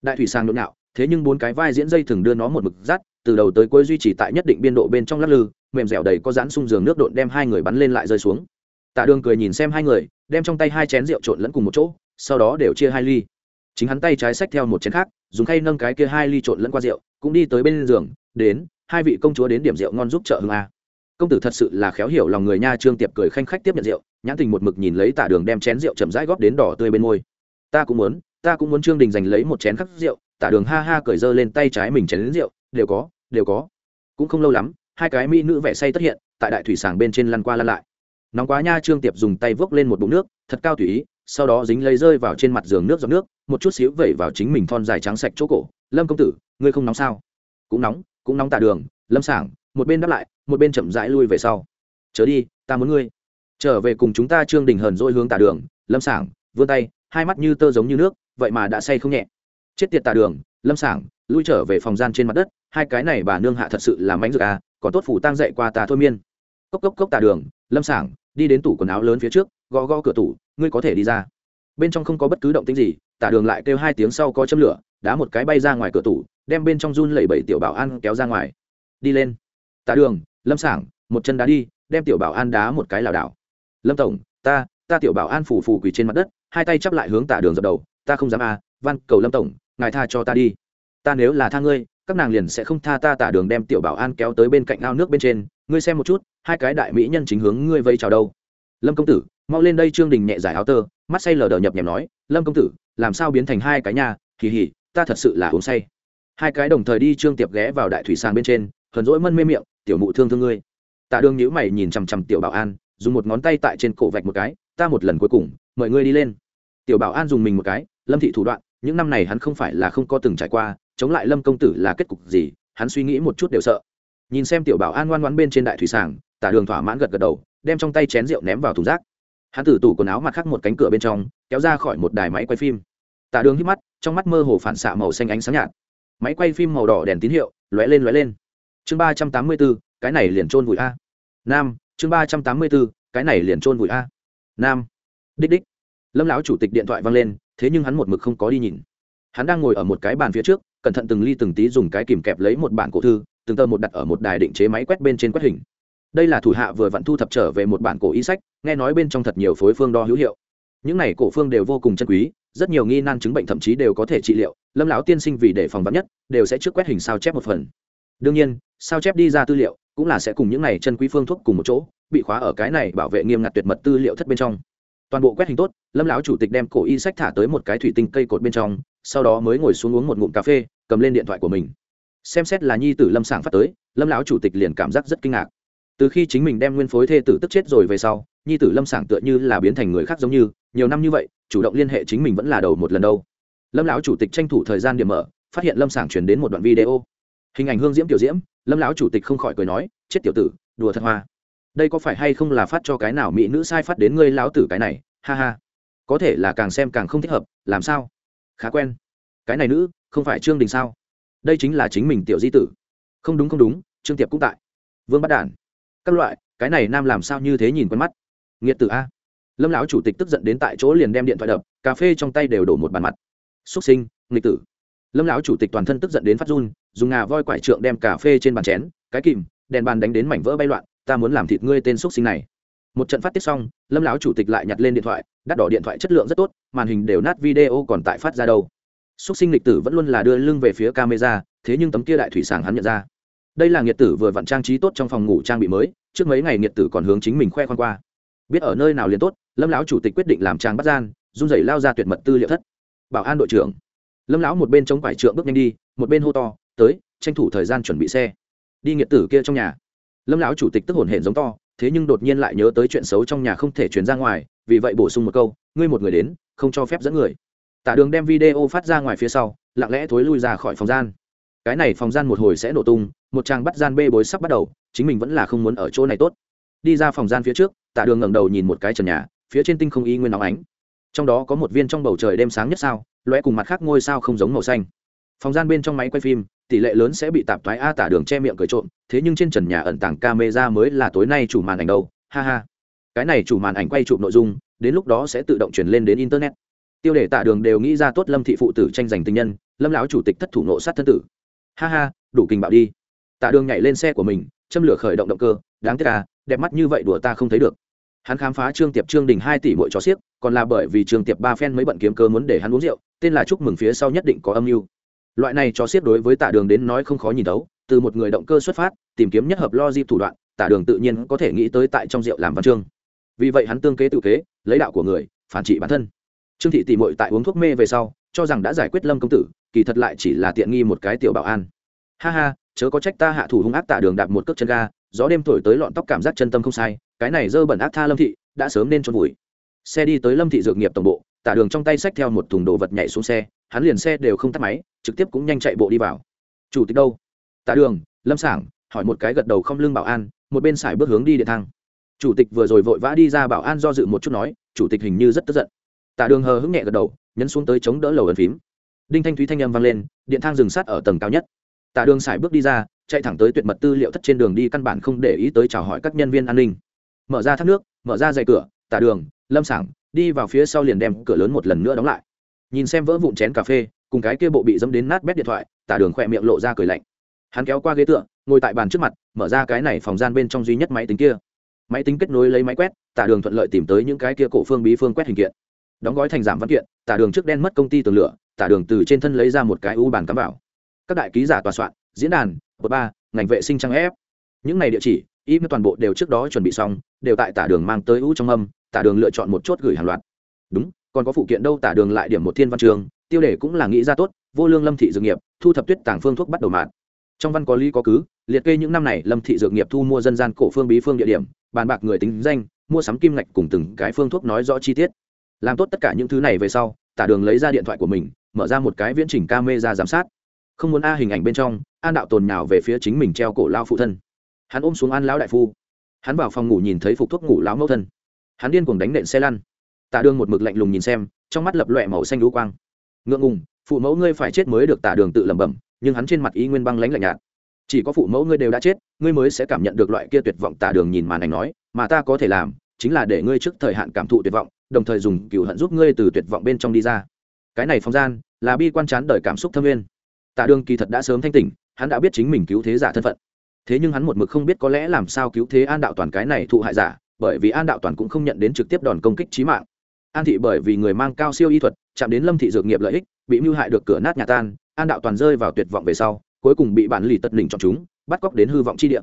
đại thủy sản nhộn nhạo thế nhưng bốn cái vai diễn dây thường đưa nó một mực rát từ đầu tới cuối duy trì tại nhất định biên độ bên trong lắc lư, mềm dẻo đầy có dán sung giường nước độn đem hai người bắn lên lại rơi xuống. Tạ đường cười nhìn xem hai người, đem trong tay hai chén rượu trộn lẫn cùng một chỗ, sau đó đều chia hai ly. Chính hắn tay trái xách theo một chén khác, dùng khay nâng cái kia hai ly trộn lẫn qua rượu, cũng đi tới bên giường, đến, hai vị công chúa đến điểm rượu ngon giúp trợ hương a. Công tử thật sự là khéo hiểu lòng người nha, trương tiệp cười khanh khách tiếp nhận rượu, nhãn tình một mực nhìn lấy tả đường đem chén rượu chậm rãi góp đến đỏ tươi bên môi. Ta cũng muốn, ta cũng muốn trương đình giành lấy một chén khắc rượu tả đường ha ha cởi dơ lên tay trái mình chén đến rượu, đều có đều có. Cũng không lâu lắm, hai cái mỹ nữ vẻ say tất hiện, tại đại thủy sàng bên trên lăn qua lăn lại. Nóng quá nha, trương tiệp dùng tay vốc lên một bụng nước, thật cao tùy ý, sau đó dính lấy rơi vào trên mặt giường nước giọt nước, một chút xíu vẩy vào chính mình thon dài trắng sạch chỗ cổ. Lâm công tử, ngươi không nóng sao? Cũng nóng cũng nóng tạ đường, lâm sảng. Một bên đáp lại, một bên chậm rãi lui về sau. Chớ đi, ta muốn ngươi. Trở về cùng chúng ta trương đình hờn dỗi hướng tả đường, lâm sảng, vươn tay, hai mắt như tơ giống như nước, vậy mà đã say không nhẹ chết tiệt tà đường, lâm sảng, lui trở về phòng gian trên mặt đất, hai cái này bà nương hạ thật sự là mánh dược à còn tốt phủ tang dậy qua tà thôi miên. Cốc cốc cốc tà đường, lâm sảng, đi đến tủ quần áo lớn phía trước, gõ gõ cửa tủ, ngươi có thể đi ra. Bên trong không có bất cứ động tĩnh gì, tả đường lại kêu hai tiếng sau có châm lửa, đá một cái bay ra ngoài cửa tủ, đem bên trong run lẩy bẩy tiểu bảo an kéo ra ngoài. Đi lên. Tả đường, lâm sảng, một chân đá đi, đem tiểu bảo an đá một cái lảo đảo. Lâm tổng, ta ta tiểu bảo an phủ phủ quỳ trên mặt đất, hai tay chắp lại hướng tả đường dập đầu, ta không dám à van cầu lâm tổng ngài tha cho ta đi. Ta nếu là tha ngươi, các nàng liền sẽ không tha ta tả đường đem tiểu bảo an kéo tới bên cạnh ao nước bên trên. Ngươi xem một chút, hai cái đại mỹ nhân chính hướng ngươi vây chào đâu. Lâm công tử, mau lên đây trương đình nhẹ giải áo tơ, mắt say lờ đờ nhập nhèm nói, lâm công tử, làm sao biến thành hai cái nhà kỳ hỉ ta thật sự là uống say. Hai cái đồng thời đi trương tiệp ghé vào đại thủy sàng bên trên, hờn rỗi mân mê miệng, tiểu mụ thương thương ngươi. Tạ đương nhữ mày nhìn chằm chằm tiểu bảo an, dùng một ngón tay tại trên cổ vạch một cái, ta một lần cuối cùng, mời ngươi đi lên. Tiểu bảo an dùng mình một cái, lâm thị thủ đoạn những năm này hắn không phải là không có từng trải qua, chống lại lâm công tử là kết cục gì, hắn suy nghĩ một chút đều sợ. Nhìn xem tiểu bảo an ngoan ngoãn bên trên đại thủy sàng, tả đường thỏa mãn gật gật đầu, đem trong tay chén rượu ném vào thùng rác. Hắn từ tủ quần áo mặt khác một cánh cửa bên trong, kéo ra khỏi một đài máy quay phim. Tả đường hít mắt, trong mắt mơ hồ phản xạ màu xanh ánh sáng nhạt. Máy quay phim màu đỏ đèn tín hiệu, lóe lên lóe lên. Chương ba trăm tám mươi bốn, cái này liền trôn vùi a. Nam, chương ba trăm tám mươi bốn, cái này liền trôn vùi a. Nam, đích đích. Lâm lão chủ tịch điện thoại văng lên thế nhưng hắn một mực không có đi nhìn. Hắn đang ngồi ở một cái bàn phía trước, cẩn thận từng ly từng tí dùng cái kìm kẹp lấy một bản cổ thư, từng tờ một đặt ở một đài định chế máy quét bên trên quét hình. Đây là thủ hạ vừa vặn thu thập trở về một bản cổ y sách, nghe nói bên trong thật nhiều phối phương đo hữu hiệu. Những này cổ phương đều vô cùng chân quý, rất nhiều nghi nan chứng bệnh thậm chí đều có thể trị liệu, lâm lão tiên sinh vì để phòng vắn nhất, đều sẽ trước quét hình sao chép một phần. Đương nhiên, sao chép đi ra tư liệu, cũng là sẽ cùng những này chân quý phương thuốc cùng một chỗ, bị khóa ở cái này bảo vệ nghiêm ngặt tuyệt mật tư liệu thất bên trong toàn bộ quét hình tốt, lâm lão chủ tịch đem cổ y sách thả tới một cái thủy tinh cây cột bên trong, sau đó mới ngồi xuống uống một ngụm cà phê, cầm lên điện thoại của mình. Xem xét là nhi tử lâm sảng phát tới, lâm lão chủ tịch liền cảm giác rất kinh ngạc. Từ khi chính mình đem nguyên phối thê tử tức chết rồi về sau, nhi tử lâm sảng tựa như là biến thành người khác giống như, nhiều năm như vậy, chủ động liên hệ chính mình vẫn là đầu một lần đâu. Lâm lão chủ tịch tranh thủ thời gian điểm mở, phát hiện lâm sảng chuyển đến một đoạn video. Hình ảnh hương diễm tiểu diễm, lâm lão chủ tịch không khỏi cười nói, chết tiểu tử, đùa thật hoa đây có phải hay không là phát cho cái nào mỹ nữ sai phát đến ngươi lão tử cái này? Ha ha. Có thể là càng xem càng không thích hợp, làm sao? Khá quen. Cái này nữ, không phải trương đình sao? Đây chính là chính mình tiểu di tử. Không đúng không đúng, trương tiệp cũng tại. Vương bắt đản. Các loại, cái này nam làm sao như thế nhìn quen mắt? Nghiệt tử a. Lâm lão chủ tịch tức giận đến tại chỗ liền đem điện thoại đập, cà phê trong tay đều đổ một bàn mặt. Xuất sinh, nghịch tử. Lâm lão chủ tịch toàn thân tức giận đến phát run, dùng ngà voi quải trượng đem cà phê trên bàn chén, cái kìm, đèn bàn đánh đến mảnh vỡ bay loạn ta muốn làm thịt ngươi tên xúc sinh này. Một trận phát tiết xong, lâm lão chủ tịch lại nhặt lên điện thoại, đắt đỏ điện thoại chất lượng rất tốt, màn hình đều nát video còn tại phát ra đâu. Xúc sinh lịch tử vẫn luôn là đưa lưng về phía camera, thế nhưng tấm kia đại thủy sàng hắn nhận ra. Đây là nghiệt tử vừa vặn trang trí tốt trong phòng ngủ trang bị mới, trước mấy ngày nghiệt tử còn hướng chính mình khoe khoan qua. Biết ở nơi nào liền tốt, lâm lão chủ tịch quyết định làm trang bắt gian, run rẩy lao ra tuyệt mật tư liệu thất. Bảo an đội trưởng. Lâm lão một bên chống quải trượng bước nhanh đi, một bên hô to, tới, tranh thủ thời gian chuẩn bị xe. Đi nghiệt tử kia trong nhà lâm lão chủ tịch tức hồn hển giống to, thế nhưng đột nhiên lại nhớ tới chuyện xấu trong nhà không thể chuyển ra ngoài, vì vậy bổ sung một câu, ngươi một người đến, không cho phép dẫn người. Tả đường đem video phát ra ngoài phía sau, lặng lẽ thối lui ra khỏi phòng gian. Cái này phòng gian một hồi sẽ nổ tung, một trang bắt gian bê bối sắp bắt đầu, chính mình vẫn là không muốn ở chỗ này tốt. Đi ra phòng gian phía trước tạ đường ngẩng đầu nhìn một cái trần nhà, phía trên tinh không y nguyên nóng ánh. Trong đó có một viên trong bầu trời đêm sáng nhất sao loẽ cùng mặt khác ngôi sao không giống màu xanh. Phòng gian bên trong máy quay phim tỷ lệ lớn sẽ bị tạp thoái a tả đường che miệng cười trộm, thế nhưng trên trần nhà ẩn tàng camera mới là tối nay chủ màn ảnh đâu, ha ha. Cái này chủ màn ảnh quay chụp nội dung, đến lúc đó sẽ tự động chuyển lên đến internet. Tiêu đề tả đường đều nghĩ ra tốt lâm thị phụ tử tranh giành tình nhân, lâm lão chủ tịch thất thủ nộ sát thân tử. Ha ha, đủ kinh bạo đi. Tạ đường nhảy lên xe của mình, châm lửa khởi động động cơ, đáng tiếc à đẹp mắt như vậy đùa ta không thấy được. Hắn khám phá trương tiệp trương đình hai tỷ mỗi chó xiếc, còn là bởi vì trương tiệp ba phen mới bận kiếm cơ muốn để hắn uống rượu, tên là chúc mừng phía sau nhất định có âm mưu loại này chó xiết đối với tạ đường đến nói không khó nhìn đấu từ một người động cơ xuất phát, tìm kiếm nhất hợp lo dịp thủ đoạn tạ đường tự nhiên có thể nghĩ tới tại trong rượu làm văn chương. Vì vậy hắn tương kế tự kế, lấy đạo của người, phản trị bản thân. Trương thị tỷ mội tại uống thuốc mê về sau, cho rằng đã giải quyết lâm công tử, kỳ thật lại chỉ là tiện nghi một cái tiểu bảo an. Ha ha, chớ có trách ta hạ thủ hung ác tạ đường đạp một cước chân ga, gió đêm thổi tới lọn tóc cảm giác chân tâm không sai, cái này dơ bẩn ác tha lâm thị, đã sớm nên trôn vùi. Xe đi tới lâm thị dược nghiệp tổng bộ tạ đường trong tay xách theo một thùng đồ vật nhảy xuống xe, hắn liền xe đều không tắt máy trực tiếp cũng nhanh chạy bộ đi vào. Chủ tịch đâu? Tạ đường, lâm sảng, hỏi một cái gật đầu không lưng bảo an, một bên xài bước hướng đi điện thang. Chủ tịch vừa rồi vội vã đi ra bảo an do dự một chút nói, chủ tịch hình như rất tức giận. Tạ đường hờ hững nhẹ gật đầu, nhấn xuống tới chống đỡ lầu ấn phím. Đinh thanh thúy thanh âm vang lên, điện thang dừng sát ở tầng cao nhất. Tạ đường xài bước đi ra, chạy thẳng tới tuyệt mật tư liệu thất trên đường đi căn bản không để ý tới chào hỏi các nhân viên an ninh. Mở ra thác nước, mở ra dày cửa, tạ đường, lâm sảng, đi vào phía sau liền đem cửa lớn một lần nữa đóng lại. Nhìn xem vỡ vụn chén cà phê cùng cái kia bộ bị dẫm đến nát bét điện thoại tạ đường khỏe miệng lộ ra cười lạnh. Hắn kéo qua ghế tựa, ngồi tại bàn trước mặt, mở ra cái này phòng gian bên trong duy nhất máy tính kia. Máy tính kết nối lấy máy quét tạ đường thuận lợi tìm tới những cái kia cổ phương bí phương quét hình kiện. Đóng gói thành giảm văn kiện tạ đường trước đen mất công ty tường lửa tạ đường từ trên thân lấy ra một cái u bàn cắm vào. Các đại ký giả tòa soạn, diễn đàn bậc ba, ngành vệ sinh trang ép. Những này địa chỉ im toàn bộ đều trước đó chuẩn bị xong, đều tại tả đường mang tới u trong âm, tả đường lựa chọn một chốt gửi hàng loạt. Đúng, còn có phụ kiện đâu, tả đường lại điểm một thiên văn trường tiêu đề cũng là nghĩ ra tốt, vô lương lâm thị dược nghiệp, thu thập tuyết tàng phương thuốc bắt đầu mạn. trong văn có lý có cứ, liệt kê những năm này lâm thị dược nghiệp thu mua dân gian cổ phương bí phương địa điểm, bàn bạc người tính danh, mua sắm kim ngạch cùng từng cái phương thuốc nói rõ chi tiết. Làm tốt tất cả những thứ này về sau, tả đường lấy ra điện thoại của mình, mở ra một cái viễn trình ca mê ra giám sát. Không muốn a hình ảnh bên trong, an đạo tồn nào về phía chính mình treo cổ lao phụ thân. Hắn ôm xuống an lão đại phu. Hắn vào phòng ngủ nhìn thấy phục thuốc ngủ lão mẫu thân. Hắn điên cuồng đánh nện xe lăn. Tả đường một mực lạnh lùng nhìn xem, trong mắt lập lọe màu xanh lũ quang ngượng ngùng, phụ mẫu ngươi phải chết mới được tả đường tự lẩm bẩm, nhưng hắn trên mặt ý nguyên băng lãnh lạnh nhạt. Chỉ có phụ mẫu ngươi đều đã chết, ngươi mới sẽ cảm nhận được loại kia tuyệt vọng tả đường nhìn màn ảnh nói, mà ta có thể làm chính là để ngươi trước thời hạn cảm thụ tuyệt vọng, đồng thời dùng cựu hận giúp ngươi từ tuyệt vọng bên trong đi ra. Cái này phong gian là bi quan chán đời cảm xúc thâm nguyên tạ đường kỳ thật đã sớm thanh tỉnh, hắn đã biết chính mình cứu thế giả thân phận. Thế nhưng hắn một mực không biết có lẽ làm sao cứu thế an đạo toàn cái này thụ hại giả, bởi vì an đạo toàn cũng không nhận đến trực tiếp đòn công kích trí mạng an thị bởi vì người mang cao siêu y thuật, chạm đến lâm thị dược nghiệp lợi ích, bị mưu hại được cửa nát nhà tan, an đạo toàn rơi vào tuyệt vọng về sau, cuối cùng bị bản lì tật đỉnh chọn chúng, bắt cóc đến hư vọng chi địa.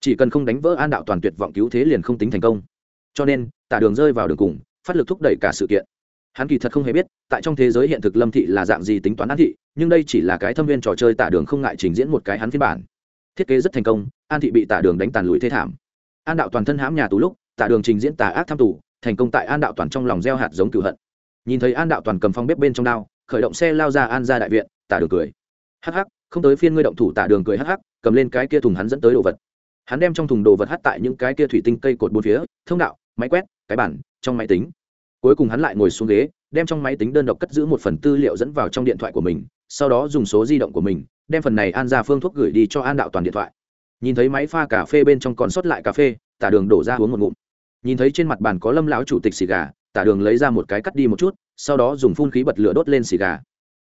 Chỉ cần không đánh vỡ an đạo toàn tuyệt vọng cứu thế liền không tính thành công. Cho nên, tả đường rơi vào đường cùng, phát lực thúc đẩy cả sự kiện. Hắn kỳ thật không hề biết, tại trong thế giới hiện thực lâm thị là dạng gì tính toán an thị, nhưng đây chỉ là cái thâm viên trò chơi tả đường không ngại trình diễn một cái hắn phiên bản. Thiết kế rất thành công, an thị bị tả đường đánh tàn lùi thế thảm. An đạo toàn thân hãm nhà tù lúc, tả đường trình diễn tà ác tham tù thành công tại an đạo toàn trong lòng gieo hạt giống cửu hận. Nhìn thấy an đạo toàn cầm phong bếp bên trong đao, khởi động xe lao ra an ra đại viện, tả đường cười. Hắc hắc, không tới phiên ngươi động thủ tả đường cười hắc hắc, cầm lên cái kia thùng hắn dẫn tới đồ vật. Hắn đem trong thùng đồ vật hắt tại những cái kia thủy tinh cây cột bốn phía, thông đạo, máy quét, cái bản trong máy tính. Cuối cùng hắn lại ngồi xuống ghế, đem trong máy tính đơn độc cất giữ một phần tư liệu dẫn vào trong điện thoại của mình, sau đó dùng số di động của mình, đem phần này an ra phương thuốc gửi đi cho an đạo toàn điện thoại. Nhìn thấy máy pha cà phê bên trong còn sót lại cà phê, tả đường đổ ra uống một ngụm nhìn thấy trên mặt bàn có lâm lão chủ tịch xì gà, tả đường lấy ra một cái cắt đi một chút, sau đó dùng phun khí bật lửa đốt lên xì gà.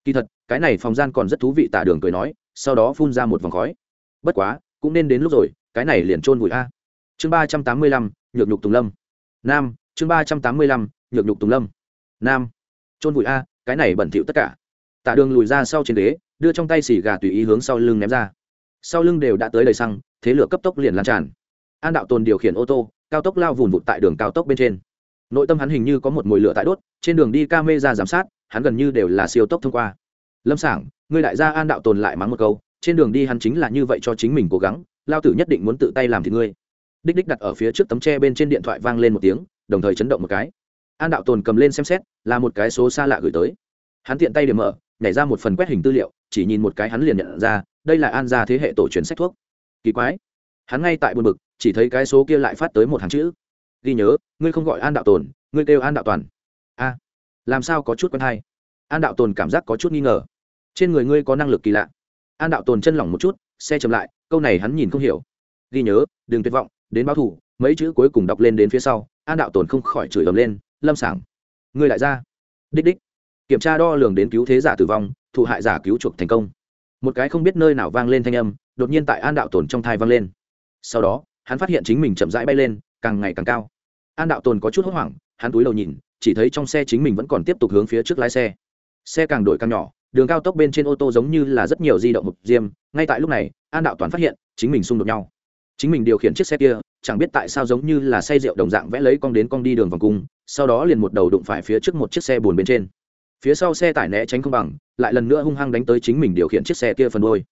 Kỳ thật, cái này phòng gian còn rất thú vị, tả đường cười nói, sau đó phun ra một vòng khói. Bất quá, cũng nên đến lúc rồi, cái này liền trôn vùi a. Chương ba trăm tám mươi lăm, nhược nhục tùng lâm. Nam, chương ba trăm tám mươi lăm, nhược nhục tùng lâm. Nam trôn vùi a, cái này bẩn thỉu tất cả. Tả đường lùi ra sau trên ghế, đưa trong tay xì gà tùy ý hướng sau lưng ném ra. Sau lưng đều đã tới đầy xăng, thế lửa cấp tốc liền lan tràn. An đạo tồn điều khiển ô tô cao tốc lao vùn vụt tại đường cao tốc bên trên. Nội tâm hắn hình như có một mồi lửa tại đốt, trên đường đi ca mê ra giám sát, hắn gần như đều là siêu tốc thông qua. Lâm sảng người đại gia an đạo tồn lại mắng một câu, trên đường đi hắn chính là như vậy cho chính mình cố gắng, lao tử nhất định muốn tự tay làm thì ngươi. Đích đích đặt ở phía trước tấm tre bên trên điện thoại vang lên một tiếng, đồng thời chấn động một cái. An đạo tồn cầm lên xem xét, là một cái số xa lạ gửi tới. Hắn tiện tay điểm mở, nhảy ra một phần quét hình tư liệu, chỉ nhìn một cái hắn liền nhận ra, đây là an gia thế hệ tổ truyền sách thuốc. Kỳ quái, hắn ngay tại buồn bực chỉ thấy cái số kia lại phát tới một hàng chữ. Ghi nhớ, ngươi không gọi an đạo tồn, ngươi kêu an đạo toàn. A, làm sao có chút quen hay? An đạo tồn cảm giác có chút nghi ngờ. Trên người ngươi có năng lực kỳ lạ. An đạo tồn chân lỏng một chút, xe chậm lại, câu này hắn nhìn không hiểu. Ghi nhớ, đừng tuyệt vọng, đến báo thủ mấy chữ cuối cùng đọc lên đến phía sau, an đạo tồn không khỏi chửi ầm lên, lâm sảng, ngươi lại ra. Đích đích. Kiểm tra đo lường đến cứu thế giả tử vong, thụ hại giả cứu chuộc thành công. Một cái không biết nơi nào vang lên thanh âm, đột nhiên tại an đạo tồn trong thai vang lên. Sau đó hắn phát hiện chính mình chậm rãi bay lên, càng ngày càng cao. An đạo tồn có chút hốt hoảng, hắn túi đầu nhìn, chỉ thấy trong xe chính mình vẫn còn tiếp tục hướng phía trước lái xe. Xe càng đổi càng nhỏ, đường cao tốc bên trên ô tô giống như là rất nhiều di động hộp diêm, ngay tại lúc này, an đạo toàn phát hiện, chính mình xung đột nhau. Chính mình điều khiển chiếc xe kia, chẳng biết tại sao giống như là say rượu đồng dạng vẽ lấy con đến con đi đường vòng cung, sau đó liền một đầu đụng phải phía trước một chiếc xe buồn bên trên. Phía sau xe tải né tránh không bằng, lại lần nữa hung hăng đánh tới chính mình điều khiển chiếc xe kia phần đôi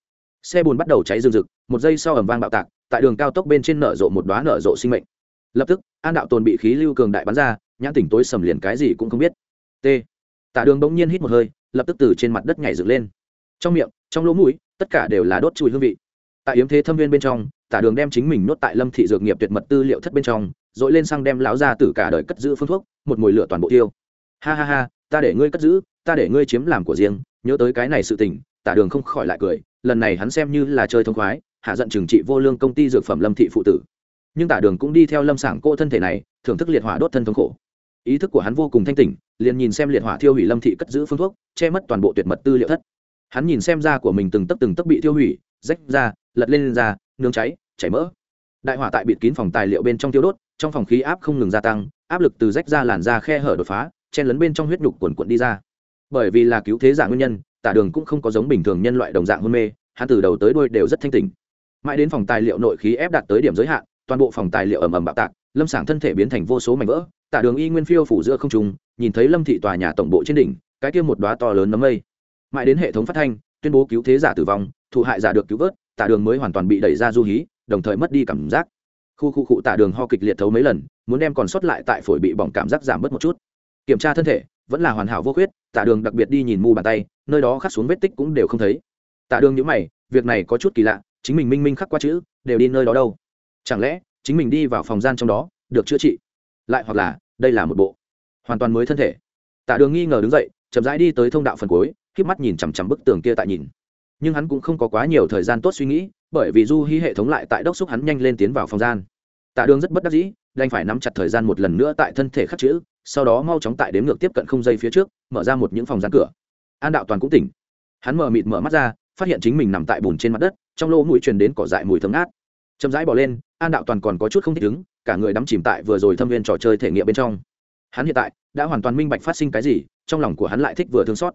xe buồn bắt đầu cháy rừng rực, một giây sau ẩm vang bạo tạc tại đường cao tốc bên trên nở rộ một đoá nở rộ sinh mệnh. Lập tức, an đạo tồn bị khí lưu cường đại bắn ra, nhãn tỉnh tối sầm liền cái gì cũng không biết. T. Tạ đường bỗng nhiên hít một hơi, lập tức từ trên mặt đất nhảy dựng lên. Trong miệng, trong lỗ mũi, tất cả đều là đốt chùi hương vị. Tại yếm thế thâm viên bên trong, tả đường đem chính mình nuốt tại lâm thị dược nghiệp tuyệt mật tư liệu thất bên trong dội lên sang đem lão ra từ cả đời cất giữ phương thuốc, một mồi lửa toàn bộ tiêu ha ha ha, ta để ngươi cất giữ, ta để ngươi chiếm làm của riêng, nhớ tới cái này sự tình, tả đường không khỏi lại cười, lần này hắn xem như là chơi thông khoái hạ giận trừng trị vô lương công ty dược phẩm lâm thị phụ tử. Nhưng tả đường cũng đi theo lâm sảng cô thân thể này thưởng thức liệt hỏa đốt thân thống khổ. Ý thức của hắn vô cùng thanh tỉnh liền nhìn xem liệt hỏa thiêu hủy lâm thị cất giữ phương thuốc che mất toàn bộ tuyệt mật tư liệu thất. Hắn nhìn xem da của mình từng tấc từng tấc bị thiêu hủy rách ra lật lên, lên ra nướng cháy chảy mỡ. Đại hỏa tại bịt kín phòng tài liệu bên trong tiêu đốt trong phòng khí áp không ngừng gia tăng áp lực từ rách ra làn da khe hở đột phá chen lấn bên trong huyết nhục quần quận đi ra. Bởi vì là cứu thế giả nguyên nhân tả đường cũng không có giống bình thường nhân loại đồng dạng hôn mê hắn từ đầu tới đuôi đều rất thanh tỉnh mãi đến phòng tài liệu nội khí ép đạt tới điểm giới hạn, toàn bộ phòng tài liệu ầm ầm bạo tạc, lâm sảng thân thể biến thành vô số mảnh vỡ, tả đường y nguyên phiêu phủ giữa không trung, nhìn thấy lâm thị tòa nhà tổng bộ trên đỉnh, cái kia một đóa to lớn nấm mây. Mãi đến hệ thống phát thanh, tuyên bố cứu thế giả tử vong thụ hại giả được cứu vớt, tả đường mới hoàn toàn bị đẩy ra du hí, đồng thời mất đi cảm giác. Khu khu cụ tả đường ho kịch liệt thấu mấy lần, muốn đem còn sót lại tại phổi bị bỏng cảm giác giảm bớt một chút. Kiểm tra thân thể, vẫn là hoàn hảo vô khuyết, tả đường đặc biệt đi nhìn mu bàn tay, nơi đó khắc xuống vết tích cũng đều không thấy. Tả đường nhữ mày, việc này có chút kỳ lạ chính mình minh minh khắc qua chữ, đều đi nơi đó đâu. Chẳng lẽ, chính mình đi vào phòng gian trong đó, được chữa trị? Lại hoặc là, đây là một bộ hoàn toàn mới thân thể. Tạ đường nghi ngờ đứng dậy, chậm rãi đi tới thông đạo phần cuối k mắt nhìn chằm chằm bức tường kia tại nhìn. Nhưng hắn cũng không có quá nhiều thời gian tốt suy nghĩ, bởi vì du hy hệ thống lại tại đốc xúc hắn nhanh lên tiến vào phòng gian. Tạ đường rất bất đắc dĩ, đành phải nắm chặt thời gian một lần nữa tại thân thể khắc chữ, sau đó mau chóng tại đếm ngược tiếp cận không giây phía trước, mở ra một những phòng gian cửa. An đạo toàn cũng tỉnh. Hắn mở mịt mở mắt ra phát hiện chính mình nằm tại bùn trên mặt đất, trong lỗ mũi truyền đến cỏ dại mùi thơm ngát. Chậm rãi bỏ lên, an đạo toàn còn có chút không thích ứng, cả người đắm chìm tại vừa rồi thâm viên trò chơi thể nghiệm bên trong. Hắn hiện tại đã hoàn toàn minh bạch phát sinh cái gì, trong lòng của hắn lại thích vừa thương xót.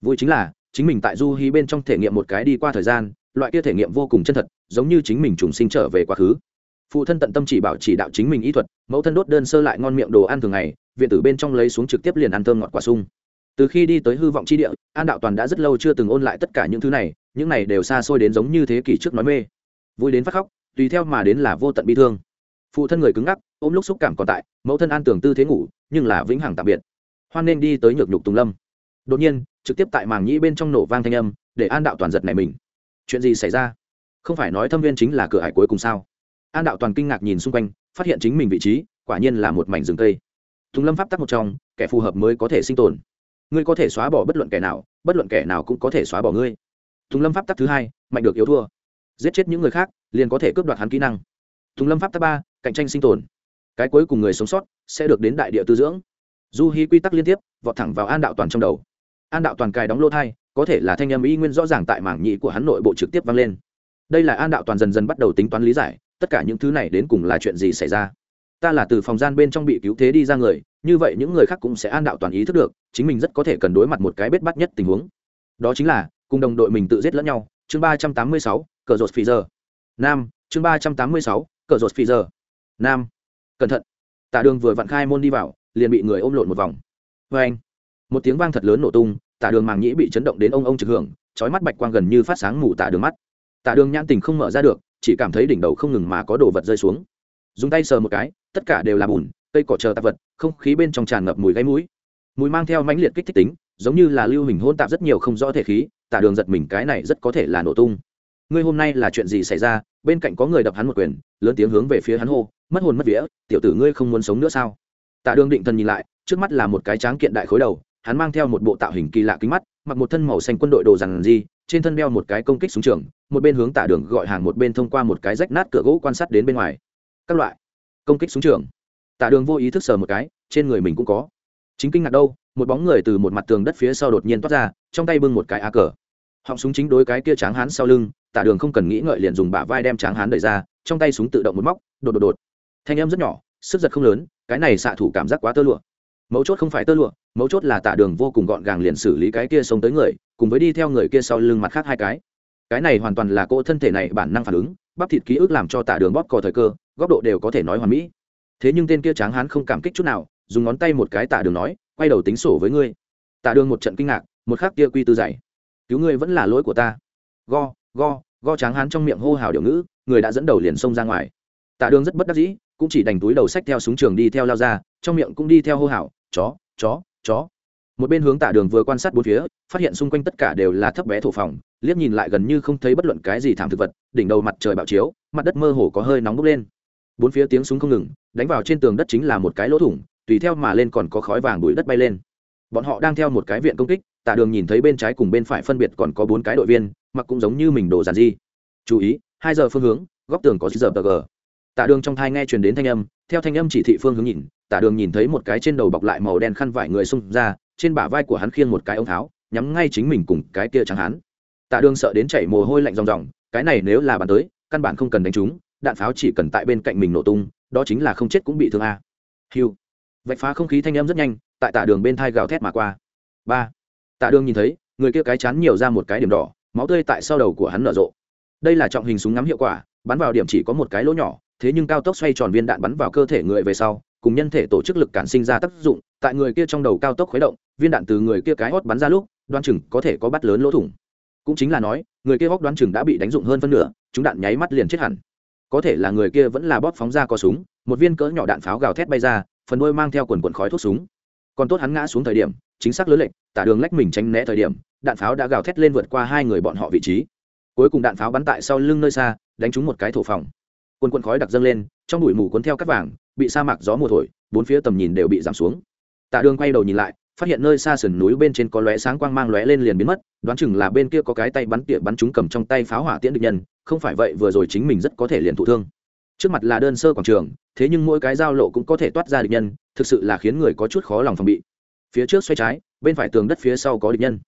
Vui chính là, chính mình tại du hí bên trong thể nghiệm một cái đi qua thời gian, loại kia thể nghiệm vô cùng chân thật, giống như chính mình trùng sinh trở về quá khứ. Phụ thân tận tâm chỉ bảo chỉ đạo chính mình y thuật, mẫu thân đốt đơn sơ lại ngon miệng đồ ăn thường ngày, viện tử bên trong lấy xuống trực tiếp liền ăn thơm ngọt quả sung từ khi đi tới hư vọng chi địa, an đạo toàn đã rất lâu chưa từng ôn lại tất cả những thứ này, những này đều xa xôi đến giống như thế kỷ trước nói mê. Vui đến phát khóc, tùy theo mà đến là vô tận bi thương. Phụ thân người cứng ngắc, ôm lúc xúc cảm còn tại, mẫu thân an tưởng tư thế ngủ, nhưng là vĩnh hằng tạm biệt. Hoan nên đi tới nhược nhục tùng lâm. Đột nhiên, trực tiếp tại màng nhĩ bên trong nổ vang thanh âm, để an đạo toàn giật này mình. Chuyện gì xảy ra? Không phải nói thâm viên chính là cửa hải cuối cùng sao? An đạo toàn kinh ngạc nhìn xung quanh, phát hiện chính mình vị trí, quả nhiên là một mảnh rừng cây. Tùng lâm pháp tắc một trong, kẻ phù hợp mới có thể sinh tồn ngươi có thể xóa bỏ bất luận kẻ nào, bất luận kẻ nào cũng có thể xóa bỏ ngươi. Tùng lâm pháp tắc thứ hai, mạnh được yếu thua. Giết chết những người khác, liền có thể cướp đoạt hắn kỹ năng. Tùng lâm pháp tắc ba, cạnh tranh sinh tồn. Cái cuối cùng người sống sót sẽ được đến đại địa tư dưỡng. Du hy quy tắc liên tiếp, vọt thẳng vào an đạo toàn trong đầu. An đạo toàn cài đóng lô thai, có thể là thanh âm y nguyên rõ ràng tại mảng nhị của hắn nội bộ trực tiếp vang lên. Đây là an đạo toàn dần dần bắt đầu tính toán lý giải, tất cả những thứ này đến cùng là chuyện gì xảy ra? Ta là từ phòng gian bên trong bị cứu thế đi ra người như vậy những người khác cũng sẽ an đạo toàn ý thức được, chính mình rất có thể cần đối mặt một cái bết bắt nhất tình huống. Đó chính là, cùng đồng đội mình tự giết lẫn nhau. Chương ba trăm tám mươi sáu, cờ rột phi giờ nam, chương ba trăm tám mươi sáu, cờ rột phi giờ nam, cẩn thận. Tạ đường vừa vặn khai môn đi vào, liền bị người ôm lộn một vòng. Vê anh, một tiếng vang thật lớn nổ tung, tạ đường màng nhĩ bị chấn động đến ông ông trực hưởng trói mắt bạch quang gần như phát sáng mù tạ đường mắt. Tạ đường nhãn tình không mở ra được, chỉ cảm thấy đỉnh đầu không ngừng mà có đồ vật rơi xuống. Dùng tay sờ một cái, tất cả đều là bùn cây cỏ chờ tạp vật, không khí bên trong tràn ngập mùi gáy mũi. Mùi mang theo mãnh liệt kích thích tính, giống như là lưu hình hôn tạp rất nhiều không rõ thể khí tạ đường giật mình cái này rất có thể là nổ tung. Ngươi hôm nay là chuyện gì xảy ra? Bên cạnh có người đập hắn một quyền, lớn tiếng hướng về phía hắn hô, mất hồn mất vía, tiểu tử ngươi không muốn sống nữa sao? Tạ đường định thần nhìn lại, trước mắt là một cái tráng kiện đại khối đầu, hắn mang theo một bộ tạo hình kỳ lạ kính mắt, mặc một thân màu xanh quân đội đồ rằng gì trên thân đeo một cái công kích súng trường, một bên hướng tạ đường gọi hàng, một bên thông qua một cái rách nát cửa gỗ quan sát đến bên ngoài. Các loại công kích súng trường tạ đường vô ý thức sờ một cái, trên người mình cũng có. Chính kinh ngạc đâu, một bóng người từ một mặt tường đất phía sau đột nhiên toát ra, trong tay bưng một cái á cờ. Họng súng chính đối cái kia tráng hán sau lưng, tạ đường không cần nghĩ ngợi liền dùng bả vai đem tráng hán đẩy ra, trong tay súng tự động một móc, đột đột đột. Thanh âm rất nhỏ, sức giật không lớn, cái này xạ thủ cảm giác quá tơ lụa. Mấu chốt không phải tơ lụa, mấu chốt là tạ đường vô cùng gọn gàng liền xử lý cái kia sống tới người, cùng với đi theo người kia sau lưng mặt khác hai cái. Cái này hoàn toàn là cô thân thể này bản năng phản ứng, bắp thịt ký ức làm cho tạ đường bóp cò thời cơ, góc độ đều có thể nói hoàn mỹ thế nhưng tên kia tráng hán không cảm kích chút nào, dùng ngón tay một cái tạ đường nói, quay đầu tính sổ với ngươi. Tạ đường một trận kinh ngạc, một khắc kia quy tư dày. Cứu ngươi vẫn là lỗi của ta. Go go go tráng hán trong miệng hô hào điệu ngữ, người đã dẫn đầu liền xông ra ngoài. Tạ đường rất bất đắc dĩ, cũng chỉ đành túi đầu sách theo súng trường đi theo lao ra, trong miệng cũng đi theo hô hào, chó chó chó. Một bên hướng tạ đường vừa quan sát bốn phía, phát hiện xung quanh tất cả đều là thấp bé thổ phòng, liếc nhìn lại gần như không thấy bất luận cái gì thảm thực vật, đỉnh đầu mặt trời bạo chiếu, mặt đất mơ hồ có hơi nóng bốc lên bốn phía tiếng súng không ngừng, đánh vào trên tường đất chính là một cái lỗ thủng, tùy theo mà lên còn có khói vàng bụi đất bay lên. Bọn họ đang theo một cái viện công kích, tạ đường nhìn thấy bên trái cùng bên phải phân biệt còn có bốn cái đội viên, mặc cũng giống như mình đồ giản di chú ý, hai giờ phương hướng, góc tường có giờ tờ tạ đường trong thai nghe truyền đến thanh âm, theo thanh âm chỉ thị phương hướng nhìn, tạ đường nhìn thấy một cái trên đầu bọc lại màu đen khăn vải người xung ra, trên bả vai của hắn khiêng một cái ống tháo, nhắm ngay chính mình cùng cái kia chẳng hắn. Tạ đường sợ đến chảy mồ hôi lạnh ròng ròng, cái này nếu là bàn tới, căn bản không cần đánh chúng đạn pháo chỉ cần tại bên cạnh mình nổ tung, đó chính là không chết cũng bị thương a. Hiu vạch phá không khí thanh âm rất nhanh, tại tạ đường bên thai gào thét mà qua. Ba. Tạ đường nhìn thấy, người kia cái chán nhiều ra một cái điểm đỏ, máu tươi tại sau đầu của hắn nở rộ. Đây là trọng hình súng ngắm hiệu quả, bắn vào điểm chỉ có một cái lỗ nhỏ, thế nhưng cao tốc xoay tròn viên đạn bắn vào cơ thể người về sau, cùng nhân thể tổ chức lực cản sinh ra tác dụng, tại người kia trong đầu cao tốc khuấy động, viên đạn từ người kia cái hót bắn ra lúc, đoan chừng có thể có bắt lớn lỗ thủng. Cũng chính là nói, người kia hót đoán chừng đã bị đánh dụng hơn phân nửa, chúng đạn nháy mắt liền chết hẳn có thể là người kia vẫn là bóp phóng ra có súng, một viên cỡ nhỏ đạn pháo gào thét bay ra, phần đôi mang theo quần quần khói thuốc súng. Còn tốt hắn ngã xuống thời điểm, chính xác lớn lệnh tả đường lách mình tránh né thời điểm, đạn pháo đã gào thét lên vượt qua hai người bọn họ vị trí. Cuối cùng đạn pháo bắn tại sau lưng nơi xa, đánh trúng một cái thổ phòng. Quần quần khói đặc dâng lên, trong bụi mù cuốn theo cắt vàng, bị sa mạc gió mùa thổi, bốn phía tầm nhìn đều bị giảm xuống. Tạ đường quay đầu nhìn lại phát hiện nơi xa sườn núi bên trên có lóe sáng quang mang lóe lên liền biến mất, đoán chừng là bên kia có cái tay bắn tỉa bắn chúng cầm trong tay pháo hỏa tiễn địch nhân, không phải vậy vừa rồi chính mình rất có thể liền thụ thương. Trước mặt là đơn sơ quảng trường, thế nhưng mỗi cái giao lộ cũng có thể toát ra địch nhân, thực sự là khiến người có chút khó lòng phòng bị. Phía trước xoay trái, bên phải tường đất phía sau có địch nhân.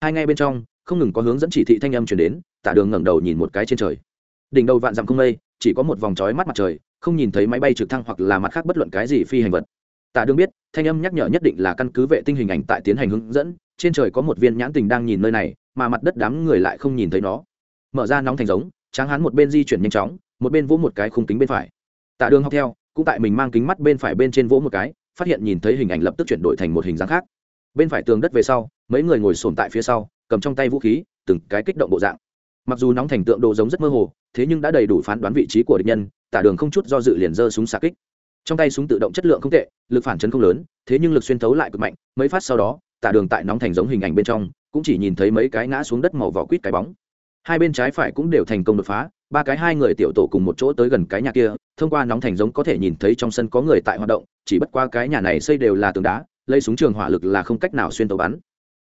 Hai ngay bên trong, không ngừng có hướng dẫn chỉ thị thanh âm chuyển đến, tả đường ngẩng đầu nhìn một cái trên trời. Đỉnh đầu vạn dặm không mây, chỉ có một vòng trói mắt mặt trời, không nhìn thấy máy bay trực thăng hoặc là mặt khác bất luận cái gì phi hành vật tạ Đường biết, thanh âm nhắc nhở nhất định là căn cứ vệ tinh hình ảnh tại tiến hành hướng dẫn, trên trời có một viên nhãn tình đang nhìn nơi này, mà mặt đất đám người lại không nhìn thấy nó. Mở ra nóng thành giống, tráng Hán một bên di chuyển nhanh chóng, một bên vỗ một cái khung kính bên phải. Tạ đường học theo, cũng tại mình mang kính mắt bên phải bên trên vỗ một cái, phát hiện nhìn thấy hình ảnh lập tức chuyển đổi thành một hình dáng khác. Bên phải tường đất về sau, mấy người ngồi sồn tại phía sau, cầm trong tay vũ khí, từng cái kích động bộ dạng. Mặc dù nóng thành tượng đồ giống rất mơ hồ, thế nhưng đã đầy đủ phán đoán vị trí của địch nhân Tạ đường không chút do dự liền giơ súng xạ kích trong tay súng tự động chất lượng không tệ, lực phản chấn không lớn, thế nhưng lực xuyên thấu lại cực mạnh, mấy phát sau đó, tả đường tại nóng thành giống hình ảnh bên trong, cũng chỉ nhìn thấy mấy cái ngã xuống đất màu vỏ quýt cái bóng. Hai bên trái phải cũng đều thành công đột phá, ba cái hai người tiểu tổ cùng một chỗ tới gần cái nhà kia, thông qua nóng thành giống có thể nhìn thấy trong sân có người tại hoạt động, chỉ bất qua cái nhà này xây đều là tường đá, lấy súng trường hỏa lực là không cách nào xuyên tàu bắn.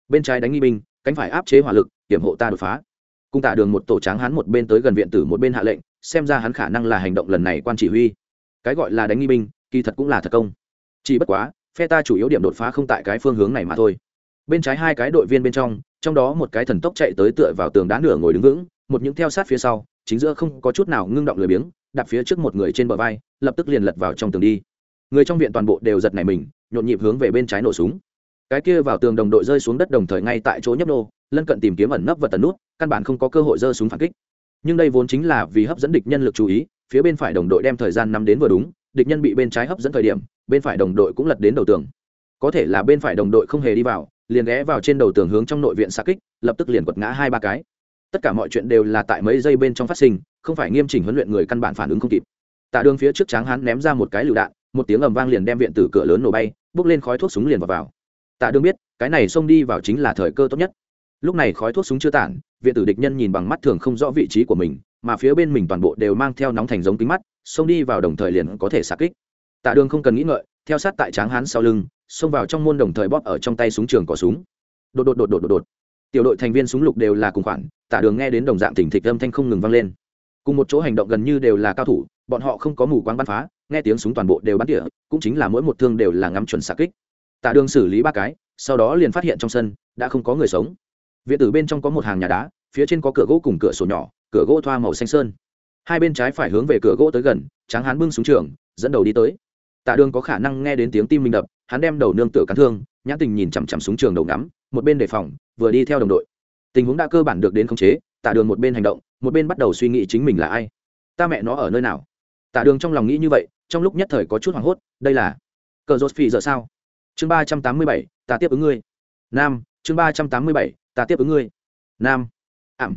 Bên trái đánh nghi binh, cánh phải áp chế hỏa lực, hiểm hộ ta đột phá. Cung tả đường một tổ tráng hắn một bên tới gần viện tử một bên hạ lệnh, xem ra hắn khả năng là hành động lần này quan chỉ huy cái gọi là đánh nghi binh, kỳ thật cũng là thật công. Chỉ bất quá, phe ta chủ yếu điểm đột phá không tại cái phương hướng này mà thôi. Bên trái hai cái đội viên bên trong trong đó một cái thần tốc chạy tới tựa vào tường đá nửa ngồi đứng vững, một những theo sát phía sau, chính giữa không có chút nào ngưng động lười biếng đặt phía trước một người trên bờ vai, lập tức liền lật vào trong tường đi. Người trong viện toàn bộ đều giật nảy mình, nhộn nhịp hướng về bên trái nổ súng. Cái kia vào tường đồng đội rơi xuống đất đồng thời ngay tại chỗ nhấp nô, lân cận tìm kiếm ẩn nấp vật tần nút, căn bản không có cơ hội rơi súng phản kích. Nhưng đây vốn chính là vì hấp dẫn địch nhân lực chú ý phía bên phải đồng đội đem thời gian nắm đến vừa đúng, địch nhân bị bên trái hấp dẫn thời điểm, bên phải đồng đội cũng lật đến đầu tường. Có thể là bên phải đồng đội không hề đi vào, liền ghé vào trên đầu tường hướng trong nội viện xa kích, lập tức liền quật ngã hai ba cái. Tất cả mọi chuyện đều là tại mấy giây bên trong phát sinh, không phải nghiêm chỉnh huấn luyện người căn bản phản ứng không kịp. Tạ đường phía trước tráng hắn ném ra một cái lựu đạn, một tiếng ầm vang liền đem viện tử cửa lớn nổ bay, bốc lên khói thuốc súng liền vào vào. Tạ đường biết, cái này xông đi vào chính là thời cơ tốt nhất. Lúc này khói thuốc súng chưa tản, viện tử địch nhân nhìn bằng mắt thường không rõ vị trí của mình mà phía bên mình toàn bộ đều mang theo nóng thành giống kính mắt, xông đi vào đồng thời liền có thể xạ kích. Tạ đường không cần nghĩ ngợi, theo sát tại tráng hán sau lưng, xông vào trong môn đồng thời bóp ở trong tay súng trường cỏ súng. Đột đột đột đột đột đột. Tiểu đội thành viên súng lục đều là cùng khoản, tạ đường nghe đến đồng dạng tỉnh thịch âm thanh không ngừng vang lên. Cùng một chỗ hành động gần như đều là cao thủ, bọn họ không có mù quáng bắn phá, nghe tiếng súng toàn bộ đều bắn tỉa, cũng chính là mỗi một thương đều là ngắm chuẩn xạ kích. Tạ đường xử lý ba cái, sau đó liền phát hiện trong sân đã không có người sống. Viện tử bên trong có một hàng nhà đá, phía trên có cửa gỗ cùng cửa sổ nhỏ cửa gỗ thoa màu xanh sơn. Hai bên trái phải hướng về cửa gỗ tới gần, tráng hán bưng xuống trường, dẫn đầu đi tới. Tạ đường có khả năng nghe đến tiếng tim mình đập, hắn đem đầu nương tựa cắn thương, nhãn tình nhìn chằm chằm xuống trường đầu ngắm, một bên đề phòng, vừa đi theo đồng đội. Tình huống đã cơ bản được đến khống chế, tạ đường một bên hành động, một bên bắt đầu suy nghĩ chính mình là ai. Ta mẹ nó ở nơi nào? Tạ đường trong lòng nghĩ như vậy, trong lúc nhất thời có chút hoảng hốt, đây là cờ rốt phì giờ sao? Chương ba trăm tám mươi bảy, ta tiếp ứng ngươi. Nam, chương ba trăm tám mươi bảy, ta tiếp ứng ngươi. Nam, ảm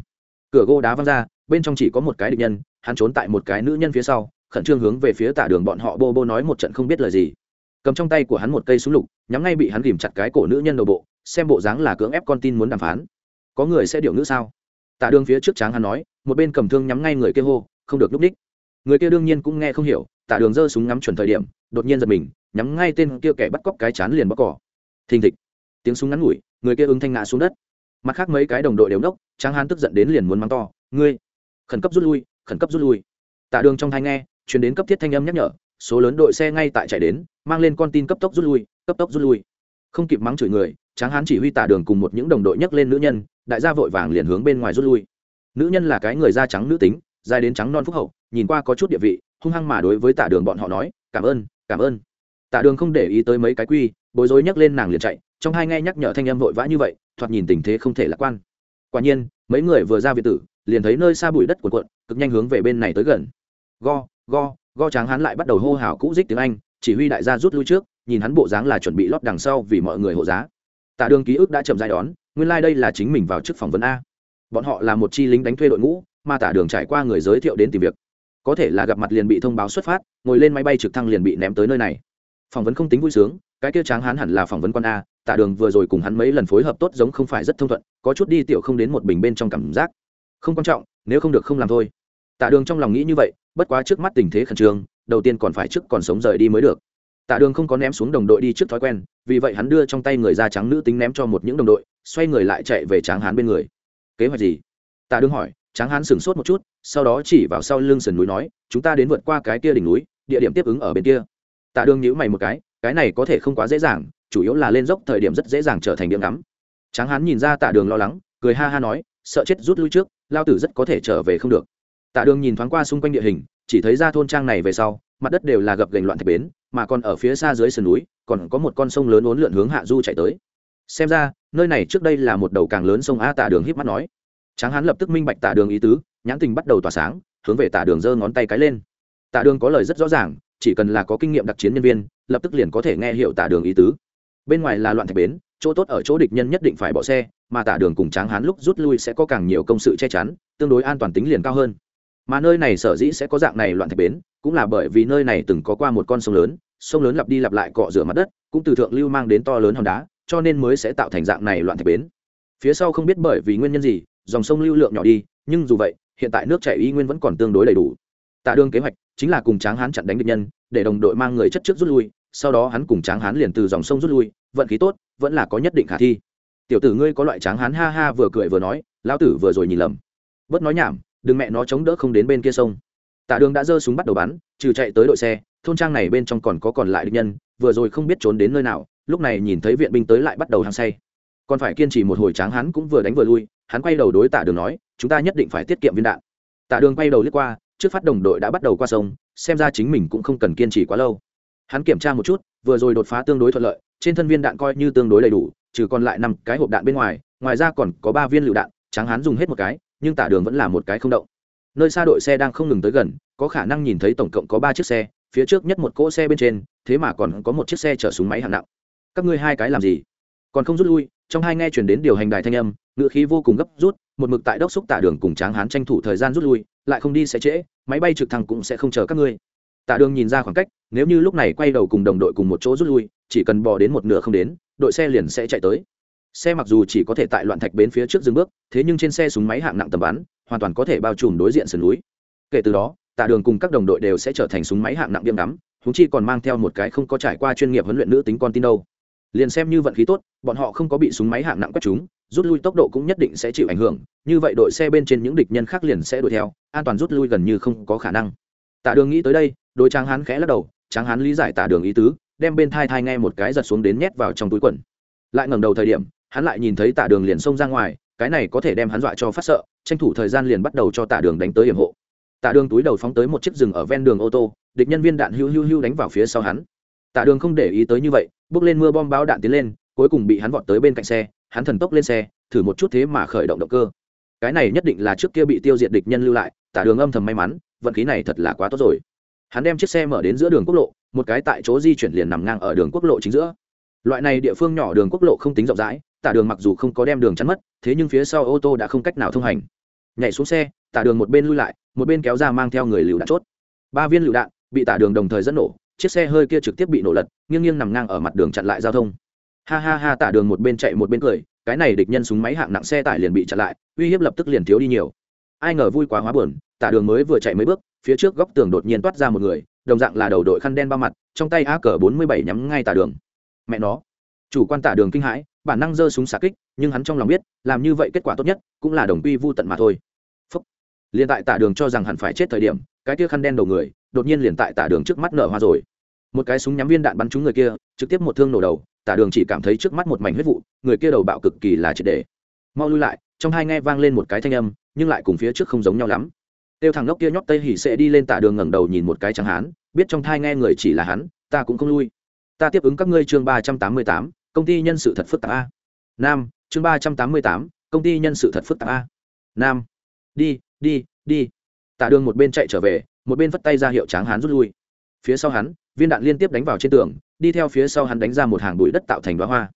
cửa gỗ đá văng ra, bên trong chỉ có một cái địch nhân, hắn trốn tại một cái nữ nhân phía sau, khẩn trương hướng về phía tả đường bọn họ bô bô nói một trận không biết lời gì. Cầm trong tay của hắn một cây súng lục, nhắm ngay bị hắn ghìm chặt cái cổ nữ nhân đầu bộ, xem bộ dáng là cưỡng ép con tin muốn đàm phán. Có người sẽ điệu nữ sao? Tả đường phía trước tráng hắn nói, một bên cầm thương nhắm ngay người kia hô, không được núp đích. Người kia đương nhiên cũng nghe không hiểu, tả đường giơ súng ngắm chuẩn thời điểm, đột nhiên giật mình, nhắm ngay tên kia kẻ bắt cóc cái chán liền bóc cỏ. Thình thịch. Tiếng súng ngắn ngủi, người kia ứng thanh ngã xuống đất mặt khác mấy cái đồng đội đều đốc tráng hán tức giận đến liền muốn mắng to, ngươi, khẩn cấp rút lui, khẩn cấp rút lui. Tạ đường trong thai nghe chuyển đến cấp thiết thanh âm nhắc nhở, số lớn đội xe ngay tại chạy đến, mang lên con tin cấp tốc rút lui, cấp tốc rút lui. Không kịp mắng chửi người, tráng hán chỉ huy tạ đường cùng một những đồng đội nhấc lên nữ nhân, đại gia vội vàng liền hướng bên ngoài rút lui. Nữ nhân là cái người da trắng nữ tính, dài đến trắng non phúc hậu, nhìn qua có chút địa vị, hung hăng mà đối với tạ đường bọn họ nói, cảm ơn cảm ơn. Tạ đường không để ý tới mấy cái quy, bối rối nhấc lên nàng liền chạy, trong hai nghe nhắc nhở thanh âm vội vã như vậy thoạt nhìn tình thế không thể lạc quan. Quả nhiên, mấy người vừa ra viện tử, liền thấy nơi xa bụi đất cuộn cuộn, cực nhanh hướng về bên này tới gần. Go go go tráng hắn lại bắt đầu hô hào cũ dích tiếng anh, chỉ huy đại gia rút lui trước, nhìn hắn bộ dáng là chuẩn bị lót đằng sau vì mọi người hộ giá. Tạ đường ký ức đã chậm dài đón, nguyên lai、like、đây là chính mình vào chức phỏng vấn a. Bọn họ là một chi lính đánh thuê đội ngũ, mà tả đường trải qua người giới thiệu đến tìm việc. Có thể là gặp mặt liền bị thông báo xuất phát, ngồi lên máy bay trực thăng liền bị ném tới nơi này. Phỏng vấn không tính vui sướng, cái kia tráng hán hẳn là phỏng vấn con a tạ đường vừa rồi cùng hắn mấy lần phối hợp tốt giống không phải rất thông thuận, có chút đi tiểu không đến một bình bên trong cảm giác. Không quan trọng, nếu không được không làm thôi. Tạ đường trong lòng nghĩ như vậy, bất quá trước mắt tình thế khẩn trương, đầu tiên còn phải trước còn sống rời đi mới được. Tạ đường không có ném xuống đồng đội đi trước thói quen, vì vậy hắn đưa trong tay người da trắng nữ tính ném cho một những đồng đội, xoay người lại chạy về tráng hán bên người. Kế hoạch gì? Tạ đường hỏi. Tráng hán sửng sốt một chút, sau đó chỉ vào sau lưng sườn núi nói, chúng ta đến vượt qua cái kia đỉnh núi, địa điểm tiếp ứng ở bên kia. Tạ đường nhíu mày một cái cái này có thể không quá dễ dàng chủ yếu là lên dốc thời điểm rất dễ dàng trở thành điểm ngắm. Tráng hán nhìn ra tạ đường lo lắng, cười ha ha nói, sợ chết rút lui trước, lao tử rất có thể trở về không được. Tạ đường nhìn thoáng qua xung quanh địa hình, chỉ thấy ra thôn trang này về sau, mặt đất đều là gập gành loạn thạch bến, mà còn ở phía xa dưới sườn núi, còn có một con sông lớn uốn lượn hướng hạ du chạy tới. Xem ra, nơi này trước đây là một đầu càng lớn sông a tạ đường híp mắt nói. Tráng hán lập tức minh bạch tạ đường ý tứ, nhãn tình bắt đầu tỏa sáng, hướng về tạ đường giơ ngón tay cái lên. Tạ đường có lời rất rõ ràng, chỉ cần là có kinh nghiệm đặc chiến nhân viên, lập tức liền có thể nghe hiểu tạ đường ý tứ bên ngoài là loạn thạch bến, chỗ tốt ở chỗ địch nhân nhất định phải bỏ xe, mà tả đường cùng tráng hán lúc rút lui sẽ có càng nhiều công sự che chắn, tương đối an toàn tính liền cao hơn. Mà nơi này sở dĩ sẽ có dạng này loạn thạch bến, cũng là bởi vì nơi này từng có qua một con sông lớn sông lớn lặp đi lặp lại cọ rửa mặt đất, cũng từ thượng lưu mang đến to lớn hòn đá, cho nên mới sẽ tạo thành dạng này loạn thạch bến. Phía sau không biết bởi vì nguyên nhân gì, dòng sông lưu lượng nhỏ đi, nhưng dù vậy, hiện tại nước chảy y nguyên vẫn còn tương đối đầy đủ. Tạ đường kế hoạch chính là cùng tráng hán chặn đánh địch nhân, để đồng đội mang người chất trước rút lui sau đó hắn cùng tráng hán liền từ dòng sông rút lui, vận khí tốt, vẫn là có nhất định khả thi. Tiểu tử ngươi có loại tráng hán ha ha vừa cười vừa nói, lão tử vừa rồi nhìn lầm. Bớt nói nhảm, đừng mẹ nó chống đỡ không đến bên kia sông. Tạ đường đã giơ súng bắt đầu bắn, trừ chạy tới đội xe, thôn trang này bên trong còn có còn lại địch nhân, vừa rồi không biết trốn đến nơi nào, lúc này nhìn thấy viện binh tới lại bắt đầu hăng say. Còn phải kiên trì một hồi tráng hắn cũng vừa đánh vừa lui, hắn quay đầu đối tạ đường nói, chúng ta nhất định phải tiết kiệm viên đạn. Tạ đường quay đầu lướt qua, trước phát đồng đội đã bắt đầu qua sông, xem ra chính mình cũng không cần kiên trì quá lâu hắn kiểm tra một chút, vừa rồi đột phá tương đối thuận lợi, trên thân viên đạn coi như tương đối đầy đủ, trừ còn lại năm cái hộp đạn bên ngoài ngoài ra còn có ba viên lựu đạn, tráng hắn dùng hết một cái, nhưng tả đường vẫn là một cái không động. Nơi xa đội xe đang không ngừng tới gần, có khả năng nhìn thấy tổng cộng có ba chiếc xe, phía trước nhất một cỗ xe bên trên, thế mà còn có một chiếc xe chở súng máy hạng nặng. Các ngươi hai cái làm gì? Còn không rút lui, trong hai nghe chuyển đến điều hành đài thanh âm ngựa khí vô cùng gấp rút, một mực tại đốc xúc tả đường cùng tráng hán tranh thủ thời gian rút lui, lại không đi sẽ trễ, máy bay trực thăng cũng sẽ không chờ các ngươi tạ đường nhìn ra khoảng cách, nếu như lúc này quay đầu cùng đồng đội cùng một chỗ rút lui, chỉ cần bò đến một nửa không đến, đội xe liền sẽ chạy tới. Xe mặc dù chỉ có thể tại loạn thạch bến phía trước dừng bước, thế nhưng trên xe súng máy hạng nặng tầm bắn, hoàn toàn có thể bao trùm đối diện sườn núi. Kể từ đó tạ đường cùng các đồng đội đều sẽ trở thành súng máy hạng nặng điểm đắm húng chi còn mang theo một cái không có trải qua chuyên nghiệp huấn luyện nữ tính con tin đâu. Liền xem như vận khí tốt, bọn họ không có bị súng máy hạng nặng quét chúng rút lui tốc độ cũng nhất định sẽ chịu ảnh hưởng, như vậy đội xe bên trên những địch nhân khác liền sẽ đuổi theo, an toàn rút lui gần như không có khả năng tạ đường nghĩ tới đây đôi tráng hán khẽ lắc đầu, tráng hán lý giải tạ đường ý tứ, đem bên thai thai nghe một cái giật xuống đến nhét vào trong túi quần. Lại ngẩng đầu thời điểm, hắn lại nhìn thấy tạ đường liền xông ra ngoài, cái này có thể đem hắn dọa cho phát sợ, tranh thủ thời gian liền bắt đầu cho tạ đường đánh tới hiểm hộ. Tạ đường túi đầu phóng tới một chiếc rừng ở ven đường ô tô, địch nhân viên đạn hưu hưu hưu đánh vào phía sau hắn. Tạ đường không để ý tới như vậy, bước lên mưa bom báo đạn tiến lên, cuối cùng bị hắn vọt tới bên cạnh xe, hắn thần tốc lên xe, thử một chút thế mà khởi động động cơ. Cái này nhất định là trước kia bị tiêu diệt địch nhân lưu lại tạ đường âm thầm may mắn vận khí này thật là quá tốt rồi. Hắn đem chiếc xe mở đến giữa đường quốc lộ, một cái tại chỗ di chuyển liền nằm ngang ở đường quốc lộ chính giữa. Loại này địa phương nhỏ đường quốc lộ không tính rộng rãi, tả đường mặc dù không có đem đường chắn mất, thế nhưng phía sau ô tô đã không cách nào thông hành. Nhảy xuống xe, tả đường một bên lui lại, một bên kéo ra mang theo người lựu đạn chốt. Ba viên lựu đạn bị tả đường đồng thời dẫn nổ, chiếc xe hơi kia trực tiếp bị nổ lật, nghiêng nghiêng nằm ngang ở mặt đường chặn lại giao thông. Ha ha ha, tả đường một bên chạy một bên cười, cái này địch nhân súng máy hạng nặng xe tải liền bị chặn lại, uy hiếp lập tức liền thiếu đi nhiều ai ngờ vui quá hóa buồn, tả đường mới vừa chạy mấy bước, phía trước góc tường đột nhiên toát ra một người, đồng dạng là đầu đội khăn đen bao mặt, trong tay a cờ bốn mươi bảy nhắm ngay tả đường. Mẹ nó. Chủ quan tả đường kinh hãi, bản năng giơ súng xạ kích, nhưng hắn trong lòng biết, làm như vậy kết quả tốt nhất, cũng là đồng quy vô tận mà thôi. Phúc. liền tại tả đường cho rằng hẳn phải chết thời điểm, cái kia khăn đen đầu người, đột nhiên liền tại tả đường trước mắt nở hoa rồi. Một cái súng nhắm viên đạn bắn trúng người kia, trực tiếp một thương nổ đầu, tả đường chỉ cảm thấy trước mắt một mảnh huyết vụ, người kia đầu bạo cực kỳ là triệt đề mau lui lại, trong hai nghe vang lên một cái thanh âm nhưng lại cùng phía trước không giống nhau lắm. Tiêu thằng ngốc kia nhóc tây hỉ sẽ đi lên tả đường ngẩng đầu nhìn một cái trắng hán, biết trong thai nghe người chỉ là hắn, ta cũng không lui. Ta tiếp ứng các ngươi chương ba trăm tám mươi tám, công ty nhân sự thật phức tạp a. Nam, chương ba trăm tám mươi tám, công ty nhân sự thật phức tạp a. Nam, đi đi đi. Tạ đường một bên chạy trở về, một bên vất tay ra hiệu tráng hán rút lui. Phía sau hắn, viên đạn liên tiếp đánh vào trên tường, đi theo phía sau hắn đánh ra một hàng bụi đất tạo thành đoá hoa.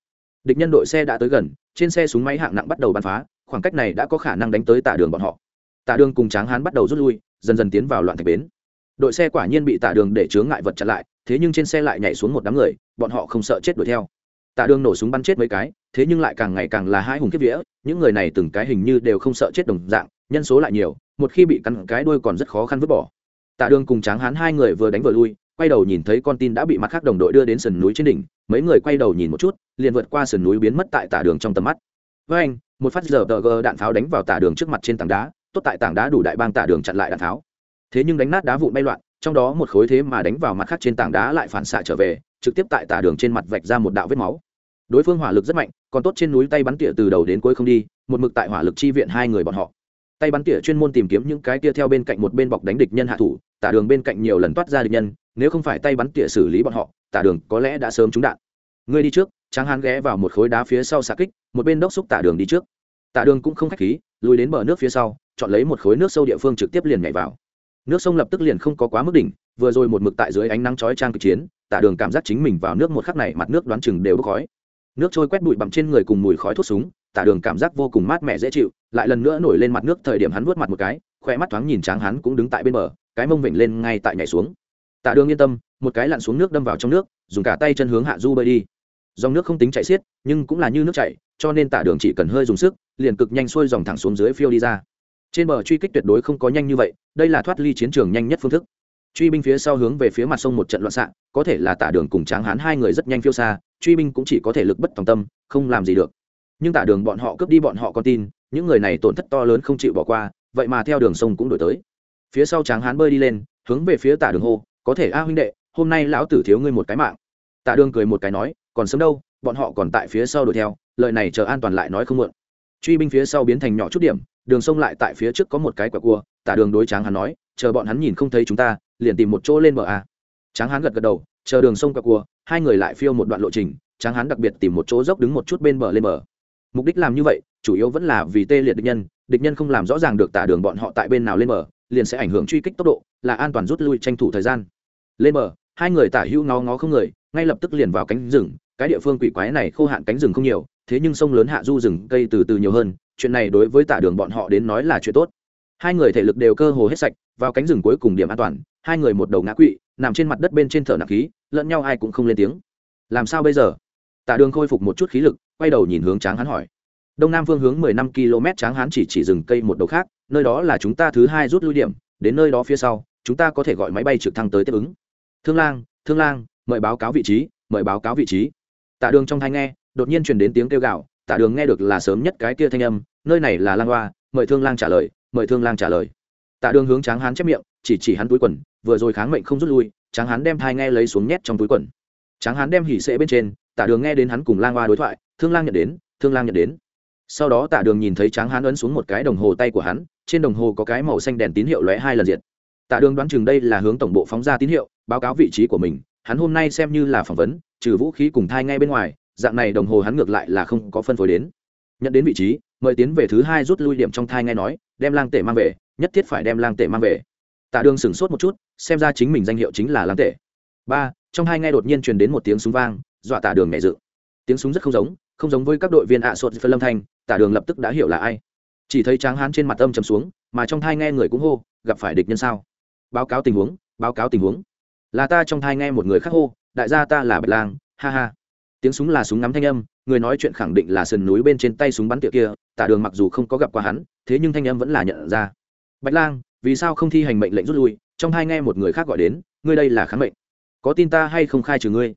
Địch nhân đội xe đã tới gần, trên xe súng máy hạng nặng bắt đầu bắn phá khoảng cách này đã có khả năng đánh tới tạ đường bọn họ. Tạ đường cùng tráng hán bắt đầu rút lui, dần dần tiến vào loạn thạch bến. Đội xe quả nhiên bị tạ đường để chướng ngại vật chặn lại, thế nhưng trên xe lại nhảy xuống một đám người, bọn họ không sợ chết đuổi theo. Tạ đường nổ súng bắn chết mấy cái, thế nhưng lại càng ngày càng là hai hùng kiếp vía, những người này từng cái hình như đều không sợ chết đồng dạng, nhân số lại nhiều, một khi bị cắn cái đuôi còn rất khó khăn vứt bỏ. Tạ đường cùng tráng hán hai người vừa đánh vừa lui, quay đầu nhìn thấy con tin đã bị mặt khác đồng đội đưa đến sườn núi trên đỉnh, mấy người quay đầu nhìn một chút, liền vượt qua sườn núi biến mất tại tạ đường trong tầm mắt. Với anh một phát giờ tờ gờ đạn pháo đánh vào tả đường trước mặt trên tảng đá, tốt tại tảng đá đủ đại bang tả đường chặn lại đạn pháo. Thế nhưng đánh nát đá vụn bay loạn, trong đó một khối thế mà đánh vào mặt khác trên tảng đá lại phản xạ trở về, trực tiếp tại tả đường trên mặt vạch ra một đạo vết máu. Đối phương hỏa lực rất mạnh, còn tốt trên núi tay bắn tỉa từ đầu đến cuối không đi, một mực tại hỏa lực chi viện hai người bọn họ. Tay bắn tỉa chuyên môn tìm kiếm những cái tia theo bên cạnh một bên bọc đánh địch nhân hạ thủ, tả đường bên cạnh nhiều lần toát ra địch nhân, nếu không phải tay bắn tỉa xử lý bọn họ, tả đường có lẽ đã sớm trúng đạn. Ngươi đi trước tráng hán ghé vào một khối đá phía sau xạ kích, một bên đốc xúc tả đường đi trước. Tả đường cũng không khách khí, lùi đến bờ nước phía sau, chọn lấy một khối nước sâu địa phương trực tiếp liền nhảy vào. Nước sông lập tức liền không có quá mức đỉnh, vừa rồi một mực tại dưới ánh nắng chói trang cực chiến tả đường cảm giác chính mình vào nước một khắc này mặt nước đoán chừng đều bốc khói. Nước trôi quét bụi bặm trên người cùng mùi khói thuốc súng tả đường cảm giác vô cùng mát mẻ dễ chịu, lại lần nữa nổi lên mặt nước thời điểm hắn vuốt mặt một cái khoe mắt thoáng nhìn tráng hắn cũng đứng tại bên bờ, cái mông vịnh lên ngay tại nhảy xuống. Tả đường yên tâm, một cái lặn xuống nước đâm vào trong nước, dùng cả tay chân hướng hạ du bơi đi dòng nước không tính chạy xiết, nhưng cũng là như nước chảy, cho nên tả đường chỉ cần hơi dùng sức, liền cực nhanh xuôi dòng thẳng xuống dưới phiêu đi ra. Trên bờ truy kích tuyệt đối không có nhanh như vậy, đây là thoát ly chiến trường nhanh nhất phương thức. Truy binh phía sau hướng về phía mặt sông một trận loạn xạ, có thể là tả đường cùng tráng hán hai người rất nhanh phiêu xa, truy binh cũng chỉ có thể lực bất tòng tâm, không làm gì được. Nhưng tả đường bọn họ cướp đi bọn họ con tin, những người này tổn thất to lớn không chịu bỏ qua, vậy mà theo đường sông cũng đổi tới. Phía sau tráng hán bơi đi lên, hướng về phía tả đường hô, có thể a huynh đệ, hôm nay lão tử thiếu ngươi một cái mạng. Tả đường cười một cái nói còn sớm đâu, bọn họ còn tại phía sau đuổi theo, lời này chờ an toàn lại nói không muộn. Truy binh phía sau biến thành nhỏ chút điểm, đường sông lại tại phía trước có một cái quả cua, tả đường đối tráng hắn nói, chờ bọn hắn nhìn không thấy chúng ta, liền tìm một chỗ lên bờ a tráng hắn gật gật đầu, chờ đường sông quả cua, hai người lại phiêu một đoạn lộ trình, tráng hắn đặc biệt tìm một chỗ dốc đứng một chút bên bờ lên bờ. Mục đích làm như vậy, chủ yếu vẫn là vì tê liệt địch nhân địch nhân không làm rõ ràng được tả đường bọn họ tại bên nào lên bờ, liền sẽ ảnh hưởng truy kích tốc độ, là an toàn rút lui tranh thủ thời gian. Lên bờ, hai người tả hữu ngó ngó không người ngay lập tức liền vào cánh rừng, cái địa phương quỷ quái này khô hạn cánh rừng không nhiều, thế nhưng sông lớn hạ du rừng, cây từ từ nhiều hơn, chuyện này đối với tả đường bọn họ đến nói là chuyện tốt. Hai người thể lực đều cơ hồ hết sạch, vào cánh rừng cuối cùng điểm an toàn, hai người một đầu ngã quỵ, nằm trên mặt đất bên trên thở nặng khí, lẫn nhau ai cũng không lên tiếng. Làm sao bây giờ? Tả đường khôi phục một chút khí lực, quay đầu nhìn hướng tráng hắn hỏi. Đông nam phương hướng mười năm km tráng hán chỉ chỉ rừng cây một đầu khác, nơi đó là chúng ta thứ hai rút lui điểm, đến nơi đó phía sau, chúng ta có thể gọi máy bay trực thăng tới tiếp ứng. Thương lang thương lang mời báo cáo vị trí, mời báo cáo vị trí. Tạ đường trong thai nghe, đột nhiên truyền đến tiếng kêu gạo tạ đường nghe được là sớm nhất cái kia thanh âm, nơi này là lang hoa, mời thương lang trả lời, mời thương lang trả lời. Tạ đường hướng tráng hán chép miệng, chỉ chỉ hắn túi quần, vừa rồi kháng mệnh không rút lui, tráng hán đem thai nghe lấy xuống nhét trong túi quần. Tráng hán đem hỉ sệ bên trên tạ đường nghe đến hắn cùng lang hoa đối thoại, thương lang nhận đến, thương lang nhận đến. Sau đó tạ đường nhìn thấy tráng hán ấn xuống một cái đồng hồ tay của hắn, trên đồng hồ có cái màu xanh đèn tín hiệu lóe hai lần diệt. Tạ đường đoán chừng đây là hướng tổng bộ phóng ra tín hiệu, báo cáo vị trí của mình hắn hôm nay xem như là phỏng vấn, trừ vũ khí cùng thai ngay bên ngoài, dạng này đồng hồ hắn ngược lại là không có phân phối đến. Nhận đến vị trí, mời tiến về thứ hai rút lui điểm trong thai ngay nói, đem lang tể mang về, nhất thiết phải đem lang tể mang về. Tạ đường sửng sốt một chút, xem ra chính mình danh hiệu chính là lang tể. Ba, trong hai ngay đột nhiên truyền đến một tiếng súng vang, dọa tạ đường nhẹ dự. Tiếng súng rất không giống không giống với các đội viên ạ à sột phân lâm thanh, Tạ đường lập tức đã hiểu là ai. Chỉ thấy tráng hán trên mặt âm trầm xuống, mà trong thai nghe người cũng hô, gặp phải địch nhân sao? Báo cáo tình huống, báo cáo tình huống là ta trong thai nghe một người khác hô, đại gia ta là bạch lang, ha ha. Tiếng súng là súng ngắm thanh âm, người nói chuyện khẳng định là sườn núi bên trên tay súng bắn tiệc kia, tả đường mặc dù không có gặp qua hắn, thế nhưng thanh âm vẫn là nhận ra. Bạch lang, vì sao không thi hành mệnh lệnh rút lui, trong hai nghe một người khác gọi đến, ngươi đây là kháng mệnh. Có tin ta hay không khai trừ ngươi?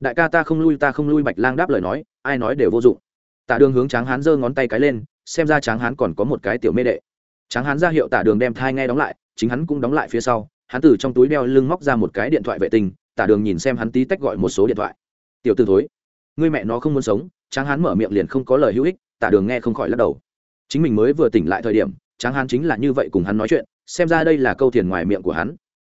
Đại ca ta không lui, ta không lui, bạch lang đáp lời nói, ai nói đều vô dụng. Tạ đường hướng tráng hán giơ ngón tay cái lên, xem ra tráng hán còn có một cái tiểu mê đệ. Tráng hán ra hiệu tạ đường đem thai nghe đóng lại, chính hắn cũng đóng lại phía sau hắn từ trong túi đeo lưng móc ra một cái điện thoại vệ tinh tạ đường nhìn xem hắn tí tách gọi một số điện thoại. Tiểu t ử thối, ngươi mẹ nó không muốn sống, tráng hán mở miệng liền không có lời hữu ích tạ đường nghe không khỏi lắc đầu. Chính mình mới vừa tỉnh lại thời điểm, tráng hán chính là như vậy cùng hắn nói chuyện, xem ra đây là câu thiền ngoài miệng của hắn.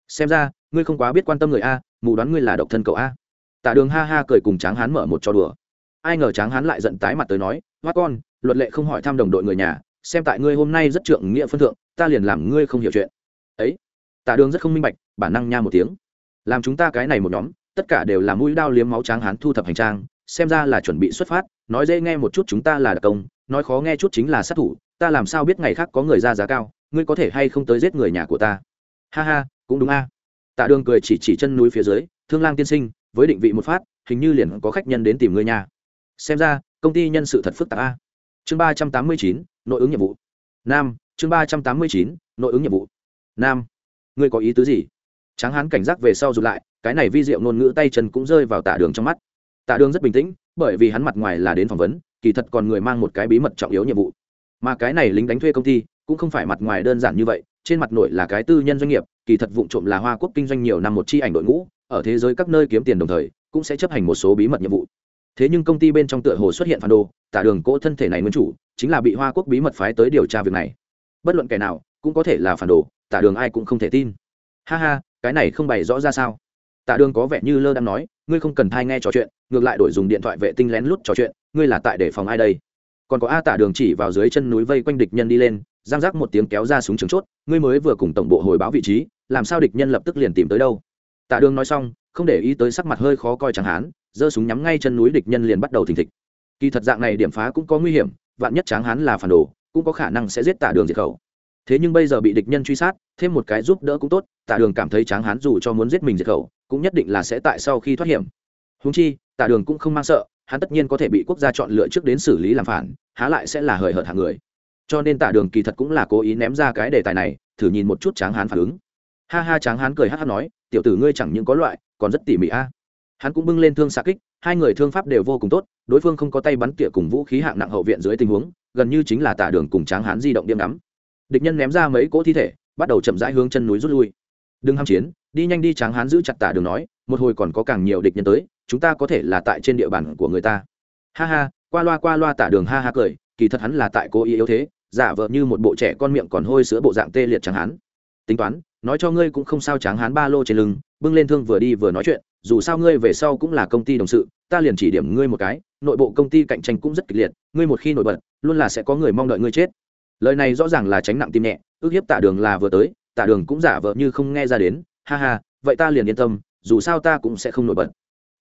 Xem ra, ngươi không quá biết quan tâm người a, mù đoán ngươi là độc thân cậu a. Tạ đường ha ha cười cùng tráng hán mở một trò đùa. Ai ngờ tráng hán lại giận tái mặt tới nói, hoa con, luật lệ không hỏi thăm đồng đội người nhà, xem tại ngươi hôm nay rất trượng nghĩa phân thượng, ta liền làm ngươi không hiểu chuyện tạ đường rất không minh bạch, bản năng nha một tiếng. Làm chúng ta cái này một nhóm, tất cả đều là mũi đao liếm máu tráng hán thu thập hành trang, xem ra là chuẩn bị xuất phát, nói dễ nghe một chút chúng ta là đặc công, nói khó nghe chút chính là sát thủ, ta làm sao biết ngày khác có người ra giá cao, ngươi có thể hay không tới giết người nhà của ta? Ha ha, cũng đúng a. Tạ đường cười chỉ chỉ chân núi phía dưới, thương lang tiên sinh, với định vị một phát, hình như liền có khách nhân đến tìm ngươi nhà xem ra, công ty nhân sự thật phức tạp a. Chương ba trăm tám mươi chín, nội ứng nhiệm vụ. Nam, chương ba trăm tám mươi chín, nội ứng nhiệm vụ. Nam ngươi có ý tứ gì? Tráng hán cảnh giác về sau rụt lại, cái này vi diệu ngôn ngữ tay chân cũng rơi vào tạ đường trong mắt. Tạ đường rất bình tĩnh, bởi vì hắn mặt ngoài là đến phỏng vấn, kỳ thật còn người mang một cái bí mật trọng yếu nhiệm vụ. Mà cái này lính đánh thuê công ty, cũng không phải mặt ngoài đơn giản như vậy, trên mặt nội là cái tư nhân doanh nghiệp, kỳ thật vụ trộm là hoa quốc kinh doanh nhiều năm một chi ảnh đội ngũ, ở thế giới các nơi kiếm tiền đồng thời, cũng sẽ chấp hành một số bí mật nhiệm vụ. Thế nhưng công ty bên trong tựa hồ xuất hiện phản đồ, tả đường cỗ thân thể này nguyên chủ, chính là bị hoa quốc bí mật phái tới điều tra việc này. Bất luận kẻ nào, cũng có thể là phản đồ tả đường ai cũng không thể tin. Ha ha, cái này không bày rõ ra sao? Tạ đường có vẻ như lơ đang nói, ngươi không cần thai nghe trò chuyện, ngược lại đổi dùng điện thoại vệ tinh lén lút trò chuyện, ngươi là tại để phòng ai đây? Còn có a Tạ đường chỉ vào dưới chân núi vây quanh địch nhân đi lên, giang giác một tiếng kéo ra súng trường chốt, ngươi mới vừa cùng tổng bộ hồi báo vị trí, làm sao địch nhân lập tức liền tìm tới đâu? Tạ đường nói xong, không để ý tới sắc mặt hơi khó coi chẳng hán giơ súng nhắm ngay chân núi địch nhân liền bắt đầu thình thịch. Kỳ thật dạng này điểm phá cũng có nguy hiểm, vạn nhất tráng hán là phản đồ, cũng có khả năng sẽ giết tạ đường diệt khẩu thế nhưng bây giờ bị địch nhân truy sát, thêm một cái giúp đỡ cũng tốt, tạ đường cảm thấy tráng hán dù cho muốn giết mình diệt khẩu, cũng nhất định là sẽ tại sau khi thoát hiểm. Húng chi, tạ đường cũng không mang sợ, hắn tất nhiên có thể bị quốc gia chọn lựa trước đến xử lý làm phản, há lại sẽ là hời hợt hạng người. Cho nên Tạ đường kỳ thật cũng là cố ý ném ra cái đề tài này, thử nhìn một chút tráng hán phản ứng. Ha ha, tráng hán cười hát hát nói, tiểu tử ngươi chẳng những có loại, còn rất tỉ mỉ a. Hắn cũng bưng lên thương xa kích, hai người thương pháp đều vô cùng tốt, đối phương không có tay bắn tỉa cùng vũ khí hạng nặng hậu viện dưới tình huống, gần như chính là tả đường cùng tráng hán di động điểm ngắm địch nhân ném ra mấy cỗ thi thể, bắt đầu chậm rãi hướng chân núi rút lui. Đừng ham chiến, đi nhanh đi tráng hán giữ chặt tả đường nói, một hồi còn có càng nhiều địch nhân tới, chúng ta có thể là tại trên địa bàn của người ta. Ha ha, qua loa qua loa tả đường ha ha cười, kỳ thật hắn là tại cố ý yếu thế, giả vờ như một bộ trẻ con miệng còn hôi sữa bộ dạng tê liệt tráng hán. Tính toán, nói cho ngươi cũng không sao tráng hán ba lô trên lưng, bưng lên thương vừa đi vừa nói chuyện, dù sao ngươi về sau cũng là công ty đồng sự, ta liền chỉ điểm ngươi một cái, nội bộ công ty cạnh tranh cũng rất kịch liệt, ngươi một khi nổi bật, luôn là sẽ có người mong đợi ngươi chết lời này rõ ràng là tránh nặng tim nhẹ, ước hiếp tạ đường là vừa tới, tạ đường cũng giả vờ như không nghe ra đến, ha ha, vậy ta liền yên tâm, dù sao ta cũng sẽ không nổi bật.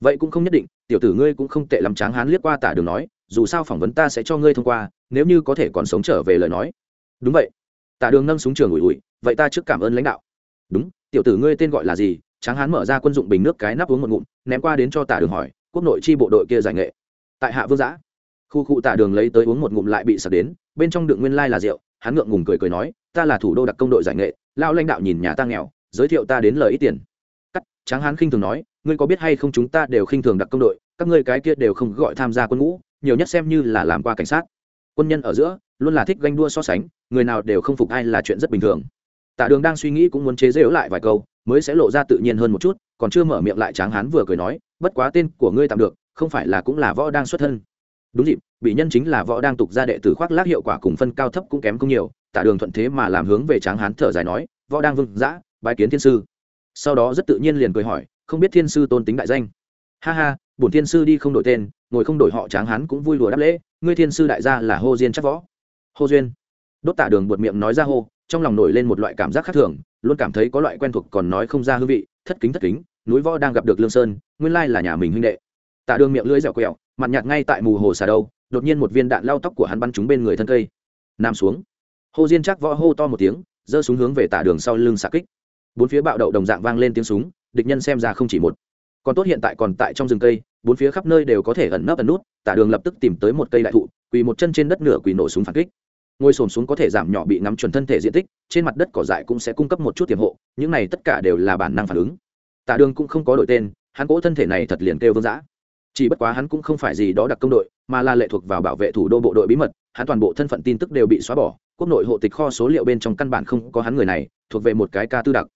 Vậy cũng không nhất định, tiểu tử ngươi cũng không tệ lắm tráng hán liếc qua tả đường nói, dù sao phỏng vấn ta sẽ cho ngươi thông qua, nếu như có thể còn sống trở về lời nói. Đúng vậy. Tả đường nâng súng trường ủi ủi, vậy ta trước cảm ơn lãnh đạo. Đúng, tiểu tử ngươi tên gọi là gì? Tráng hán mở ra quân dụng bình nước cái nắp uống một ngụm, ném qua đến cho tả đường hỏi, quốc nội chi bộ đội kia giải nghệ? Tại hạ vương giã. Khu cụ tả đường lấy tới uống một ngụm lại bị sập đến bên trong đựng nguyên lai là rượu, hắn ngượng ngùng cười cười nói, ta là thủ đô đặc công đội giải nghệ lao lãnh đạo nhìn nhà ta nghèo, giới thiệu ta đến lời ít tiền. Cắt, tráng hán khinh thường nói, ngươi có biết hay không chúng ta đều khinh thường đặc công đội, các ngươi cái kia đều không gọi tham gia quân ngũ, nhiều nhất xem như là làm qua cảnh sát. Quân nhân ở giữa, luôn là thích ganh đua so sánh, người nào đều không phục ai là chuyện rất bình thường. Tạ đường đang suy nghĩ cũng muốn chế dễu lại vài câu, mới sẽ lộ ra tự nhiên hơn một chút, còn chưa mở miệng lại tráng hán vừa cười nói, bất quá tên của ngươi tạm được, không phải là cũng là võ đang xuất thân đúng dịp, bị nhân chính là võ đang tục ra đệ tử khoác lác hiệu quả cùng phân cao thấp cũng kém không nhiều tạ đường thuận thế mà làm hướng về tráng hán thở dài nói, võ đang vương giã bái kiến thiên sư. Sau đó rất tự nhiên liền cười hỏi, không biết thiên sư tôn tính đại danh? Ha ha, bổn thiên sư đi không đổi tên, ngồi không đổi họ tráng hán cũng vui lùa đáp lễ, ngươi thiên sư đại gia là hô diên chắc võ. Hô duyên? Đốt tả đường buột miệng nói ra hô, trong lòng nổi lên một loại cảm giác khác thường, luôn cảm thấy có loại quen thuộc còn nói không ra hương vị, thất kính thất kính, núi võ đang gặp được lương sơn, nguyên lai là nhà mình huynh đệ tạ đường miệng lưỡi dẻo quẹo mặt nhạt ngay tại mù hồ xà đâu, đột nhiên một viên đạn lao tóc của hắn bắn trúng bên người thân cây. Nằm xuống. Hô diên chắc võ hô to một tiếng, giơ súng hướng về tạ đường sau lưng xạ kích. Bốn phía bạo đậu đồng dạng vang lên tiếng súng, địch nhân xem ra không chỉ một. Còn tốt hiện tại còn tại trong rừng cây, bốn phía khắp nơi đều có thể ẩn nấp ẩn nút tạ đường lập tức tìm tới một cây đại thụ, quỳ một chân trên đất nửa quỳ nổ súng phản kích. Ngồi xổm xuống có thể giảm nhỏ bị ngắm chuẩn thân thể diện tích, trên mặt đất cỏ dại cũng sẽ cung cấp một chút tiềm hộ, những này tất cả đều là bản năng phản ứng. Tạ đường cũng không có đổi tên, hắn cỗ thân thể này thật liền kêu vương dã chỉ bất quá hắn cũng không phải gì đó đặc công đội, mà là lệ thuộc vào bảo vệ thủ đô bộ đội bí mật, hắn toàn bộ thân phận tin tức đều bị xóa bỏ, quốc nội hộ tịch kho số liệu bên trong căn bản không có hắn người này, thuộc về một cái ca tư đặc.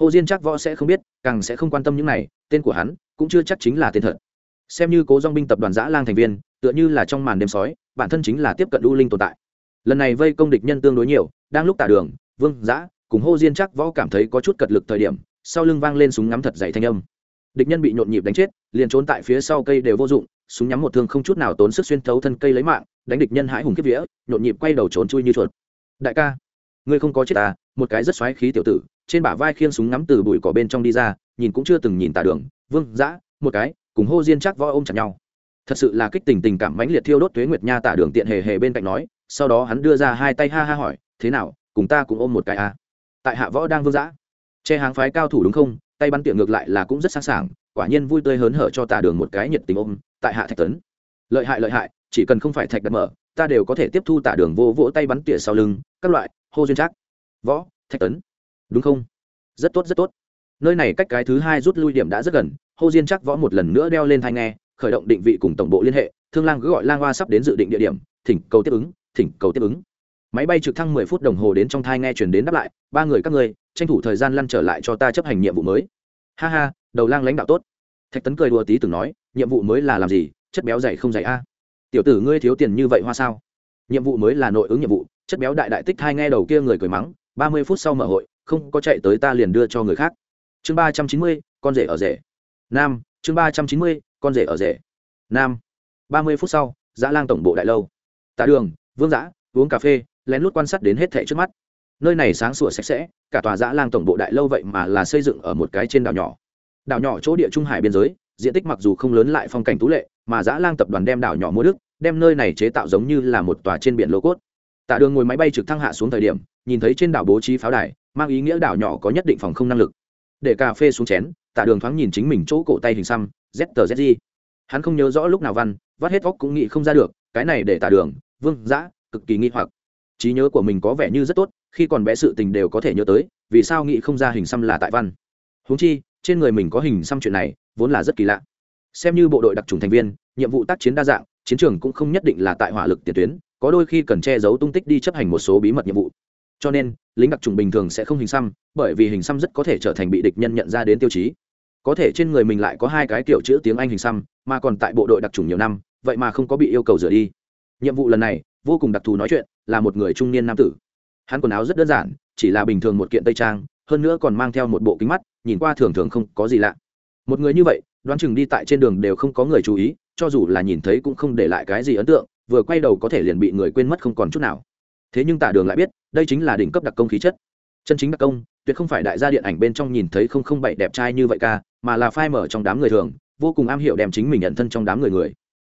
Hồ diên chắc võ sẽ không biết, càng sẽ không quan tâm những này, tên của hắn cũng chưa chắc chính là tên thật. Xem như cố dong binh tập đoàn giã lang thành viên, tựa như là trong màn đêm sói, bản thân chính là tiếp cận u linh tồn tại. Lần này vây công địch nhân tương đối nhiều, đang lúc tả đường, vương giã cùng hô diên chắc võ cảm thấy có chút cật lực thời điểm, sau lưng vang lên súng ngắm thật dày thanh âm địch nhân bị nhộn nhịp đánh chết, liền trốn tại phía sau cây đều vô dụng, súng nhắm một thương không chút nào tốn sức xuyên thấu thân cây lấy mạng, đánh địch nhân hãi hùng kiếp vía, nhộn nhịp quay đầu trốn chui như chuột. Đại ca, ngươi không có chết à? Một cái rất xoáy khí tiểu tử, trên bả vai khiêng súng ngắm từ bụi cỏ bên trong đi ra, nhìn cũng chưa từng nhìn tà đường, vương, dã, một cái, cùng hô diên chắc võ ôm chặt nhau. Thật sự là kích tình tình cảm mãnh liệt thiêu đốt tuế nguyệt nha tả đường tiện hề hề bên cạnh nói, sau đó hắn đưa ra hai tay ha ha hỏi, thế nào, cùng ta cũng ôm một cái à? Tại hạ võ đang vương dã. Che hàng phái cao thủ đúng không? Tay bắn tiệm ngược lại là cũng rất sẵn sàng quả nhiên vui tươi hớn hở cho tả đường một cái nhiệt tình ôm tại hạ thạch tấn. Lợi hại lợi hại, chỉ cần không phải thạch đặt mở, ta đều có thể tiếp thu tả đường vô vỗ tay bắn tỉa sau lưng, các loại, hô duyên trác. Võ, thạch tấn. Đúng không? Rất tốt rất tốt. Nơi này cách cái thứ hai rút lui điểm đã rất gần, hô diên chắc võ một lần nữa đeo lên thai nghe, khởi động định vị cùng tổng bộ liên hệ, thương lang cứ gọi lang hoa sắp đến dự định địa điểm, thỉnh cầu tiếp ứng, thỉnh cầu tiếp ứng máy bay trực thăng mười phút đồng hồ đến trong thai nghe chuyển đến đáp lại, ba người các ngươi, tranh thủ thời gian lăn trở lại cho ta chấp hành nhiệm vụ mới. Ha ha, đầu lang lãnh đạo tốt. Thạch tấn cười đùa tí từng nói, nhiệm vụ mới là làm gì, chất béo dày không dày a? Tiểu tử ngươi thiếu tiền như vậy hoa sao? Nhiệm vụ mới là nội ứng nhiệm vụ, chất béo đại đại tích hai nghe đầu kia người cười mắng, ba mươi phút sau mở hội, không có chạy tới ta liền đưa cho người khác. Chương ba trăm chín mươi, con rể ở rể. Nam, chương ba trăm chín mươi, con rể ở rể. Nam, ba mươi phút sau giã lang tổng bộ đại lâu. Tạ đường, vương giã uống cà phê lén lút quan sát đến hết thệ trước mắt. Nơi này sáng sủa sạch sẽ, cả tòa giã lang tổng bộ đại lâu vậy mà là xây dựng ở một cái trên đảo nhỏ. Đảo nhỏ chỗ địa trung hải biên giới, diện tích mặc dù không lớn lại phong cảnh tú lệ, mà giã lang tập đoàn đem đảo nhỏ mua đức đem nơi này chế tạo giống như là một tòa trên biển lô cốt. Tạ đường ngồi máy bay trực thăng hạ xuống thời điểm, nhìn thấy trên đảo bố trí pháo đài, mang ý nghĩa đảo nhỏ có nhất định phòng không năng lực. Để cà phê xuống chén, tạ đường thoáng nhìn chính mình chỗ cổ tay hình xăm ztz hắn không nhớ rõ lúc nào văn, vắt hết óc cũng nghĩ không ra được, cái này để tạ đường, vương giã, cực kỳ nghi hoặc trí nhớ của mình có vẻ như rất tốt, khi còn bé sự tình đều có thể nhớ tới, vì sao nghĩ không ra hình xăm là tại văn. Húng chi, trên người mình có hình xăm chuyện này, vốn là rất kỳ lạ. Xem như bộ đội đặc trùng thành viên, nhiệm vụ tác chiến đa dạng, chiến trường cũng không nhất định là tại hỏa lực tiền tuyến, có đôi khi cần che giấu tung tích đi chấp hành một số bí mật nhiệm vụ. Cho nên, lính đặc trùng bình thường sẽ không hình xăm, bởi vì hình xăm rất có thể trở thành bị địch nhân nhận ra đến tiêu chí. Có thể trên người mình lại có hai cái kiểu chữ tiếng anh hình xăm, mà còn tại bộ đội đặc trùng nhiều năm, vậy mà không có bị yêu cầu rửa đi. Nhiệm vụ lần này, vô cùng đặc thù nói chuyện là một người trung niên nam tử. Hắn quần áo rất đơn giản, chỉ là bình thường một kiện tây trang, hơn nữa còn mang theo một bộ kính mắt, nhìn qua thường thường không có gì lạ. Một người như vậy, đoán chừng đi tại trên đường đều không có người chú ý, cho dù là nhìn thấy cũng không để lại cái gì ấn tượng, vừa quay đầu có thể liền bị người quên mất không còn chút nào. Thế nhưng tả đường lại biết, đây chính là đỉnh cấp đặc công khí chất. Chân chính đặc công, tuyệt không phải đại gia điện ảnh bên trong nhìn thấy không không bảy đẹp trai như vậy ca mà là phai mở trong đám người thường, vô cùng am hiểu đem chính mình nhận thân trong đám người người.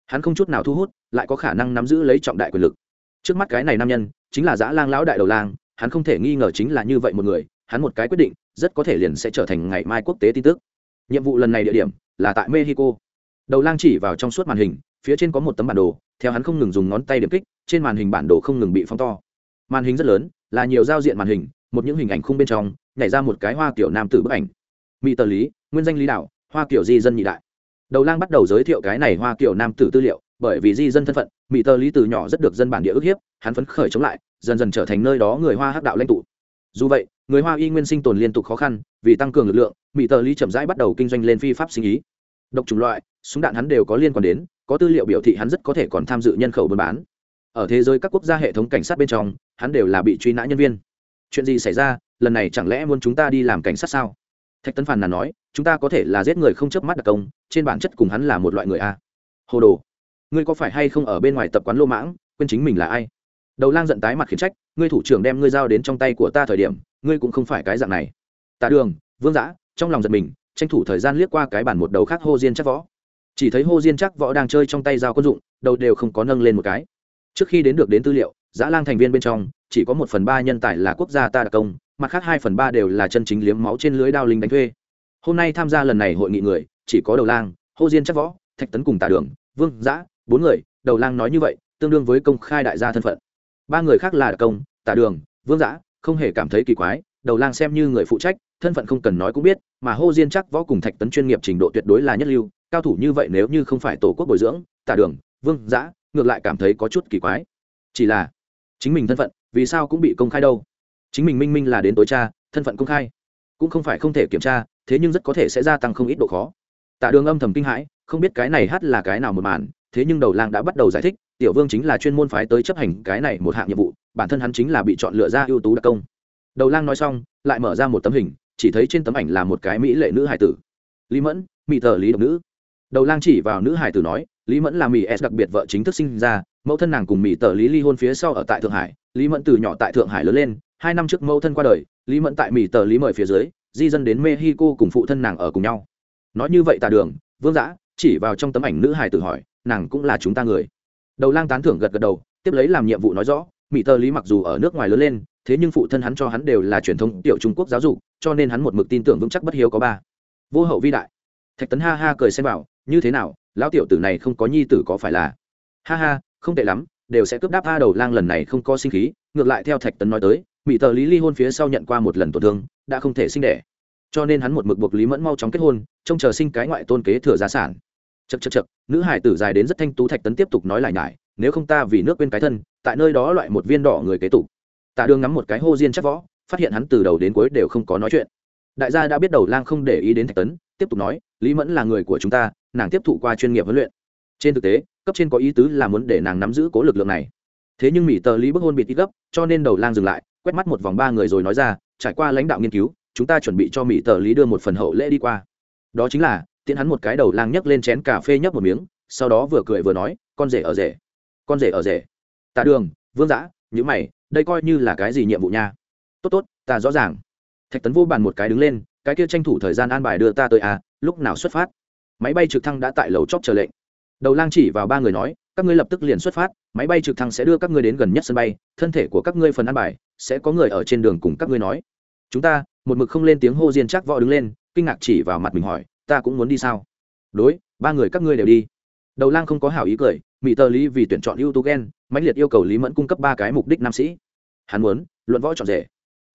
Hắn không chút nào thu hút, lại có khả năng nắm giữ lấy trọng đại quyền lực trước mắt cái này nam nhân, chính là dã lang lão đại đầu lang, hắn không thể nghi ngờ chính là như vậy một người, hắn một cái quyết định, rất có thể liền sẽ trở thành ngày mai quốc tế tin tức. Nhiệm vụ lần này địa điểm, là tại mexico. Đầu lang chỉ vào trong suốt màn hình, phía trên có một tấm bản đồ, theo hắn không ngừng dùng ngón tay điểm kích, trên màn hình bản đồ không ngừng bị phóng to. Màn hình rất lớn, là nhiều giao diện màn hình, một những hình ảnh khung bên trong, nhảy ra một cái hoa kiểu nam tử bức ảnh. Mỹ tờ lý, nguyên danh lý đạo hoa kiểu di dân nhị đại. Đầu lang bắt đầu giới thiệu cái này hoa kiểu nam tử tư liệu, bởi vì di dân thân phận mỹ tờ lý từ nhỏ rất được dân bản địa ức hiếp, hắn phấn khởi chống lại, dần dần trở thành nơi đó người hoa hắc đạo lãnh tụ. Dù vậy, người hoa y nguyên sinh tồn liên tục khó khăn, vì tăng cường lực lượng mỹ tờ lý chậm rãi bắt đầu kinh doanh lên phi pháp sinh ý. Độc chủng loại, súng đạn hắn đều có liên quan đến, có tư liệu biểu thị hắn rất có thể còn tham dự nhân khẩu buôn bán. Ở thế giới các quốc gia hệ thống cảnh sát bên trong, hắn đều là bị truy nã nhân viên. Chuyện gì xảy ra, lần này chẳng lẽ muốn chúng ta đi làm cảnh sát sao? Thạch tấn phàn là nói, chúng ta có thể là giết người không chớp mắt đặc công, trên bản chất cùng hắn là một loại người a. Hồ đồ ngươi có phải hay không ở bên ngoài tập quán lô mãng, quên chính mình là ai? Đầu lang giận tái mặt khiển trách, ngươi thủ trưởng đem ngươi giao đến trong tay của ta thời điểm, ngươi cũng không phải cái dạng này. Tạ đường, vương giã, trong lòng giật mình, tranh thủ thời gian liếc qua cái bản một đầu khác hô diên chắc võ. Chỉ thấy hô diên chắc võ đang chơi trong tay dao quân dụng, đầu đều không có nâng lên một cái. Trước khi đến được đến tư liệu, giã lang thành viên bên trong, chỉ có một phần ba nhân tài là quốc gia ta đặc công, mặt khác hai phần ba đều là chân chính liếm máu trên lưới đao linh đánh thuê. Hôm nay tham gia lần này hội nghị người, chỉ có đầu lang, hô diên chắc võ, thạch tấn cùng Tả đường, vương giã bốn người, đầu lang nói như vậy, tương đương với công khai đại gia thân phận. Ba người khác là đặc công, tả đường, vương giã, không hề cảm thấy kỳ quái, đầu lang xem như người phụ trách, thân phận không cần nói cũng biết, mà hô diên chắc võ cùng thạch tấn chuyên nghiệp trình độ tuyệt đối là nhất lưu, cao thủ như vậy nếu như không phải tổ quốc bồi dưỡng, tả đường, vương giã, ngược lại cảm thấy có chút kỳ quái. Chỉ là, chính mình thân phận, vì sao cũng bị công khai đâu? Chính mình minh minh là đến tối cha thân phận công khai, cũng không phải không thể kiểm tra, thế nhưng rất có thể sẽ gia tăng không ít độ khó. Tạ đường âm thầm kinh hãi, không biết cái này hát là cái nào một màn thế nhưng đầu lang đã bắt đầu giải thích, tiểu vương chính là chuyên môn phái tới chấp hành cái này một hạng nhiệm vụ, bản thân hắn chính là bị chọn lựa ra ưu tú đặc công. Đầu lang nói xong, lại mở ra một tấm hình, chỉ thấy trên tấm ảnh là một cái mỹ lệ nữ hải tử. Lý mẫn, mỹ thờ lý độc nữ. Đầu lang chỉ vào nữ hải tử nói, lý mẫn là mỹ s đặc biệt vợ chính thức sinh ra, mẫu thân nàng cùng mỹ tờ lý ly hôn phía sau ở tại thượng hải. Lý mẫn từ nhỏ tại thượng hải lớn lên, hai năm trước mẫu thân qua đời, lý mẫn tại mỹ tờ lý mời phía dưới, di dân đến mexico cùng phụ thân nàng ở cùng nhau. Nói như vậy tà đường, vương giã chỉ vào trong tấm ảnh nữ hải tử hỏi nàng cũng là chúng ta người. Đầu lang tán thưởng gật gật đầu, tiếp lấy làm nhiệm vụ nói rõ mỹ Tơ lý mặc dù ở nước ngoài lớn lên, thế nhưng phụ thân hắn cho hắn đều là truyền thống tiểu trung quốc giáo dục, cho nên hắn một mực tin tưởng vững chắc bất hiếu có ba. Vô hậu vi đại. Thạch tấn ha ha cười xem bảo, như thế nào, lão tiểu tử này không có nhi tử có phải là? Ha ha, không tệ lắm, đều sẽ cướp đáp a đầu lang lần này không có sinh khí, ngược lại theo thạch tấn nói tới mỹ tờ lý ly hôn phía sau nhận qua một lần tổn thương, đã không thể sinh đẻ. Cho nên hắn một mực buộc lý mẫn mau chóng kết hôn, trông chờ sinh cái ngoại tôn kế thừa gia sản chật chật chật nữ hải tử dài đến rất thanh tú thạch tấn tiếp tục nói lại nhải, nếu không ta vì nước quên cái thân, tại nơi đó loại một viên đỏ người kế tục. Tạ đương ngắm một cái hô diên chắc võ, phát hiện hắn từ đầu đến cuối đều không có nói chuyện. Đại gia đã biết đầu lang không để ý đến thạch tấn, tiếp tục nói, lý mẫn là người của chúng ta, nàng tiếp thụ qua chuyên nghiệp huấn luyện. Trên thực tế, cấp trên có ý tứ là muốn để nàng nắm giữ cố lực lượng này. Thế nhưng mỹ tờ lý bức hôn bị ít gấp, cho nên đầu lang dừng lại, quét mắt một vòng ba người rồi nói ra, trải qua lãnh đạo nghiên cứu, chúng ta chuẩn bị cho mỹ tờ lý đưa một phần hậu lễ đi qua. Đó chính là tiễn hắn một cái đầu lang nhấc lên chén cà phê nhấp một miếng, sau đó vừa cười vừa nói, con rể ở rể, con rể ở rể. Tạ đường, vương giã nhữ mày, đây coi như là cái gì nhiệm vụ nha? Tốt tốt, ta rõ ràng. Thạch tấn vô bàn một cái đứng lên, cái kia tranh thủ thời gian an bài đưa ta tới à lúc nào xuất phát? Máy bay trực thăng đã tại lầu chóp chờ lệnh. Đầu lang chỉ vào ba người nói, các ngươi lập tức liền xuất phát, máy bay trực thăng sẽ đưa các ngươi đến gần nhất sân bay, thân thể của các ngươi phần ăn bài, sẽ có người ở trên đường cùng các ngươi nói. Chúng ta, một mực không lên tiếng hô diên chắc võ đứng lên, kinh ngạc chỉ vào mặt mình hỏi ta cũng muốn đi sao? Đối, ba người các ngươi đều đi. Đầu lang không có hảo ý cười mỹ tờ lý vì tuyển chọn ưu tú ghen mãnh liệt yêu cầu lý mẫn cung cấp ba cái mục đích nam sĩ. Hắn muốn, luận võ chọn rể.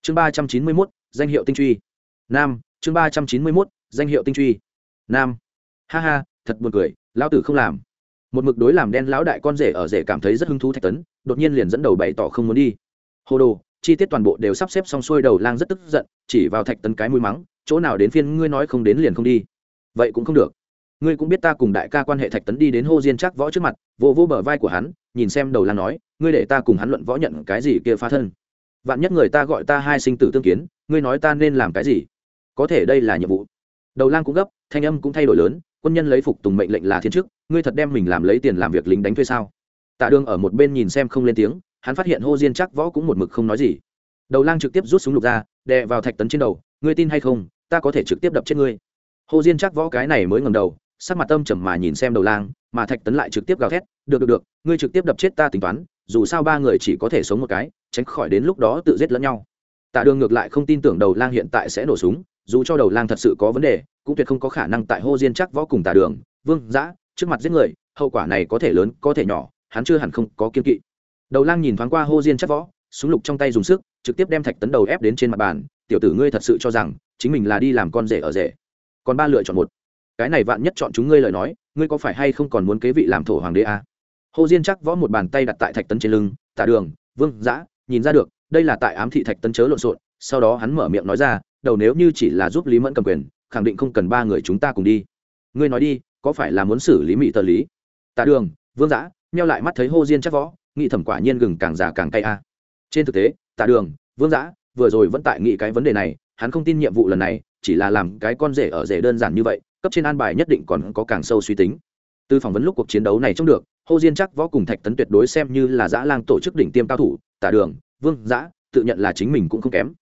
Chương ba trăm chín mươi mốt, danh hiệu tinh truy. Nam, chương ba trăm chín mươi mốt, danh hiệu tinh truy. Nam. Ha ha, thật buồn cười, lão tử không làm. Một mực đối làm đen lão đại con rể ở rể cảm thấy rất hứng thú thạch tấn, đột nhiên liền dẫn đầu bày tỏ không muốn đi. Hồ đồ, chi tiết toàn bộ đều sắp xếp xong xuôi, đầu lang rất tức giận, chỉ vào thạch tấn cái mũi mắng, chỗ nào đến phiên ngươi nói không đến liền không đi vậy cũng không được. Ngươi cũng biết ta cùng đại ca quan hệ thạch tấn đi đến hô diên chắc võ trước mặt, vô vô bờ vai của hắn, nhìn xem đầu lang nói, ngươi để ta cùng hắn luận võ nhận cái gì kia phá thân. Vạn nhất người ta gọi ta hai sinh tử tương kiến, ngươi nói ta nên làm cái gì? Có thể đây là nhiệm vụ. Đầu lang cũng gấp, thanh âm cũng thay đổi lớn, quân nhân lấy phục tùng mệnh lệnh là thiên chức, ngươi thật đem mình làm lấy tiền làm việc lính đánh thuê sao? Tạ đương ở một bên nhìn xem không lên tiếng, hắn phát hiện hô diên chắc võ cũng một mực không nói gì. Đầu lang trực tiếp rút súng lục ra, đè vào thạch tấn trên đầu, ngươi tin hay không, ta có thể trực tiếp đập chết ngươi hô diên chắc võ cái này mới ngầm đầu, sắc mặt tâm trầm mà nhìn xem đầu lang, mà thạch tấn lại trực tiếp gào thét, được được được, ngươi trực tiếp đập chết ta tính toán, dù sao ba người chỉ có thể sống một cái, tránh khỏi đến lúc đó tự giết lẫn nhau. Tạ đường ngược lại không tin tưởng đầu lang hiện tại sẽ nổ súng, dù cho đầu lang thật sự có vấn đề, cũng tuyệt không có khả năng tại hô diên chắc võ cùng tạ đường, vương giã trước mặt giết người, hậu quả này có thể lớn, có thể nhỏ, hắn chưa hẳn không có kiên kỵ. Đầu lang nhìn thoáng qua hô diên chắc võ, súng lục trong tay dùng sức, trực tiếp đem thạch tấn đầu ép đến trên mặt bàn, tiểu tử ngươi thật sự cho rằng, chính mình là đi làm con rể ở rể còn ba lựa chọn một. Cái này vạn nhất chọn chúng ngươi lời nói, ngươi có phải hay không còn muốn kế vị làm thổ hoàng đế à? hồ diên chắc võ một bàn tay đặt tại thạch tấn trên lưng, tạ đường, vương giã, nhìn ra được, đây là tại ám thị thạch tấn chớ lộn xộn. Sau đó hắn mở miệng nói ra, đầu nếu như chỉ là giúp lý mẫn cầm quyền, khẳng định không cần ba người chúng ta cùng đi. Ngươi nói đi, có phải là muốn xử lý mỹ tờ lý? Tạ đường, vương giã meo lại mắt thấy hô diên chắc võ nghị thẩm quả nhiên gừng càng già càng cay a trên thực tế, tạ đường, vương giã, vừa rồi vẫn tại nghị cái vấn đề này hắn không tin nhiệm vụ lần này, chỉ là làm cái con rể ở rể đơn giản như vậy, cấp trên an bài nhất định còn có càng sâu suy tính. Từ phỏng vấn lúc cuộc chiến đấu này trông được, hô diên chắc võ cùng thạch tấn tuyệt đối xem như là giã lang tổ chức đỉnh tiêm cao thủ, tả đường, vương giã tự nhận là chính mình cũng không kém.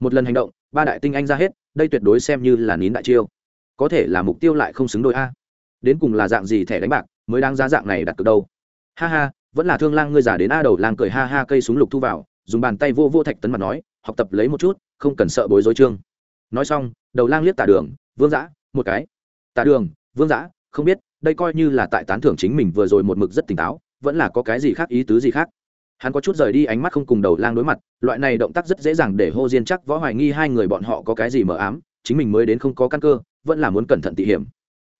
Một lần hành động, ba đại tinh anh ra hết, đây tuyệt đối xem như là nín đại chiêu. Có thể là mục tiêu lại không xứng đôi a. Đến cùng là dạng gì thẻ đánh bạc, mới đang giá dạng này đặt từ đâu. Ha ha, vẫn là thương lang ngươi giả đến a đầu lang cười ha ha cây súng lục thu vào, dùng bàn tay vô vô thạch tấn mặt nói, học tập lấy một chút không cần sợ bối rối trương nói xong, đầu lang liếc tả đường, vương giã, một cái. Tả đường, vương giã, không biết, đây coi như là tại tán thưởng chính mình vừa rồi một mực rất tỉnh táo, vẫn là có cái gì khác ý tứ gì khác. Hắn có chút rời đi ánh mắt không cùng đầu lang đối mặt, loại này động tác rất dễ dàng để hô diên chắc võ hoài nghi hai người bọn họ có cái gì mờ ám, chính mình mới đến không có căn cơ, vẫn là muốn cẩn thận tỉ hiểm.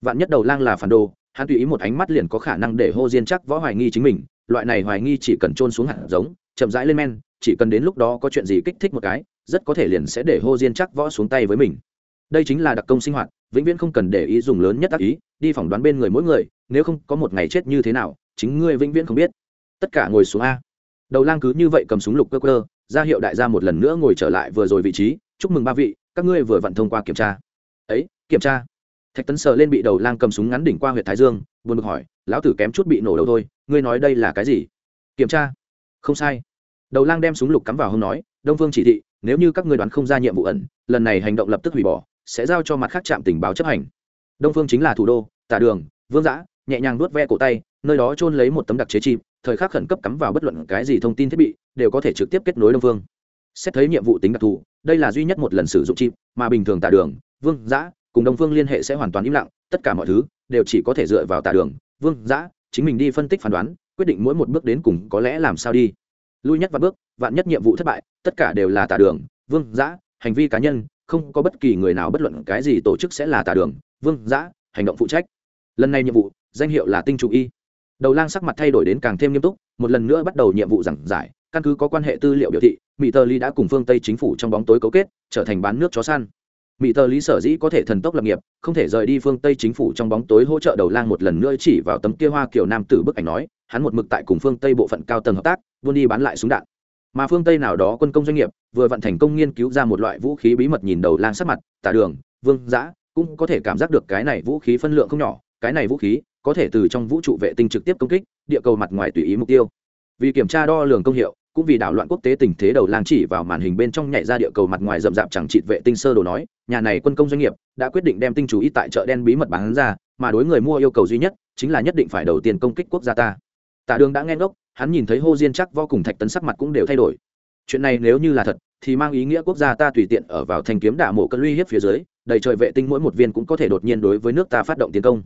Vạn nhất đầu lang là phản đồ, hắn tùy ý một ánh mắt liền có khả năng để hô diên chắc võ hoài nghi chính mình, loại này hoài nghi chỉ cần trôn xuống hạt giống, chậm rãi lên men, chỉ cần đến lúc đó có chuyện gì kích thích một cái rất có thể liền sẽ để hô diên chắc võ xuống tay với mình. Đây chính là đặc công sinh hoạt, vĩnh viễn không cần để ý dùng lớn nhất tác ý, đi phỏng đoán bên người mỗi người, nếu không có một ngày chết như thế nào, chính ngươi vĩnh viễn không biết. Tất cả ngồi xuống a. Đầu lang cứ như vậy cầm súng lục cơ cơ, ra hiệu đại gia một lần nữa ngồi trở lại vừa rồi vị trí, chúc mừng ba vị, các ngươi vừa vặn thông qua kiểm tra. Ấy, kiểm tra. Thạch tấn sờ lên bị đầu lang cầm súng ngắn đỉnh qua huyện thái dương, buồn bực hỏi, lão tử kém chút bị nổ đầu thôi, ngươi nói đây là cái gì? Kiểm tra. Không sai. Đầu lang đem súng lục cắm vào hông nói đông phương chỉ thị, nếu như các ngươi đoán không ra nhiệm vụ ẩn, lần này hành động lập tức hủy bỏ, sẽ giao cho mặt khác trạm tình báo chấp hành. Đông phương chính là thủ đô, tả đường, vương giã, nhẹ nhàng nuốt ve cổ tay, nơi đó trôn lấy một tấm đặc chế chim thời khắc khẩn cấp cắm vào bất luận cái gì thông tin thiết bị, đều có thể trực tiếp kết nối đông phương. Xét thấy nhiệm vụ tính đặc thù, đây là duy nhất một lần sử dụng chim mà bình thường tả đường, vương giã cùng đông phương liên hệ sẽ hoàn toàn im lặng, tất cả mọi thứ đều chỉ có thể dựa vào tả đường, vương giã, chính mình đi phân tích phán đoán, quyết định mỗi một bước đến cùng có lẽ làm sao đi lui nhất vạn bước, vạn nhất nhiệm vụ thất bại, tất cả đều là tả đường, vương, giã, hành vi cá nhân, không có bất kỳ người nào bất luận cái gì tổ chức sẽ là tả đường, vương, giã, hành động phụ trách. Lần này nhiệm vụ, danh hiệu là tinh chủ y. Đầu lang sắc mặt thay đổi đến càng thêm nghiêm túc, một lần nữa bắt đầu nhiệm vụ giảng giải, căn cứ có quan hệ tư liệu biểu thị mỹ tờ ly đã cùng phương tây chính phủ trong bóng tối cấu kết, trở thành bán nước chó săn mỹ tờ lý sở dĩ có thể thần tốc lập nghiệp, không thể rời đi phương tây chính phủ trong bóng tối hỗ trợ đầu lang một lần nữa chỉ vào tấm kia hoa kiểu nam tử bức ảnh nói, hắn một mực tại cùng phương tây bộ phận cao tầng hợp tác, buôn đi bán lại súng đạn. Mà phương tây nào đó quân công doanh nghiệp, vừa vận thành công nghiên cứu ra một loại vũ khí bí mật nhìn đầu lang sắc mặt, tả đường, vương, giã, cũng có thể cảm giác được cái này vũ khí phân lượng không nhỏ, cái này vũ khí có thể từ trong vũ trụ vệ tinh trực tiếp công kích, địa cầu mặt ngoài tùy ý mục tiêu. Vì kiểm tra đo lường công hiệu cũng vì đảo loạn quốc tế tình thế đầu lang chỉ vào màn hình bên trong nhảy ra địa cầu mặt ngoài rậm rạp chẳng trị vệ tinh sơ đồ nói, nhà này quân công doanh nghiệp đã quyết định đem tinh chú ý tại chợ đen bí mật bán ra, mà đối người mua yêu cầu duy nhất chính là nhất định phải đầu tiên công kích quốc gia ta. Tạ đường đã nghe ngốc, hắn nhìn thấy hô diên chắc vô cùng thạch tấn sắc mặt cũng đều thay đổi. Chuyện này nếu như là thật, thì mang ý nghĩa quốc gia ta tùy tiện ở vào thanh kiếm đả mộ cân uy hiếp phía dưới, đầy trời vệ tinh mỗi một viên cũng có thể đột nhiên đối với nước ta phát động tiến công.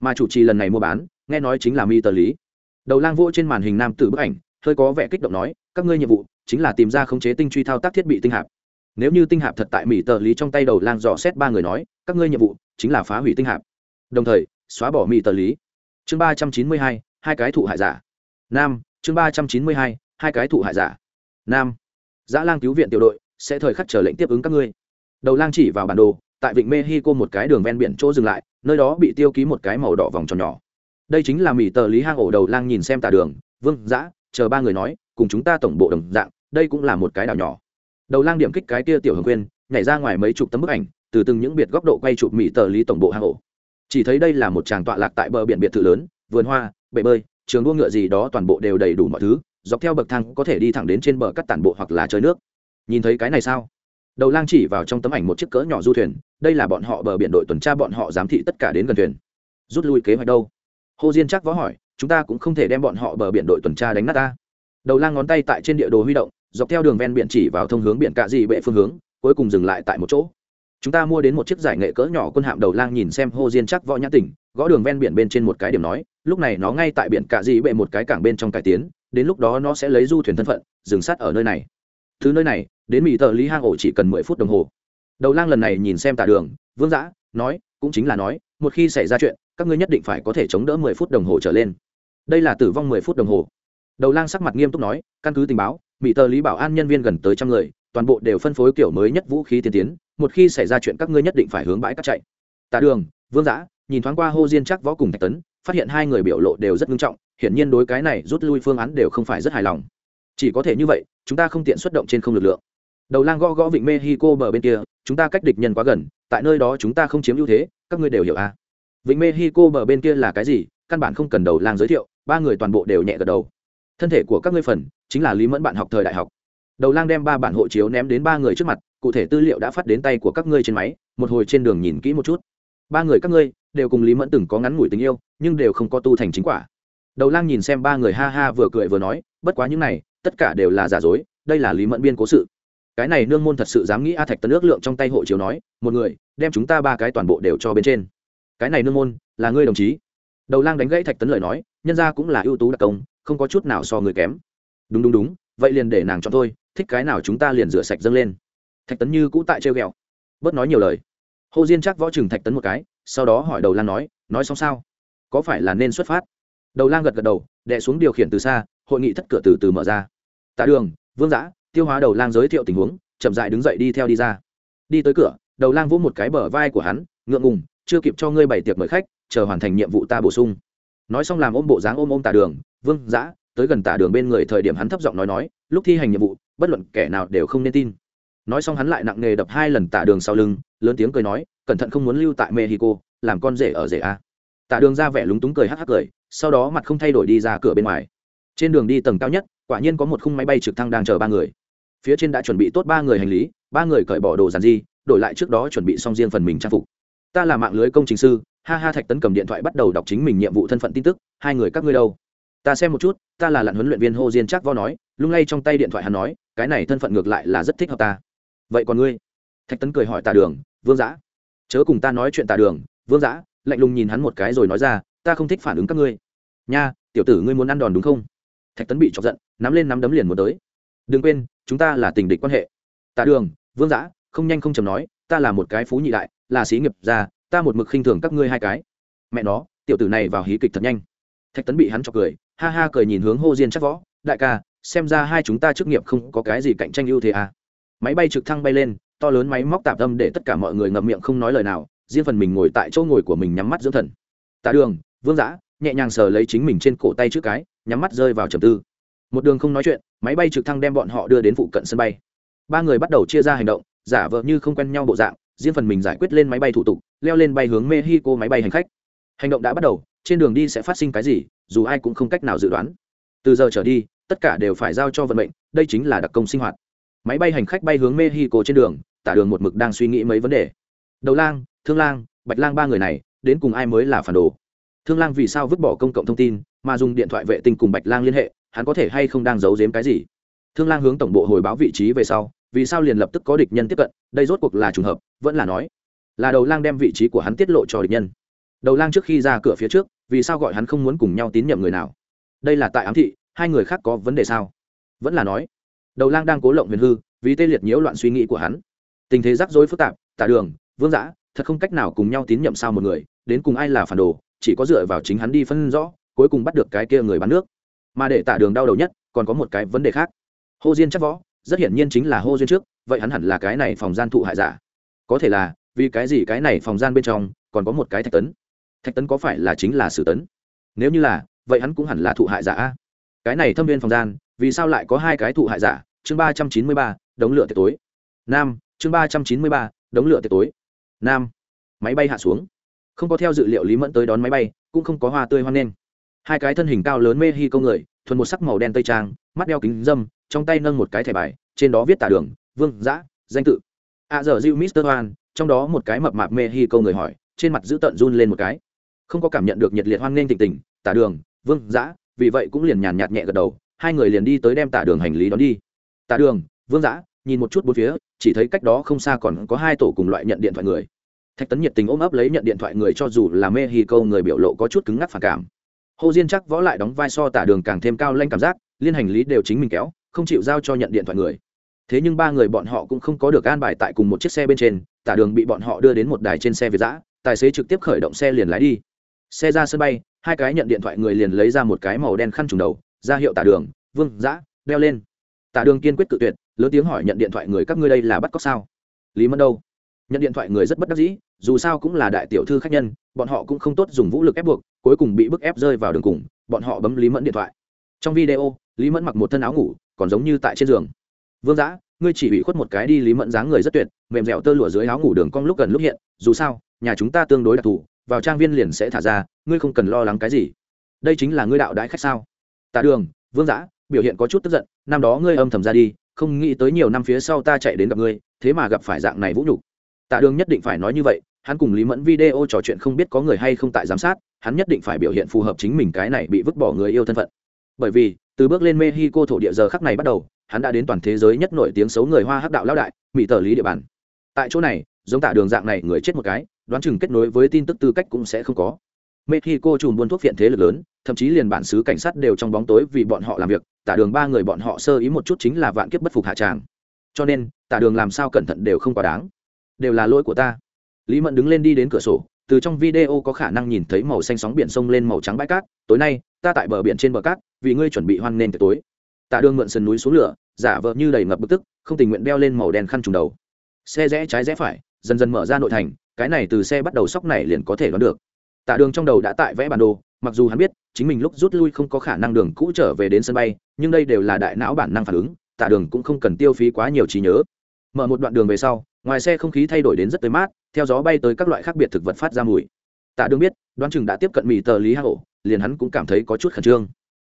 Mà chủ trì lần này mua bán, nghe nói chính là mi tờ lý. Đầu lang vỗ trên màn hình nam tử bức ảnh hơi có vẻ kích động nói, các ngươi nhiệm vụ chính là tìm ra khống chế tinh truy thao tác thiết bị tinh hạp. Nếu như tinh hạp thật tại mỹ tờ lý trong tay đầu lang dò xét ba người nói, các ngươi nhiệm vụ chính là phá hủy tinh hạp. Đồng thời, xóa bỏ mỹ tờ lý. Chương ba trăm chín mươi hai hai cái thụ hại giả. Nam, chương ba trăm chín mươi hai hai cái thụ hại giả. Nam, giã lang cứu viện tiểu đội, sẽ thời khắc chờ lệnh tiếp ứng các ngươi. Đầu lang chỉ vào bản đồ, tại vịnh mexico một cái đường ven biển chỗ dừng lại, nơi đó bị tiêu ký một cái màu đỏ vòng tròn nhỏ. Đây chính là mỹ tờ lý hang ổ đầu lang nhìn xem tà đường, vương, giã chờ ba người nói, cùng chúng ta tổng bộ đồng dạng, đây cũng là một cái đảo nhỏ. Đầu lang điểm kích cái kia tiểu hồng quyên nhảy ra ngoài mấy chục tấm bức ảnh, từ từng những biệt góc độ quay chụp mỹ tờ lý tổng bộ hang ổ. Chỉ thấy đây là một tràng tọa lạc tại bờ biển biệt thự lớn, vườn hoa, bể bơi, trường đua ngựa gì đó toàn bộ đều đầy đủ mọi thứ, dọc theo bậc thang có thể đi thẳng đến trên bờ cắt tản bộ hoặc là chơi nước. Nhìn thấy cái này sao? Đầu lang chỉ vào trong tấm ảnh một chiếc cỡ nhỏ du thuyền, đây là bọn họ bờ biển đội tuần tra bọn họ giám thị tất cả đến gần thuyền. Rút lui kế hoạch đâu? Hồ diên chắc võ hỏi chúng ta cũng không thể đem bọn họ bờ biển đội tuần tra đánh nát ta. Đầu lang ngón tay tại trên địa đồ huy động, dọc theo đường ven biển chỉ vào thông hướng biển cạ dị bệ phương hướng, cuối cùng dừng lại tại một chỗ. Chúng ta mua đến một chiếc giải nghệ cỡ nhỏ quân hạm đầu lang nhìn xem hô diên chắc võ nhã tỉnh, gõ đường ven biển bên trên một cái điểm nói, lúc này nó ngay tại biển cạ dị bệ một cái cảng bên trong cải tiến, đến lúc đó nó sẽ lấy du thuyền thân phận, dừng sát ở nơi này. Thứ nơi này, đến mỹ tờ lý hang ổ chỉ cần mười phút đồng hồ. Đầu lang lần này nhìn xem tà đường, vương giã nói, cũng chính là nói, một khi xảy ra chuyện các ngươi nhất định phải có thể chống đỡ mười phút đồng hồ trở lên. Đây là tử vong mười phút đồng hồ. Đầu lang sắc mặt nghiêm túc nói, căn cứ tình báo, mỹ tờ lý bảo an nhân viên gần tới trăm người, toàn bộ đều phân phối kiểu mới nhất vũ khí tiên tiến, một khi xảy ra chuyện các ngươi nhất định phải hướng bãi cắt chạy. Tà đường, vương giã, nhìn thoáng qua hô diên chắc võ cùng thạch tấn, phát hiện hai người biểu lộ đều rất nghiêm trọng, hiển nhiên đối cái này rút lui phương án đều không phải rất hài lòng. Chỉ có thể như vậy, chúng ta không tiện xuất động trên không lực lượng. Đầu lang gõ gõ vịnh mexico bờ bên kia, chúng ta cách địch nhân quá gần, tại nơi đó chúng ta không chiếm ưu thế, các ngươi đều hiểu à vịnh mexico bờ bên kia là cái gì? Căn bản không cần đầu lang giới thiệu, ba người toàn bộ đều nhẹ gật đầu. Thân thể của các ngươi phần, chính là lý mẫn bạn học thời đại học. Đầu lang đem ba bản hộ chiếu ném đến ba người trước mặt, cụ thể tư liệu đã phát đến tay của các ngươi trên máy, một hồi trên đường nhìn kỹ một chút. Ba người các ngươi đều cùng lý mẫn từng có ngắn ngủi tình yêu, nhưng đều không có tu thành chính quả. Đầu lang nhìn xem ba người ha ha vừa cười vừa nói, bất quá những này, tất cả đều là giả dối, đây là lý mẫn biên cố sự. Cái này nương môn thật sự dám nghĩ a thạch tấn ước lượng trong tay hộ chiếu nói, một người, đem chúng ta ba cái toàn bộ đều cho bên trên cái này nương môn là ngươi đồng chí. Đầu lang đánh gãy thạch tấn lời nói, nhân ra cũng là ưu tú đặc công, không có chút nào so người kém. Đúng đúng đúng, vậy liền để nàng cho thôi, thích cái nào chúng ta liền rửa sạch dâng lên. Thạch tấn như cũ tại treo ghẹo, bớt nói nhiều lời. Hồ diên chắc võ trừng thạch tấn một cái, sau đó hỏi đầu lang nói nói xong sao? Có phải là nên xuất phát? Đầu lang gật gật đầu đệ xuống điều khiển từ xa, hội nghị thất cửa từ từ mở ra. Tạ đường, vương giã, tiêu hóa đầu lang giới thiệu tình huống, chậm dại đứng dậy đi theo đi ra. Đi tới cửa, đầu lang vỗ một cái bờ vai của hắn, ngượng ngùng chưa kịp cho ngươi bày tiệc mời khách, chờ hoàn thành nhiệm vụ ta bổ sung. Nói xong làm ôm bộ dáng ôm ôm Tả đường, vương giã tới gần Tả đường bên người thời điểm hắn thấp giọng nói nói, lúc thi hành nhiệm vụ, bất luận kẻ nào đều không nên tin. Nói xong hắn lại nặng nề đập hai lần Tả đường sau lưng, lớn tiếng cười nói, cẩn thận không muốn lưu tại mexico, làm con rể ở rể a. Tả đường ra vẻ lúng túng cười hắc hắc cười, sau đó mặt không thay đổi đi ra cửa bên ngoài. Trên đường đi tầng cao nhất, quả nhiên có một khung máy bay trực thăng đang chờ ba người. Phía trên đã chuẩn bị tốt ba người hành lý, ba người cởi bỏ đồ giàn di đổi lại trước đó chuẩn bị xong riêng phần mình trang phục ta là mạng lưới công trình sư, ha ha thạch tấn cầm điện thoại bắt đầu đọc chính mình nhiệm vụ thân phận tin tức, hai người các ngươi đâu? Ta xem một chút, ta là lặn huấn luyện viên hô diên chắc vo nói, lung lay trong tay điện thoại hắn nói, cái này thân phận ngược lại là rất thích hợp ta. Vậy còn ngươi? Thạch tấn cười hỏi tà đường, vương giã, chớ cùng ta nói chuyện tà đường, vương giã. Lạnh lùng nhìn hắn một cái rồi nói ra, ta không thích phản ứng các ngươi. Nha, tiểu tử ngươi muốn ăn đòn đúng không? Thạch tấn bị chọc giận, nắm lên nắm đấm liền muốn tới. Đừng quên, chúng ta là tình địch quan hệ. Tạ đường, vương giã, không nhanh không chầm nói, ta là một cái phú nhị đại là sĩ nghiệp gia, ta một mực khinh thường các ngươi hai cái. Mẹ nó, tiểu tử này vào hí kịch thật nhanh. Thạch tấn bị hắn chọc cười, ha ha cười nhìn hướng hô diên chắc võ, đại ca, xem ra hai chúng ta chức nghiệp không có cái gì cạnh tranh ưu thế à. máy bay trực thăng bay lên, to lớn máy móc tạp tâm để tất cả mọi người ngậm miệng không nói lời nào, riêng phần mình ngồi tại chỗ ngồi của mình nhắm mắt dưỡng thần. Tạ đường, vương giã, nhẹ nhàng sờ lấy chính mình trên cổ tay trước cái, nhắm mắt rơi vào trầm tư. Một đường không nói chuyện, máy bay trực thăng đem bọn họ đưa đến phụ cận sân bay. Ba người bắt đầu chia ra hành động, giả vờ như không quen nhau bộ dạng riêng phần mình giải quyết lên máy bay thủ tục, leo lên bay hướng mexico máy bay hành khách. Hành động đã bắt đầu, trên đường đi sẽ phát sinh cái gì, dù ai cũng không cách nào dự đoán. Từ giờ trở đi, tất cả đều phải giao cho vận mệnh, đây chính là đặc công sinh hoạt. Máy bay hành khách bay hướng mexico trên đường, tả đường một mực đang suy nghĩ mấy vấn đề. Đầu lang, thương lang, bạch lang ba người này, đến cùng ai mới là phản đồ? Thương lang vì sao vứt bỏ công cộng thông tin, mà dùng điện thoại vệ tinh cùng bạch lang liên hệ, hắn có thể hay không đang giấu giếm cái gì? Thương lang hướng tổng bộ hồi báo vị trí về sau vì sao liền lập tức có địch nhân tiếp cận, đây rốt cuộc là trùng hợp, vẫn là nói, là đầu lang đem vị trí của hắn tiết lộ cho địch nhân. Đầu lang trước khi ra cửa phía trước, vì sao gọi hắn không muốn cùng nhau tín nhiệm người nào? Đây là tại ám thị, hai người khác có vấn đề sao? Vẫn là nói, đầu lang đang cố lộng huyền hư, vì tê liệt nhiễu loạn suy nghĩ của hắn. Tình thế rắc rối phức tạp, tả đường, vương giã thật không cách nào cùng nhau tín nhiệm sao một người, đến cùng ai là phản đồ, chỉ có dựa vào chính hắn đi phân rõ, cuối cùng bắt được cái kia người bán nước. Mà để tả đường đau đầu nhất, còn có một cái vấn đề khác. Hô diên chắc võ rất hiển nhiên chính là hô duyên trước, vậy hắn hẳn là cái này phòng gian thụ hại giả. Có thể là, vì cái gì cái này phòng gian bên trong còn có một cái thạch tấn? Thạch tấn có phải là chính là sử tấn? Nếu như là, vậy hắn cũng hẳn là thụ hại giả cái này thâm viên phòng gian, vì sao lại có hai cái thụ hại giả? Chương ba trăm chín mươi ba, đống lửa tiệc tối. Nam, chương ba trăm chín mươi ba, đống lửa tiệc tối. Nam, máy bay hạ xuống. Không có theo dự liệu lý mẫn tới đón máy bay, cũng không có hoa tươi hoan nghênh. Hai cái thân hình cao lớn mê hi câu người, thuần một sắc màu đen tây trang, mắt đeo kính dâm trong tay nâng một cái thẻ bài, trên đó viết tả đường, vương, giã, danh tự. A à giờ diêu mister hoan, trong đó một cái mập mạp mê hi câu người hỏi, trên mặt giữ tận run lên một cái. Không có cảm nhận được nhiệt liệt hoan nghênh tình tình, tả đường, vương, giã, vì vậy cũng liền nhàn nhạt nhẹ gật đầu, hai người liền đi tới đem tả đường hành lý đón đi. Tả đường, vương, giã, nhìn một chút bốn phía, chỉ thấy cách đó không xa còn có hai tổ cùng loại nhận điện thoại người. Thạch tấn nhiệt tình ôm ấp lấy nhận điện thoại người cho dù là mê hi câu người biểu lộ có chút cứng ngắc phản cảm. Hồ diên chắc võ lại đóng vai so tả đường càng thêm cao lanh cảm giác, liên hành lý đều chính mình kéo không chịu giao cho nhận điện thoại người. Thế nhưng ba người bọn họ cũng không có được an bài tại cùng một chiếc xe bên trên, tả đường bị bọn họ đưa đến một đài trên xe việt giã, tài xế trực tiếp khởi động xe liền lái đi. Xe ra sân bay, hai cái nhận điện thoại người liền lấy ra một cái màu đen khăn trùng đầu, ra hiệu tả đường, vương, giã, đeo lên. Tả đường kiên quyết cự tuyệt, lớn tiếng hỏi nhận điện thoại người, các ngươi đây là bắt cóc sao? Lý mẫn đâu? Nhận điện thoại người rất bất đắc dĩ, dù sao cũng là đại tiểu thư khách nhân, bọn họ cũng không tốt dùng vũ lực ép buộc, cuối cùng bị bức ép rơi vào đường cùng, bọn họ bấm lý mẫn điện thoại. Trong video, lý mẫn mặc một thân áo ngủ còn giống như tại trên giường. Vương giã ngươi chỉ bị khuất một cái đi lý mẫn dáng người rất tuyệt, mềm dẻo tơ lụa dưới áo ngủ đường cong lúc gần lúc hiện, dù sao, nhà chúng ta tương đối đặc thù, vào trang viên liền sẽ thả ra, ngươi không cần lo lắng cái gì. Đây chính là ngươi đạo đãi khách sao? Tạ đường, vương giã biểu hiện có chút tức giận, năm đó ngươi âm thầm ra đi, không nghĩ tới nhiều năm phía sau ta chạy đến gặp ngươi, thế mà gặp phải dạng này vũ nhục. Tạ đường nhất định phải nói như vậy, hắn cùng lý mẫn video trò chuyện không biết có người hay không tại giám sát, hắn nhất định phải biểu hiện phù hợp chính mình cái này bị vứt bỏ người yêu thân phận. Bởi vì từ bước lên mexico thổ địa giờ khắc này bắt đầu, hắn đã đến toàn thế giới nhất nổi tiếng xấu người hoa hắc đạo lao đại, mỹ tờ lý địa bàn. Tại chỗ này, giống tạ đường dạng này, người chết một cái, đoán chừng kết nối với tin tức tư cách cũng sẽ không có. Mexico chùm buôn thuốc viện thế lực lớn, thậm chí liền bản xứ cảnh sát đều trong bóng tối vì bọn họ làm việc, tả đường ba người bọn họ sơ ý một chút chính là vạn kiếp bất phục hạ tràng. Cho nên, tả đường làm sao cẩn thận đều không quá đáng. Đều là lỗi của ta. Lý mẫn đứng lên đi đến cửa sổ, từ trong video có khả năng nhìn thấy màu xanh sóng biển sông lên màu trắng bãi cát, tối nay ta tại bờ biển trên bờ cát, vì ngươi chuẩn bị hoan nên tối. Tạ đường mượn sườn núi xuống lửa, giả vờ như đầy ngập bực tức, không tình nguyện đeo lên màu đen khăn trùng đầu. Xe rẽ trái rẽ phải, dần dần mở ra nội thành, cái này từ xe bắt đầu sóc này liền có thể đoán được. Tạ đường trong đầu đã tại vẽ bản đồ, mặc dù hắn biết, chính mình lúc rút lui không có khả năng đường cũ trở về đến sân bay, nhưng đây đều là đại não bản năng phản ứng, tạ đường cũng không cần tiêu phí quá nhiều trí nhớ. Mở một đoạn đường về sau, ngoài xe không khí thay đổi đến rất tới mát, theo gió bay tới các loại khác biệt thực vật phát ra mùi. Tạ đường biết, đoán chừng đã tiếp cận mì tờ lý hạ hổ liền hắn cũng cảm thấy có chút khẩn trương.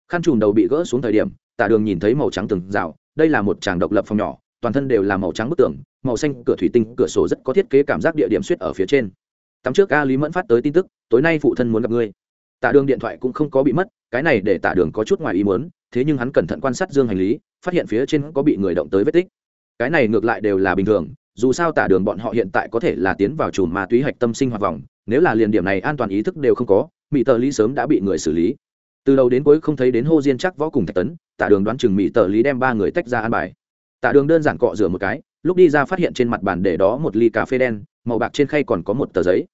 Khăn trùm đầu bị gỡ xuống thời điểm tạ đường nhìn thấy màu trắng từng rào, đây là một tràng độc lập phòng nhỏ, toàn thân đều là màu trắng bức tường, màu xanh, cửa thủy tinh, cửa sổ rất có thiết kế cảm giác địa điểm suýt ở phía trên. Tắm trước a lý mẫn phát tới tin tức, tối nay phụ thân muốn gặp ngươi. Tạ đường điện thoại cũng không có bị mất, cái này để tạ đường có chút ngoài ý muốn, thế nhưng hắn cẩn thận quan sát dương hành lý, phát hiện phía trên có bị người động tới vết tích. Cái này ngược lại đều là bình thường, dù sao tả đường bọn họ hiện tại có thể là tiến vào chùm ma túy hạch tâm sinh hoạt vòng, nếu là liền điểm này an toàn ý thức đều không có mỹ tờ lý sớm đã bị người xử lý. Từ đầu đến cuối không thấy đến hô diên chắc võ cùng thạch tấn tả đường đoán chừng mỹ tờ lý đem ba người tách ra ăn bài. Tả đường đơn giản cọ rửa một cái, lúc đi ra phát hiện trên mặt bàn để đó một ly cà phê đen, màu bạc trên khay còn có một tờ giấy.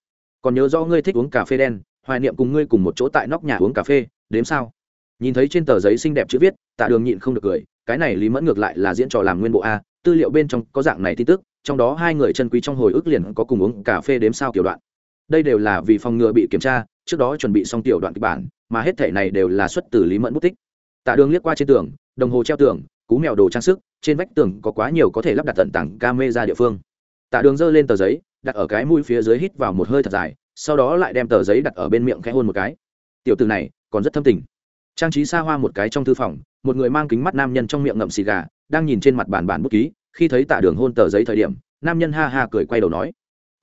Còn nhớ do ngươi thích uống cà phê đen, hoài niệm cùng ngươi cùng một chỗ tại nóc nhà uống cà phê, đếm sao? Nhìn thấy trên tờ giấy xinh đẹp chữ viết, tạ đường nhịn không được cười, cái này lý mẫn ngược lại là diễn trò làm nguyên bộ a, tư liệu bên trong có dạng này tin tức, trong đó hai người chân quý trong hồi ức liền có cùng uống cà phê đếm sao kiểu đoạn. Đây đều là vì phòng ngừa bị kiểm tra trước đó chuẩn bị xong tiểu đoạn kịch bản, mà hết thể này đều là xuất từ lý mẫn bút tích. Tạ đường liếc qua trên tường, đồng hồ treo tường, cú mèo đồ trang sức, trên vách tường có quá nhiều có thể lắp đặt tận tảng ca mê ra địa phương. Tạ đường giơ lên tờ giấy, đặt ở cái mũi phía dưới hít vào một hơi thật dài, sau đó lại đem tờ giấy đặt ở bên miệng khẽ hôn một cái. Tiểu từ này, còn rất thâm tình. Trang trí xa hoa một cái trong thư phòng, một người mang kính mắt nam nhân trong miệng ngậm xì gà, đang nhìn trên mặt bàn bản bút ký, khi thấy tạ đường hôn tờ giấy thời điểm, nam nhân ha ha cười quay đầu nói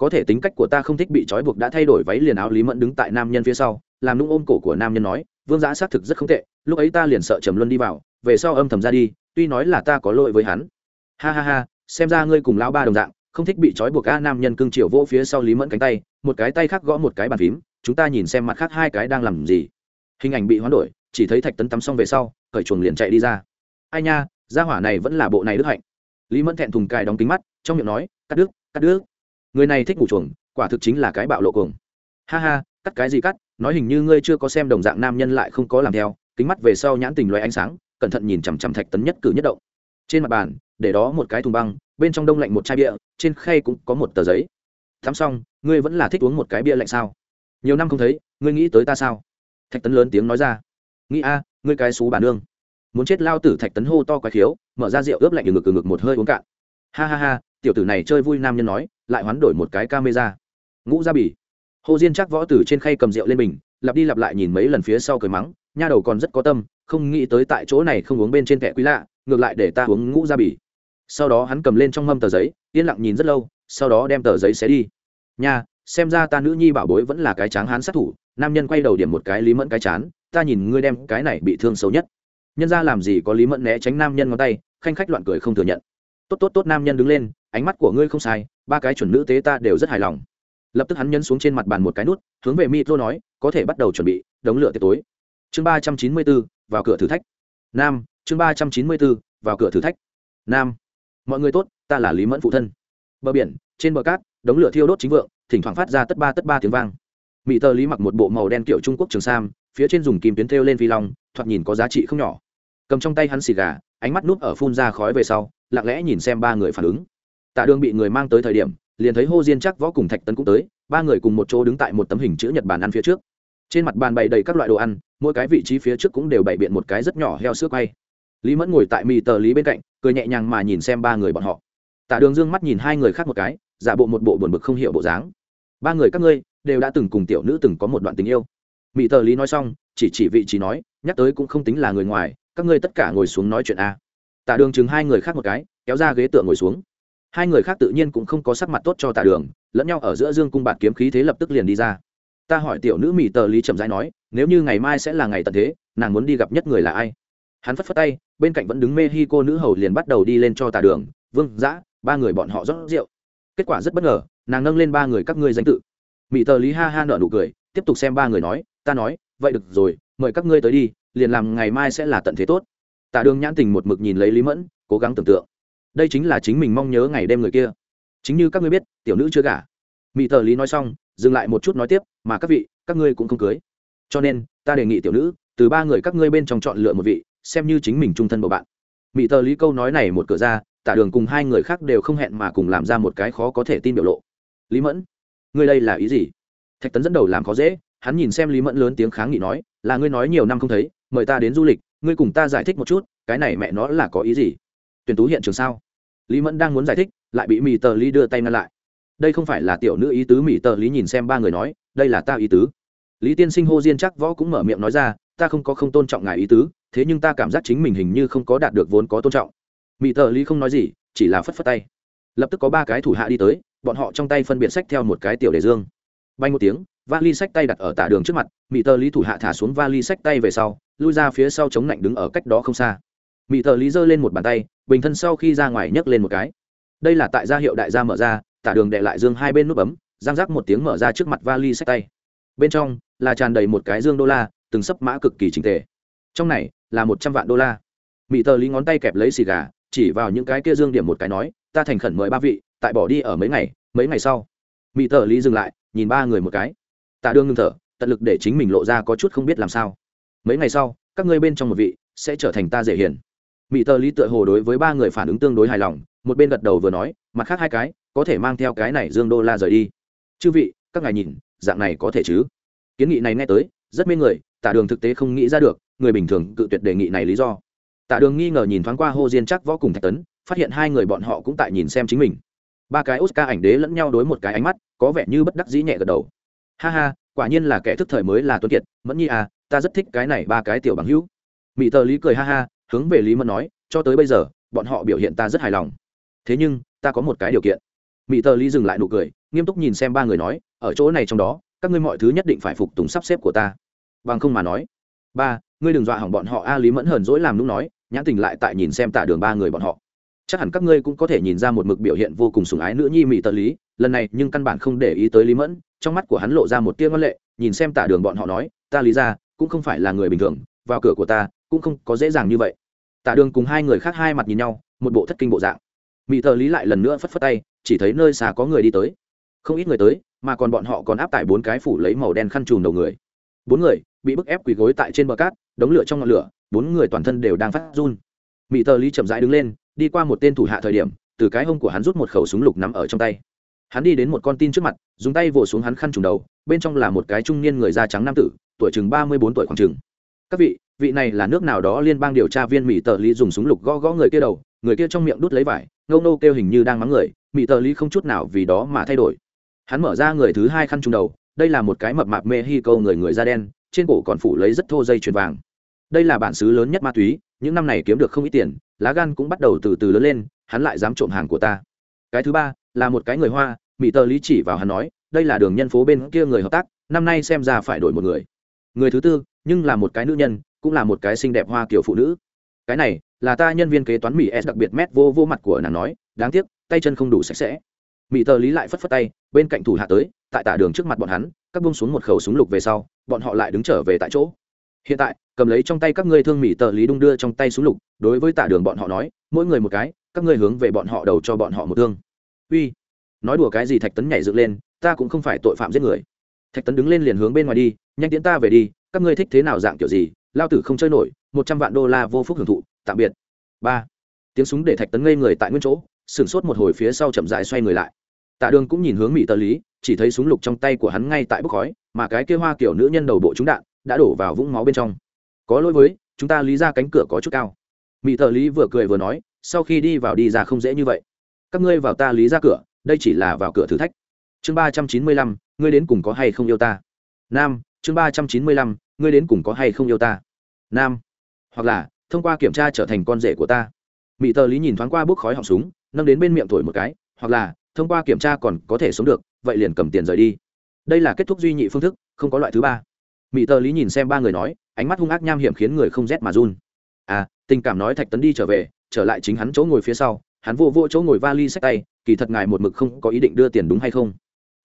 có thể tính cách của ta không thích bị trói buộc đã thay đổi váy liền áo lý mẫn đứng tại nam nhân phía sau, làm nung ôm cổ của nam nhân nói, vương giã xác thực rất không tệ, lúc ấy ta liền sợ trầm luân đi vào, về sau âm thầm ra đi, tuy nói là ta có lỗi với hắn. Ha ha ha, xem ra ngươi cùng lão ba đồng dạng, không thích bị trói buộc a nam nhân cưng chiều vỗ phía sau lý mẫn cánh tay, một cái tay khác gõ một cái bàn phím, chúng ta nhìn xem mặt khác hai cái đang làm gì. Hình ảnh bị hoán đổi, chỉ thấy thạch tấn tắm xong về sau, cởi chuồng liền chạy đi ra. Ai nha, gia hỏa này vẫn là bộ này đức hạnh. Lý mẫn thẹn thùng cài đóng kính mắt, trong miệng nói, cắt đứt cắt đứt người này thích ngủ chuồng, quả thực chính là cái bạo lộ cuồng. Ha ha, cắt cái gì cắt, nói hình như ngươi chưa có xem đồng dạng nam nhân lại không có làm theo, kính mắt về sau nhãn tình loay ánh sáng, cẩn thận nhìn chằm chằm thạch tấn nhất cử nhất động. Trên mặt bàn, để đó một cái thùng băng, bên trong đông lạnh một chai bia, trên khay cũng có một tờ giấy. Thắm xong, ngươi vẫn là thích uống một cái bia lạnh sao? Nhiều năm không thấy, ngươi nghĩ tới ta sao? Thạch tấn lớn tiếng nói ra. Nghĩ a, ngươi cái xú bản nương. Muốn chết lao tử, thạch tấn hô to quái khiếu, mở ra rượu ướp lạnh từ ngực từ ngực một hơi uống cạn. Ha ha ha, tiểu tử này chơi vui nam nhân nói lại hoán đổi một cái camera. Ngũ gia bỉ hồ diên chắc võ tử trên khay cầm rượu lên mình, lặp đi lặp lại nhìn mấy lần phía sau cười mắng, nha đầu còn rất có tâm, không nghĩ tới tại chỗ này không uống bên trên kẻ quý lạ, ngược lại để ta uống ngũ gia bỉ sau đó hắn cầm lên trong mâm tờ giấy, yên lặng nhìn rất lâu, sau đó đem tờ giấy xé đi. Nha, xem ra ta nữ nhi bảo bối vẫn là cái tráng hán sát thủ, nam nhân quay đầu điểm một cái lý mẫn cái chán, ta nhìn ngươi đem cái này bị thương xấu nhất. Nhân ra làm gì có lý mẫn né tránh nam nhân ngón tay, khanh khách loạn cười không thừa nhận. Tốt tốt tốt, nam nhân đứng lên, ánh mắt của ngươi không sai ba cái chuẩn nữ tế ta đều rất hài lòng. Lập tức hắn nhấn xuống trên mặt bàn một cái nút, hướng về micro nói, có thể bắt đầu chuẩn bị, đống lửa tiệc tối. Chương ba trăm chín mươi bốn, vào cửa thử thách. Nam, chương ba trăm chín mươi bốn, vào cửa thử thách. Nam. Mọi người tốt, ta là lý mẫn phụ thân. Bờ biển, trên bờ cát, đống lửa thiêu đốt chính vượng, thỉnh thoảng phát ra tất ba tất ba tiếng vang. Mỹ tờ lý mặc một bộ màu đen kiểu trung quốc trường sam, phía trên dùng kìm tuyến thêu lên phi long, thoạt nhìn có giá trị không nhỏ. Cầm trong tay hắn xì gà, ánh mắt núp ở phun ra khói về sau, lặng lẽ nhìn xem ba người phản ứng tạ đường bị người mang tới thời điểm, liền thấy hô diên chắc võ cùng thạch tấn cũng tới, ba người cùng một chỗ đứng tại một tấm hình chữ nhật bản ăn phía trước. Trên mặt bàn bày đầy các loại đồ ăn, mỗi cái vị trí phía trước cũng đều bày biện một cái rất nhỏ heo sữa quay. Lý mẫn ngồi tại mì tờ lý bên cạnh, cười nhẹ nhàng mà nhìn xem ba người bọn họ. Tạ đường dương mắt nhìn hai người khác một cái, giả bộ một bộ buồn bực không hiểu bộ dáng. Ba người các ngươi đều đã từng cùng tiểu nữ từng có một đoạn tình yêu. Mỹ tờ lý nói xong, chỉ chỉ vị trí nói, nhắc tới cũng không tính là người ngoài, các ngươi tất cả ngồi xuống nói chuyện a. Tạ đường chừng hai người khác một cái, kéo ra ghế tựa ngồi xuống hai người khác tự nhiên cũng không có sắc mặt tốt cho tạ đường, lẫn nhau ở giữa dương cung bạt kiếm khí thế lập tức liền đi ra. Ta hỏi tiểu nữ mỹ tờ lý trầm rãi nói, nếu như ngày mai sẽ là ngày tận thế, nàng muốn đi gặp nhất người là ai? Hắn phất phất tay, bên cạnh vẫn đứng mê hi cô nữ hầu liền bắt đầu đi lên cho tạ đường, vương giã ba người bọn họ rót rượu. Kết quả rất bất ngờ, nàng nâng lên ba người các ngươi danh tự. Mỹ tờ lý ha ha nợ nụ cười, tiếp tục xem ba người nói, ta nói, vậy được rồi, mời các ngươi tới đi, liền làm ngày mai sẽ là tận thế tốt. Tạ đường nhãn tình một mực nhìn lấy lý mẫn, cố gắng tưởng tượng đây chính là chính mình mong nhớ ngày đêm người kia. Chính như các ngươi biết, tiểu nữ chưa gả. Mỹ tờ lý nói xong, dừng lại một chút nói tiếp, mà các vị, các ngươi cũng không cưới. Cho nên, ta đề nghị tiểu nữ, từ ba người các ngươi bên trong chọn lựa một vị, xem như chính mình trung thân bầu bạn. Mỹ tờ lý câu nói này một cửa ra tạ đường cùng hai người khác đều không hẹn mà cùng làm ra một cái khó có thể tin biểu lộ. Lý mẫn, ngươi đây là ý gì? Thạch tấn dẫn đầu làm khó dễ, hắn nhìn xem lý mẫn lớn tiếng kháng nghị nói, là ngươi nói nhiều năm không thấy, mời ta đến du lịch, ngươi cùng ta giải thích một chút, cái này mẹ nó là có ý gì? Tuyển tú hiện trường sao? Lý mẫn đang muốn giải thích, lại bị mỹ tờ lý đưa tay ngăn lại. Đây không phải là tiểu nữ ý tứ mỹ tờ lý nhìn xem ba người nói, đây là ta ý tứ. Lý tiên sinh hô diên chắc võ cũng mở miệng nói ra, ta không có không tôn trọng ngài ý tứ, thế nhưng ta cảm giác chính mình hình như không có đạt được vốn có tôn trọng. Mỹ tờ lý không nói gì, chỉ là phất phất tay. Lập tức có ba cái thủ hạ đi tới, bọn họ trong tay phân biệt sách theo một cái tiểu đề dương. Bay một tiếng, vali sách tay đặt ở tả đường trước mặt mỹ tờ lý thủ hạ thả xuống vali sách tay về sau, lui ra phía sau chống lạnh đứng ở cách đó không xa mỹ thợ lý giơ lên một bàn tay, bình thân sau khi ra ngoài nhấc lên một cái. Đây là tại gia hiệu đại gia mở ra, tả đường đệ lại dương hai bên nút bấm, giang rác một tiếng mở ra trước mặt vali sách tay. Bên trong là tràn đầy một cái dương đô la, từng sấp mã cực kỳ trình tề. Trong này là một trăm vạn đô la. Mỹ thợ lý ngón tay kẹp lấy xì gà, chỉ vào những cái kia dương điểm một cái nói, ta thành khẩn mời ba vị, tại bỏ đi ở mấy ngày mấy ngày sau. Mỹ thợ lý dừng lại, nhìn ba người một cái. Tạ đương ngưng thở, tận lực để chính mình lộ ra có chút không biết làm sao. Mấy ngày sau, các ngươi bên trong một vị sẽ trở thành ta dễ hiền mỹ tờ lý tựa hồ đối với ba người phản ứng tương đối hài lòng, một bên gật đầu vừa nói, mặt khác hai cái, có thể mang theo cái này dương đô la rời đi. Chư vị, các ngài nhìn, dạng này có thể chứ? Kiến nghị này nghe tới, rất mê người, tả đường thực tế không nghĩ ra được, người bình thường cự tuyệt đề nghị này lý do. Tả đường nghi ngờ nhìn thoáng qua hô diên chắc võ cùng thạch tấn, phát hiện hai người bọn họ cũng tại nhìn xem chính mình. Ba cái oscar ảnh đế lẫn nhau đối một cái ánh mắt, có vẻ như bất đắc dĩ nhẹ gật đầu. Ha ha, quả nhiên là kẻ thức thời mới là tuấn kiệt, mẫn nhi à ta rất thích cái này ba cái tiểu bằng hữu. Mỹ tờ lý cười ha ha hướng về lý mẫn nói, cho tới bây giờ, bọn họ biểu hiện ta rất hài lòng. Thế nhưng, ta có một cái điều kiện. Mỹ tờ lý dừng lại nụ cười, nghiêm túc nhìn xem ba người nói, ở chỗ này trong đó, các ngươi mọi thứ nhất định phải phục tùng sắp xếp của ta. Bằng không mà nói, ba, ngươi đừng dọa hỏng bọn họ. A lý mẫn hờn dỗi làm lúc nói, nhãn tình lại tại nhìn xem tạ đường ba người bọn họ. Chắc hẳn các ngươi cũng có thể nhìn ra một mực biểu hiện vô cùng sùng ái nữ nhi mỹ tờ lý lần này nhưng căn bản không để ý tới lý mẫn, trong mắt của hắn lộ ra một tia ngân lệ, nhìn xem tả đường bọn họ nói, ta lý ra cũng không phải là người bình thường, vào cửa của ta cũng không có dễ dàng như vậy. Tạ đường cùng hai người khác hai mặt nhìn nhau, một bộ thất kinh bộ dạng. Mỹ thợ lý lại lần nữa phất phất tay, chỉ thấy nơi xa có người đi tới. Không ít người tới, mà còn bọn họ còn áp tải bốn cái phủ lấy màu đen khăn trùm đầu người. Bốn người bị bức ép quỳ gối tại trên bờ cát, đống lửa trong ngọn lửa, bốn người toàn thân đều đang phát run. Mỹ thợ lý chậm rãi đứng lên, đi qua một tên thủ hạ thời điểm, từ cái hông của hắn rút một khẩu súng lục nắm ở trong tay. Hắn đi đến một con tin trước mặt, dùng tay vỗ xuống hắn khăn trùng đầu, bên trong là một cái trung niên người da trắng nam tử, tuổi chừng ba mươi bốn tuổi khoảng chừng. Các vị vị này là nước nào đó liên bang điều tra viên mỹ tờ lý dùng súng lục gõ gõ người kia đầu, người kia trong miệng đút lấy vải, ngâu nô kêu hình như đang mắng người, mỹ tờ lý không chút nào vì đó mà thay đổi. Hắn mở ra người thứ hai khăn trùng đầu, đây là một cái mập mạp mê hi câu người người da đen, trên cổ còn phủ lấy rất thô dây chuyền vàng. Đây là bản xứ lớn nhất ma túy, những năm này kiếm được không ít tiền, lá gan cũng bắt đầu từ từ lớn lên, hắn lại dám trộm hàng của ta. Cái thứ ba, là một cái người hoa, mỹ tờ lý chỉ vào hắn nói, đây là đường nhân phố bên kia người hợp tác, năm nay xem ra phải đổi một người. Người thứ tư, nhưng là một cái nữ nhân cũng là một cái xinh đẹp hoa kiểu phụ nữ. Cái này là ta nhân viên kế toán mỹ s đặc biệt mét vô vô mặt của nàng nói, đáng tiếc, tay chân không đủ sạch sẽ. Mỹ tờ lý lại phất phất tay, bên cạnh thủ hạ tới, tại tả đường trước mặt bọn hắn, các bông xuống một khẩu súng lục về sau, bọn họ lại đứng trở về tại chỗ. Hiện tại, cầm lấy trong tay các ngươi thương mỹ tờ lý đung đưa trong tay súng lục, đối với tả đường bọn họ nói, mỗi người một cái, các ngươi hướng về bọn họ đầu cho bọn họ một thương. Uy, nói đùa cái gì thạch tấn nhảy dựng lên, ta cũng không phải tội phạm giết người. Thạch tấn đứng lên liền hướng bên ngoài đi, nhanh tiến ta về đi, các ngươi thích thế nào dạng kiểu gì lao tử không chơi nổi, một trăm vạn đô la vô phúc hưởng thụ, tạm biệt. Ba. Tiếng súng để thạch tấn ngây người tại nguyên chỗ, sửng sốt một hồi phía sau chậm dại xoay người lại. Tạ đường cũng nhìn hướng mỹ tờ lý, chỉ thấy súng lục trong tay của hắn ngay tại bốc khói, mà cái kia hoa kiểu nữ nhân đầu bộ trúng đạn đã đổ vào vũng máu bên trong. Có lỗi với, chúng ta lý ra cánh cửa có chút cao. Mỹ tờ lý vừa cười vừa nói, sau khi đi vào đi ra không dễ như vậy. Các ngươi vào ta lý ra cửa, đây chỉ là vào cửa thử thách. Chương ba trăm chín mươi lăm, ngươi đến cùng có hay không yêu ta? Nam chương ba trăm chín mươi lăm, ngươi đến cùng có hay không yêu ta? Nam. Hoặc là, thông qua kiểm tra trở thành con rể của ta. Mỹ tờ lý nhìn thoáng qua bốc khói họng súng, nâng đến bên miệng thổi một cái, hoặc là, thông qua kiểm tra còn có thể sống được, vậy liền cầm tiền rời đi. Đây là kết thúc duy nhị phương thức, không có loại thứ ba. Mỹ tờ lý nhìn xem ba người nói, ánh mắt hung ác nham hiểm khiến người không rét mà run. À tình cảm nói thạch tấn đi trở về, trở lại chính hắn chỗ ngồi phía sau, hắn vô vô chỗ ngồi vali sách tay, kỳ thật ngài một mực không có ý định đưa tiền đúng hay không?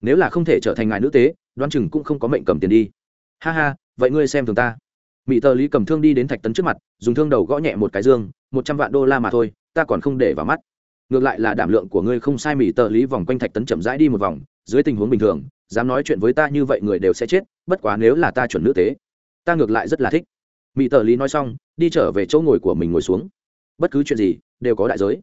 Nếu là không thể trở thành ngài nữ tế, đoán chừng cũng không có mệnh cầm tiền đi ha ha, vậy ngươi xem thường ta. Mỹ tờ lý cầm thương đi đến thạch tấn trước mặt, dùng thương đầu gõ nhẹ một cái dương, một trăm vạn đô la mà thôi, ta còn không để vào mắt. Ngược lại là đảm lượng của ngươi không sai mỹ tờ lý vòng quanh thạch tấn chậm rãi đi một vòng, dưới tình huống bình thường, dám nói chuyện với ta như vậy người đều sẽ chết, bất quá nếu là ta chuẩn nữ tế, ta ngược lại rất là thích. Mỹ tờ lý nói xong, đi trở về chỗ ngồi của mình ngồi xuống. Bất cứ chuyện gì, đều có đại giới.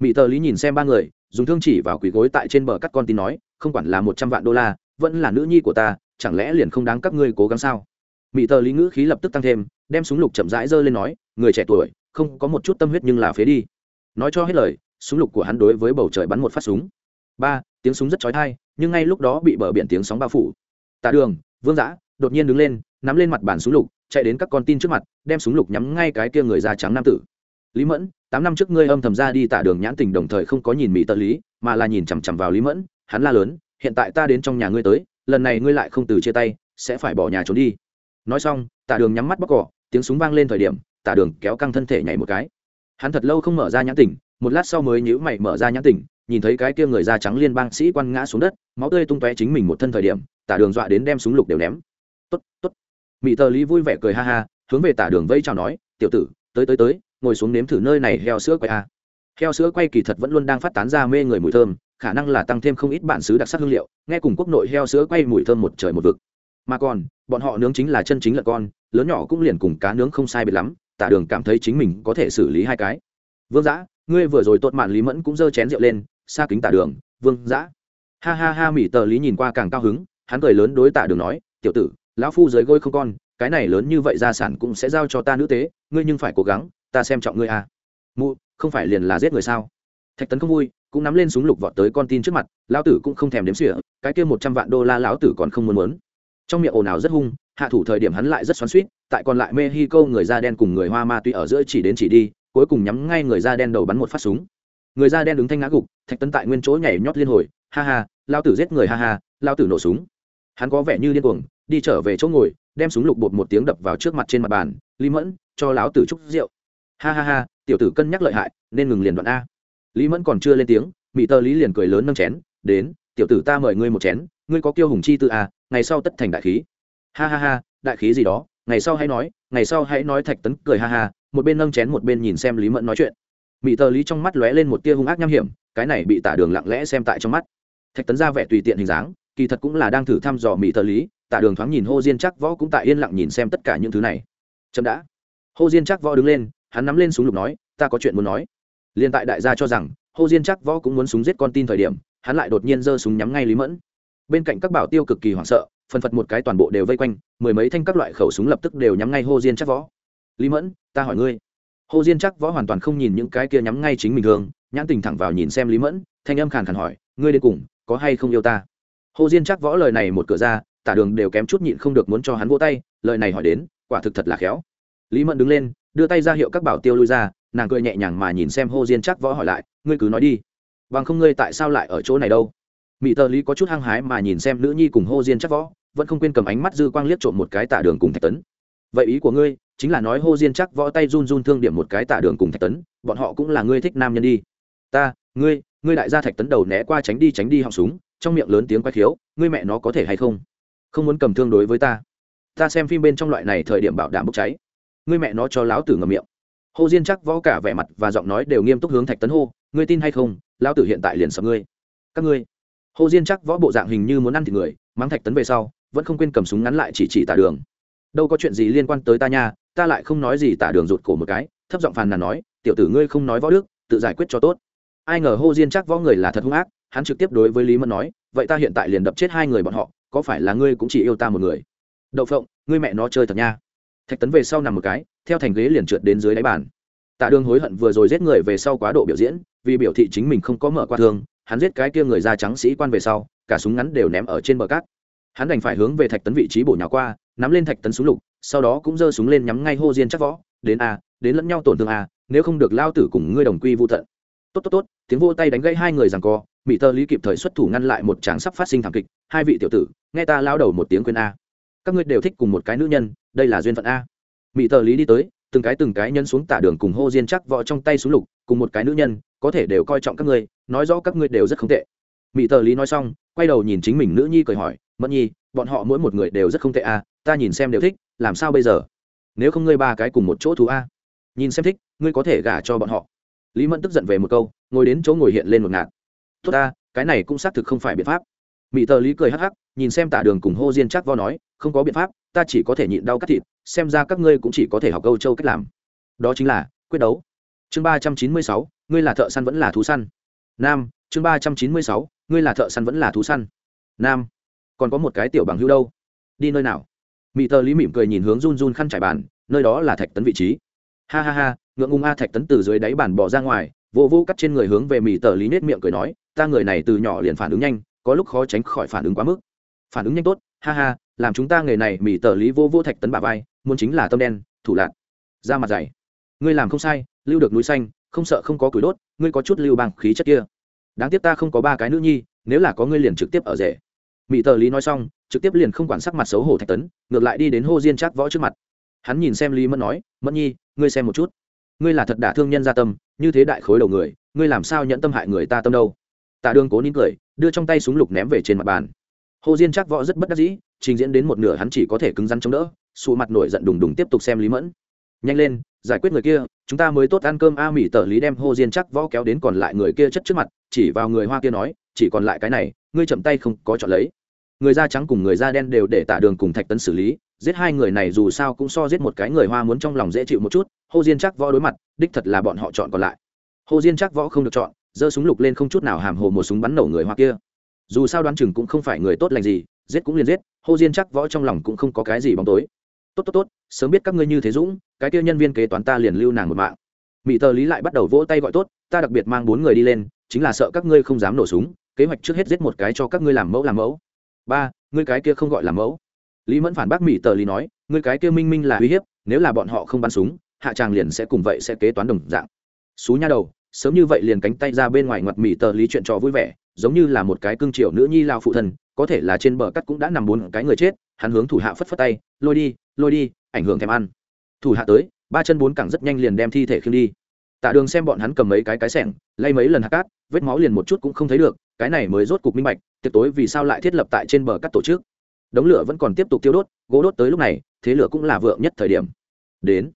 Mỹ tờ lý nhìn xem ba người, dùng thương chỉ vào quỳ gối tại trên bờ cắt con tin nói, không quản là một trăm vạn đô la, vẫn là nữ nhi của ta chẳng lẽ liền không đáng các ngươi cố gắng sao? Mỹ tờ lý ngữ khí lập tức tăng thêm, đem súng lục chậm rãi giơ lên nói, người trẻ tuổi, không có một chút tâm huyết nhưng là phế đi. Nói cho hết lời, súng lục của hắn đối với bầu trời bắn một phát súng. Ba, tiếng súng rất trói thai nhưng ngay lúc đó bị bờ biển tiếng sóng bao phủ. Tạ đường, vương giã, đột nhiên đứng lên, nắm lên mặt bàn súng lục, chạy đến các con tin trước mặt, đem súng lục nhắm ngay cái kia người da trắng nam tử. Lý mẫn, tám năm trước ngươi âm thầm ra đi tạ đường nhãn tình đồng thời không có nhìn mỹ tờ lý, mà là nhìn chằm chằm vào lý mẫn, hắn la lớn, hiện tại ta đến trong nhà ngươi tới lần này ngươi lại không từ chia tay, sẽ phải bỏ nhà trốn đi. Nói xong tạ đường nhắm mắt bóc cỏ, tiếng súng vang lên thời điểm tạ đường kéo căng thân thể nhảy một cái. Hắn thật lâu không mở ra nhãn tỉnh, một lát sau mới nhíu mày mở ra nhãn tỉnh, nhìn thấy cái kia người da trắng liên bang sĩ quan ngã xuống đất, máu tươi tung tóe chính mình một thân thời điểm, tả đường dọa đến đem súng lục đều ném. Tốt tốt. Mỹ tờ lý vui vẻ cười ha ha, hướng về tả đường vây chào nói, tiểu tử, tới tới tới, ngồi xuống nếm thử nơi này heo sữa quay a. À. heo sữa quay kỳ thật vẫn luôn đang phát tán ra mê người mùi thơm khả năng là tăng thêm không ít bản xứ đặc sắc hương liệu, nghe cùng quốc nội heo sữa quay mùi thơm một trời một vực. Mà còn, bọn họ nướng chính là chân chính lợn con, lớn nhỏ cũng liền cùng cá nướng không sai biệt lắm, tả đường cảm thấy chính mình có thể xử lý hai cái. Vương giã ngươi vừa rồi tốt mạn lý mẫn cũng giơ chén rượu lên, xa kính tả đường, vương giã ha ha ha mỹ tờ lý nhìn qua càng cao hứng, hắn cười lớn đối tả đường nói, tiểu tử, lão phu dưới gôi không con, cái này lớn như vậy gia sản cũng sẽ giao cho ta nữ tế, ngươi nhưng phải cố gắng, ta xem trọng ngươi à. mụ, không phải liền là giết người sao? Thạch tấn không vui cũng nắm lên súng lục vọt tới con tin trước mặt, lão tử cũng không thèm đếm xỉa, cái kia một trăm vạn đô la lão tử còn không muốn muốn. Trong miệng ồn ào rất hung, hạ thủ thời điểm hắn lại rất xoắn suýt tại còn lại mexico người da đen cùng người hoa ma tuy ở giữa chỉ đến chỉ đi, cuối cùng nhắm ngay người da đen đầu bắn một phát súng. Người da đen đứng thanh ngã gục, thạch tấn tại nguyên chỗ nhảy nhót liên hồi, ha ha lao tử giết người ha ha lao tử nổ súng. Hắn có vẻ như điên cuồng, đi trở về chỗ ngồi, đem súng lục bột một tiếng đập vào trước mặt trên mặt bàn, lý mẫn, cho lão tử chúc rượu. Ha ha ha, tiểu tử cân nhắc lợi hại, nên ngừng liền đoạn a lý mẫn còn chưa lên tiếng mỹ tơ lý liền cười lớn nâng chén, đến, tiểu tử ta mời ngươi một chén, ngươi có kiêu hùng chi tự à? ngày sau tất thành đại khí. Ha ha ha, đại khí gì đó, ngày sau hãy nói, ngày sau hãy nói, thạch tấn cười ha ha, một bên nâng chén một bên nhìn xem lý mẫn nói chuyện. Mỹ tờ lý trong mắt lóe lên một tia hung ác nham hiểm, cái này bị tả đường lặng lẽ xem tại trong mắt. Thạch tấn ra vẻ tùy tiện hình dáng, kỳ thật cũng là đang thử thăm dò mỹ tờ lý tả đường thoáng nhìn hô diên chắc võ cũng tại yên lặng nhìn xem tất cả những thứ này. Chậm đã. Hô diên chắc võ đứng lên, hắn nắm lên súng lục nói, ta có chuyện muốn nói liên tại đại gia cho rằng, hô diên chắc võ cũng muốn súng giết con tin thời điểm, hắn lại đột nhiên giơ súng nhắm ngay lý mẫn. Bên cạnh các bảo tiêu cực kỳ hoảng sợ, phần phật một cái toàn bộ đều vây quanh, mười mấy thanh các loại khẩu súng lập tức đều nhắm ngay hô diên chắc võ. Lý mẫn, ta hỏi ngươi. Hô diên chắc võ hoàn toàn không nhìn những cái kia nhắm ngay chính mình thường, nhãn tình thẳng vào nhìn xem lý mẫn, thanh âm khàn khàn hỏi, ngươi đến cùng có hay không yêu ta? Hô diên chắc võ lời này một cửa ra, tả đường đều kém chút nhịn không được muốn cho hắn vỗ tay, lời này hỏi đến, quả thực thật là khéo. Lý mẫn đứng lên đưa tay ra hiệu các bảo tiêu lui ra, nàng cười nhẹ nhàng mà nhìn xem hô diên chắc võ hỏi lại, ngươi cứ nói đi, bằng không ngươi tại sao lại ở chỗ này đâu? Mỹ tờ lý có chút hăng hái mà nhìn xem nữ nhi cùng hô diên chắc võ, vẫn không quên cầm ánh mắt dư quang liếc trộm một cái tả đường cùng thạch tấn. Vậy ý của ngươi chính là nói hô diên chắc võ tay run run thương điểm một cái tả đường cùng thạch tấn, bọn họ cũng là ngươi thích nam nhân đi. Ta, ngươi ngươi đại gia thạch tấn đầu né qua tránh đi tránh đi họng súng, trong miệng lớn tiếng quay khiếu, ngươi mẹ nó có thể hay không? Không muốn cầm thương đối với ta. Ta xem phim bên trong loại này thời điểm bảo đảm bốc cháy ngươi mẹ nó cho lão tử ngậm miệng. Hồ diên chắc võ cả vẻ mặt và giọng nói đều nghiêm túc hướng thạch tấn hô, ngươi tin hay không, lão tử hiện tại liền sợ ngươi. Các ngươi? Hồ diên chắc võ bộ dạng hình như muốn ăn thịt người, mắng thạch tấn về sau, vẫn không quên cầm súng ngắn lại chỉ chỉ tả đường. Đâu có chuyện gì liên quan tới ta nha, ta lại không nói gì tả đường rụt cổ một cái. Thấp giọng phàn nàn nói, tiểu tử ngươi không nói võ đức, tự giải quyết cho tốt. Ai ngờ hô diên chắc võ người là thật hung ác, hắn trực tiếp đối với lý mẫn nói, vậy ta hiện tại liền đập chết hai người bọn họ, có phải là ngươi cũng chỉ yêu ta một người? Đậu phộng, ngươi mẹ nó chơi thật nha thạch tấn về sau nằm một cái, theo thành ghế liền trượt đến dưới đáy bàn. Tạ đường hối hận vừa rồi giết người về sau quá độ biểu diễn, vì biểu thị chính mình không có mở qua thương, hắn giết cái kia người da trắng sĩ quan về sau, cả súng ngắn đều ném ở trên bờ cát. Hắn đành phải hướng về thạch tấn vị trí bổ nhào qua, nắm lên thạch tấn súng lục, sau đó cũng giơ súng lên nhắm ngay hô diên chắc võ, đến a, đến lẫn nhau tổn thương a, nếu không được lao tử cùng ngươi đồng quy vô thận. tốt tốt tốt, tiếng vô tay đánh gãy hai người rằng co mỹ tơ lý kịp thời xuất thủ ngăn lại một tràng sắp phát sinh thảm kịch, hai vị tiểu tử, nghe ta lao đầu một tiếng quên a các ngươi đều thích cùng một cái nữ nhân, đây là duyên phận a. Mỹ tơ lý đi tới, từng cái từng cái nhân xuống tả đường cùng hô diên chắc võ trong tay xuống lục, cùng một cái nữ nhân, có thể đều coi trọng các ngươi, nói rõ các ngươi đều rất không tệ. Mỹ tờ lý nói xong, quay đầu nhìn chính mình nữ nhi cười hỏi, mẫn nhi, bọn họ mỗi một người đều rất không tệ a, ta nhìn xem đều thích, làm sao bây giờ? Nếu không ngươi ba cái cùng một chỗ thú a. Nhìn xem thích, ngươi có thể gả cho bọn họ. Lý mẫn tức giận về một câu, ngồi đến chỗ ngồi hiện lên một ngạt. Tốt ta, cái này cũng xác thực không phải biện pháp mỹ tờ lý cười hắc hắc, nhìn xem tả đường cùng hô diên chắc vo nói, không có biện pháp, ta chỉ có thể nhịn đau cắt thịt, xem ra các ngươi cũng chỉ có thể học câu châu cách làm. Đó chính là quyết đấu. Chương ba trăm chín mươi sáu, ngươi là thợ săn vẫn là thú săn. Nam, chương ba trăm chín mươi sáu, ngươi là thợ săn vẫn là thú săn. Nam, còn có một cái tiểu bằng hữu đâu? Đi nơi nào? Mỹ tờ lý mỉm cười nhìn hướng run run khăn trải bàn, nơi đó là thạch tấn vị trí. Ha ha ha, ngượng ngùng a, thạch tấn từ dưới đáy bàn bỏ ra ngoài vô vô cắt trên người hướng về mỹ tờ lý nết miệng cười nói, ta người này từ nhỏ liền phản ứng nhanh có lúc khó tránh khỏi phản ứng quá mức. Phản ứng nhanh tốt, ha ha, làm chúng ta nghề này mỹ tờ lý vô vô thạch tấn bà vai, muốn chính là tâm đen, thủ lạc da mặt dày. Ngươi làm không sai, lưu được núi xanh, không sợ không có củi đốt, ngươi có chút lưu bằng khí chất kia. Đáng tiếc ta không có ba cái nữ nhi, nếu là có ngươi liền trực tiếp ở rể. Mỹ tờ lý nói xong, trực tiếp liền không quản sắc mặt xấu hổ thạch tấn, ngược lại đi đến hô diên trác võ trước mặt. Hắn nhìn xem lý mẫn nói, mẫn nhi, ngươi xem một chút. Ngươi là thật đả thương nhân gia tâm, như thế đại khối đầu người, ngươi làm sao nhận tâm hại người ta tâm đâu? Tạ đương cố nín cười đưa trong tay súng lục ném về trên mặt bàn. Hồ diên chắc võ rất bất đắc dĩ, trình diễn đến một nửa hắn chỉ có thể cứng rắn chống đỡ, sụ mặt nổi giận đùng đùng tiếp tục xem lý mẫn. Nhanh lên, giải quyết người kia, chúng ta mới tốt ăn cơm a mỹ tờ lý đem Hồ diên chắc võ kéo đến còn lại người kia chất trước mặt, chỉ vào người hoa kia nói, chỉ còn lại cái này, ngươi chậm tay không có chọn lấy. Người da trắng cùng người da đen đều để tả đường cùng thạch tấn xử lý, giết hai người này dù sao cũng so giết một cái người hoa muốn trong lòng dễ chịu một chút, Hồ diên chắc võ đối mặt, đích thật là bọn họ chọn còn lại. Hồ diên chắc võ không được chọn giơ súng lục lên không chút nào hàm hồ một súng bắn nổ người hoa kia. Dù sao đoán chừng cũng không phải người tốt lành gì, giết cũng liền giết, hô diên chắc võ trong lòng cũng không có cái gì bóng tối. Tốt tốt tốt, sớm biết các ngươi như thế dũng, cái kia nhân viên kế toán ta liền lưu nàng một mạng. Mỹ tờ lý lại bắt đầu vỗ tay gọi tốt, ta đặc biệt mang bốn người đi lên, chính là sợ các ngươi không dám nổ súng, kế hoạch trước hết giết một cái cho các ngươi làm mẫu làm mẫu. Ba, ngươi cái kia không gọi là mẫu. Lý mẫn phản bác mỹ tờ lý nói, ngươi cái kia minh minh là uy hiếp, nếu là bọn họ không bắn súng, hạ tràng liền sẽ cùng vậy sẽ kế toán đồng dạng. Xú nha đầu sớm như vậy liền cánh tay ra bên ngoài ngoặt mỹ tờ lý chuyện trò vui vẻ giống như là một cái cương triều nữ nhi lao phụ thần, có thể là trên bờ cắt cũng đã nằm bốn cái người chết hắn hướng thủ hạ phất phất tay lôi đi lôi đi ảnh hưởng thèm ăn. Thủ hạ tới ba chân bốn cẳng rất nhanh liền đem thi thể khiêng đi. Tạ đường xem bọn hắn cầm mấy cái cái sẻng lay mấy lần hạ cát vết máu liền một chút cũng không thấy được cái này mới rốt cục minh bạch tiệc tối vì sao lại thiết lập tại trên bờ cắt tổ chức. Đống lửa vẫn còn tiếp tục tiêu đốt gỗ đốt tới lúc này thế lửa cũng là vượng nhất thời điểm. Đến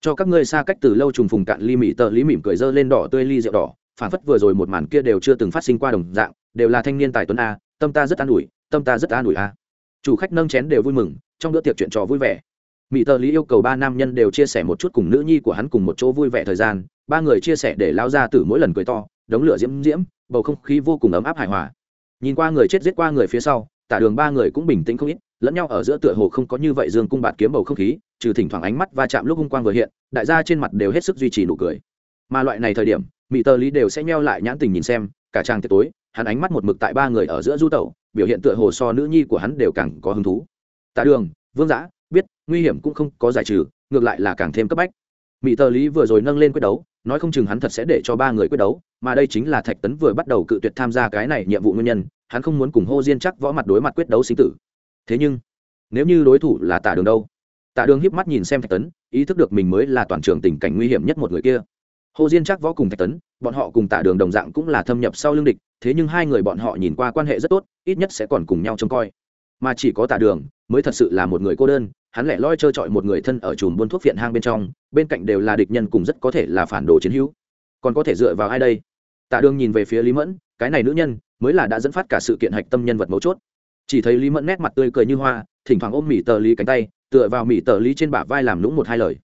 cho các ngươi xa cách từ lâu trùng phùng cạn ly mỉ tờ lý mỉm cười dơ lên đỏ tươi ly rượu đỏ, phản phất vừa rồi một màn kia đều chưa từng phát sinh qua đồng dạng, đều là thanh niên tài tuấn a, tâm ta rất an ủi, tâm ta rất an ủi a. Chủ khách nâng chén đều vui mừng, trong bữa tiệc chuyện trò vui vẻ. Mỹ tờ lý yêu cầu ba nam nhân đều chia sẻ một chút cùng nữ nhi của hắn cùng một chỗ vui vẻ thời gian, ba người chia sẻ để lao ra từ mỗi lần cười to, đống lửa diễm diễm, bầu không khí vô cùng ấm áp hài hòa. Nhìn qua người chết giết qua người phía sau, tả đường ba người cũng bình tĩnh không ít, lẫn nhau ở giữa tựa hồ không có như vậy dương cung bạt kiếm bầu không khí trừ thỉnh thoảng ánh mắt va chạm lúc hung quang vừa hiện, đại gia trên mặt đều hết sức duy trì nụ cười. Mà loại này thời điểm mỹ tờ lý đều sẽ meo lại nhãn tình nhìn xem, cả trang tiệc tối, hắn ánh mắt một mực tại ba người ở giữa du tẩu, biểu hiện tựa hồ so nữ nhi của hắn đều càng có hứng thú. Tạ đường, vương giã, biết, nguy hiểm cũng không có giải trừ, ngược lại là càng thêm cấp bách. Mỹ tờ lý vừa rồi nâng lên quyết đấu, nói không chừng hắn thật sẽ để cho ba người quyết đấu, mà đây chính là thạch tấn vừa bắt đầu cự tuyệt tham gia cái này nhiệm vụ nguyên nhân, hắn không muốn cùng hô diên chắc võ mặt đối mặt quyết đấu sinh tử. Thế nhưng, nếu như đối thủ là tạ đường đâu? Tạ đường híp mắt nhìn xem thạch tấn, ý thức được mình mới là toàn trường tình cảnh nguy hiểm nhất một người kia. Hồ diên chắc võ cùng thạch tấn, bọn họ cùng tạ đường đồng dạng cũng là thâm nhập sau lương địch, thế nhưng hai người bọn họ nhìn qua quan hệ rất tốt, ít nhất sẽ còn cùng nhau trông coi. Mà chỉ có tạ đường mới thật sự là một người cô đơn, hắn lẻ loi trơ trọi một người thân ở chùm buôn thuốc phiện hang bên trong, bên cạnh đều là địch nhân cùng rất có thể là phản đồ chiến hữu. Còn có thể dựa vào ai đây? Tạ đường nhìn về phía lý mẫn, cái này nữ nhân mới là đã dẫn phát cả sự kiện hạch tâm nhân vật mấu chốt. Chỉ thấy lý mẫn nét mặt tươi cười như hoa, thỉnh thoảng ôm mỉ tờ lý cánh tay tựa vào mỹ tờ lý trên bả vai làm lũng một hai lời.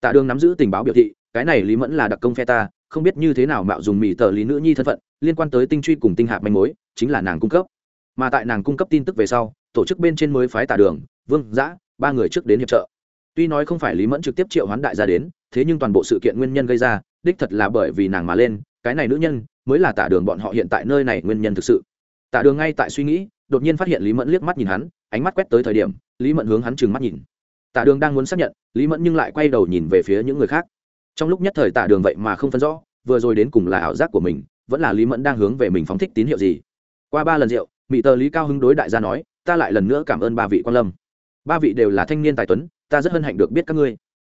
Tạ đường nắm giữ tình báo biểu thị, cái này lý mẫn là đặc công phe ta, không biết như thế nào mạo dùng mỹ tờ lý nữ nhi thân phận, liên quan tới tinh truy cùng tinh hạt manh mối, chính là nàng cung cấp. Mà tại nàng cung cấp tin tức về sau, tổ chức bên trên mới phái tả đường, vương giã ba người trước đến hiệp trợ. Tuy nói không phải lý mẫn trực tiếp triệu hoán đại gia đến, thế nhưng toàn bộ sự kiện nguyên nhân gây ra, đích thật là bởi vì nàng mà lên, cái này nữ nhân mới là tả đường bọn họ hiện tại nơi này nguyên nhân thực sự. Tả đường ngay tại suy nghĩ, đột nhiên phát hiện lý mẫn liếc mắt nhìn hắn ánh mắt quét tới thời điểm, lý mẫn hướng hắn trừng mắt nhìn. Tả đường đang muốn xác nhận, lý mẫn nhưng lại quay đầu nhìn về phía những người khác. Trong lúc nhất thời tả đường vậy mà không phân rõ, vừa rồi đến cùng là ảo giác của mình, vẫn là lý mẫn đang hướng về mình phóng thích tín hiệu gì. Qua ba lần rượu mỹ tờ lý cao hứng đối đại gia nói, ta lại lần nữa cảm ơn ba vị quan lâm. Ba vị đều là thanh niên tài tuấn, ta rất hân hạnh được biết các ngươi.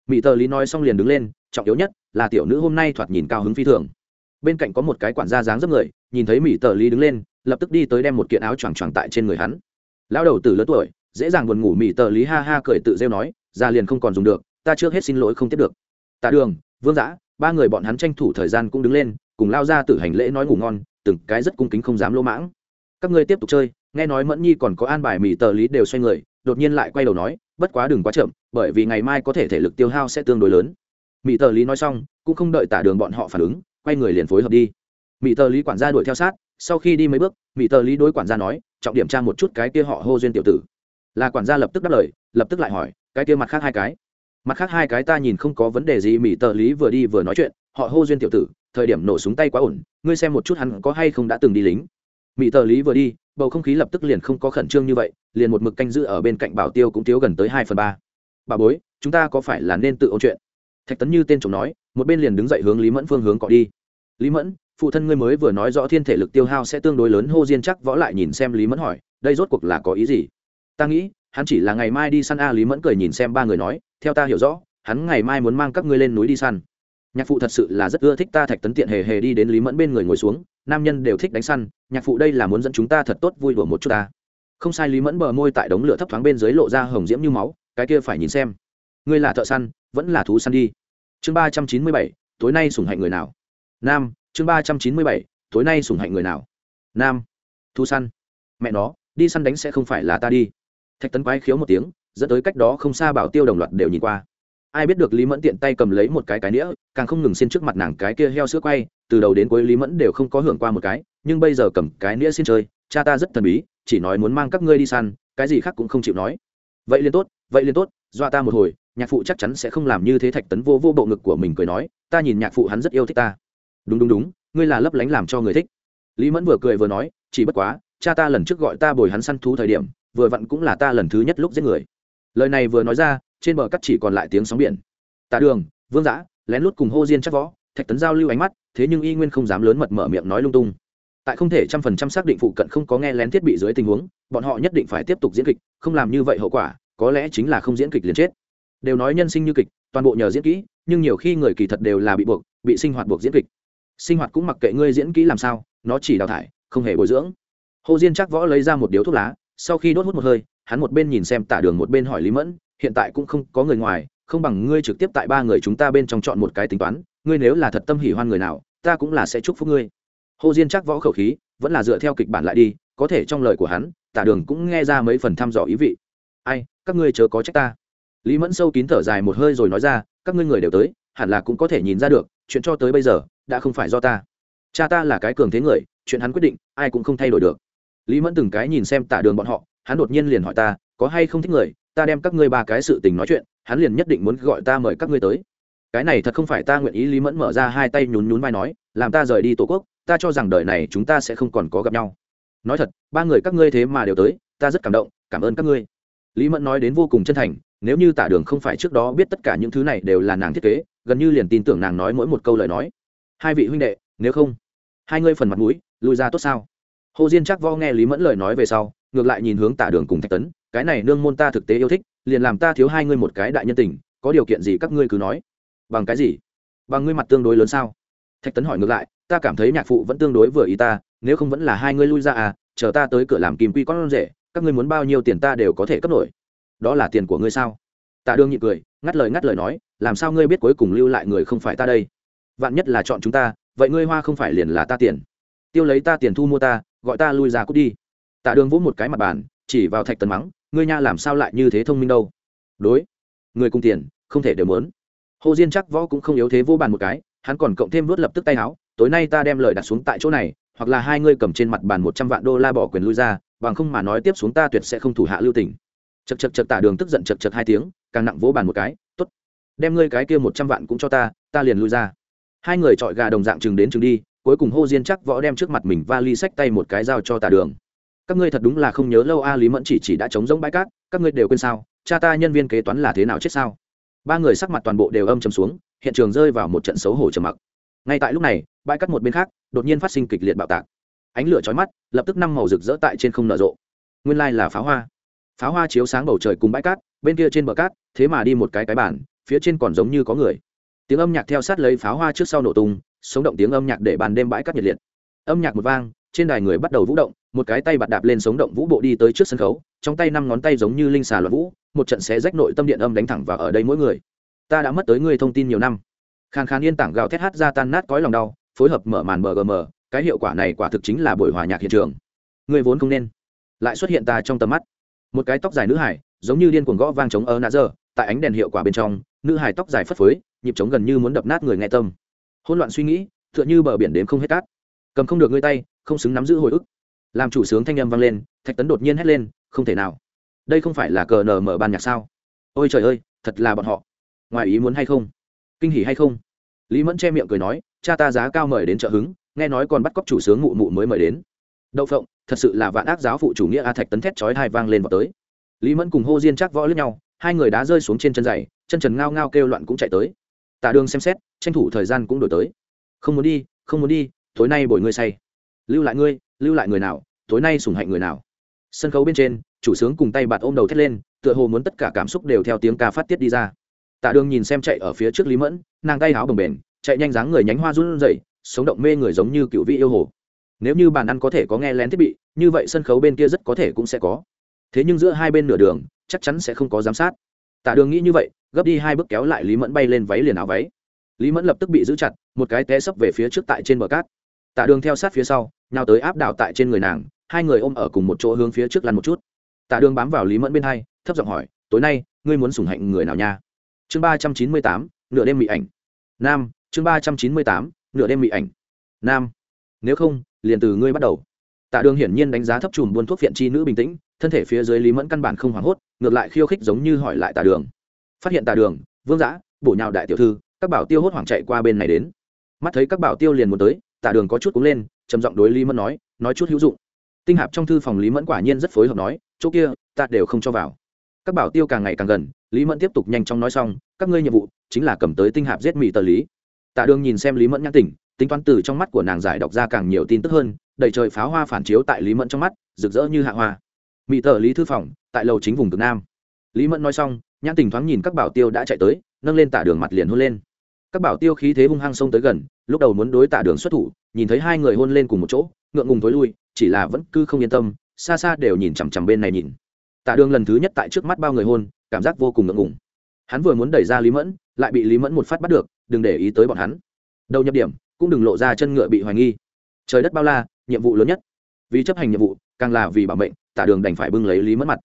Mỹ tờ lý nói xong liền đứng lên, trọng yếu nhất là tiểu nữ hôm nay thoạt nhìn cao hứng phi thường. Bên cạnh có một cái quản gia dáng dấp người, nhìn thấy mỹ tờ lý đứng lên, lập tức đi tới đem một kiện áo choàng choàng tại trên người hắn lão đầu tử lớn tuổi, dễ dàng buồn ngủ mỹ tờ lý ha ha cười tự rêu nói ra liền không còn dùng được, ta trước hết xin lỗi không tiếp được. Tạ đường, vương giã ba người bọn hắn tranh thủ thời gian cũng đứng lên, cùng lao ra tử hành lễ nói ngủ ngon, từng cái rất cung kính không dám lỗ mãng. Các ngươi tiếp tục chơi, nghe nói mẫn nhi còn có an bài mỹ tờ lý đều xoay người, đột nhiên lại quay đầu nói, bất quá đừng quá chậm, bởi vì ngày mai có thể thể lực tiêu hao sẽ tương đối lớn. Mỹ tờ lý nói xong, cũng không đợi tả đường bọn họ phản ứng, quay người liền phối hợp đi. Mỹ tờ lý quản gia đuổi theo sát sau khi đi mấy bước mỹ tờ lý đối quản gia nói, trọng điểm tra một chút cái kia họ hô duyên tiểu tử. Là quản gia lập tức đáp lời, lập tức lại hỏi, cái kia mặt khác hai cái? Mặt khác hai cái ta nhìn không có vấn đề gì. Mỹ tờ lý vừa đi vừa nói chuyện, họ hô duyên tiểu tử, thời điểm nổ súng tay quá ổn, ngươi xem một chút hắn có hay không đã từng đi lính. Mỹ tờ lý vừa đi, bầu không khí lập tức liền không có khẩn trương như vậy, liền một mực canh giữ ở bên cạnh bảo tiêu cũng thiếu gần tới hai phần ba. Bà bối, chúng ta có phải là nên tự ôn chuyện? Thạch tấn như tên chồng nói, một bên liền đứng dậy hướng lý mẫn phương hướng cọ đi. Lý mẫn phụ thân ngươi mới vừa nói rõ thiên thể lực tiêu hao sẽ tương đối lớn, hô diên chắc võ lại nhìn xem lý mẫn hỏi, đây rốt cuộc là có ý gì? Ta nghĩ, hắn chỉ là ngày mai đi săn a, lý mẫn cười nhìn xem ba người nói, theo ta hiểu rõ, hắn ngày mai muốn mang các ngươi lên núi đi săn. Nhạc phụ thật sự là rất ưa thích ta thạch tấn tiện hề hề đi đến lý mẫn bên người ngồi xuống, nam nhân đều thích đánh săn, nhạc phụ đây là muốn dẫn chúng ta thật tốt vui đùa một chút ta. Không sai, lý mẫn bờ môi tại đống lửa thấp thoáng bên dưới lộ ra hồng diễm như máu, cái kia phải nhìn xem. Ngươi là thợ săn, vẫn là thú săn đi. Chương ba trăm chín mươi bảy, tối nay sủng hạnh người nào? Nam chương ba trăm chín mươi bảy, tối nay sủng hạnh người nào? Nam. Thu săn. Mẹ nó, đi săn đánh sẽ không phải là ta đi. Thạch tấn quái khiếu một tiếng, dẫn tới cách đó không xa bảo tiêu đồng loạt đều nhìn qua. Ai biết được lý mẫn tiện tay cầm lấy một cái cái nĩa, càng không ngừng xin trước mặt nàng cái kia heo sữa quay, từ đầu đến cuối lý mẫn đều không có hưởng qua một cái, nhưng bây giờ cầm cái nĩa xin chơi, cha ta rất thần bí, chỉ nói muốn mang các ngươi đi săn, cái gì khác cũng không chịu nói. Vậy liền tốt, vậy liền tốt, dọa ta một hồi, nhạc phụ chắc chắn sẽ không làm như thế thạch tấn vô vô bộ ngực của mình cười nói, ta nhìn nhạc phụ hắn rất yêu thích ta đúng đúng đúng, ngươi là lấp lánh làm cho người thích. Lý mẫn vừa cười vừa nói, chỉ bất quá, cha ta lần trước gọi ta bồi hắn săn thú thời điểm, vừa vặn cũng là ta lần thứ nhất lúc giết người. Lời này vừa nói ra, trên bờ cắt chỉ còn lại tiếng sóng biển. Tạ đường, vương giã lén lút cùng hô diên chắc võ, thạch tấn giao lưu ánh mắt, thế nhưng y nguyên không dám lớn mật mở miệng nói lung tung. Tại không thể trăm phần trăm xác định phụ cận không có nghe lén thiết bị dưới tình huống, bọn họ nhất định phải tiếp tục diễn kịch, không làm như vậy hậu quả, có lẽ chính là không diễn kịch liền chết. Đều nói nhân sinh như kịch, toàn bộ nhờ diễn kỹ, nhưng nhiều khi người kỳ thật đều là bị buộc, bị sinh hoạt buộc diễn kịch sinh hoạt cũng mặc kệ ngươi diễn kỹ làm sao, nó chỉ đào thải, không hề bồi dưỡng. Hồ diên chắc võ lấy ra một điếu thuốc lá, sau khi đốt hút một hơi, hắn một bên nhìn xem tả đường một bên hỏi lý mẫn, hiện tại cũng không có người ngoài, không bằng ngươi trực tiếp tại ba người chúng ta bên trong chọn một cái tính toán, ngươi nếu là thật tâm hỉ hoan người nào, ta cũng là sẽ chúc phúc ngươi. Hồ diên chắc võ khẩu khí, vẫn là dựa theo kịch bản lại đi, có thể trong lời của hắn, tả đường cũng nghe ra mấy phần thăm dò ý vị. Ai, các ngươi chớ có trách ta. Lý mẫn sâu kín thở dài một hơi rồi nói ra, các ngươi người đều tới, hẳn là cũng có thể nhìn ra được, chuyện cho tới bây giờ đã không phải do ta. Cha ta là cái cường thế người, chuyện hắn quyết định, ai cũng không thay đổi được. Lý mẫn từng cái nhìn xem tả đường bọn họ, hắn đột nhiên liền hỏi ta, có hay không thích người, ta đem các ngươi ba cái sự tình nói chuyện, hắn liền nhất định muốn gọi ta mời các ngươi tới. Cái này thật không phải ta nguyện ý, lý mẫn mở ra hai tay nhún nhún vai nói, làm ta rời đi tổ quốc, ta cho rằng đời này chúng ta sẽ không còn có gặp nhau. Nói thật, ba người các ngươi thế mà đều tới, ta rất cảm động, cảm ơn các ngươi. Lý mẫn nói đến vô cùng chân thành, nếu như tả đường không phải trước đó biết tất cả những thứ này đều là nàng thiết kế, gần như liền tin tưởng nàng nói mỗi một câu lời nói hai vị huynh đệ, nếu không, hai ngươi phần mặt mũi lùi ra tốt sao? Hồ diên chắc vo nghe lý mẫn lời nói về sau, ngược lại nhìn hướng tả đường cùng thạch tấn, cái này nương môn ta thực tế yêu thích, liền làm ta thiếu hai ngươi một cái đại nhân tình, có điều kiện gì các ngươi cứ nói. Bằng cái gì? Bằng ngươi mặt tương đối lớn sao? Thạch tấn hỏi ngược lại, ta cảm thấy nhạc phụ vẫn tương đối vừa ý ta, nếu không vẫn là hai ngươi lui ra à chờ ta tới cửa làm kìm quy con rể, các ngươi muốn bao nhiêu tiền ta đều có thể cấp nổi. Đó là tiền của ngươi sao? Tạ đương nhị cười, ngắt lời ngắt lời nói, làm sao ngươi biết cuối cùng lưu lại người không phải ta đây? Vạn nhất là chọn chúng ta, vậy ngươi hoa không phải liền là ta tiền. Tiêu lấy ta tiền thu mua ta, gọi ta lui ra cút đi. Tạ đường vỗ một cái mặt bàn, chỉ vào thạch tần mắng, ngươi nha làm sao lại như thế thông minh đâu. Đối, người cùng tiền, không thể đều muốn. Hồ diên chắc võ cũng không yếu thế vô bàn một cái, hắn còn cộng thêm vớt lập tức tay áo tối nay ta đem lời đặt xuống tại chỗ này, hoặc là hai ngươi cầm trên mặt bàn một trăm vạn đô la bỏ quyền lui ra, bằng không mà nói tiếp xuống ta tuyệt sẽ không thủ hạ lưu tình. Chật chật chật tả đường tức giận chật chật hai tiếng, càng nặng vỗ bàn một cái t ố t đem ngươi cái kia một trăm vạn cũng cho ta ta liền lui ra hai người chọi gà đồng dạng chừng đến chừng đi, cuối cùng hô diên chắc võ đem trước mặt mình va ly sách tay một cái dao cho tả đường. Các ngươi thật đúng là không nhớ lâu a lý mẫn chỉ chỉ đã chống giống bãi cát, các ngươi đều quên sao? Cha ta nhân viên kế toán là thế nào chết sao? Ba người sắc mặt toàn bộ đều âm chầm xuống, hiện trường rơi vào một trận xấu hổ trầm mặc. Ngay tại lúc này, bãi cát một bên khác, đột nhiên phát sinh kịch liệt bạo tạc. Ánh lửa chói mắt, lập tức năm màu rực rỡ tại trên không nở rộ. Nguyên lai là pháo hoa. Pháo hoa chiếu sáng bầu trời cùng bãi cát, bên kia trên bờ cát, thế mà đi một cái cái bản phía trên còn giống như có người tiếng âm nhạc theo sát lấy pháo hoa trước sau nổ tung, sống động tiếng âm nhạc để bàn đêm bãi cát nhiệt liệt. Âm nhạc một vang, trên đài người bắt đầu vũ động, một cái tay bạt đạp lên sống động vũ bộ đi tới trước sân khấu, trong tay năm ngón tay giống như linh xà loạn vũ, một trận xé rách nội tâm điện âm đánh thẳng vào ở đây mỗi người. Ta đã mất tới người thông tin nhiều năm. Khàn khàn yên tảng gào thét hát ra tan nát cõi lòng đau, phối hợp mở màn mgm cái hiệu quả này quả thực chính là buổi hòa nhạc hiện trường. Người vốn không nên. Lại xuất hiện ta trong tầm mắt. Một cái tóc dài nữ hải, giống như điên cuồng gõ vang chống ơ nã dơ tại ánh đèn hiệu quả bên trong, nữ hải tóc dài phất phới nhịp trống gần như muốn đập nát người nghe tâm. Hỗn loạn suy nghĩ, tựa như bờ biển đếm không hết cát. Cầm không được ngươi tay, không xứng nắm giữ hồi ức. Làm chủ sướng thanh âm vang lên, thạch tấn đột nhiên hét lên, không thể nào. Đây không phải là cờ nờ mở ban nhạc sao? Ôi trời ơi, thật là bọn họ. Ngoài ý muốn hay không? Kinh hỉ hay không? Lý mẫn che miệng cười nói, cha ta giá cao mời đến chợ hứng, nghe nói còn bắt cóc chủ sướng mụ mụ mới mời đến. Đậu phộng, thật sự là vạn ác giáo phụ chủ nghĩa a, thạch tấn thét chói hai vang lên vào tới. Lý mẫn cùng hô diên chắc võ lướt nhau, hai người đá rơi xuống trên chân giày, chân trần ngao ngao kêu loạn cũng chạy tới tạ đường xem xét, tranh thủ thời gian cũng đổi tới. Không muốn đi, không muốn đi, tối nay bồi ngươi say. Lưu lại ngươi, lưu lại người nào, tối nay sủng hạnh người nào. Sân khấu bên trên, chủ sướng cùng tay bạt ôm đầu thét lên, tựa hồ muốn tất cả cảm xúc đều theo tiếng ca phát tiết đi ra. Tạ đường nhìn xem chạy ở phía trước lý mẫn, nàng tay áo bồng bềnh, chạy nhanh dáng người nhánh hoa run rẩy, sống động mê người giống như cựu vị yêu hồ. Nếu như bàn ăn có thể có nghe lén thiết bị, như vậy sân khấu bên kia rất có thể cũng sẽ có. Thế nhưng giữa hai bên nửa đường, chắc chắn sẽ không có giám sát. Tạ đường nghĩ như vậy gấp đi hai bước kéo lại lý mẫn bay lên váy liền áo váy. Lý mẫn lập tức bị giữ chặt, một cái té sấp về phía trước tại trên bờ cát. Tạ đường theo sát phía sau nào tới áp đảo tại trên người nàng, hai người ôm ở cùng một chỗ hướng phía trước lăn một chút. Tạ đường bám vào lý mẫn bên hai, thấp giọng hỏi, tối nay, ngươi muốn sủng hạnh người nào nha? Chương ba trăm chín mươi tám, nửa đêm bị ảnh. Nam, chương ba trăm chín mươi tám, nửa đêm bị ảnh. Nam, nếu không, liền từ ngươi bắt đầu. Tạ đường hiển nhiên đánh giá thấp chùm buôn thuốc phiện chi nữ bình tĩnh, thân thể phía dưới lý mẫn căn bản không hoảng hốt, ngược lại khiêu khích giống như hỏi lại tạ đường phát hiện tà đường, vương giã, bổ nhào đại tiểu thư, các bảo tiêu hốt hoảng chạy qua bên này đến. Mắt thấy các bảo tiêu liền muốn tới tạ đường có chút cúng lên, trầm giọng đối lý mẫn nói nói chút hữu dụng. Tinh hạp trong thư phòng lý mẫn quả nhiên rất phối hợp nói, chỗ kia, ta đều không cho vào. Các bảo tiêu càng ngày càng gần, lý mẫn tiếp tục nhanh chóng nói xong, các ngươi nhiệm vụ, chính là cầm tới tinh hạp giết mỹ tờ lý. Tạ đường nhìn xem lý mẫn nhãn tỉnh, tính toán từ trong mắt của nàng giải đọc ra càng nhiều tin tức hơn, đầy trời pháo hoa phản chiếu tại lý mẫn trong mắt, rực rỡ như hạ hoa. Mỹ tờ lý thư phòng, tại lầu chính vùng cực nam lý mẫn nói xong, nhãn tình thoáng nhìn các bảo tiêu đã chạy tới, nâng lên tả đường mặt liền hôn lên. Các bảo tiêu khí thế hung hăng xông tới gần, lúc đầu muốn đối tả đường xuất thủ, nhìn thấy hai người hôn lên cùng một chỗ, ngượng ngùng thối lui, chỉ là vẫn cứ không yên tâm, xa xa đều nhìn chằm chằm bên này nhìn. Tả đường lần thứ nhất tại trước mắt bao người hôn, cảm giác vô cùng ngượng ngùng. Hắn vừa muốn đẩy ra lý mẫn, lại bị lý mẫn một phát bắt được, đừng để ý tới bọn hắn. Đầu nhập điểm, cũng đừng lộ ra chân ngựa bị hoài nghi. Trời đất bao la, nhiệm vụ lớn nhất. Vì chấp hành nhiệm vụ, càng là vì bảo mệnh, tả đường đành phải bưng lấy lý mẫn mặt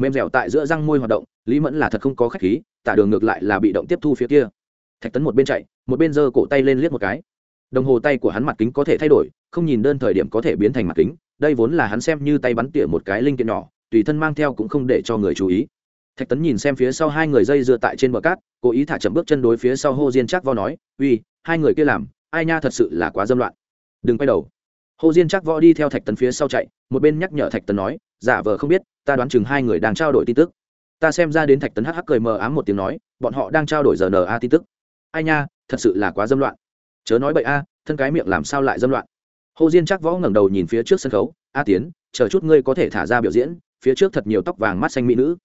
mềm dẻo tại giữa răng môi hoạt động, lý mẫn là thật không có khách khí, tả đường ngược lại là bị động tiếp thu phía kia. Thạch tấn một bên chạy, một bên giơ cổ tay lên liếc một cái. Đồng hồ tay của hắn mặt kính có thể thay đổi, không nhìn đơn thời điểm có thể biến thành mặt kính, đây vốn là hắn xem như tay bắn tỉa một cái linh kiện nhỏ, tùy thân mang theo cũng không để cho người chú ý. Thạch tấn nhìn xem phía sau hai người dây dựa tại trên bờ cát, cố ý thả chậm bước chân đối phía sau hô diên chắc vo nói, uy, hai người kia làm, ai nha thật sự là quá dâm loạn. Đừng quay đầu hồ diên chắc võ đi theo thạch tấn phía sau chạy, một bên nhắc nhở thạch tấn nói, giả vờ không biết, ta đoán chừng hai người đang trao đổi tin tức. Ta xem ra đến thạch tấn hắc hắc cười mờ ám một tiếng nói, bọn họ đang trao đổi giờ na tin tức. Ai nha, thật sự là quá dâm loạn. Chớ nói bậy a, thân cái miệng làm sao lại dâm loạn? Hồ diên chắc võ ngẩng đầu nhìn phía trước sân khấu, a tiến, chờ chút ngươi có thể thả ra biểu diễn, phía trước thật nhiều tóc vàng mắt xanh mỹ nữ.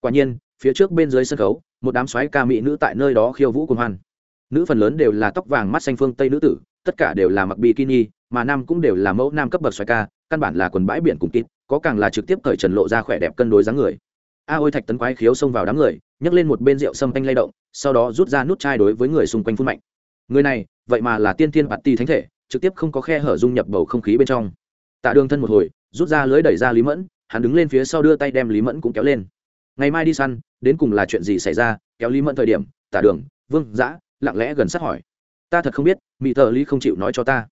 Quả nhiên, phía trước bên dưới sân khấu, một đám xoáy ca mỹ nữ tại nơi đó khiêu vũ cùng hoan. Nữ phần lớn đều là tóc vàng mắt xanh phương tây nữ tử, tất cả đều là mặc bikini mà nam cũng đều là mẫu nam cấp bậc xoáy ca, căn bản là quần bãi biển cùng kít có càng là trực tiếp cởi trần lộ ra khỏe đẹp cân đối dáng người. A ôi thạch tấn quái khiếu xông vào đám người, nhấc lên một bên rượu sâm anh lay động, sau đó rút ra nút chai đối với người xung quanh phun mạnh. Người này, vậy mà là tiên thiên bạt ti thánh thể, trực tiếp không có khe hở dung nhập bầu không khí bên trong. Tạ đường thân một hồi, rút ra lưới đẩy ra lý mẫn, hắn đứng lên phía sau đưa tay đem lý mẫn cũng kéo lên. Ngày mai đi săn, đến cùng là chuyện gì xảy ra, kéo lý mẫn thời điểm, tạ đường, vương, giã, lặng lẽ gần sát hỏi. Ta thật không biết mỹ thợ lý không chịu nói cho ta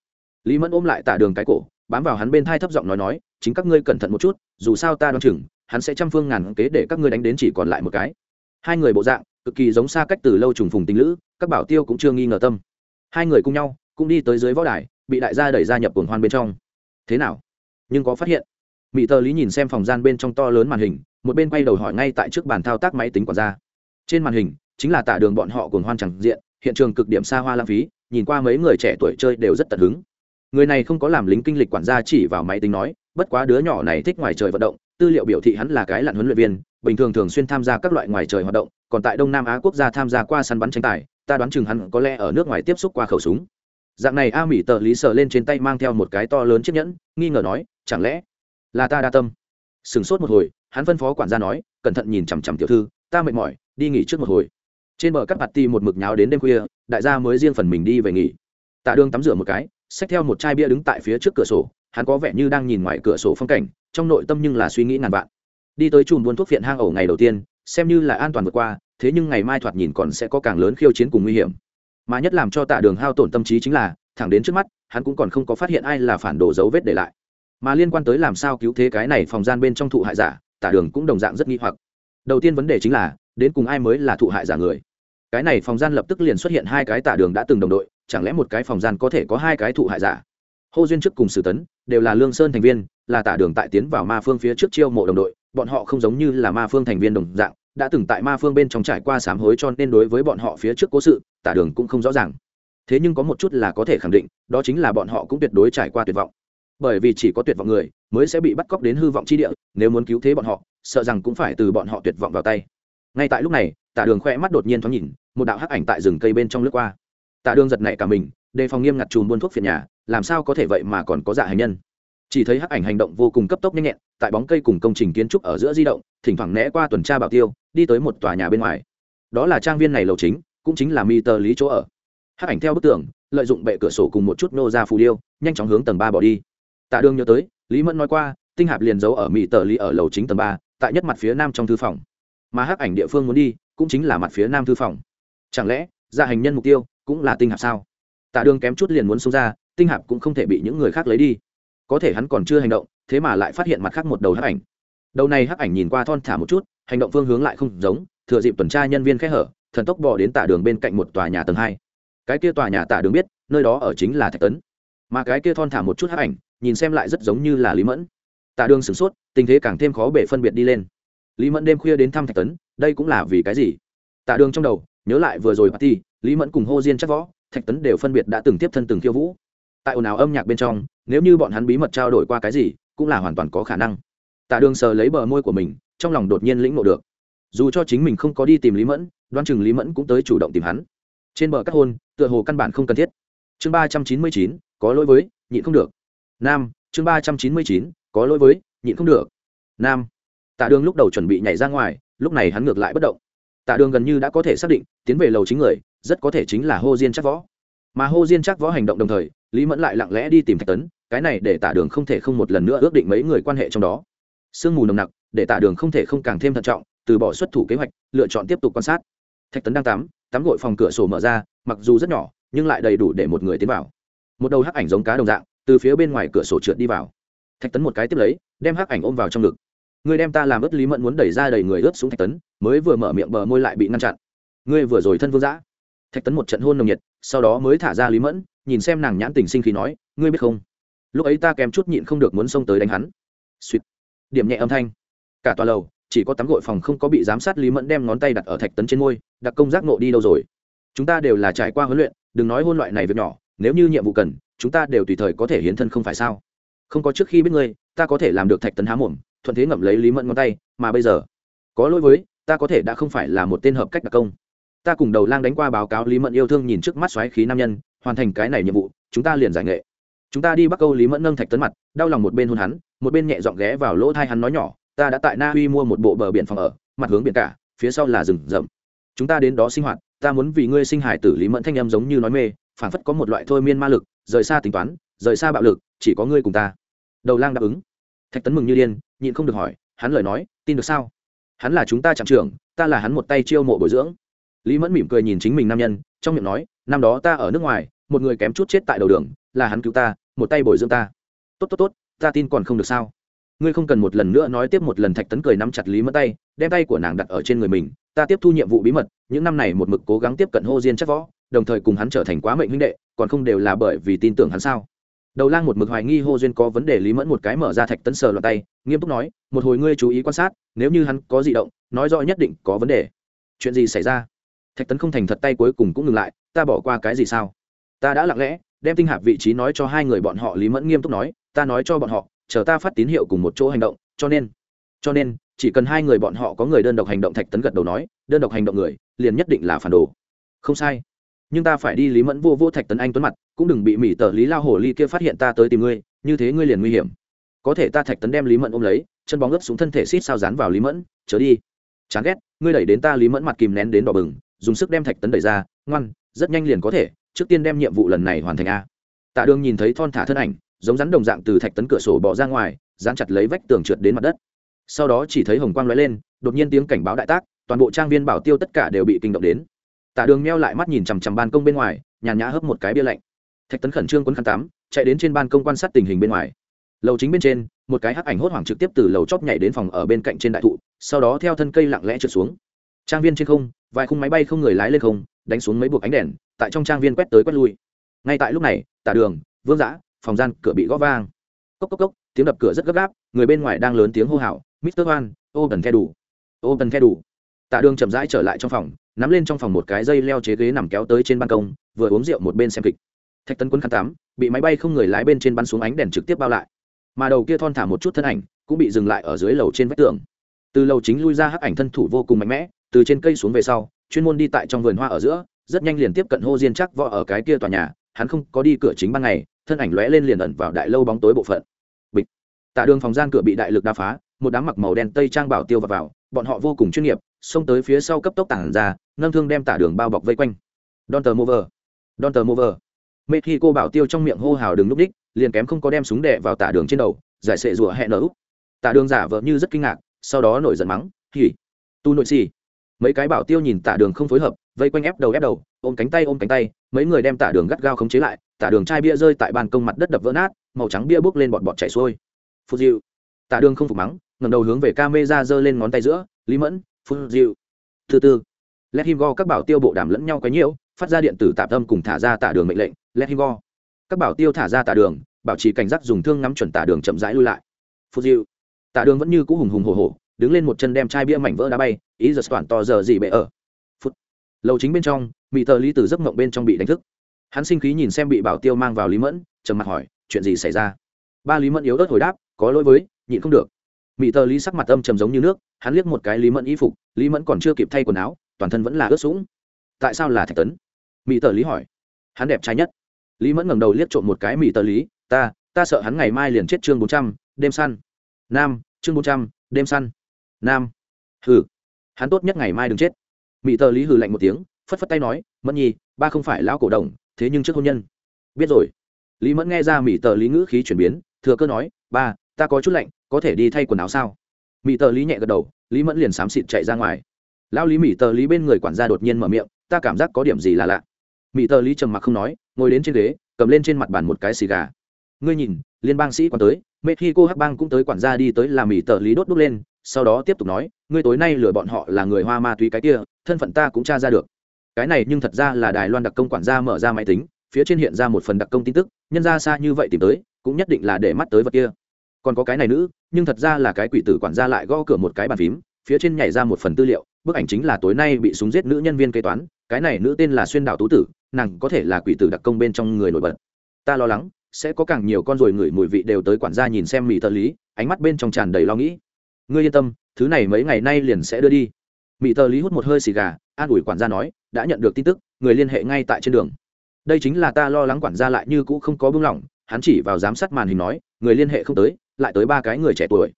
lý mẫn ôm lại Tả đường cái cổ, bám vào hắn bên thai thấp giọng nói nói, chính các ngươi cẩn thận một chút, dù sao ta đoán chừng, hắn sẽ trăm phương ngàn kế để các ngươi đánh đến chỉ còn lại một cái. Hai người bộ dạng, cực kỳ giống xa cách từ lâu trùng phùng tình lữ, các bảo tiêu cũng chưa nghi ngờ tâm. Hai người cùng nhau, cũng đi tới dưới võ đài, bị đại gia đẩy ra nhập cuồng hoan bên trong. Thế nào? Nhưng có phát hiện? Mỹ tờ lý nhìn xem phòng gian bên trong to lớn màn hình, một bên quay đầu hỏi ngay tại trước bàn thao tác máy tính quản gia. Trên màn hình, chính là tả đường bọn họ cuồng hoan chẳng diện, hiện trường cực điểm xa hoa lãng phí, nhìn qua mấy người trẻ tuổi chơi đều rất tận hứng người này không có làm lính kinh lịch quản gia chỉ vào máy tính nói, bất quá đứa nhỏ này thích ngoài trời vận động, tư liệu biểu thị hắn là cái lặn huấn luyện viên, bình thường thường xuyên tham gia các loại ngoài trời hoạt động, còn tại đông nam á quốc gia tham gia qua săn bắn tranh tài, ta đoán chừng hắn có lẽ ở nước ngoài tiếp xúc qua khẩu súng. Dạng này a mỹ tờ lý sờ lên trên tay mang theo một cái to lớn chiếc nhẫn, nghi ngờ nói, chẳng lẽ là ta đa tâm? Sửng sốt một hồi, hắn phân phó quản gia nói, cẩn thận nhìn chằm chằm tiểu thư, ta mệt mỏi, đi nghỉ trước một hồi. Trên bờ cắt mặt ti một mực nháo đến đêm khuya, đại gia mới riêng phần mình đi về nghỉ. Tạ đương tắm rửa một cái xách theo một chai bia đứng tại phía trước cửa sổ, hắn có vẻ như đang nhìn ngoài cửa sổ phong cảnh, trong nội tâm nhưng là suy nghĩ ngàn vạn. Đi tới chùm buôn thuốc phiện hang ổ ngày đầu tiên, xem như là an toàn vượt qua, thế nhưng ngày mai thoạt nhìn còn sẽ có càng lớn khiêu chiến cùng nguy hiểm. Mà nhất làm cho tạ đường hao tổn tâm trí chính là, thẳng đến trước mắt, hắn cũng còn không có phát hiện ai là phản đồ dấu vết để lại. Mà liên quan tới làm sao cứu thế cái này phòng gian bên trong thụ hại giả, tạ đường cũng đồng dạng rất nghi hoặc. Đầu tiên vấn đề chính là, đến cùng ai mới là thụ hại giả người? Cái này phòng gian lập tức liền xuất hiện hai cái tạ đường đã từng đồng đội chẳng lẽ một cái phòng gian có thể có hai cái thụ hại giả? Hô duyên trước cùng sử tấn, đều là lương sơn thành viên, là Tả đường tại tiến vào ma phương phía trước chiêu mộ đồng đội, bọn họ không giống như là ma phương thành viên đồng dạng, đã từng tại ma phương bên trong trải qua sám hối cho nên đối với bọn họ phía trước cố sự, tả đường cũng không rõ ràng. Thế nhưng có một chút là có thể khẳng định, đó chính là bọn họ cũng tuyệt đối trải qua tuyệt vọng. Bởi vì chỉ có tuyệt vọng người, mới sẽ bị bắt cóc đến hư vọng chi địa, nếu muốn cứu thế bọn họ, sợ rằng cũng phải từ bọn họ tuyệt vọng vào tay. Ngay tại lúc này, tả đường khoe mắt đột nhiên thoáng nhìn, một đạo hắc ảnh tại rừng cây bên trong lướt qua. Tạ đường giật nảy cả mình, đề phòng nghiêm ngặt chùm buôn thuốc phiền nhà, làm sao có thể vậy mà còn có dạ hành nhân. Chỉ thấy hắc ảnh hành động vô cùng cấp tốc nhanh nhẹn, tại bóng cây cùng công trình kiến trúc ở giữa di động, thỉnh thoảng né qua tuần tra bảo tiêu, đi tới một tòa nhà bên ngoài. Đó là trang viên này lầu chính, cũng chính là mi tờ lý chỗ ở. Hắc ảnh theo bức tường, lợi dụng bệ cửa sổ cùng một chút nô ra phù điêu, nhanh chóng hướng tầng ba bỏ đi. Tạ đương nhớ tới, lý mẫn nói qua, tinh hạp liền giấu ở mỹ tờ lý ở lầu chính tầng ba, tại nhất mặt phía nam trong thư phòng. Mà hắc ảnh địa phương muốn đi, cũng chính là mặt phía nam thư phòng. Chẳng lẽ gia hành nhân mục tiêu cũng là tinh hạp sao? Tạ Đường kém chút liền muốn xông ra, tinh hạp cũng không thể bị những người khác lấy đi. Có thể hắn còn chưa hành động, thế mà lại phát hiện mặt khác một đầu hắc ảnh. Đầu này hắc ảnh nhìn qua thon thả một chút, hành động phương hướng lại không giống, thừa dịp tuần tra nhân viên khẽ hở, thần tốc bỏ đến tả đường bên cạnh một tòa nhà tầng hai. Cái kia tòa nhà tả đường biết, nơi đó ở chính là thạch tấn. Mà cái kia thon thả một chút hắc ảnh, nhìn xem lại rất giống như là lý mẫn. Tả đường sửng sốt, tình thế càng thêm khó bể phân biệt đi lên. Lý mẫn đêm khuya đến thăm thạch tấn, đây cũng là vì cái gì? Tả đường trong đầu, nhớ lại vừa rồi party lý mẫn cùng hô diên chắc võ, thạch tấn đều phân biệt đã từng tiếp thân từng khiêu vũ. Tại ồn ào âm nhạc bên trong, nếu như bọn hắn bí mật trao đổi qua cái gì, cũng là hoàn toàn có khả năng. Tạ đường sờ lấy bờ môi của mình, trong lòng đột nhiên lĩnh ngộ được. Dù cho chính mình không có đi tìm lý mẫn đoan chừng lý mẫn cũng tới chủ động tìm hắn. Trên bờ các hôn, tựa hồ căn bản không cần thiết. Chương ba trăm chín mươi chín, có lỗi với, nhịn không được. Nam, chương ba trăm chín mươi chín, có lỗi với, nhịn không được. Nam. Tạ đường lúc đầu chuẩn bị nhảy ra ngoài, lúc này hắn ngược lại bất động. Tạ đường gần như đã có thể xác định, tiến về lầu chính người rất có thể chính là hô diên chắc võ. Mà hô diên chắc võ hành động đồng thời, lý mẫn lại lặng lẽ đi tìm thạch tấn, cái này để Tả đường không thể không một lần nữa ước định mấy người quan hệ trong đó. Sương mù nồng nặc, để Tả đường không thể không càng thêm thận trọng, từ bỏ xuất thủ kế hoạch, lựa chọn tiếp tục quan sát. Thạch tấn đang tắm tắm gội phòng cửa sổ mở ra, mặc dù rất nhỏ, nhưng lại đầy đủ để một người tiến vào. Một đầu hắc ảnh giống cá đồng dạng, từ phía bên ngoài cửa sổ trượt đi vào. Thạch tấn một cái tiếp lấy, đem hắc ảnh ôm vào trong ngực. Người đem ta làm ướt lý mẫn muốn đẩy ra đầy người ướt xuống thạch tấn, mới vừa mở miệng bờ môi lại bị ngăn chặn. Ngươi vừa rồi thân vương giã thạch tấn một trận hôn nồng nhiệt, sau đó mới thả ra lý mẫn, nhìn xem nàng nhãn tình sinh khi nói, ngươi biết không? Lúc ấy ta kèm chút nhịn không được muốn xông tới đánh hắn. Suýt điểm nhẹ âm thanh. Cả tòa lầu, chỉ có tắm gội phòng không có bị giám sát lý mẫn đem ngón tay đặt ở thạch tấn trên môi, đặc công giác nộ đi đâu rồi? Chúng ta đều là trải qua huấn luyện, đừng nói hôn loại này việc nhỏ, nếu như nhiệm vụ cần, chúng ta đều tùy thời có thể hiến thân không phải sao? Không có trước khi biết ngươi, ta có thể làm được thạch tấn há mồm, thuận thế ngậm lấy lý mẫn ngón tay, mà bây giờ, có lỗi với, ta có thể đã không phải là một tên hợp cách đặc công ta cùng đầu lang đánh qua báo cáo lý mẫn yêu thương nhìn trước mắt xoáy khí nam nhân, hoàn thành cái này nhiệm vụ, chúng ta liền giải nghệ. Chúng ta đi bắc câu lý mẫn nâng thạch tấn mặt, đau lòng một bên hôn hắn, một bên nhẹ dọn ghé vào lỗ thai hắn nói nhỏ, ta đã tại na uy mua một bộ bờ biển phòng ở, mặt hướng biển cả, phía sau là rừng rậm. Chúng ta đến đó sinh hoạt, ta muốn vì ngươi sinh hải tử lý mẫn thanh em giống như nói mê phản phất có một loại thôi miên ma lực, rời xa tính toán, rời xa bạo lực, chỉ có ngươi cùng ta. Đầu lang đáp ứng. Thạch tấn mừng như điên, nhịn không được hỏi, hắn lời nói, tin được sao? Hắn là chúng ta trạm trưởng, ta là hắn một tay chiêu mộ bồi dưỡng lý mẫn mỉm cười nhìn chính mình nam nhân, trong miệng nói, năm đó ta ở nước ngoài, một người kém chút chết tại đầu đường, là hắn cứu ta, một tay bồi dưỡng ta. Tốt tốt tốt, ta tin còn không được sao? Ngươi không cần một lần nữa nói tiếp một lần thạch tấn cười nắm chặt lý mẫn tay, đem tay của nàng đặt ở trên người mình, ta tiếp thu nhiệm vụ bí mật, những năm này một mực cố gắng tiếp cận hô diên chắc võ, đồng thời cùng hắn trở thành quá mệnh huynh đệ, còn không đều là bởi vì tin tưởng hắn sao? Đầu lang một mực hoài nghi hô duyên có vấn đề lý mẫn một cái mở ra thạch tấn sờ loạt tay, nghiêm túc nói, một hồi ngươi chú ý quan sát, nếu như hắn có di động, nói rõ nhất định có vấn đề. Chuyện gì xảy ra? Thạch tấn không thành thật tay cuối cùng cũng ngừng lại, ta bỏ qua cái gì sao? Ta đã lặng lẽ đem tinh hạp vị trí nói cho hai người bọn họ. Lý mẫn nghiêm túc nói, ta nói cho bọn họ, chờ ta phát tín hiệu cùng một chỗ hành động, cho nên cho nên, chỉ cần hai người bọn họ có người đơn độc hành động, thạch tấn gật đầu nói, đơn độc hành động người, liền nhất định là phản đồ. Không sai, nhưng ta phải đi. Lý mẫn vô vô thạch tấn anh tuấn mặt, cũng đừng bị mỹ tờ lý lao hồ ly kia phát hiện ta tới tìm ngươi, như thế ngươi liền nguy hiểm. Có thể ta thạch tấn đem lý mẫn ôm lấy, chân bóng ướp xuống thân thể xít sao dán vào lý mẫn, chớ đi, chán ghét, ngươi đẩy đến ta. Lý mẫn mặt kìm nén đến đỏ bừng dùng sức đem thạch tấn đẩy ra, ngoan, rất nhanh liền có thể, trước tiên đem nhiệm vụ lần này hoàn thành a. Tạ đường nhìn thấy thon thả thân ảnh, giống rắn đồng dạng từ thạch tấn cửa sổ bỏ ra ngoài, dán chặt lấy vách tường trượt đến mặt đất. Sau đó chỉ thấy hồng quang lóe lên, đột nhiên tiếng cảnh báo đại tác, toàn bộ trang viên bảo tiêu tất cả đều bị kinh động đến. Tạ đường meo lại mắt nhìn chằm chằm ban công bên ngoài, nhàn nhã hấp một cái bia lạnh. Thạch tấn khẩn trương quấn khăn tắm, chạy đến trên ban công quan sát tình hình bên ngoài. Lầu chính bên trên, một cái hắc ảnh hốt hoảng trực tiếp từ lầu chóp nhảy đến phòng ở bên cạnh trên đại thụ, sau đó theo thân cây lặng lẽ trượt xuống trang viên trên không, vài khung máy bay không người lái lên không, đánh xuống mấy buộc ánh đèn, tại trong trang viên quét tới quét lui. Ngay tại lúc này, tả đường, vương giã, phòng gian cửa bị gõ vang. Cốc cốc cốc, tiếng đập cửa rất gấp gáp, người bên ngoài đang lớn tiếng hô hào, mister hoan ô tần the đủ ô tần the đủ. Tạ đường chậm rãi trở lại trong phòng, nắm lên trong phòng một cái dây leo chế ghế nằm kéo tới trên ban công, vừa uống rượu một bên xem kịch. Thạch tấn quân khăn tám bị máy bay không người lái bên trên bắn xuống ánh đèn trực tiếp bao lại. Mà đầu kia thon thả một chút thân ảnh, cũng bị dừng lại ở dưới lầu trên vách tường. Từ lầu chính lui ra hắc ảnh thân thủ vô cùng mạnh mẽ từ trên cây xuống về sau chuyên môn đi tại trong vườn hoa ở giữa rất nhanh liền tiếp cận hô diên chắc võ ở cái kia tòa nhà hắn không có đi cửa chính ban ngày thân ảnh lóe lên liền ẩn vào đại lâu bóng tối bộ phận. Bịch. Tạ đường phòng gian cửa bị đại lực đa phá một đám mặc màu đen tây trang bảo tiêu vào, vào bọn họ vô cùng chuyên nghiệp xông tới phía sau cấp tốc tản ra nâng thương đem tả đường bao bọc vây quanh. Don tờ mover don tờ mover mê khi cô bảo tiêu trong miệng hô hào đường núp đích liền kém không có đem súng đẻ vào tả đường trên đầu giải sệ rủa hẹn nở úp. Tả đường giả vợ như rất kinh ngạc sau đó nổi giận mắng hỉ tu nội xì mấy cái bảo tiêu nhìn tả đường không phối hợp, vây quanh ép đầu ép đầu, ôm cánh tay ôm cánh tay, mấy người đem tả đường gắt gao khống chế lại, tả đường chai bia rơi tại ban công mặt đất đập vỡ nát, màu trắng bia bốc lên bọt bọt chảy xuôi. Phút dịu tả đường không phục mắng ngầm đầu hướng về ca mê ra giơ lên ngón tay giữa, lý mẫn phút dịu thứ tư let him go, các bảo tiêu bộ đàm lẫn nhau quấy nhiễu, phát ra điện tử tạp tâm cùng thả ra tả đường mệnh lệnh, let him go. Các bảo tiêu thả ra tả đường, bảo trì cảnh giác dùng thương ngắm chuẩn tả đường chậm rãi lui lại. Phút dịu tả đường vẫn như cũ hùng hùng hồ hồ đứng lên một chân đem chai bia mảnh vỡ đá bay, ý giật toàn to giờ gì bệ ở. Phút. Lầu chính bên trong mỹ tờ lý từ giấc mộng bên trong bị đánh thức. Hắn sinh khí nhìn xem bị bảo tiêu mang vào lý mẫn, trầm mặt hỏi, chuyện gì xảy ra? Ba lý mẫn yếu ớt hồi đáp, có lỗi với, nhịn không được. Mỹ tờ lý sắc mặt âm trầm giống như nước, hắn liếc một cái lý mẫn y phục, lý mẫn còn chưa kịp thay quần áo, toàn thân vẫn là ướt sũng. Tại sao là thạch tấn? Mỹ tờ lý hỏi. Hắn đẹp trai nhất. Lý mẫn ngẩng đầu liếc trộm một cái mỹ tờ lý, ta ta sợ hắn ngày mai liền chết chương bốn trăm, đêm săn. Nam, chương bốn trăm, đêm săn nam hừ hắn tốt nhất ngày mai đừng chết mỹ tờ lý hừ lạnh một tiếng phất phất tay nói mẫn nhi ba không phải lão cổ đồng thế nhưng trước hôn nhân biết rồi lý mẫn nghe ra mỹ tờ lý ngữ khí chuyển biến thừa cơ nói ba ta có chút lạnh có thể đi thay quần áo sao mỹ tờ lý nhẹ gật đầu lý mẫn liền xám xịt chạy ra ngoài lão lý mỹ tờ lý bên người quản gia đột nhiên mở miệng ta cảm giác có điểm gì là lạ mỹ tờ lý trầm mặc không nói ngồi đến trên ghế cầm lên trên mặt bàn một cái xì gà ngươi nhìn liên bang sĩ còn tới mẹ khi cô hắc bang cũng tới quản gia đi tới làm mỹ tờ lý đốt đốt lên sau đó tiếp tục nói, ngươi tối nay lừa bọn họ là người hoa ma túy cái kia, thân phận ta cũng tra ra được. Cái này nhưng thật ra là đài loan đặc công quản gia mở ra máy tính, phía trên hiện ra một phần đặc công tin tức, nhân ra xa như vậy tìm tới, cũng nhất định là để mắt tới vật kia. Còn có cái này nữ, nhưng thật ra là cái quỷ tử quản gia lại gõ cửa một cái bàn phím, phía trên nhảy ra một phần tư liệu, bức ảnh chính là tối nay bị súng giết nữ nhân viên kế toán, cái này nữ tên là xuyên đảo tú tử, nàng có thể là quỷ tử đặc công bên trong người nổi bật. Ta lo lắng, sẽ có càng nhiều con rồi ngửi mùi vị đều tới quản gia nhìn xem mỹ tờ lý, ánh mắt bên trong tràn đầy lo nghĩ ngươi yên tâm, thứ này mấy ngày nay liền sẽ đưa đi. Mỹ tờ lý hút một hơi xì gà, an ủi quản gia nói, đã nhận được tin tức, người liên hệ ngay tại trên đường. Đây chính là ta lo lắng quản gia lại như cũ không có buông lỏng, hắn chỉ vào giám sát màn hình nói, người liên hệ không tới, lại tới ba cái người trẻ tuổi.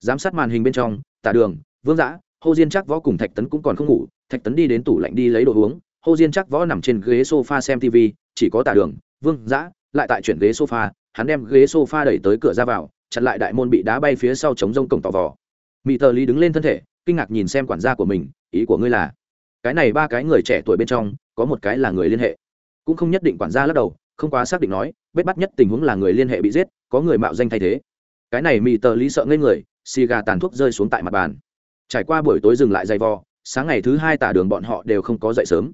Giám sát màn hình bên trong, tả đường, vương giã hô diên chắc võ cùng thạch tấn cũng còn không ngủ, thạch tấn đi đến tủ lạnh đi lấy đồ uống hô diên chắc võ nằm trên ghế sofa xem tv chỉ có tả đường, vương giã, lại tại chuyển ghế sofa, hắn đem ghế sofa đẩy tới cửa ra vào, chặn lại đại môn bị đá bay phía sau chống rông cổng tỏ vò mỹ tờ lý đứng lên thân thể, kinh ngạc nhìn xem quản gia của mình, ý của ngươi là, cái này ba cái người trẻ tuổi bên trong, có một cái là người liên hệ. Cũng không nhất định quản gia lắc đầu, không quá xác định nói, bết bắt nhất tình huống là người liên hệ bị giết, có người mạo danh thay thế. Cái này mỹ tờ lý sợ ngây người, xì gà tàn thuốc rơi xuống tại mặt bàn. Trải qua buổi tối dừng lại dày vò, sáng ngày thứ hai tả đường bọn họ đều không có dậy sớm.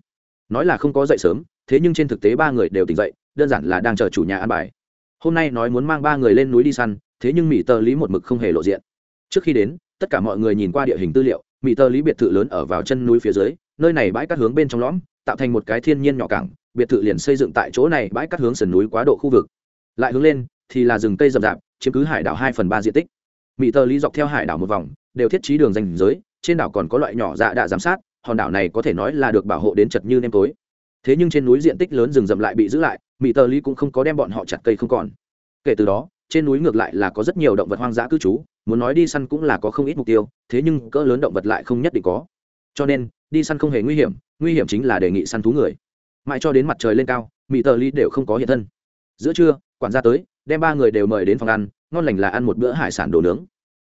Nói là không có dậy sớm, thế nhưng trên thực tế ba người đều tỉnh dậy, đơn giản là đang chờ chủ nhà ăn bài. Hôm nay nói muốn mang ba người lên núi đi săn, thế nhưng mỹ tờ lý một mực không hề lộ diện. Trước khi đến tất cả mọi người nhìn qua địa hình tư liệu mỹ tơ lý biệt thự lớn ở vào chân núi phía dưới, nơi này bãi cát hướng bên trong lõm, tạo thành một cái thiên nhiên nhỏ cảng, biệt thự liền xây dựng tại chỗ này bãi cát hướng sườn núi quá độ khu vực. Lại hướng lên, thì là rừng cây rậm rạp, chiếm cứ hải đảo hai phần ba diện tích. Mỹ tơ lý dọc theo hải đảo một vòng, đều thiết trí đường danh giới, trên đảo còn có loại nhỏ dạ đạ giám sát, hòn đảo này có thể nói là được bảo hộ đến chật như nêm tối. Thế nhưng trên núi diện tích lớn rừng rậm lại bị giữ lại mỹ tơ lý cũng không có đem bọn họ chặt cây không còn. Kể từ đó, trên núi ngược lại là có rất nhiều động vật hoang dã cư trú muốn nói đi săn cũng là có không ít mục tiêu, thế nhưng cỡ lớn động vật lại không nhất định có. Cho nên, đi săn không hề nguy hiểm nguy hiểm chính là đề nghị săn thú người. Mãi cho đến mặt trời lên cao, mỹ tờ ly đều không có hiện thân. Giữa trưa, quản gia tới, đem ba người đều mời đến phòng ăn, ngon lành là ăn một bữa hải sản đồ nướng.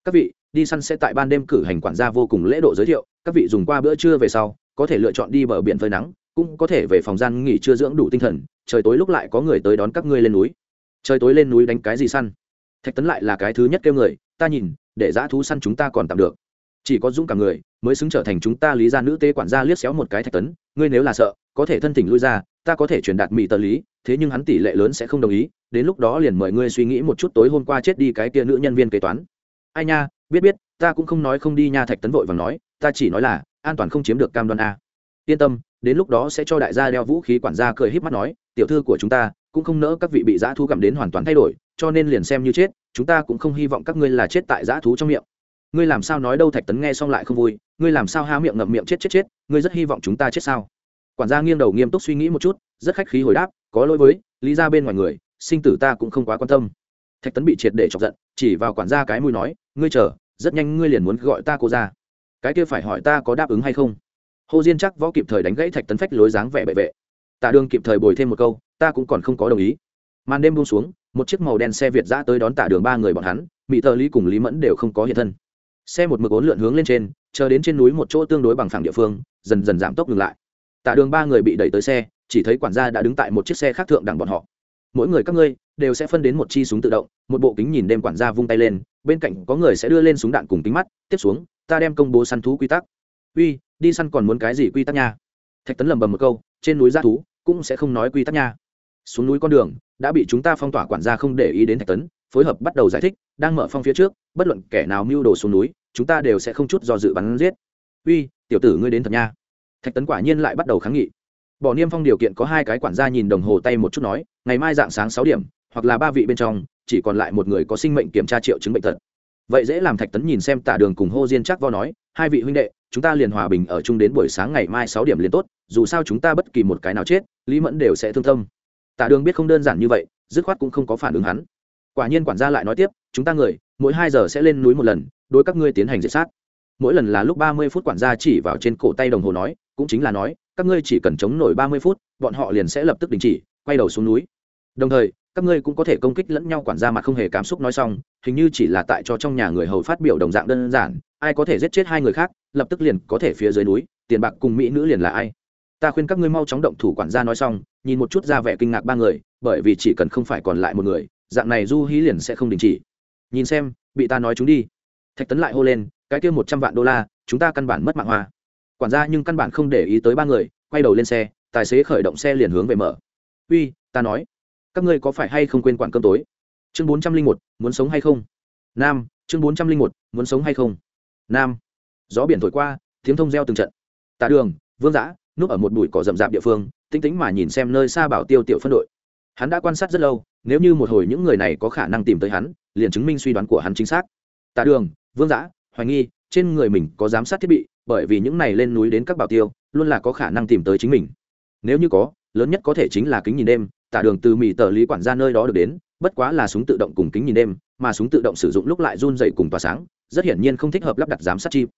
Các vị, đi săn sẽ tại ban đêm cử hành quản gia vô cùng lễ độ giới thiệu, các vị dùng qua bữa trưa về sau, có thể lựa chọn đi bờ biển phơi nắng, cũng có thể về phòng gian nghỉ trưa dưỡng đủ tinh thần, trời tối lúc lại có người tới đón các ngươi lên núi. Trời tối lên núi đánh cái gì săn? Thạch tấn lại là cái thứ nhất kêu người, ta nhìn, để dã thú săn chúng ta còn tạm được. Chỉ có dũng cả người mới xứng trở thành chúng ta lý gia nữ tế quản gia liếc xéo một cái thạch tấn, ngươi nếu là sợ, có thể thân thỉnh lui ra, ta có thể truyền đạt mỹ tờ lý, thế nhưng hắn tỷ lệ lớn sẽ không đồng ý, đến lúc đó liền mời ngươi suy nghĩ một chút tối hôm qua chết đi cái kia nữ nhân viên kế toán. Ai nha, biết biết, ta cũng không nói không đi nha, thạch tấn vội và nói, ta chỉ nói là, an toàn không chiếm được cam đoan a. Yên tâm, đến lúc đó sẽ cho đại gia đeo vũ khí quản gia cười híp mắt nói, tiểu thư của chúng ta cũng không nỡ các vị bị dã thú gặm đến hoàn toàn thay đổi cho nên liền xem như chết, chúng ta cũng không hy vọng các ngươi là chết tại dã thú trong miệng. Ngươi làm sao nói đâu thạch tấn nghe xong lại không vui, ngươi làm sao há miệng ngậm miệng chết chết chết, ngươi rất hy vọng chúng ta chết sao? Quản gia nghiêng đầu nghiêm túc suy nghĩ một chút, rất khách khí hồi đáp, có lỗi với, lý ra bên ngoài người, sinh tử ta cũng không quá quan tâm. Thạch tấn bị triệt để chọc giận, chỉ vào quản gia cái mùi nói, ngươi chờ, rất nhanh ngươi liền muốn gọi ta cô ra cái kia phải hỏi ta có đáp ứng hay không? Hồ diên chắc võ kịp thời đánh gãy thạch tấn phách lối dáng vẻ bệ vệ. Tạ đương kịp thời bồi thêm một câu, ta cũng còn không có đồng ý. Màn đêm buông xuống một chiếc màu đen xe việt giã tới đón tạ đường ba người bọn hắn, mỹ thợ lý cùng lý mẫn đều không có hiện thân. Xe một mực ốn lượn hướng lên trên, chờ đến trên núi một chỗ tương đối bằng phẳng địa phương, dần dần giảm tốc ngừng lại. Tạ đường ba người bị đẩy tới xe, chỉ thấy quản gia đã đứng tại một chiếc xe khác thượng đẳng bọn họ. Mỗi người các ngươi đều sẽ phân đến một chi súng tự động, một bộ kính nhìn đêm quản gia vung tay lên, bên cạnh có người sẽ đưa lên súng đạn cùng kính mắt, tiếp xuống, ta đem công bố săn thú quy tắc. Uy, đi săn còn muốn cái gì quy tắc nha? Thạch tấn lầm bầm một câu, trên núi g thú cũng sẽ không nói quy tắc nha xuống núi con đường, đã bị chúng ta phong tỏa quản gia không để ý đến thạch tấn, phối hợp bắt đầu giải thích, đang mở phong phía trước, bất luận kẻ nào mưu đồ xuống núi, chúng ta đều sẽ không chút do dự bắn giết. Uy, tiểu tử ngươi đến thật nha. Thạch tấn quả nhiên lại bắt đầu kháng nghị. Bỏ niêm phong điều kiện có hai cái quản gia nhìn đồng hồ tay một chút nói, ngày mai dạng sáng sáu điểm, hoặc là ba vị bên trong, chỉ còn lại một người có sinh mệnh kiểm tra triệu chứng bệnh tật. Vậy dễ làm thạch tấn nhìn xem tả đường cùng hô diên chắc vo nói, hai vị huynh đệ, chúng ta liền hòa bình ở chung đến buổi sáng ngày mai sáu điểm liền tốt, dù sao chúng ta bất kỳ một cái nào chết, lý mẫn đều sẽ thương tâm tả đường biết không đơn giản như vậy, dứt khoát cũng không có phản ứng hắn. Quả nhiên quản gia lại nói tiếp, chúng ta người, mỗi hai giờ sẽ lên núi một lần, đối các ngươi tiến hành diệt sát. Mỗi lần là lúc ba mươi phút quản gia chỉ vào trên cổ tay đồng hồ nói, cũng chính là nói, các ngươi chỉ cần chống nổi ba mươi phút, bọn họ liền sẽ lập tức đình chỉ, quay đầu xuống núi. Đồng thời, các ngươi cũng có thể công kích lẫn nhau quản gia mặt không hề cảm xúc nói xong, hình như chỉ là tại cho trong nhà người hầu phát biểu đồng dạng đơn giản, ai có thể giết chết hai người khác, lập tức liền có thể phía dưới núi, tiền bạc cùng mỹ nữ liền là ai ta khuyên các ngươi mau chóng động thủ quản gia nói xong, nhìn một chút ra vẻ kinh ngạc ba người, bởi vì chỉ cần không phải còn lại một người, dạng này du hí liền sẽ không đình chỉ. Nhìn xem, bị ta nói chúng đi. Thạch tấn lại hô lên, cái kia một trăm vạn đô la, chúng ta căn bản mất mạng hoa. Quản gia nhưng căn bản không để ý tới ba người, quay đầu lên xe, tài xế khởi động xe liền hướng về mở. Uy, ta nói, các ngươi có phải hay không quên quản cơm tối? Chương bốn trăm linh một, muốn sống hay không? Nam, chương bốn trăm linh một, muốn sống hay không? Nam, gió biển thổi qua, tiếng thông reo từng trận. Tà đường, vương giã núp ở một bụi cỏ rậm rạp địa phương tinh tĩnh mà nhìn xem nơi xa bảo tiêu tiểu phân đội. Hắn đã quan sát rất lâu, nếu như một hồi những người này có khả năng tìm tới hắn, liền chứng minh suy đoán của hắn chính xác. Tạ đường, vương giã, hoài nghi, trên người mình có giám sát thiết bị, bởi vì những này lên núi đến các bảo tiêu, luôn là có khả năng tìm tới chính mình. Nếu như có, lớn nhất có thể chính là kính nhìn đêm, tạ đường từ mỹ tờ lý quản gia nơi đó được đến, bất quá là súng tự động cùng kính nhìn đêm, mà súng tự động sử dụng lúc lại run dậy cùng tỏa sáng, rất hiển nhiên không thích hợp lắp đặt giám sát chip.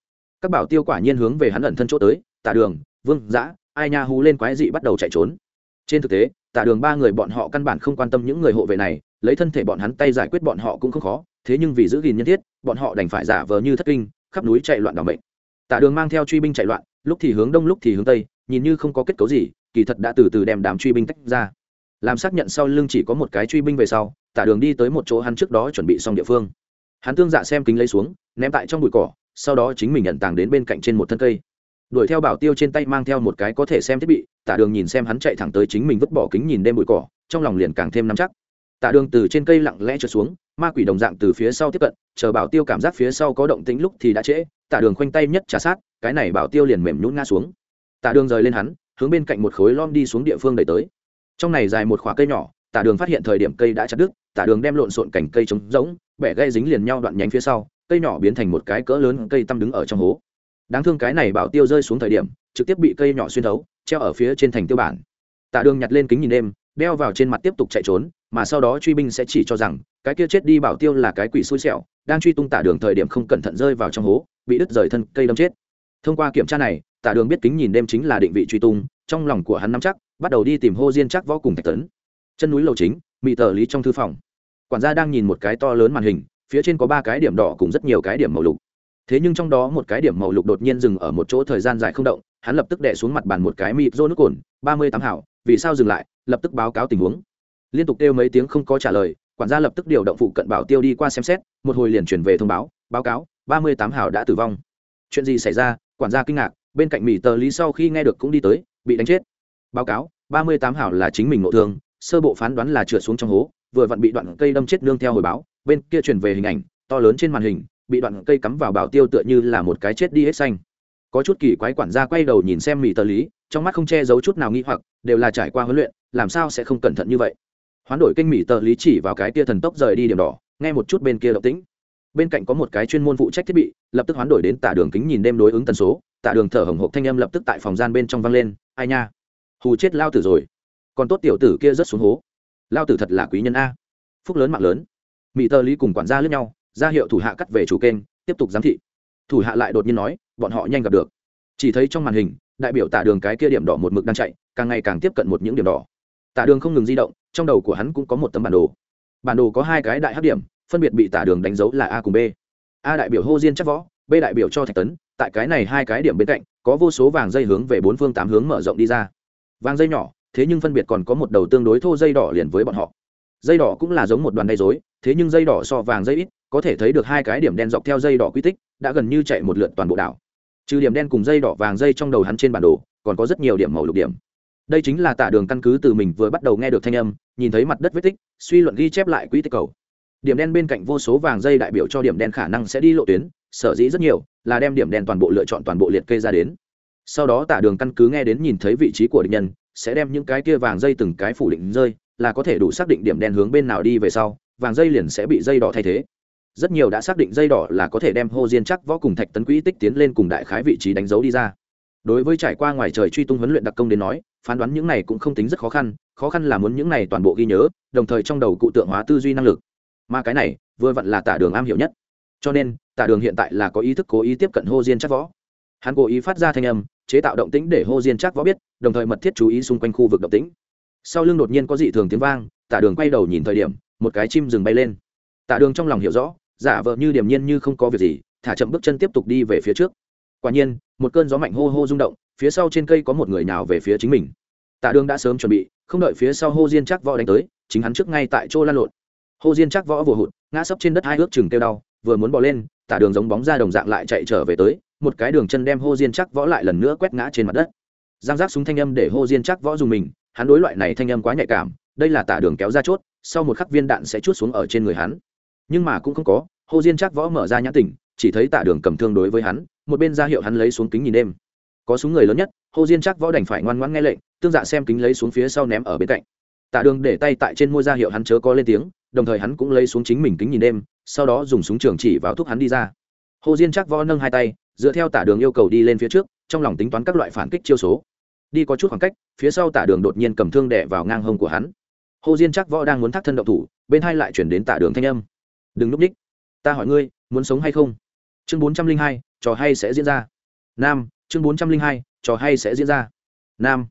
Các bảo tiêu quả nhiên hướng về hắn ẩn thân chỗ tới, tạ đường vương, giã, ai nha hú lên quái dị bắt đầu chạy trốn. Trên thực tế tạ đường ba người bọn họ căn bản không quan tâm những người hộ vệ này, lấy thân thể bọn hắn tay giải quyết bọn họ cũng không khó, thế nhưng vì giữ gìn nhân thiết, bọn họ đành phải giả vờ như thất kinh, khắp núi chạy loạn đ ỏ mệnh. Tạ đường mang theo truy binh chạy loạn, lúc thì hướng đông, lúc thì hướng tây, nhìn như không có kết cấu gì, kỳ thật đã từ từ đem đám truy binh tách ra. Làm xác nhận sau lưng chỉ có một cái truy binh về sau tạ đường đi tới một chỗ hắn trước đó chuẩn bị xong địa phương. Hắn tương dạ xem kính lấy xuống, ném tại trong bụi cỏ, sau đó chính mình nhận tàng đến bên cạnh trên một thân cây đuổi theo bảo tiêu trên tay mang theo một cái có thể xem thiết bị tạ đường nhìn xem hắn chạy thẳng tới chính mình vứt bỏ kính nhìn đêm bụi cỏ, trong lòng liền càng thêm nắm chắc. Tạ đường từ trên cây lặng lẽ trượt xuống, ma quỷ đồng dạng từ phía sau tiếp cận, chờ bảo tiêu cảm giác phía sau có động tĩnh lúc thì đã trễ tạ đường khoanh tay nhất trả sát, cái này bảo tiêu liền mềm nhún ngã xuống. Tạ đường rời lên hắn, hướng bên cạnh một khối lom đi xuống địa phương đẩy tới. Trong này dài một khoả cây nhỏ tạ đường phát hiện thời điểm cây đã chặt đứt tạ đường đem lộn xộn cành cây trống rỗng, bẻ gây dính liền nhau đoạn nhánh phía sau, cây nhỏ biến thành một cái cỡ lớn, cây tăm đứng ở trong hố đáng thương cái này bảo tiêu rơi xuống thời điểm, trực tiếp bị cây nhỏ xuyên thấu, treo ở phía trên thành tiêu bản. Tạ đường nhặt lên kính nhìn đêm, đeo vào trên mặt tiếp tục chạy trốn, mà sau đó truy binh sẽ chỉ cho rằng, cái kia chết đi bảo tiêu là cái quỷ xui xẻo, đang truy tung Tạ đường thời điểm không cẩn thận rơi vào trong hố, bị đứt rời thân cây đâm chết. Thông qua kiểm tra này, Tạ đường biết kính nhìn đêm chính là định vị truy tung, trong lòng của hắn nắm chắc, bắt đầu đi tìm hô diên chắc võ cùng thạch tấn. Chân núi lầu chính, mị tờ lý trong thư phòng. Quản gia đang nhìn một cái to lớn màn hình, phía trên có ba cái điểm đỏ cùng rất nhiều cái điểm màu lục thế nhưng trong đó một cái điểm màu lục đột nhiên dừng ở một chỗ thời gian dài không động, hắn lập tức đẻ xuống mặt bàn một cái mịt rô nước cồn, ba mươi tám hảo, vì sao dừng lại, lập tức báo cáo tình huống. Liên tục kêu mấy tiếng không có trả lời, quản gia lập tức điều động phụ cận bảo tiêu đi qua xem xét, một hồi liền chuyển về thông báo báo cáo, ba mươi tám hảo đã tử vong. Chuyện gì xảy ra? Quản gia kinh ngạc, bên cạnh mỹ tờ lý sau khi nghe được cũng đi tới, bị đánh chết. Báo cáo, ba mươi tám hảo là chính mình ngộ thương, sơ bộ phán đoán là trượt xuống trong hố, vừa vặn bị đoạn cây đâm chết nương theo hồi báo, bên kia chuyển về hình ảnh, to lớn trên màn hình bị đoạn cây cắm vào bảo tiêu tựa như là một cái chết đi hết xanh. Có chút kỳ quái quản gia quay đầu nhìn xem mỹ tờ lý, trong mắt không che giấu chút nào nghi hoặc, đều là trải qua huấn luyện, làm sao sẽ không cẩn thận như vậy? Hoán đổi kênh mỹ tờ lý chỉ vào cái tia thần tốc rời đi điểm đỏ, nghe một chút bên kia động tĩnh. Bên cạnh có một cái chuyên môn phụ trách thiết bị, lập tức hoán đổi đến tả đường kính nhìn đêm đối ứng tần số, tả đường thở hồng hộc thanh âm lập tức tại phòng gian bên trong vang lên, ai nha, hù chết lao tử rồi. Còn tốt tiểu tử kia rất xuống hố. Lao tử thật là quý nhân a. Phúc lớn mạng lớn. Mỹ tờ lý cùng quản gia lướt nhau ra hiệu thủ hạ cắt về chủ kênh, tiếp tục giám thị. Thủ hạ lại đột nhiên nói, bọn họ nhanh gặp được. Chỉ thấy trong màn hình, đại biểu tả đường cái kia điểm đỏ một mực đang chạy, càng ngày càng tiếp cận một những điểm đỏ. Tả đường không ngừng di động, trong đầu của hắn cũng có một tấm bản đồ. Bản đồ có hai cái đại hấp điểm, phân biệt bị tả đường đánh dấu là a cùng b. A đại biểu hô diên chắc võ, b đại biểu cho thạch tấn. Tại cái này hai cái điểm bên cạnh, có vô số vàng dây hướng về bốn phương tám hướng mở rộng đi ra. Vàng dây nhỏ, thế nhưng phân biệt còn có một đầu tương đối thô dây đỏ liền với bọn họ. Dây đỏ cũng là giống một đoàn dây dối thế nhưng dây đỏ so vàng dây ít có thể thấy được hai cái điểm đen dọc theo dây đỏ quy tích, đã gần như chạy một lượt toàn bộ đảo. Trừ điểm đen cùng dây đỏ vàng dây trong đầu hắn trên bản đồ, còn có rất nhiều điểm màu lục điểm. Đây chính là tả đường căn cứ từ mình vừa bắt đầu nghe được thanh âm, nhìn thấy mặt đất vết tích, suy luận ghi chép lại quỹ tích cầu. Điểm đen bên cạnh vô số vàng dây đại biểu cho điểm đen khả năng sẽ đi lộ tuyến, sở dĩ rất nhiều, là đem điểm đen toàn bộ lựa chọn toàn bộ liệt kê ra đến. Sau đó tả đường căn cứ nghe đến nhìn thấy vị trí của địch nhân, sẽ đem những cái kia vàng dây từng cái phủ định rơi, là có thể đủ xác định điểm đen hướng bên nào đi về sau, vàng dây liền sẽ bị dây đỏ thay thế rất nhiều đã xác định dây đỏ là có thể đem hô diên chắc võ cùng thạch tấn quỹ tích tiến lên cùng đại khái vị trí đánh dấu đi ra. Đối với trải qua ngoài trời truy tung huấn luyện đặc công đến nói, phán đoán những này cũng không tính rất khó khăn khó khăn là muốn những này toàn bộ ghi nhớ, đồng thời trong đầu cụ tượng hóa tư duy năng lực. Mà cái này, vừa vặn là tả đường am hiểu nhất. Cho nên, tả đường hiện tại là có ý thức cố ý tiếp cận hô diên chắc võ. Hắn cố ý phát ra thanh âm, chế tạo động tĩnh để hô diên chắc võ biết, đồng thời mật thiết chú ý xung quanh khu vực động tĩnh. Sau lưng đột nhiên có dị thường tiếng vang, tả đường quay đầu nhìn thời điểm, một cái chim rừng bay lên. Tả đường trong lòng hiểu rõ giả vờ như điềm nhiên như không có việc gì, thả chậm bước chân tiếp tục đi về phía trước. Quả nhiên, một cơn gió mạnh hô hô rung động, phía sau trên cây có một người nào về phía chính mình. Tạ đường đã sớm chuẩn bị, không đợi phía sau hô diên chắc võ đánh tới, chính hắn trước ngay tại chỗ lan lộn. Hô diên chắc võ vừa hụt, ngã sấp trên đất hai ước chừng kêu đau, vừa muốn bỏ lên tả đường giống bóng ra đồng dạng lại chạy trở về tới, một cái đường chân đem hô diên chắc võ lại lần nữa quét ngã trên mặt đất. Giang giác súng thanh âm để hô diên chắc võ dùng mình, hắn đối loại này thanh âm quá nhạy cảm, đây là tả đường kéo ra chốt, sau một khắc viên đạn sẽ chút xuống ở trên người hắn nhưng mà cũng không có, Hồ diên chắc võ mở ra nhãn tỉnh, chỉ thấy Tạ đường cầm thương đối với hắn, một bên ra hiệu hắn lấy xuống kính nhìn đêm. Có súng người lớn nhất, Hồ diên chắc võ đành phải ngoan ngoãn nghe lệnh, tương dạ xem kính lấy xuống phía sau ném ở bên cạnh. Tạ đường để tay tại trên môi ra hiệu hắn chớ có lên tiếng, đồng thời hắn cũng lấy xuống chính mình kính nhìn đêm, sau đó dùng súng trường chỉ vào thúc hắn đi ra. Hồ diên chắc võ nâng hai tay, dựa theo tả đường yêu cầu đi lên phía trước, trong lòng tính toán các loại phản kích chiêu số. Đi có chút khoảng cách, phía sau tả đường đột nhiên cầm thương đẻ vào ngang hông của hắn. Hồ diên chắc võ đang muốn thắt thân động thủ, bên hai lại chuyển đến tả đường thanh âm đừng núp ních ta hỏi ngươi, muốn sống hay không? Chương bốn trăm linh hai, trò hay sẽ diễn ra. Nam, chương bốn trăm linh hai, trò hay sẽ diễn ra. Nam,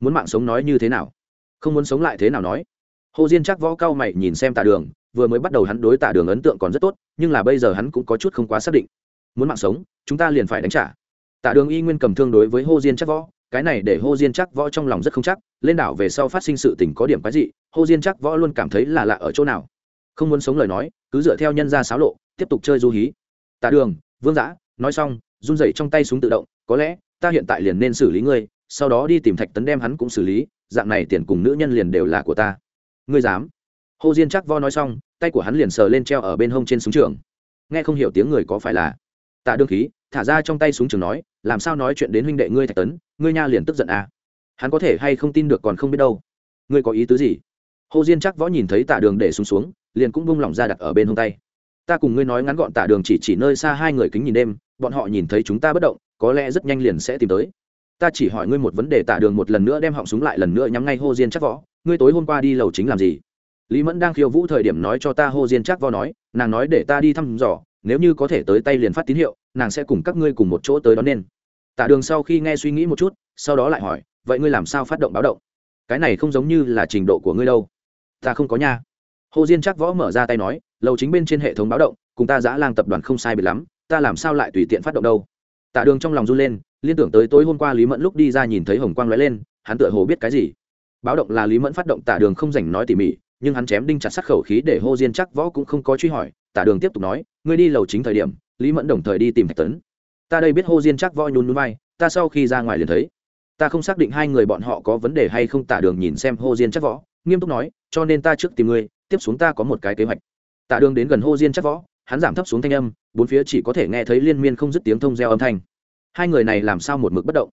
muốn mạng sống nói như thế nào? Không muốn sống lại thế nào nói? Hồ diên chắc võ cao mày nhìn xem tả đường, vừa mới bắt đầu hắn đối tả đường ấn tượng còn rất tốt, nhưng là bây giờ hắn cũng có chút không quá xác định. Muốn mạng sống, chúng ta liền phải đánh trả. Tả đường y nguyên cầm thương đối với hồ diên chắc võ, cái này để hồ diên chắc võ trong lòng rất không chắc, lên đảo về sau phát sinh sự tình có điểm cái gì hồ diên chắc võ luôn cảm thấy là lạ ở chỗ nào không muốn sống lời nói, cứ dựa theo nhân ra xáo lộ, tiếp tục chơi du hí. Tạ đường, vương giã, nói xong, run dậy trong tay súng tự động, có lẽ, ta hiện tại liền nên xử lý ngươi, sau đó đi tìm thạch tấn đem hắn cũng xử lý, dạng này tiền cùng nữ nhân liền đều là của ta. Ngươi dám? Hồ diên chắc vo nói xong, tay của hắn liền sờ lên treo ở bên hông trên súng trường. Nghe không hiểu tiếng người có phải là? Tạ đương khí, thả ra trong tay súng trường nói, làm sao nói chuyện đến huynh đệ ngươi thạch tấn, ngươi nha liền tức giận à. hắn có thể hay không tin được còn không biết đâu. Ngươi có ý tứ gì? Hồ diên chắc võ nhìn thấy tạ đường để xuống xuống, liền cũng bung lỏng ra đặt ở bên hông tay. Ta cùng ngươi nói ngắn gọn tạ đường chỉ chỉ nơi xa hai người kính nhìn đêm, bọn họ nhìn thấy chúng ta bất động, có lẽ rất nhanh liền sẽ tìm tới. Ta chỉ hỏi ngươi một vấn đề tạ đường một lần nữa đem họng súng lại lần nữa nhắm ngay hô diên chắc võ, ngươi tối hôm qua đi lầu chính làm gì? Lý mẫn đang khiêu vũ thời điểm nói cho ta hô diên chắc võ nói, nàng nói để ta đi thăm dò, nếu như có thể tới tay liền phát tín hiệu, nàng sẽ cùng các ngươi cùng một chỗ tới đón nên. Tạ đường sau khi nghe suy nghĩ một chút, sau đó lại hỏi, vậy ngươi làm sao phát động báo động? Cái này không giống như là trình độ của ngươi đâu ta không có nha. Hồ diên chắc võ mở ra tay nói, lầu chính bên trên hệ thống báo động, cùng ta giã lang tập đoàn không sai biệt lắm, ta làm sao lại tùy tiện phát động đâu. Tạ đường trong lòng run lên, liên tưởng tới tối hôm qua lý mẫn lúc đi ra nhìn thấy hồng quang lóe lên, hắn tựa hồ biết cái gì. Báo động là lý mẫn phát động, tạ đường không dành nói tỉ mỉ, nhưng hắn chém đinh chặt sắt khẩu khí để hô diên chắc võ cũng không có truy hỏi. Tạ đường tiếp tục nói, ngươi đi lầu chính thời điểm, lý mẫn đồng thời đi tìm thạch tấn. Ta đây biết hô diên chắc võ nhún núi vai, ta sau khi ra ngoài liền thấy. Ta không xác định hai người bọn họ có vấn đề hay không, tạ đường nhìn xem hô diên chắc võ nghiêm túc nói, cho nên ta trước tìm ngươi, tiếp xuống ta có một cái kế hoạch. Tạ đường đến gần hô diên chắc võ, hắn giảm thấp xuống thanh âm, bốn phía chỉ có thể nghe thấy liên miên không dứt tiếng thông gieo âm thanh. Hai người này làm sao một mực bất động?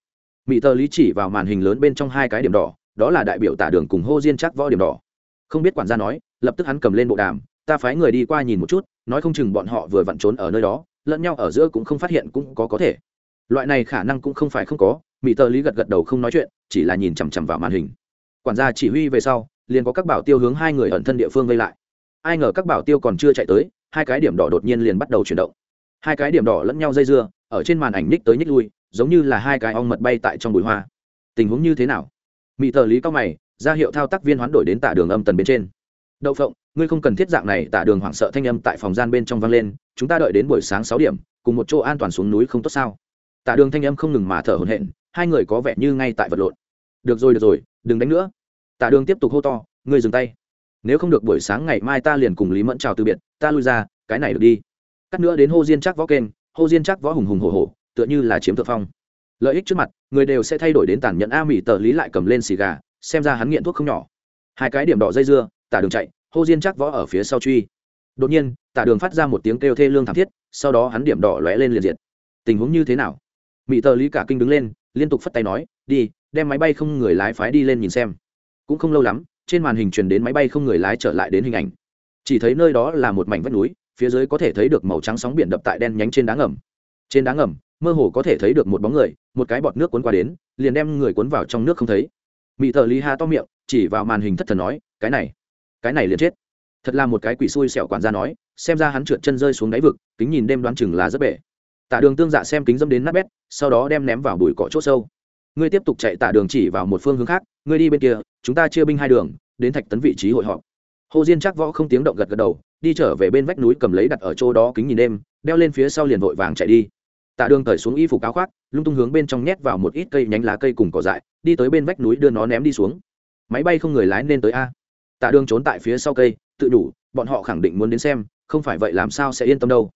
Mỹ tờ lý chỉ vào màn hình lớn bên trong hai cái điểm đỏ, đó là đại biểu tả đường cùng hô diên chắc võ điểm đỏ. Không biết quản gia nói, lập tức hắn cầm lên bộ đàm, ta phái người đi qua nhìn một chút, nói không chừng bọn họ vừa vặn trốn ở nơi đó, lẫn nhau ở giữa cũng không phát hiện cũng có có thể. Loại này khả năng cũng không phải không có mỹ tờ lý gật gật đầu không nói chuyện, chỉ là nhìn chằm chằm vào màn hình. Quản gia chỉ huy về sau liền có các bảo tiêu hướng hai người ẩn thân địa phương vây lại. Ai ngờ các bảo tiêu còn chưa chạy tới, hai cái điểm đỏ đột nhiên liền bắt đầu chuyển động. Hai cái điểm đỏ lẫn nhau dây dưa, ở trên màn ảnh ních tới ních lui, giống như là hai cái ong mật bay tại trong bụi hoa. Tình huống như thế nào? Mỹ tờ lý cao mày, ra hiệu thao tác viên hoán đổi đến tả đường âm tần bên trên. Đậu phộng, ngươi không cần thiết dạng này, tả đường hoảng sợ thanh âm tại phòng gian bên trong vang lên, chúng ta đợi đến buổi sáng sáu điểm, cùng một chỗ an toàn xuống núi không tốt sao? Tả đường thanh âm không ngừng mà thở hổn hển, hai người có vẻ như ngay tại vật lộn. Được rồi được rồi, đừng đánh nữa. Tạ đường tiếp tục hô to, ngươi dừng tay. Nếu không được buổi sáng ngày mai ta liền cùng lý mẫn chào từ biệt, ta lui ra, cái này được đi. Cắt nữa đến hô diên chắc võ kênh hô diên chắc võ hùng hùng hổ hổ, tựa như là chiếm thượng phong. Lợi ích trước mặt, người đều sẽ thay đổi đến tàn nhẫn a mỹ tờ lý lại cầm lên xì gà, xem ra hắn nghiện thuốc không nhỏ. Hai cái điểm đỏ dây dưa, tả đường chạy hô diên chắc võ ở phía sau truy. Đột nhiên, tả đường phát ra một tiếng kêu thê lương thảm thiết, sau đó hắn điểm đỏ lóe lên liền diệt. Tình huống như thế nào? Mỹ tờ lý cả kinh đứng lên, liên tục phất tay nói, đi, đem máy bay không người lái phái đi lên nhìn xem cũng không lâu lắm, trên màn hình truyền đến máy bay không người lái trở lại đến hình ảnh. Chỉ thấy nơi đó là một mảnh vách núi, phía dưới có thể thấy được màu trắng sóng biển đập tại đen nhánh trên đá ngầm. Trên đá ngầm, mơ hồ có thể thấy được một bóng người, một cái bọt nước cuốn qua đến, liền đem người cuốn vào trong nước không thấy. Mỹ thợ lý ha to miệng, chỉ vào màn hình thất thần nói, cái này cái này liền chết. Thật là một cái quỷ xui xẻo quản gia nói, xem ra hắn trượt chân rơi xuống đáy vực, kính nhìn đêm đoán chừng là rất bể. Tạ đường tương dạ xem kính dâm đến nát bét, sau đó đem ném vào bụi cỏ chỗ sâu ngươi tiếp tục chạy tạ đường chỉ vào một phương hướng khác, ngươi đi bên kia, chúng ta chia binh hai đường, đến thạch tấn vị trí hội họp. Hồ diên chắc võ không tiếng động gật gật đầu, đi trở về bên vách núi cầm lấy đặt ở chỗ đó kính nhìn đêm, đeo lên phía sau liền vội vàng chạy đi. Tạ đường cởi xuống y phục áo khoác, lung tung hướng bên trong nhét vào một ít cây nhánh lá cây cùng cỏ dại, đi tới bên vách núi đưa nó ném đi xuống. Máy bay không người lái nên tới a. Tạ đường trốn tại phía sau cây, tự đủ, bọn họ khẳng định muốn đến xem, không phải vậy làm sao sẽ yên tâm đâu.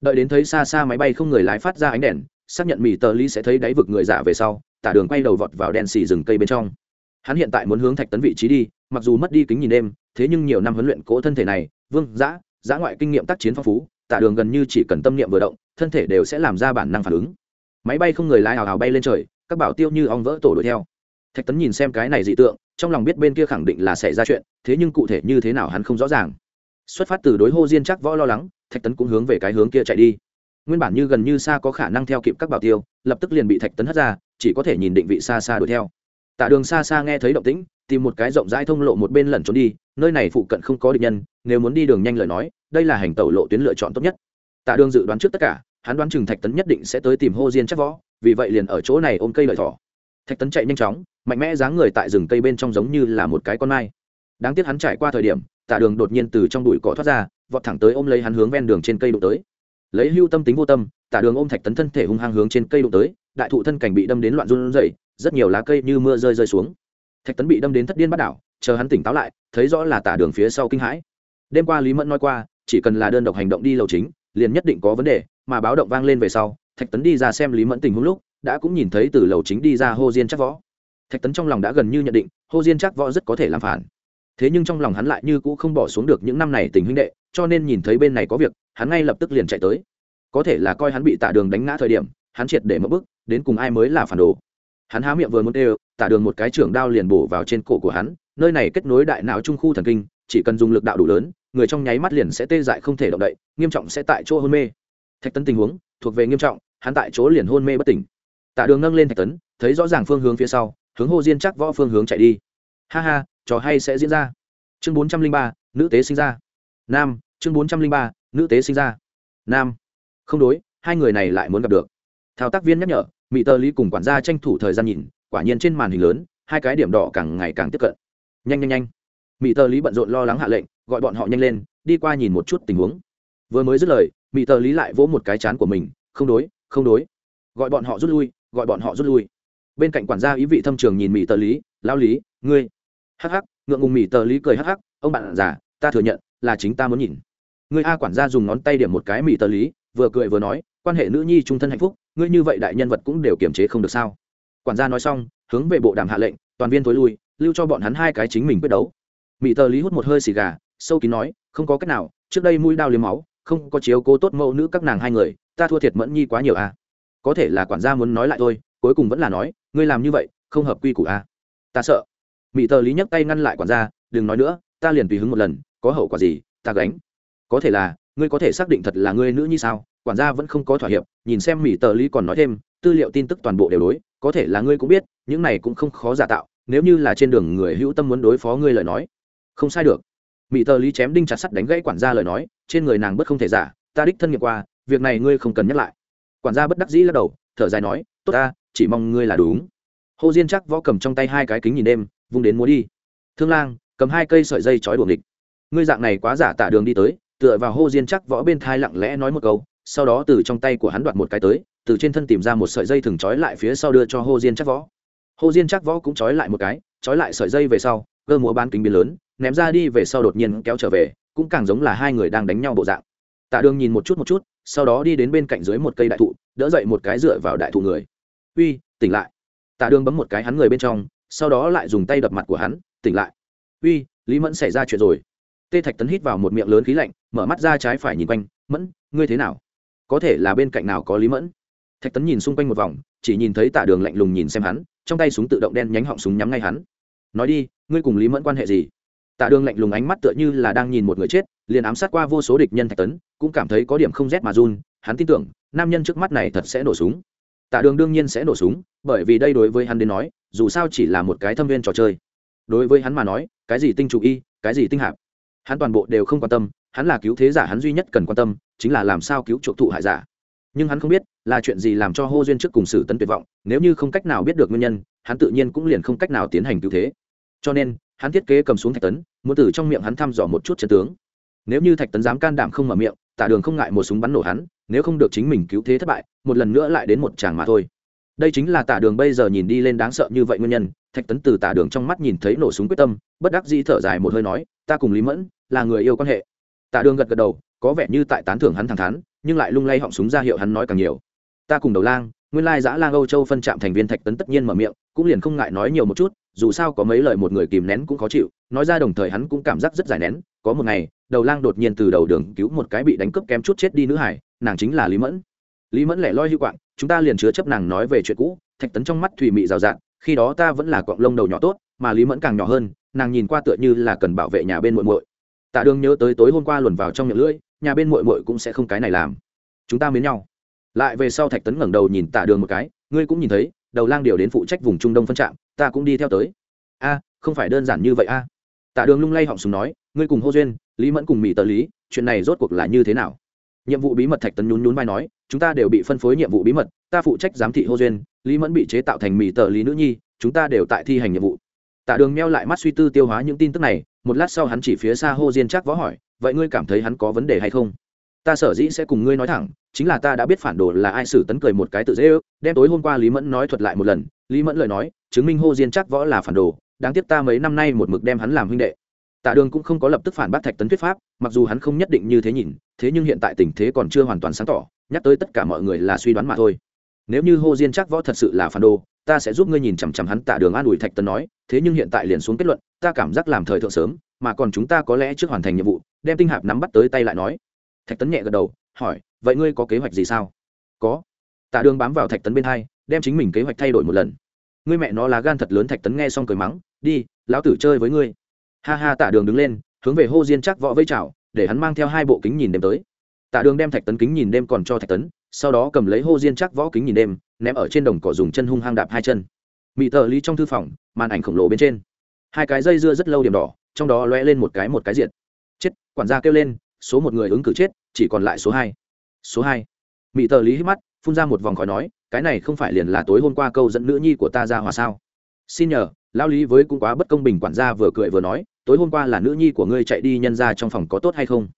Đợi đến thấy xa xa máy bay không người lái phát ra ánh đèn, xác nhận mỹ tờ ly sẽ thấy đáy vực người giả về sau tạ đường quay đầu vọt vào đèn xì rừng cây bên trong. Hắn hiện tại muốn hướng thạch tấn vị trí đi, mặc dù mất đi kính nhìn đêm, thế nhưng nhiều năm huấn luyện cỗ thân thể này, vương, giã giã ngoại kinh nghiệm tác chiến phong phú tạ đường gần như chỉ cần tâm niệm vừa động, thân thể đều sẽ làm ra bản năng phản ứng. Máy bay không người lái hào hào bay lên trời, các bảo tiêu như ong vỡ tổ đuổi theo. Thạch tấn nhìn xem cái này dị tượng, trong lòng biết bên kia khẳng định là xảy ra chuyện, thế nhưng cụ thể như thế nào hắn không rõ ràng. Xuất phát từ đối hô diên chắc võ lo lắng, thạch tấn cũng hướng về cái hướng kia chạy đi. Nguyên bản như gần như xa có khả năng theo kịp các bảo tiêu, lập tức liền bị thạch tấn hất ra chỉ có thể nhìn định vị xa xa đuổi theo. Tạ đường xa xa nghe thấy động tĩnh, tìm một cái rộng rãi thông lộ một bên lẩn trốn đi, nơi này phụ cận không có địch nhân, nếu muốn đi đường nhanh lời nói, đây là hành tẩu lộ tuyến lựa chọn tốt nhất. Tạ đường dự đoán trước tất cả, hắn đoán chừng thạch tấn nhất định sẽ tới tìm hô diên chắc võ, vì vậy liền ở chỗ này ôm cây lợi thỏ. Thạch tấn chạy nhanh chóng, mạnh mẽ dáng người tại rừng cây bên trong giống như là một cái con mai. Đáng tiếc hắn trải qua thời điểm, tạ đường đột nhiên từ trong bụi cỏ thoát ra, vọt thẳng tới ôm lấy hắn hướng ven đường trên cây đụng tới. Lấy hưu tâm tính vô tâm, tạ đường ôm thạch tấn thân thể hung hăng hướng trên cây đụng tới đại thụ thân cảnh bị đâm đến loạn run rẩy, rất nhiều lá cây như mưa rơi rơi xuống. Thạch tấn bị đâm đến thất điên bắt đảo, chờ hắn tỉnh táo lại, thấy rõ là tả đường phía sau kinh hãi. Đêm qua lý mẫn nói qua, chỉ cần là đơn độc hành động đi lầu chính, liền nhất định có vấn đề, mà báo động vang lên về sau, thạch tấn đi ra xem lý mẫn tình huống lúc, đã cũng nhìn thấy từ lầu chính đi ra Hồ diên chắc võ. Thạch tấn trong lòng đã gần như nhận định Hồ diên chắc võ rất có thể làm phản. Thế nhưng trong lòng hắn lại như cũ không bỏ xuống được những năm này tình huynh đệ, cho nên nhìn thấy bên này có việc, hắn ngay lập tức liền chạy tới. Có thể là coi hắn bị tạ đường đánh ngã thời điểm, hắn triệt để mất bức đến cùng ai mới là phản đồ. Hắn há miệng vừa muốn đều tạ đường một cái trưởng đao liền bổ vào trên cổ của hắn, nơi này kết nối đại não trung khu thần kinh, chỉ cần dùng lực đạo đủ lớn, người trong nháy mắt liền sẽ tê dại không thể động đậy, nghiêm trọng sẽ tại chỗ hôn mê. Thạch tấn tình huống, thuộc về nghiêm trọng, hắn tại chỗ liền hôn mê bất tỉnh. Tạ đường nâng lên thạch tấn, thấy rõ ràng phương hướng phía sau, hướng hô diên chắc võ phương hướng chạy đi. Ha ha, trò hay sẽ diễn ra. Chương bốn trăm linh ba, nữ tế sinh ra. Nam, chương bốn trăm linh ba, nữ tế sinh ra. Nam. Không đối, hai người này lại muốn gặp được. Thao tác viên nhắc nhở mỹ tờ lý cùng quản gia tranh thủ thời gian nhìn, quả nhiên trên màn hình lớn, hai cái điểm đỏ càng ngày càng tiếp cận. Nhanh nhanh nhanh. Mỹ tờ lý bận rộn lo lắng hạ lệnh, gọi bọn họ nhanh lên, đi qua nhìn một chút tình huống. Vừa mới dứt lời mỹ tờ lý lại vỗ một cái chán của mình, không đối không đối. Gọi bọn họ rút lui, gọi bọn họ rút lui. Bên cạnh quản gia ý vị thâm trường nhìn mỹ tờ lý lao lý, ngươi hắc hắc, ngượng ngùng mỹ tờ lý cười hắc hắc, ông bạn già, ta thừa nhận, là chính ta muốn nhìn. Người a quản gia dùng ngón tay điểm một cái mỹ tờ lý, vừa cười vừa nói, quan hệ nữ nhi trung thân hạnh phúc ngươi như vậy đại nhân vật cũng đều kiềm chế không được sao? Quản gia nói xong, hướng về bộ đàm hạ lệnh, toàn viên thối lui, lưu cho bọn hắn hai cái chính mình quyết đấu. Mỹ tờ lý hút một hơi xì gà, sâu kín nói, không có cách nào, trước đây mũi đao liếm máu, không có chiếu cố tốt mẫu nữ các nàng hai người, ta thua thiệt mẫn nhi quá nhiều à. có thể là quản gia muốn nói lại thôi, cuối cùng vẫn là nói, ngươi làm như vậy, không hợp quy củ à. ta sợ. Mỹ tờ lý nhấc tay ngăn lại quản gia, đừng nói nữa, ta liền tùy hứng một lần, có hậu quả gì, ta gánh. Có thể là, ngươi có thể xác định thật là ngươi nữ như sao? Quản gia vẫn không có thỏa hiệp, nhìn xem mỹ tờ lý còn nói thêm, tư liệu tin tức toàn bộ đều đối, có thể là ngươi cũng biết, những này cũng không khó giả tạo, nếu như là trên đường người hữu tâm muốn đối phó ngươi lời nói. Không sai được. Mỹ tờ lý chém đinh chặt sắt đánh gãy quản gia lời nói, trên người nàng bất không thể giả, ta đích thân nghiệm qua, việc này ngươi không cần nhắc lại. Quản gia bất đắc dĩ lắc đầu, thở dài nói, tốt ta, chỉ mong ngươi là đúng. Hồ diên chắc võ cầm trong tay hai cái kính nhìn đêm, vung đến múa đi. Thương lang, cầm hai cây sợi dây trói đuồng địch ngươi dạng này quá giả tả đường đi tới, tựa vào Hồ diên chắc võ bên thai lặng lẽ nói một câu sau đó từ trong tay của hắn đoạt một cái tới, từ trên thân tìm ra một sợi dây thừng trói lại phía sau đưa cho hô diên chắc võ. Hô diên chắc võ cũng trói lại một cái, trói lại sợi dây về sau, cơ múa bán kính biến lớn, ném ra đi về sau đột nhiên kéo trở về, cũng càng giống là hai người đang đánh nhau bộ dạng. Tạ đường nhìn một chút một chút, sau đó đi đến bên cạnh dưới một cây đại thụ, đỡ dậy một cái dựa vào đại thụ người. Uy, tỉnh lại. Tạ đường bấm một cái hắn người bên trong, sau đó lại dùng tay đập mặt của hắn, tỉnh lại. Uy, lý mẫn xảy ra chuyện rồi. Tê thạch tấn hít vào một miệng lớn khí lạnh, mở mắt ra trái phải nhìn quanh, mẫn, ngươi thế nào? Có thể là bên cạnh nào có lý mẫn. Thạch tấn nhìn xung quanh một vòng, chỉ nhìn thấy tạ đường lạnh lùng nhìn xem hắn, trong tay súng tự động đen nhánh họng súng nhắm ngay hắn. Nói đi, ngươi cùng lý mẫn quan hệ gì? Tạ đường lạnh lùng ánh mắt tựa như là đang nhìn một người chết, liền ám sát qua vô số địch nhân thạch tấn, cũng cảm thấy có điểm không rét mà run, hắn tin tưởng, nam nhân trước mắt này thật sẽ nổ súng. Tạ đường đương nhiên sẽ nổ súng, bởi vì đây đối với hắn đến nói, dù sao chỉ là một cái thâm viên trò chơi. Đối với hắn mà nói, cái gì tinh chủ y, cái gì tinh hạp? Hắn toàn bộ đều không quan tâm, hắn là cứu thế giả hắn duy nhất cần quan tâm chính là làm sao cứu chuộc thụ hại giả. Nhưng hắn không biết là chuyện gì làm cho hô duyên trước cùng sử tấn tuyệt vọng, nếu như không cách nào biết được nguyên nhân, hắn tự nhiên cũng liền không cách nào tiến hành cứu thế. Cho nên, hắn thiết kế cầm xuống thạch tấn, muốn từ trong miệng hắn thăm dò một chút chân tướng. Nếu như thạch tấn dám can đảm không mở miệng tả đường không ngại một súng bắn nổ hắn, nếu không được chính mình cứu thế thất bại, một lần nữa lại đến một chàng mà thôi. Đây chính là tả đường bây giờ nhìn đi lên đáng sợ như vậy nguyên nhân, thạch tấn từ tả đường trong mắt nhìn thấy nổ súng quyết tâm, bất đắc dĩ thở dài một hơi nói, ta cùng lý mẫn là người yêu quan hệ. Tả đường gật gật đầu có vẻ như tại tán thưởng hắn thẳng thắn, nhưng lại lung lay họng súng ra hiệu hắn nói càng nhiều. Ta cùng đầu lang, nguyên lai giã lang âu châu phân trạm thành viên thạch tấn tất nhiên mở miệng, cũng liền không ngại nói nhiều một chút, dù sao có mấy lời một người kìm nén cũng khó chịu, nói ra đồng thời hắn cũng cảm giác rất dài nén, có một ngày, đầu lang đột nhiên từ đầu đường cứu một cái bị đánh cướp kém chút chết đi nữ hải, nàng chính là lý mẫn. Lý mẫn lẻ loi hữu quạng, chúng ta liền chứa chấp nàng nói về chuyện cũ, thạch tấn trong mắt thủy mị rào rạt, khi đó ta vẫn là cọng lông đầu nhỏ tốt, mà lý mẫn càng nhỏ hơn, nàng nhìn qua tựa như là cần bảo vệ nhà bên muội muội. Tạ đường nhớ tới tối hôm qua luồn vào trong miệng lưỡi nhà bên muội muội cũng sẽ không cái này làm. Chúng ta mến nhau. Lại về sau thạch tấn ngẩng đầu nhìn tạ đường một cái, ngươi cũng nhìn thấy, đầu lang điều đến phụ trách vùng trung đông phân trạm, ta cũng đi theo tới. A, không phải đơn giản như vậy a. Tạ đường lung lay họng súng nói, ngươi cùng hô duyên, lý mẫn cùng mỹ tờ lý, chuyện này rốt cuộc là như thế nào? Nhiệm vụ bí mật thạch tấn nhún nhún vai nói, chúng ta đều bị phân phối nhiệm vụ bí mật, ta phụ trách giám thị hô duyên, lý mẫn bị chế tạo thành mỹ tờ lý nữ nhi, chúng ta đều tại thi hành nhiệm vụ. Tạ đường meo lại mắt suy tư tiêu hóa những tin tức này, một lát sau hắn chỉ phía xa hô diên chắc võ hỏi vậy ngươi cảm thấy hắn có vấn đề hay không? Ta sở dĩ sẽ cùng ngươi nói thẳng, chính là ta đã biết phản đồ là ai xử tấn cười một cái tự dễ ước, đem tối hôm qua lý mẫn nói thuật lại một lần. Lý mẫn lời nói, chứng minh hô diên chắc võ là phản đồ, đáng tiếc ta mấy năm nay một mực đem hắn làm huynh đệ. Tạ đường cũng không có lập tức phản bác thạch tấn thuyết pháp, mặc dù hắn không nhất định như thế nhìn, thế nhưng hiện tại tình thế còn chưa hoàn toàn sáng tỏ, nhắc tới tất cả mọi người là suy đoán mà thôi. Nếu như hô diên chắc võ thật sự là phản đồ, ta sẽ giúp ngươi nhìn chằm chằm hắn. Tạ đường an ủi thạch tấn nói, thế nhưng hiện tại liền xuống kết luận, ta cảm giác làm thời thượng sớm, mà còn chúng ta có lẽ trước hoàn thành nhiệm vụ đem tinh hạp nắm bắt tới tay lại nói. Thạch tấn nhẹ gật đầu hỏi vậy ngươi có kế hoạch gì sao? Có. Tạ đường bám vào thạch tấn bên hai đem chính mình kế hoạch thay đổi một lần. Ngươi mẹ nó là gan thật lớn. Thạch tấn nghe xong cười mắng đi lão tử chơi với ngươi. Ha ha tạ đường đứng lên hướng về hô diên chắc võ với chảo, để hắn mang theo hai bộ kính nhìn đêm tới. Tạ đường đem thạch tấn kính nhìn đêm còn cho thạch tấn sau đó cầm lấy hô diên chắc võ kính nhìn đêm ném ở trên đồng cỏ dùng chân hung hăng đạp hai chân. Mị tờ lý trong thư phòng màn ảnh khổng lồ bên trên. Hai cái dây dưa rất lâu điểm đỏ trong đó lóe lên một cái một cái diện chết, quản gia kêu lên, số một người ứng cử chết, chỉ còn lại số hai. Số hai. Mỹ tờ lý hít mắt, phun ra một vòng khói nói, cái này không phải liền là tối hôm qua câu dẫn nữ nhi của ta ra hòa sao? Xin nhờ lao lý với cũng quá bất công bình quản gia vừa cười vừa nói, tối hôm qua là nữ nhi của ngươi chạy đi nhân ra trong phòng có tốt hay không?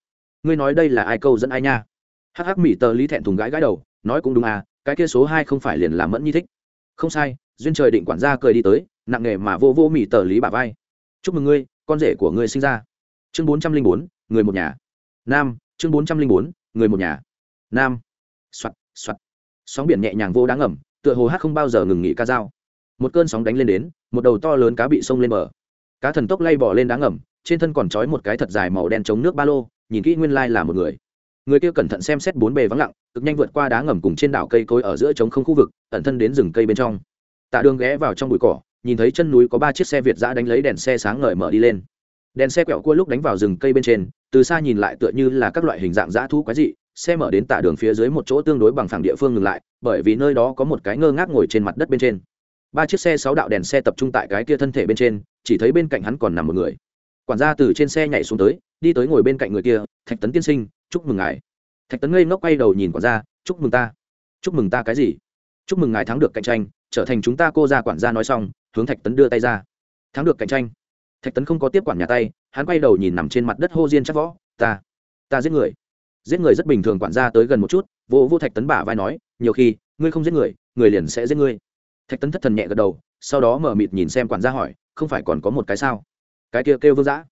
Ngươi nói đây là ai câu dẫn ai nha? Hắc hắc mỹ tờ lý thẹn thùng gãi gãi đầu, nói cũng đúng à cái kia số hai không phải liền là mẫn nhi thích. Không sai, duyên trời định quản gia cười đi tới, nặng nghề mà vô vô mỹ tờ lý bà vai. Chúc mừng ngươi, con rể của ngươi sinh ra chương bốn trăm linh bốn, người một nhà. Nam, chương bốn trăm linh bốn, người một nhà. Nam. Soạt soạt. Sóng biển nhẹ nhàng vô đáng ẩm tựa hồ hát không bao giờ ngừng nghỉ ca dao. Một cơn sóng đánh lên đến, một đầu to lớn cá bị sông lên bờ. Cá thần tốc lay bỏ lên đáng ẩm trên thân còn trói một cái thật dài màu đen chống nước ba lô, nhìn kỹ nguyên lai là một người. Người kia cẩn thận xem xét bốn bề vắng lặng, cực nhanh vượt qua đá ngầm cùng trên đảo cây cối ở giữa trống không khu vực, ẩn thân đến rừng cây bên trong. Tạ đường ghé vào trong bụi cỏ, nhìn thấy chân núi có ba chiếc xe việt giã đánh lấy đèn xe sáng ngời mở đi lên đèn xe quẹo cua lúc đánh vào rừng cây bên trên, từ xa nhìn lại tựa như là các loại hình dạng dã thú quái dị, xe mở đến tạ đường phía dưới một chỗ tương đối bằng phẳng địa phương ngừng lại, bởi vì nơi đó có một cái ngơ ngác ngồi trên mặt đất bên trên. Ba chiếc xe sáu đạo đèn xe tập trung tại cái kia thân thể bên trên, chỉ thấy bên cạnh hắn còn nằm một người. Quản gia từ trên xe nhảy xuống tới, đi tới ngồi bên cạnh người kia, thạch tấn tiên sinh, chúc mừng ngài. Thạch tấn ngây ngốc quay đầu nhìn quản gia, chúc mừng ta. Chúc mừng ta cái gì? Chúc mừng ngài thắng được cạnh tranh, trở thành chúng ta cô ra quản gia nói xong, hướng thạch tấn đưa tay ra. Thắng được cạnh tranh thạch tấn không có tiếp quản nhà tay, hắn quay đầu nhìn nằm trên mặt đất hô diên chắc võ, ta ta giết người. Giết người rất bình thường quản gia tới gần một chút vô vô thạch tấn bả vai nói, nhiều khi, ngươi không giết người người liền sẽ giết ngươi. Thạch tấn thất thần nhẹ gật đầu, sau đó mở mịt nhìn xem quản gia hỏi, không phải còn có một cái sao? Cái kia kêu vương giã.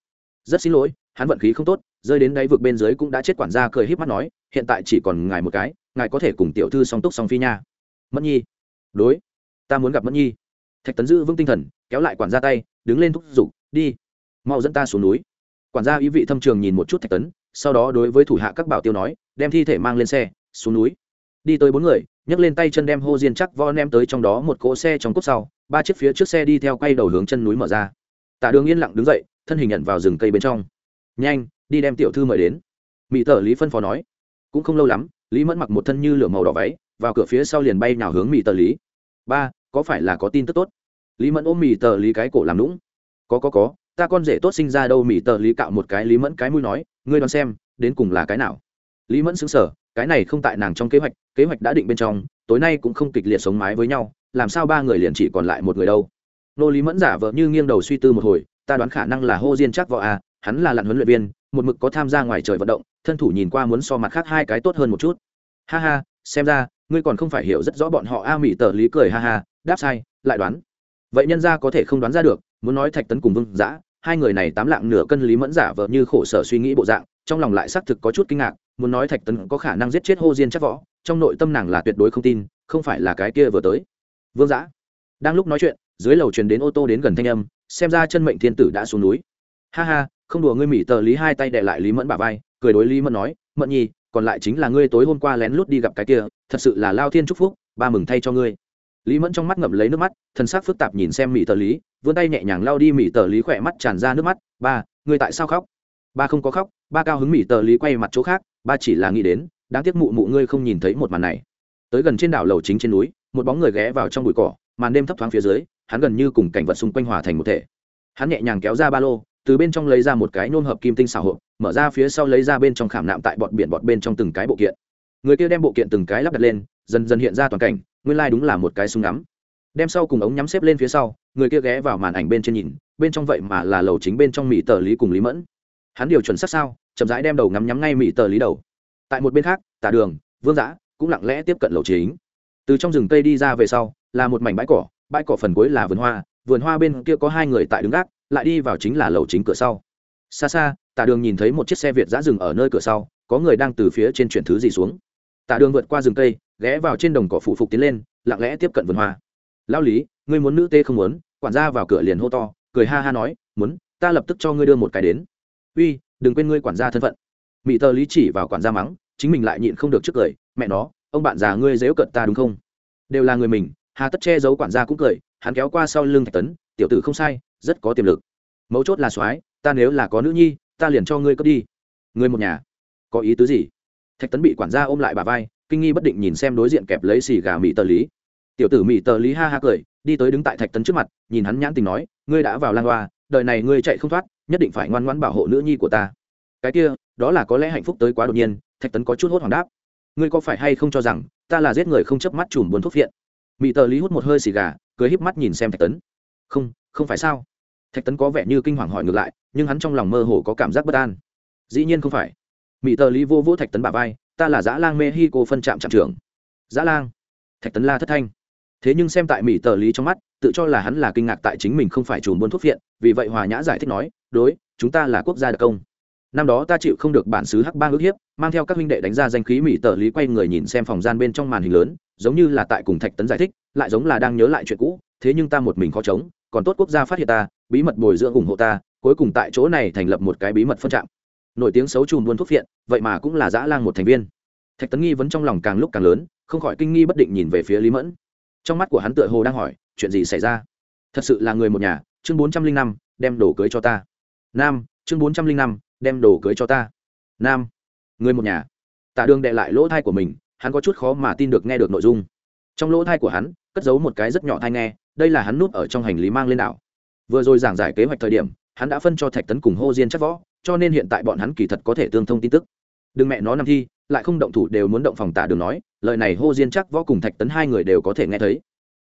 Rất xin lỗi, hắn vận khí không tốt, rơi đến đáy vực bên dưới cũng đã chết quản gia cười híp mắt nói, hiện tại chỉ còn ngài một cái, ngài có thể cùng tiểu thư song túc song phi nha. Mẫn nhi. Đối, ta muốn gặp mẫn nhi. Thạch tấn giữ vững tinh thần, kéo lại quản gia tay, đứng lên thúc giục đi, mau dẫn ta xuống núi. Quản gia ý vị thâm trường nhìn một chút thạch tấn, sau đó đối với thủ hạ các bảo tiêu nói, đem thi thể mang lên xe, xuống núi. Đi tới bốn người, nhấc lên tay chân đem hô diên chắc vo nem tới trong đó một cỗ xe trong cốt sau, ba chiếc phía trước xe đi theo quay đầu hướng chân núi mở ra. Tạ đường yên lặng đứng dậy, thân hình nhận vào rừng cây bên trong. Nhanh, đi đem tiểu thư mời đến. Mỹ tờ lý phân phó nói. Cũng không lâu lắm, lý mẫn mặc một thân như lửa màu đỏ váy, vào cửa phía sau liền bay nào hướng mỹ tờ lý. Ba, có phải là có tin tức tốt? Lý mẫn ôm mỹ tờ lý cái cổ làm lũng có có có, ta con rể tốt sinh ra đâu mỹ tờ lý cạo một cái lý mẫn cái mũi nói, ngươi đoán xem, đến cùng là cái nào? Lý mẫn xứng sở cái này không tại nàng trong kế hoạch kế hoạch đã định bên trong, tối nay cũng không kịch liệt sống mái với nhau, làm sao ba người liền chỉ còn lại một người đâu? Nô lý mẫn giả vợ như nghiêng đầu suy tư một hồi, ta đoán khả năng là hô diên chắc võ à hắn là lặn huấn luyện viên, một mực có tham gia ngoài trời vận động, thân thủ nhìn qua muốn so mặt khác hai cái tốt hơn một chút. Ha ha, xem ra, ngươi còn không phải hiểu rất rõ bọn họ a mỹ tờ lý cười ha ha, đáp sai, lại đoán. Vậy nhân ra có thể không đoán ra được muốn nói thạch tấn cùng vương giã, hai người này tám lạng nửa cân lý mẫn giả vờ như khổ sở suy nghĩ bộ dạng, trong lòng lại xác thực có chút kinh ngạc, muốn nói thạch tấn có khả năng giết chết hô diên chắc võ, trong nội tâm nàng là tuyệt đối không tin, không phải là cái kia vừa tới. Vương giã, đang lúc nói chuyện, dưới lầu truyền đến ô tô đến gần thanh âm, xem ra chân mệnh thiên tử đã xuống núi. Ha ha, không đùa ngươi mỹ tờ lý hai tay đệ lại lý mẫn bà vai, cười đối lý mẫn nói, mẫn nhi, còn lại chính là ngươi tối hôm qua lén lút đi gặp cái kia, thật sự là lao thiên chúc phúc, ba mừng thay cho ngươi lý mẫn trong mắt ngậm lấy nước mắt thân xác phức tạp nhìn xem mỹ tờ lý, vươn tay nhẹ nhàng lao đi mỹ tờ lý khỏe mắt tràn ra nước mắt. Ba người tại sao khóc? Ba không có khóc, ba cao hứng mỹ tờ lý quay mặt chỗ khác, ba chỉ là nghĩ đến, đáng tiếc mụ mụ ngươi không nhìn thấy một màn này. Tới gần trên đảo lầu chính trên núi, một bóng người ghé vào trong bụi cỏ, màn đêm thấp thoáng phía dưới, hắn gần như cùng cảnh vật xung quanh hòa thành một thể. Hắn nhẹ nhàng kéo ra ba lô, từ bên trong lấy ra một cái nôn hợp kim tinh xảo hộp, mở ra phía sau lấy ra bên trong khảm nạm tại bọt biển bọt bên trong từng cái bộ kiện. Người kia đem bộ kiện từng cái lắp đặt lên, dần dần hiện ra toàn cảnh nguyên Lai đúng là một cái súng ngắm. Đem sau cùng ống nhắm xếp lên phía sau, người kia ghé vào màn ảnh bên trên nhìn, bên trong vậy mà là lầu chính bên trong mỹ tờ lý cùng lý mẫn. Hắn điều chuẩn sát sao, chậm rãi đem đầu ngắm nhắm ngay mỹ tờ lý đầu. Tại một bên khác, tả đường, vương giã cũng lặng lẽ tiếp cận lầu chính. Từ trong rừng cây đi ra về sau, là một mảnh bãi cỏ bãi cỏ phần cuối là vườn hoa vườn hoa bên kia có hai người tại đứng gác, lại đi vào chính là lầu chính cửa sau. Xa xa, tả đường nhìn thấy một chiếc xe việt giã rừng ở nơi cửa sau, có người đang từ phía trên chuyển thứ gì xuống. Tả đường vượt qua rừng cây ghé vào trên đồng cỏ phụ phục tiến lên, lặng lẽ tiếp cận vườn hoa. Lao lý, ngươi muốn nữ tê không muốn? Quản gia vào cửa liền hô to, cười ha ha nói, muốn, ta lập tức cho ngươi đưa một cái đến. Uy, đừng quên ngươi quản gia thân phận. Mỹ tờ lý chỉ vào quản gia mắng, chính mình lại nhịn không được trước cười, mẹ nó, ông bạn già ngươi dễu cận ta đúng không? Đều là người mình. Hà tất che giấu quản gia cũng cười, hắn kéo qua sau lưng thạch tấn, tiểu tử không sai, rất có tiềm lực. Mấu chốt là soái, ta nếu là có nữ nhi, ta liền cho ngươi cướp đi. Ngươi một nhà, có ý tứ gì? Thạch tấn bị quản gia ôm lại bà vai kinh nghi bất định nhìn xem đối diện kẹp lấy xì gà mỹ tờ lý. Tiểu tử mỹ tờ lý ha ha cười, đi tới đứng tại thạch tấn trước mặt, nhìn hắn nhãn tình nói, ngươi đã vào lan hoa, đời này ngươi chạy không thoát, nhất định phải ngoan ngoãn bảo hộ nữ nhi của ta. Cái kia, đó là có lẽ hạnh phúc tới quá đột nhiên, thạch tấn có chút hốt hoảng đáp, ngươi có phải hay không cho rằng, ta là giết người không chớp mắt chùm buồn thuốc viện mỹ tờ lý hút một hơi xì gà, cười híp mắt nhìn xem thạch tấn. Không không phải sao? Thạch tấn có vẻ như kinh hoàng hỏi ngược lại, nhưng hắn trong lòng mơ hồ có cảm giác bất an. Dĩ nhiên không phải. Mỹ tờ lý vô vỗ thạch tấn bà vai ta là dã lang mexico phân trạm trạm trưởng. Dã lang, thạch tấn la thất thanh. Thế nhưng xem tại mỹ tờ lý trong mắt, tự cho là hắn là kinh ngạc tại chính mình không phải chùm buôn thuốc viện vì vậy hòa nhã giải thích nói, đối, chúng ta là quốc gia đặc công. Năm đó ta chịu không được bản xứ hắc bang ước hiếp, mang theo các huynh đệ đánh ra danh khí mỹ tờ lý quay người nhìn xem phòng gian bên trong màn hình lớn, giống như là tại cùng thạch tấn giải thích, lại giống là đang nhớ lại chuyện cũ, thế nhưng ta một mình khó chống, còn tốt quốc gia phát hiện ta, bí mật bồi dưỡng ủng hộ ta, cuối cùng tại chỗ này thành lập một cái bí mật phân trạm nổi tiếng xấu chùm buôn thuốc phiện, vậy mà cũng là dã lang một thành viên. Thạch tấn nghi vẫn trong lòng càng lúc càng lớn không khỏi kinh nghi bất định nhìn về phía lý mẫn. Trong mắt của hắn tựa hồ đang hỏi chuyện gì xảy ra? Thật sự là người một nhà chương bốn trăm linh năm đem đồ cưới cho ta. Nam chương bốn trăm linh năm đem đồ cưới cho ta. Nam người một nhà. Tạ đường đệ lại lỗ thai của mình hắn có chút khó mà tin được nghe được nội dung. Trong lỗ thai của hắn cất giấu một cái rất nhỏ thai nghe đây là hắn núp ở trong hành lý mang lên đảo. Vừa rồi giảng giải kế hoạch thời điểm hắn đã phân cho thạch tấn cùng hô diên chắc võ cho nên hiện tại bọn hắn kỳ thật có thể tương thông tin tức. Đừng mẹ nó nằm thi, lại không động thủ đều muốn động phòng tả đường nói, lời này hô diên chắc võ cùng thạch tấn hai người đều có thể nghe thấy.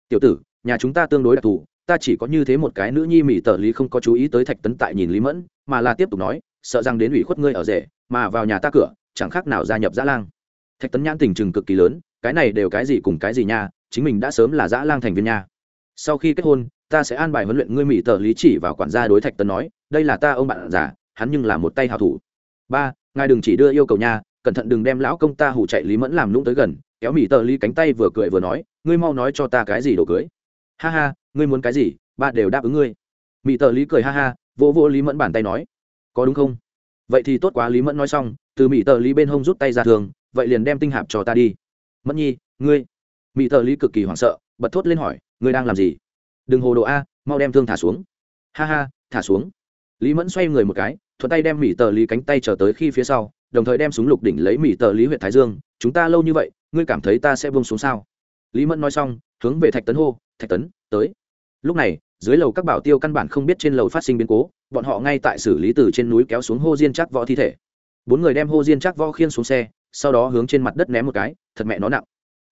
Tiểu tử, nhà chúng ta tương đối đặc thù, ta chỉ có như thế một cái nữ nhi mỹ tờ lý không có chú ý tới thạch tấn tại nhìn lý mẫn, mà là tiếp tục nói, sợ rằng đến ủy khuất ngươi ở rể, mà vào nhà ta cửa, chẳng khác nào gia nhập dã lang. Thạch tấn nhãn tình trừng cực kỳ lớn, cái này đều cái gì cùng cái gì nha, chính mình đã sớm là dã lang thành viên nha. Sau khi kết hôn, ta sẽ an bài huấn luyện ngươi mỹ tờ lý chỉ vào quản gia đối thạch tấn nói, đây là ta ông bạn già hắn nhưng là một tay hào thủ. Ba, ngài đừng chỉ đưa yêu cầu nha, cẩn thận đừng đem lão công ta hủ chạy lý mẫn làm lũng tới gần, kéo mỹ tờ ly cánh tay vừa cười vừa nói, ngươi mau nói cho ta cái gì đồ cưới. Ha ha, ngươi muốn cái gì, ba đều đáp ứng ngươi. Mỹ tờ lý cười ha ha, vỗ vỗ lý mẫn bàn tay nói, có đúng không? Vậy thì tốt quá, lý mẫn nói xong, từ mỹ tờ lý bên hông rút tay ra thường, vậy liền đem tinh hạp cho ta đi. Mẫn nhi, ngươi. Mỹ tờ lý cực kỳ hoảng sợ, bật thốt lên hỏi, ngươi đang làm gì? Đừng hồ đồ a, mau đem thương thả xuống. Ha ha, thả xuống. Lý mẫn xoay người một cái thuận tay đem mỹ tờ lý cánh tay trở tới khi phía sau, đồng thời đem súng lục đỉnh lấy mỹ tờ lý huyện thái dương, chúng ta lâu như vậy, ngươi cảm thấy ta sẽ bông xuống sao? Lý mẫn nói xong, hướng về thạch tấn hô, thạch tấn, tới. Lúc này, dưới lầu các bảo tiêu căn bản không biết trên lầu phát sinh biến cố, bọn họ ngay tại xử lý từ trên núi kéo xuống hô diên chắc võ thi thể. Bốn người đem hô diên chắc võ khiên xuống xe, sau đó hướng trên mặt đất ném một cái, thật mẹ nó nặng.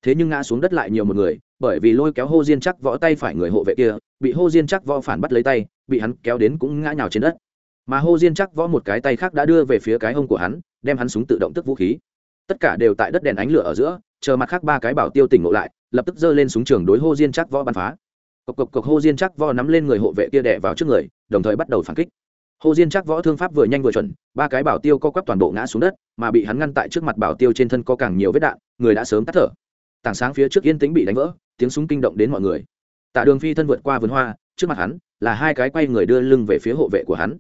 Thế nhưng ngã xuống đất lại nhiều một người, bởi vì lôi kéo hô diên chắc võ tay phải người hộ vệ kia, bị hô diên chắc võ phản bắt lấy tay, bị hắn kéo đến cũng ngã nhào trên đất mà hô diên chắc võ một cái tay khác đã đưa về phía cái hông của hắn, đem hắn súng tự động tức vũ khí. Tất cả đều tại đất đèn ánh lửa ở giữa, chờ mặt khác ba cái bảo tiêu tỉnh ngộ lại, lập tức giơ lên súng trường đối hô diên chắc võ bắn phá. Cộc cộc cộc hô diên chắc võ nắm lên người hộ vệ kia đẻ vào trước người, đồng thời bắt đầu phản kích. Hô diên chắc võ thương pháp vừa nhanh vừa chuẩn, ba cái bảo tiêu co quắp toàn bộ ngã xuống đất, mà bị hắn ngăn tại trước mặt bảo tiêu trên thân có càng nhiều vết đạn, người đã sớm tắt thở. Tảng sáng phía trước yên tĩnh bị đánh vỡ, tiếng súng kinh động đến mọi người. Tạ đường phi thân vượt qua vườn hoa, trước mặt hắn là hai cái quay người đưa lưng về phía hộ vệ của hắn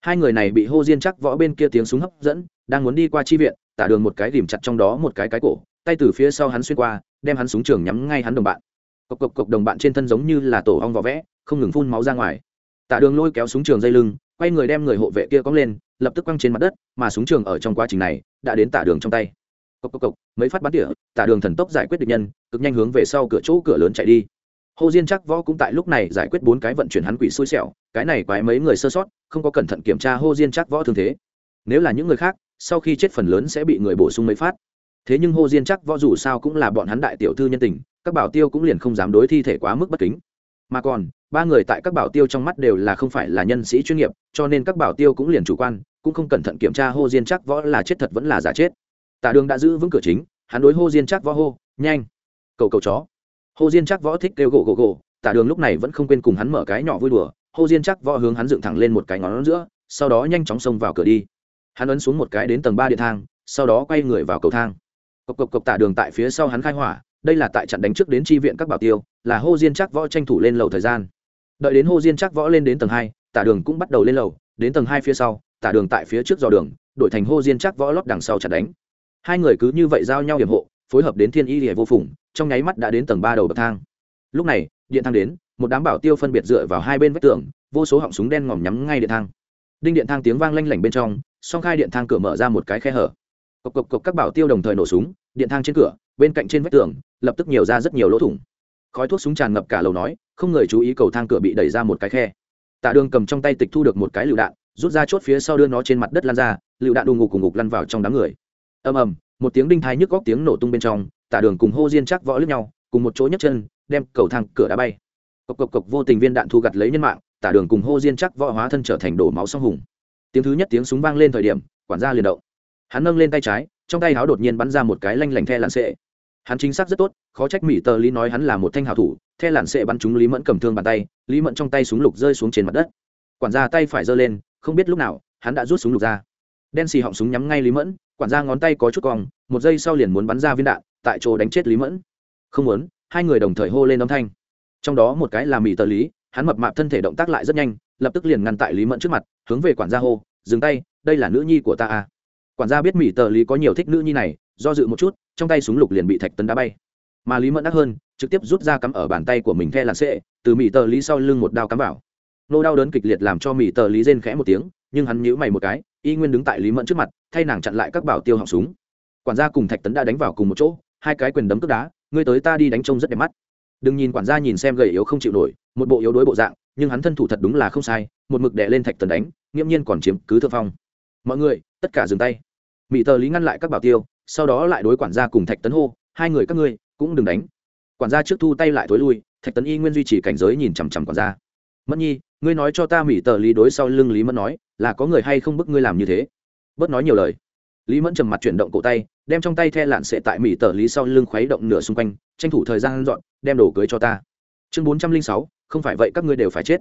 hai người này bị hô diên chắc võ bên kia tiếng súng hấp dẫn, đang muốn đi qua chi viện tạ đường một cái ghìm chặt trong đó một cái cái cổ, tay từ phía sau hắn xuyên qua, đem hắn súng trường nhắm ngay hắn đồng bạn. Cộc cộc cộc đồng bạn trên thân giống như là tổ ong vỏ vẽ, không ngừng phun máu ra ngoài. Tạ đường lôi kéo súng trường dây lưng, quay người đem người hộ vệ kia cóng lên, lập tức quăng trên mặt đất, mà súng trường ở trong quá trình này, đã đến tạ đường trong tay. Cộc cộc cộc, mấy phát bắn tỉa tạ đường thần tốc giải quyết địch nhân, cực nhanh hướng về sau cửa chỗ cửa lớn chạy đi hồ diên chắc võ cũng tại lúc này giải quyết bốn cái vận chuyển hắn quỷ xui xẻo, cái này quái mấy người sơ sót, không có cẩn thận kiểm tra hồ diên chắc võ thương thế. Nếu là những người khác, sau khi chết phần lớn sẽ bị người bổ sung mấy phát. Thế nhưng hồ diên chắc võ dù sao cũng là bọn hắn đại tiểu thư nhân tình, các bảo tiêu cũng liền không dám đối thi thể quá mức bất kính. Mà còn, ba người tại các bảo tiêu trong mắt đều là không phải là nhân sĩ chuyên nghiệp, cho nên các bảo tiêu cũng liền chủ quan, cũng không cẩn thận kiểm tra hô diên chắc võ là chết thật vẫn là giả chết. Tả đường đã giữ vững cửa chính, hắn đối hô diên chắc võ hô, nhanh, cầu cầu chó hô diên chắc võ thích kêu gỗ gỗ gỗ, tả đường lúc này vẫn không quên cùng hắn mở cái nhỏ vui đùa. Hô diên chắc võ hướng hắn dựng thẳng lên một cái ngón giữa, sau đó nhanh chóng xông vào cửa đi. Hắn ấn xuống một cái đến tầng ba điện thang, sau đó quay người vào cầu thang. Cộc cộc cộc tả đường tại phía sau hắn khai hỏa, đây là tại trận đánh trước đến tri viện các bảo tiêu, là hô diên chắc võ tranh thủ lên lầu thời gian. Đợi đến hô diên chắc võ lên đến tầng hai, tả đường cũng bắt đầu lên lầu, đến tầng hai phía sau, tả đường tại phía trước dò đường, đổi thành hô diên chắc võ lót đằng sau chặt đánh. Hai người cứ như vậy giao nhau hiểm hộ phối hợp đến thiên y hệ vô phùng, trong nháy mắt đã đến tầng ba đầu bậc thang. Lúc này, điện thang đến, một đám bảo tiêu phân biệt dựa vào hai bên vách tường, vô số họng súng đen ngòm nhắm ngay điện thang. Đinh điện thang tiếng vang lanh lảnh bên trong, song khai điện thang cửa mở ra một cái khe hở. Cộc cộc cộc các bảo tiêu đồng thời nổ súng, điện thang trên cửa, bên cạnh trên vách tường, lập tức nhiều ra rất nhiều lỗ thủng. Khói thuốc súng tràn ngập cả lầu nói, không người chú ý cầu thang cửa bị đẩy ra một cái khe. Tạ đường cầm trong tay tịch thu được một cái lựu đạn, rút ra chốt phía sau đưa nó trên mặt đất lan ra, lựu đạn đù ngục cùng ngục lăn vào trong đám người. Ầm ầm một tiếng đinh thái nhức góc tiếng nổ tung bên trong tạ đường cùng hô diên chắc võ lướt nhau, cùng một chỗ nhấc chân, đem cầu thang cửa đá bay. Cộc cộc cộc, vô tình viên đạn thu gặt lấy nhân mạng tạ đường cùng hô diên chắc võ hóa thân trở thành đổ máu song hùng. Tiếng thứ nhất tiếng súng vang lên thời điểm, quản gia liền động. Hắn nâng lên tay trái, trong tay háo đột nhiên bắn ra một cái lanh lảnh the làn sệ hắn chính xác rất tốt, khó trách mỹ tờ lý nói hắn là một thanh hào thủ, the làn sệ bắn trúng lý mẫn cầm thương bàn tay, lý mẫn trong tay súng lục rơi xuống trên mặt đất. Quản gia tay phải giơ lên, không biết lúc nào, hắn đã rút súng lục ra. Đen xì họng súng nhắm ngay lý mẫn quản gia ngón tay có chút cong, một giây sau liền muốn bắn ra viên đạn, tại chỗ đánh chết lý mẫn. Không muốn, hai người đồng thời hô lên âm thanh. Trong đó một cái là mỹ tờ lý, hắn mập mạp thân thể động tác lại rất nhanh, lập tức liền ngăn tại lý mẫn trước mặt, hướng về quản gia hô, dừng tay, đây là nữ nhi của ta à. Quản gia biết mỹ tờ lý có nhiều thích nữ nhi này, do dự một chút, trong tay súng lục liền bị thạch tấn đá bay. Mà lý mẫn đắc hơn, trực tiếp rút ra cắm ở bàn tay của mình the làn xệ từ mỹ tờ lý sau lưng một đao cắm vào. Nô đau đớn kịch liệt làm cho mỹ tờ lý rên khẽ một tiếng, nhưng hắn nhíu mày một cái y nguyên đứng tại lý mẫn trước mặt thay nàng chặn lại các bảo tiêu họng súng quản gia cùng thạch tấn đã đánh vào cùng một chỗ hai cái quyền đấm cướp đá ngươi tới ta đi đánh trông rất đẹp mắt đừng nhìn quản gia nhìn xem gầy yếu không chịu nổi một bộ yếu đuối bộ dạng nhưng hắn thân thủ thật đúng là không sai một mực đè lên thạch tấn đánh nghiễm nhiên còn chiếm cứ thượng phong mọi người tất cả dừng tay mỹ tờ lý ngăn lại các bảo tiêu sau đó lại đối quản gia cùng thạch tấn hô hai người các ngươi cũng đừng đánh quản gia trước thu tay lại thối lui thạch tấn y nguyên duy trì cảnh giới nhìn chằm chằm quản gia mẫn nhi ngươi nói cho ta mỹ tờ lý đối sau lưng lý mẫn nói, là có người hay không bức ngươi làm như thế? Bớt nói nhiều lời. Lý mẫn trầm mặt chuyển động cổ tay, đem trong tay the lạn sệ tại mỹ tờ lý sau lưng khuấy động nửa xung quanh, tranh thủ thời gian dọn, đem đồ cưới cho ta. Chương bốn trăm linh sáu, không phải vậy các ngươi đều phải chết.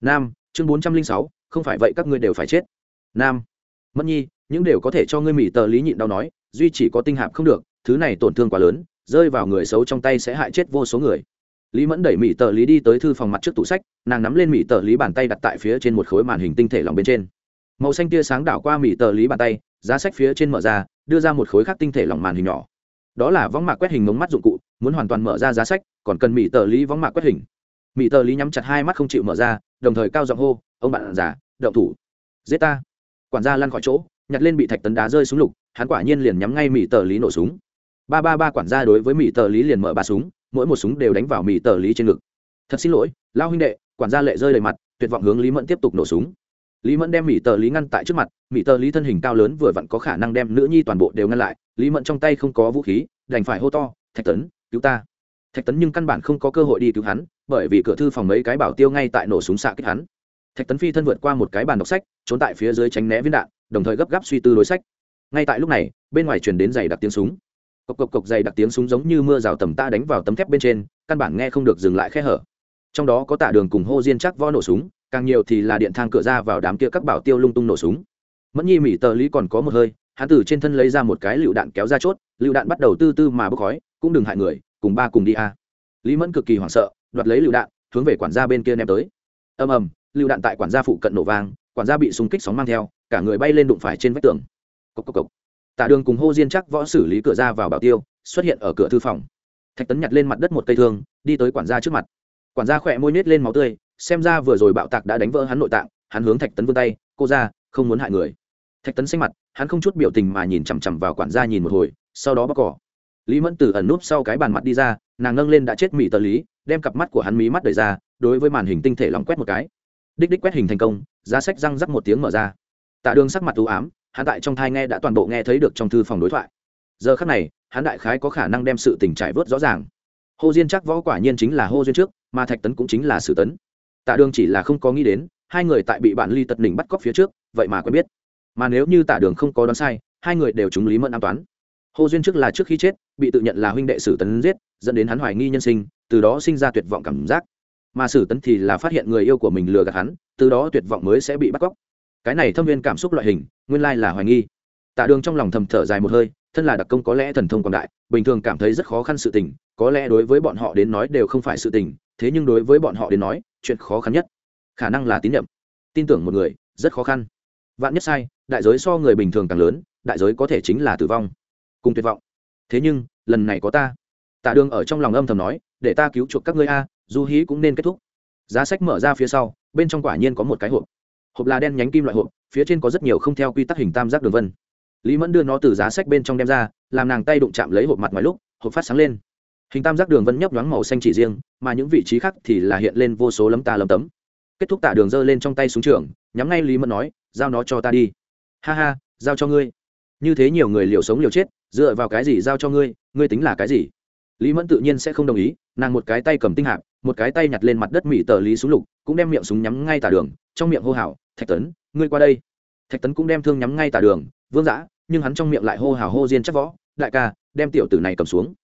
Nam, chương bốn trăm linh sáu, không phải vậy các ngươi đều phải chết. Nam, mẫn nhi, những đều có thể cho ngươi mỹ tờ lý nhịn đau nói, duy chỉ có tinh hạp không được, thứ này tổn thương quá lớn, rơi vào người xấu trong tay sẽ hại chết vô số người lý mẫn đẩy mỹ tờ lý đi tới thư phòng mặt trước tủ sách, nàng nắm lên mỹ tờ lý bàn tay đặt tại phía trên một khối màn hình tinh thể lòng bên trên. Màu xanh tia sáng đảo qua mỹ tờ lý bàn tay, giá sách phía trên mở ra, đưa ra một khối khác tinh thể lòng màn hình nhỏ. Đó là võng mạc quét hình mống mắt dụng cụ, muốn hoàn toàn mở ra giá sách, còn cần mỹ tờ lý võng mạc quét hình. Mỹ tờ lý nhắm chặt hai mắt không chịu mở ra, đồng thời cao giọng hô, ông bạn già, động thủ. Giết ta. Quản gia lăn khỏi chỗ, nhặt lên bị thạch tấn đá rơi xuống lục, hắn quả nhiên liền nhắm ngay mỹ tờ lý nổ súng. Ba ba ba quản gia đối với mỹ tờ lý liền mở ba súng mỗi một súng đều đánh vào mỹ tờ lý trên ngực. Thật xin lỗi, lao huynh đệ, quản gia lệ rơi đầy mặt, tuyệt vọng hướng lý mẫn tiếp tục nổ súng. Lý mẫn đem mỹ tờ lý ngăn tại trước mặt mỹ tờ lý thân hình cao lớn vừa vặn có khả năng đem nữ nhi toàn bộ đều ngăn lại. Lý mẫn trong tay không có vũ khí, đành phải hô to, thạch tấn, cứu ta. Thạch tấn nhưng căn bản không có cơ hội đi cứu hắn, bởi vì cửa thư phòng mấy cái bảo tiêu ngay tại nổ súng xạ kích hắn. Thạch tấn phi thân vượt qua một cái bàn đọc sách, trốn tại phía dưới tránh né viên đạn, đồng thời gấp gáp suy tư đối sách. Ngay tại lúc này, bên ngoài truyền đến giày đặc tiếng súng cộc cộc cộc dày đặc tiếng súng giống như mưa rào tầm ta đánh vào tấm thép bên trên, căn bản nghe không được dừng lại khe hở. Trong đó có tả đường cùng hô diên chắc võ nổ súng, càng nhiều thì là điện thang cửa ra vào đám kia các bảo tiêu lung tung nổ súng. Mẫn nhi mỹ tờ lý còn có một hơi, hắn từ trên thân lấy ra một cái lựu đạn kéo ra chốt, lựu đạn bắt đầu tư tư mà bốc khói, cũng đừng hại người, cùng ba cùng đi a. Lý mẫn cực kỳ hoảng sợ, đoạt lấy lựu đạn, hướng về quản gia bên kia ném tới. Ầm ầm, lựu đạn tại quản gia phụ cận nổ vang, quản gia bị súng kích sóng mang theo, cả người bay lên đụng phải trên vách tường. Cốc cốc cốc tạ đường cùng hô diên chắc võ xử lý cửa ra vào bảo tiêu, xuất hiện ở cửa thư phòng. Thạch tấn nhặt lên mặt đất một cây thương, đi tới quản gia trước mặt. Quản gia khỏe môi nết lên máu tươi, xem ra vừa rồi bạo tạc đã đánh vỡ hắn nội tạng, hắn hướng thạch tấn vươn tay, cô ra không muốn hại người. Thạch tấn xanh mặt, hắn không chút biểu tình mà nhìn chằm chằm vào quản gia nhìn một hồi, sau đó bóc cỏ. Lý mẫn từ ẩn núp sau cái bàn mặt đi ra, nàng nâng lên đã chết mỹ tờ lý, đem cặp mắt của hắn mí mắt đẩy ra, đối với màn hình tinh thể lỏng quét một cái. Đích đích quét hình thành công, giá sách răng rắc một tiếng mở ra. Tạ đường sắc mặt t ám hắn tại trong thai nghe đã toàn bộ nghe thấy được trong thư phòng đối thoại. Giờ khắc này, hắn đại khái có khả năng đem sự tình trải vớt rõ ràng. Hô diên chắc võ quả nhiên chính là hô duyên trước, mà thạch tấn cũng chính là sử tấn. Tạ đường chỉ là không có nghĩ đến, hai người tại bị bạn ly tật đỉnh bắt cóc phía trước, vậy mà quen biết. Mà nếu như tạ đường không có đoán sai, hai người đều trúng lý mẫn an toán. Hô duyên trước là trước khi chết, bị tự nhận là huynh đệ sử tấn giết, dẫn đến hắn hoài nghi nhân sinh, từ đó sinh ra tuyệt vọng cảm giác. Mà sử tấn thì là phát hiện người yêu của mình lừa gạt hắn, từ đó tuyệt vọng mới sẽ bị bắt cóc. Cái này thâm viên cảm xúc loại hình nguyên lai là hoài nghi. Tạ đường trong lòng thầm thở dài một hơi, thân là đặc công có lẽ thần thông quảng đại, bình thường cảm thấy rất khó khăn sự tình, có lẽ đối với bọn họ đến nói đều không phải sự tình, thế nhưng đối với bọn họ đến nói, chuyện khó khăn nhất khả năng là tín nhiệm. Tin tưởng một người, rất khó khăn. Vạn nhất sai, đại giới so người bình thường càng lớn, đại giới có thể chính là tử vong, cùng tuyệt vọng. Thế nhưng, lần này có ta. Tạ đường ở trong lòng âm thầm nói, để ta cứu chuộc các ngươi a, du hí cũng nên kết thúc. Giá sách mở ra phía sau, bên trong quả nhiên có một cái hộp hộp là đen nhánh kim loại hộp, phía trên có rất nhiều không theo quy tắc hình tam giác đường vân. Lý mẫn đưa nó từ giá sách bên trong đem ra, làm nàng tay đụng chạm lấy hộp mặt ngoài lúc, hộp phát sáng lên. Hình tam giác đường vân nhấp nhoáng màu xanh chỉ riêng, mà những vị trí khác thì là hiện lên vô số lấm ta lấm tấm. Kết thúc tả đường giơ lên trong tay súng trường, nhắm ngay lý mẫn nói, giao nó cho ta đi. Ha ha, giao cho ngươi. Như thế nhiều người liều sống liều chết, dựa vào cái gì giao cho ngươi ngươi tính là cái gì? Lý mẫn tự nhiên sẽ không đồng ý, nàng một cái tay cầm tinh hạp, một cái tay nhặt lên mặt đất mỹ tờ lý súng lục, cũng đem miệng súng nhắm ngay tả đường, trong miệng hô hào thạch tấn, ngươi qua đây. Thạch tấn cũng đem thương nhắm ngay tả đường, vương giã nhưng hắn trong miệng lại hô hào hô diên chắc võ, đại ca, đem tiểu tử này cầm xuống.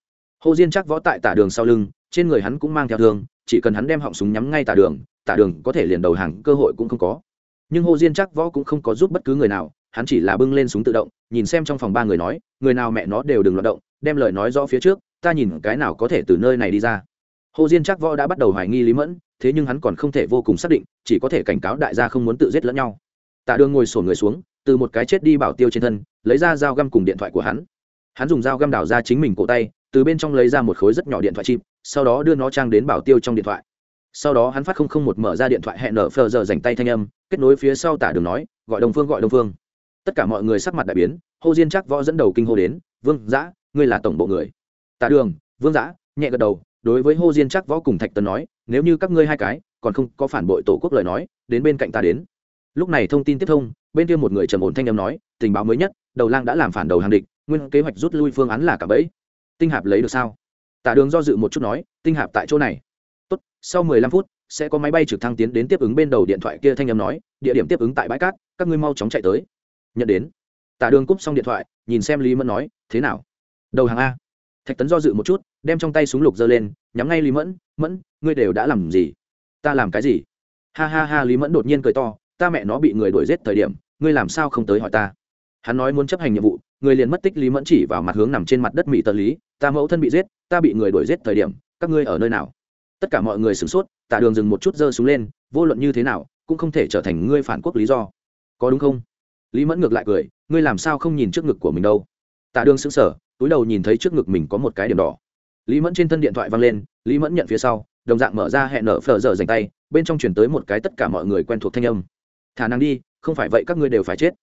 Hô diên chắc võ tại tả đường sau lưng, trên người hắn cũng mang theo thương, chỉ cần hắn đem họng súng nhắm ngay tả đường tả đường có thể liền đầu hàng, cơ hội cũng không có. Nhưng hô diên chắc võ cũng không có giúp bất cứ người nào, hắn chỉ là bưng lên súng tự động, nhìn xem trong phòng ba người nói, người nào mẹ nó đều đừng loạt động, đem lời nói rõ phía trước, ta nhìn cái nào có thể từ nơi này đi ra. Hồ diên chắc võ đã bắt đầu hoài nghi lý mẫn thế nhưng hắn còn không thể vô cùng xác định, chỉ có thể cảnh cáo đại gia không muốn tự giết lẫn nhau. Tạ đường ngồi xổm người xuống, từ một cái chết đi bảo tiêu trên thân, lấy ra dao găm cùng điện thoại của hắn. Hắn dùng dao găm đào ra chính mình cổ tay, từ bên trong lấy ra một khối rất nhỏ điện thoại chip, sau đó đưa nó trang đến bảo tiêu trong điện thoại. Sau đó hắn phát không không một mở ra điện thoại hẹn nở phờ giờ dành tay thanh âm, kết nối phía sau tả đường nói, gọi đồng phương, gọi đồng phương. Tất cả mọi người sắc mặt đại biến hô diên chắc võ dẫn đầu kinh hô đến, vương giã ngươi là tổng bộ người. Tả đường, vương giã nhẹ gật đầu, đối với hô diên chắc võ cùng thạch tấn nói nếu như các ngươi hai cái còn không có phản bội tổ quốc lời nói, đến bên cạnh ta đến. Lúc này thông tin tiếp thông, bên kia một người trầm ổn thanh âm nói, tình báo mới nhất, đầu lang đã làm phản đầu hàng địch, nguyên kế hoạch rút lui phương án là cả bẫy. Tinh hạp lấy được sao? Tả đường do dự một chút nói, tinh hạp tại chỗ này. Tốt, sau mười lăm phút, sẽ có máy bay trực thăng tiến đến tiếp ứng bên đầu điện thoại kia thanh âm nói, địa điểm tiếp ứng tại bãi cát, các ngươi mau chóng chạy tới. Nhận đến. Tả đường cúp xong điện thoại, nhìn xem lý mẫn nói, thế nào? Đầu hàng a thạch tấn do dự một chút, đem trong tay súng lục giơ lên, nhắm ngay lý mẫn mẫn, ngươi đều đã làm gì? Ta làm cái gì? Ha ha ha, lý mẫn đột nhiên cười to, ta mẹ nó bị người đuổi giết thời điểm, ngươi làm sao không tới hỏi ta? Hắn nói muốn chấp hành nhiệm vụ, người liền mất tích, lý mẫn chỉ vào mặt hướng nằm trên mặt đất mỹ tờ lý, ta mẫu thân bị giết, ta bị người đuổi giết thời điểm, các ngươi ở nơi nào? Tất cả mọi người sửng sốt, tạ đường dừng một chút giơ xuống lên, vô luận như thế nào, cũng không thể trở thành ngươi phản quốc lý do. Có đúng không? Lý mẫn ngược lại cười, ngươi làm sao không nhìn trước ngực của mình đâu? Tạ đường xứng sở túi đầu nhìn thấy trước ngực mình có một cái điểm đỏ. Lý mẫn trên thân điện thoại văng lên, lý mẫn nhận phía sau, đồng dạng mở ra hẹn nở phờ giờ dành tay, bên trong chuyển tới một cái tất cả mọi người quen thuộc thanh âm. Thả năng đi, không phải vậy các ngươi đều phải chết.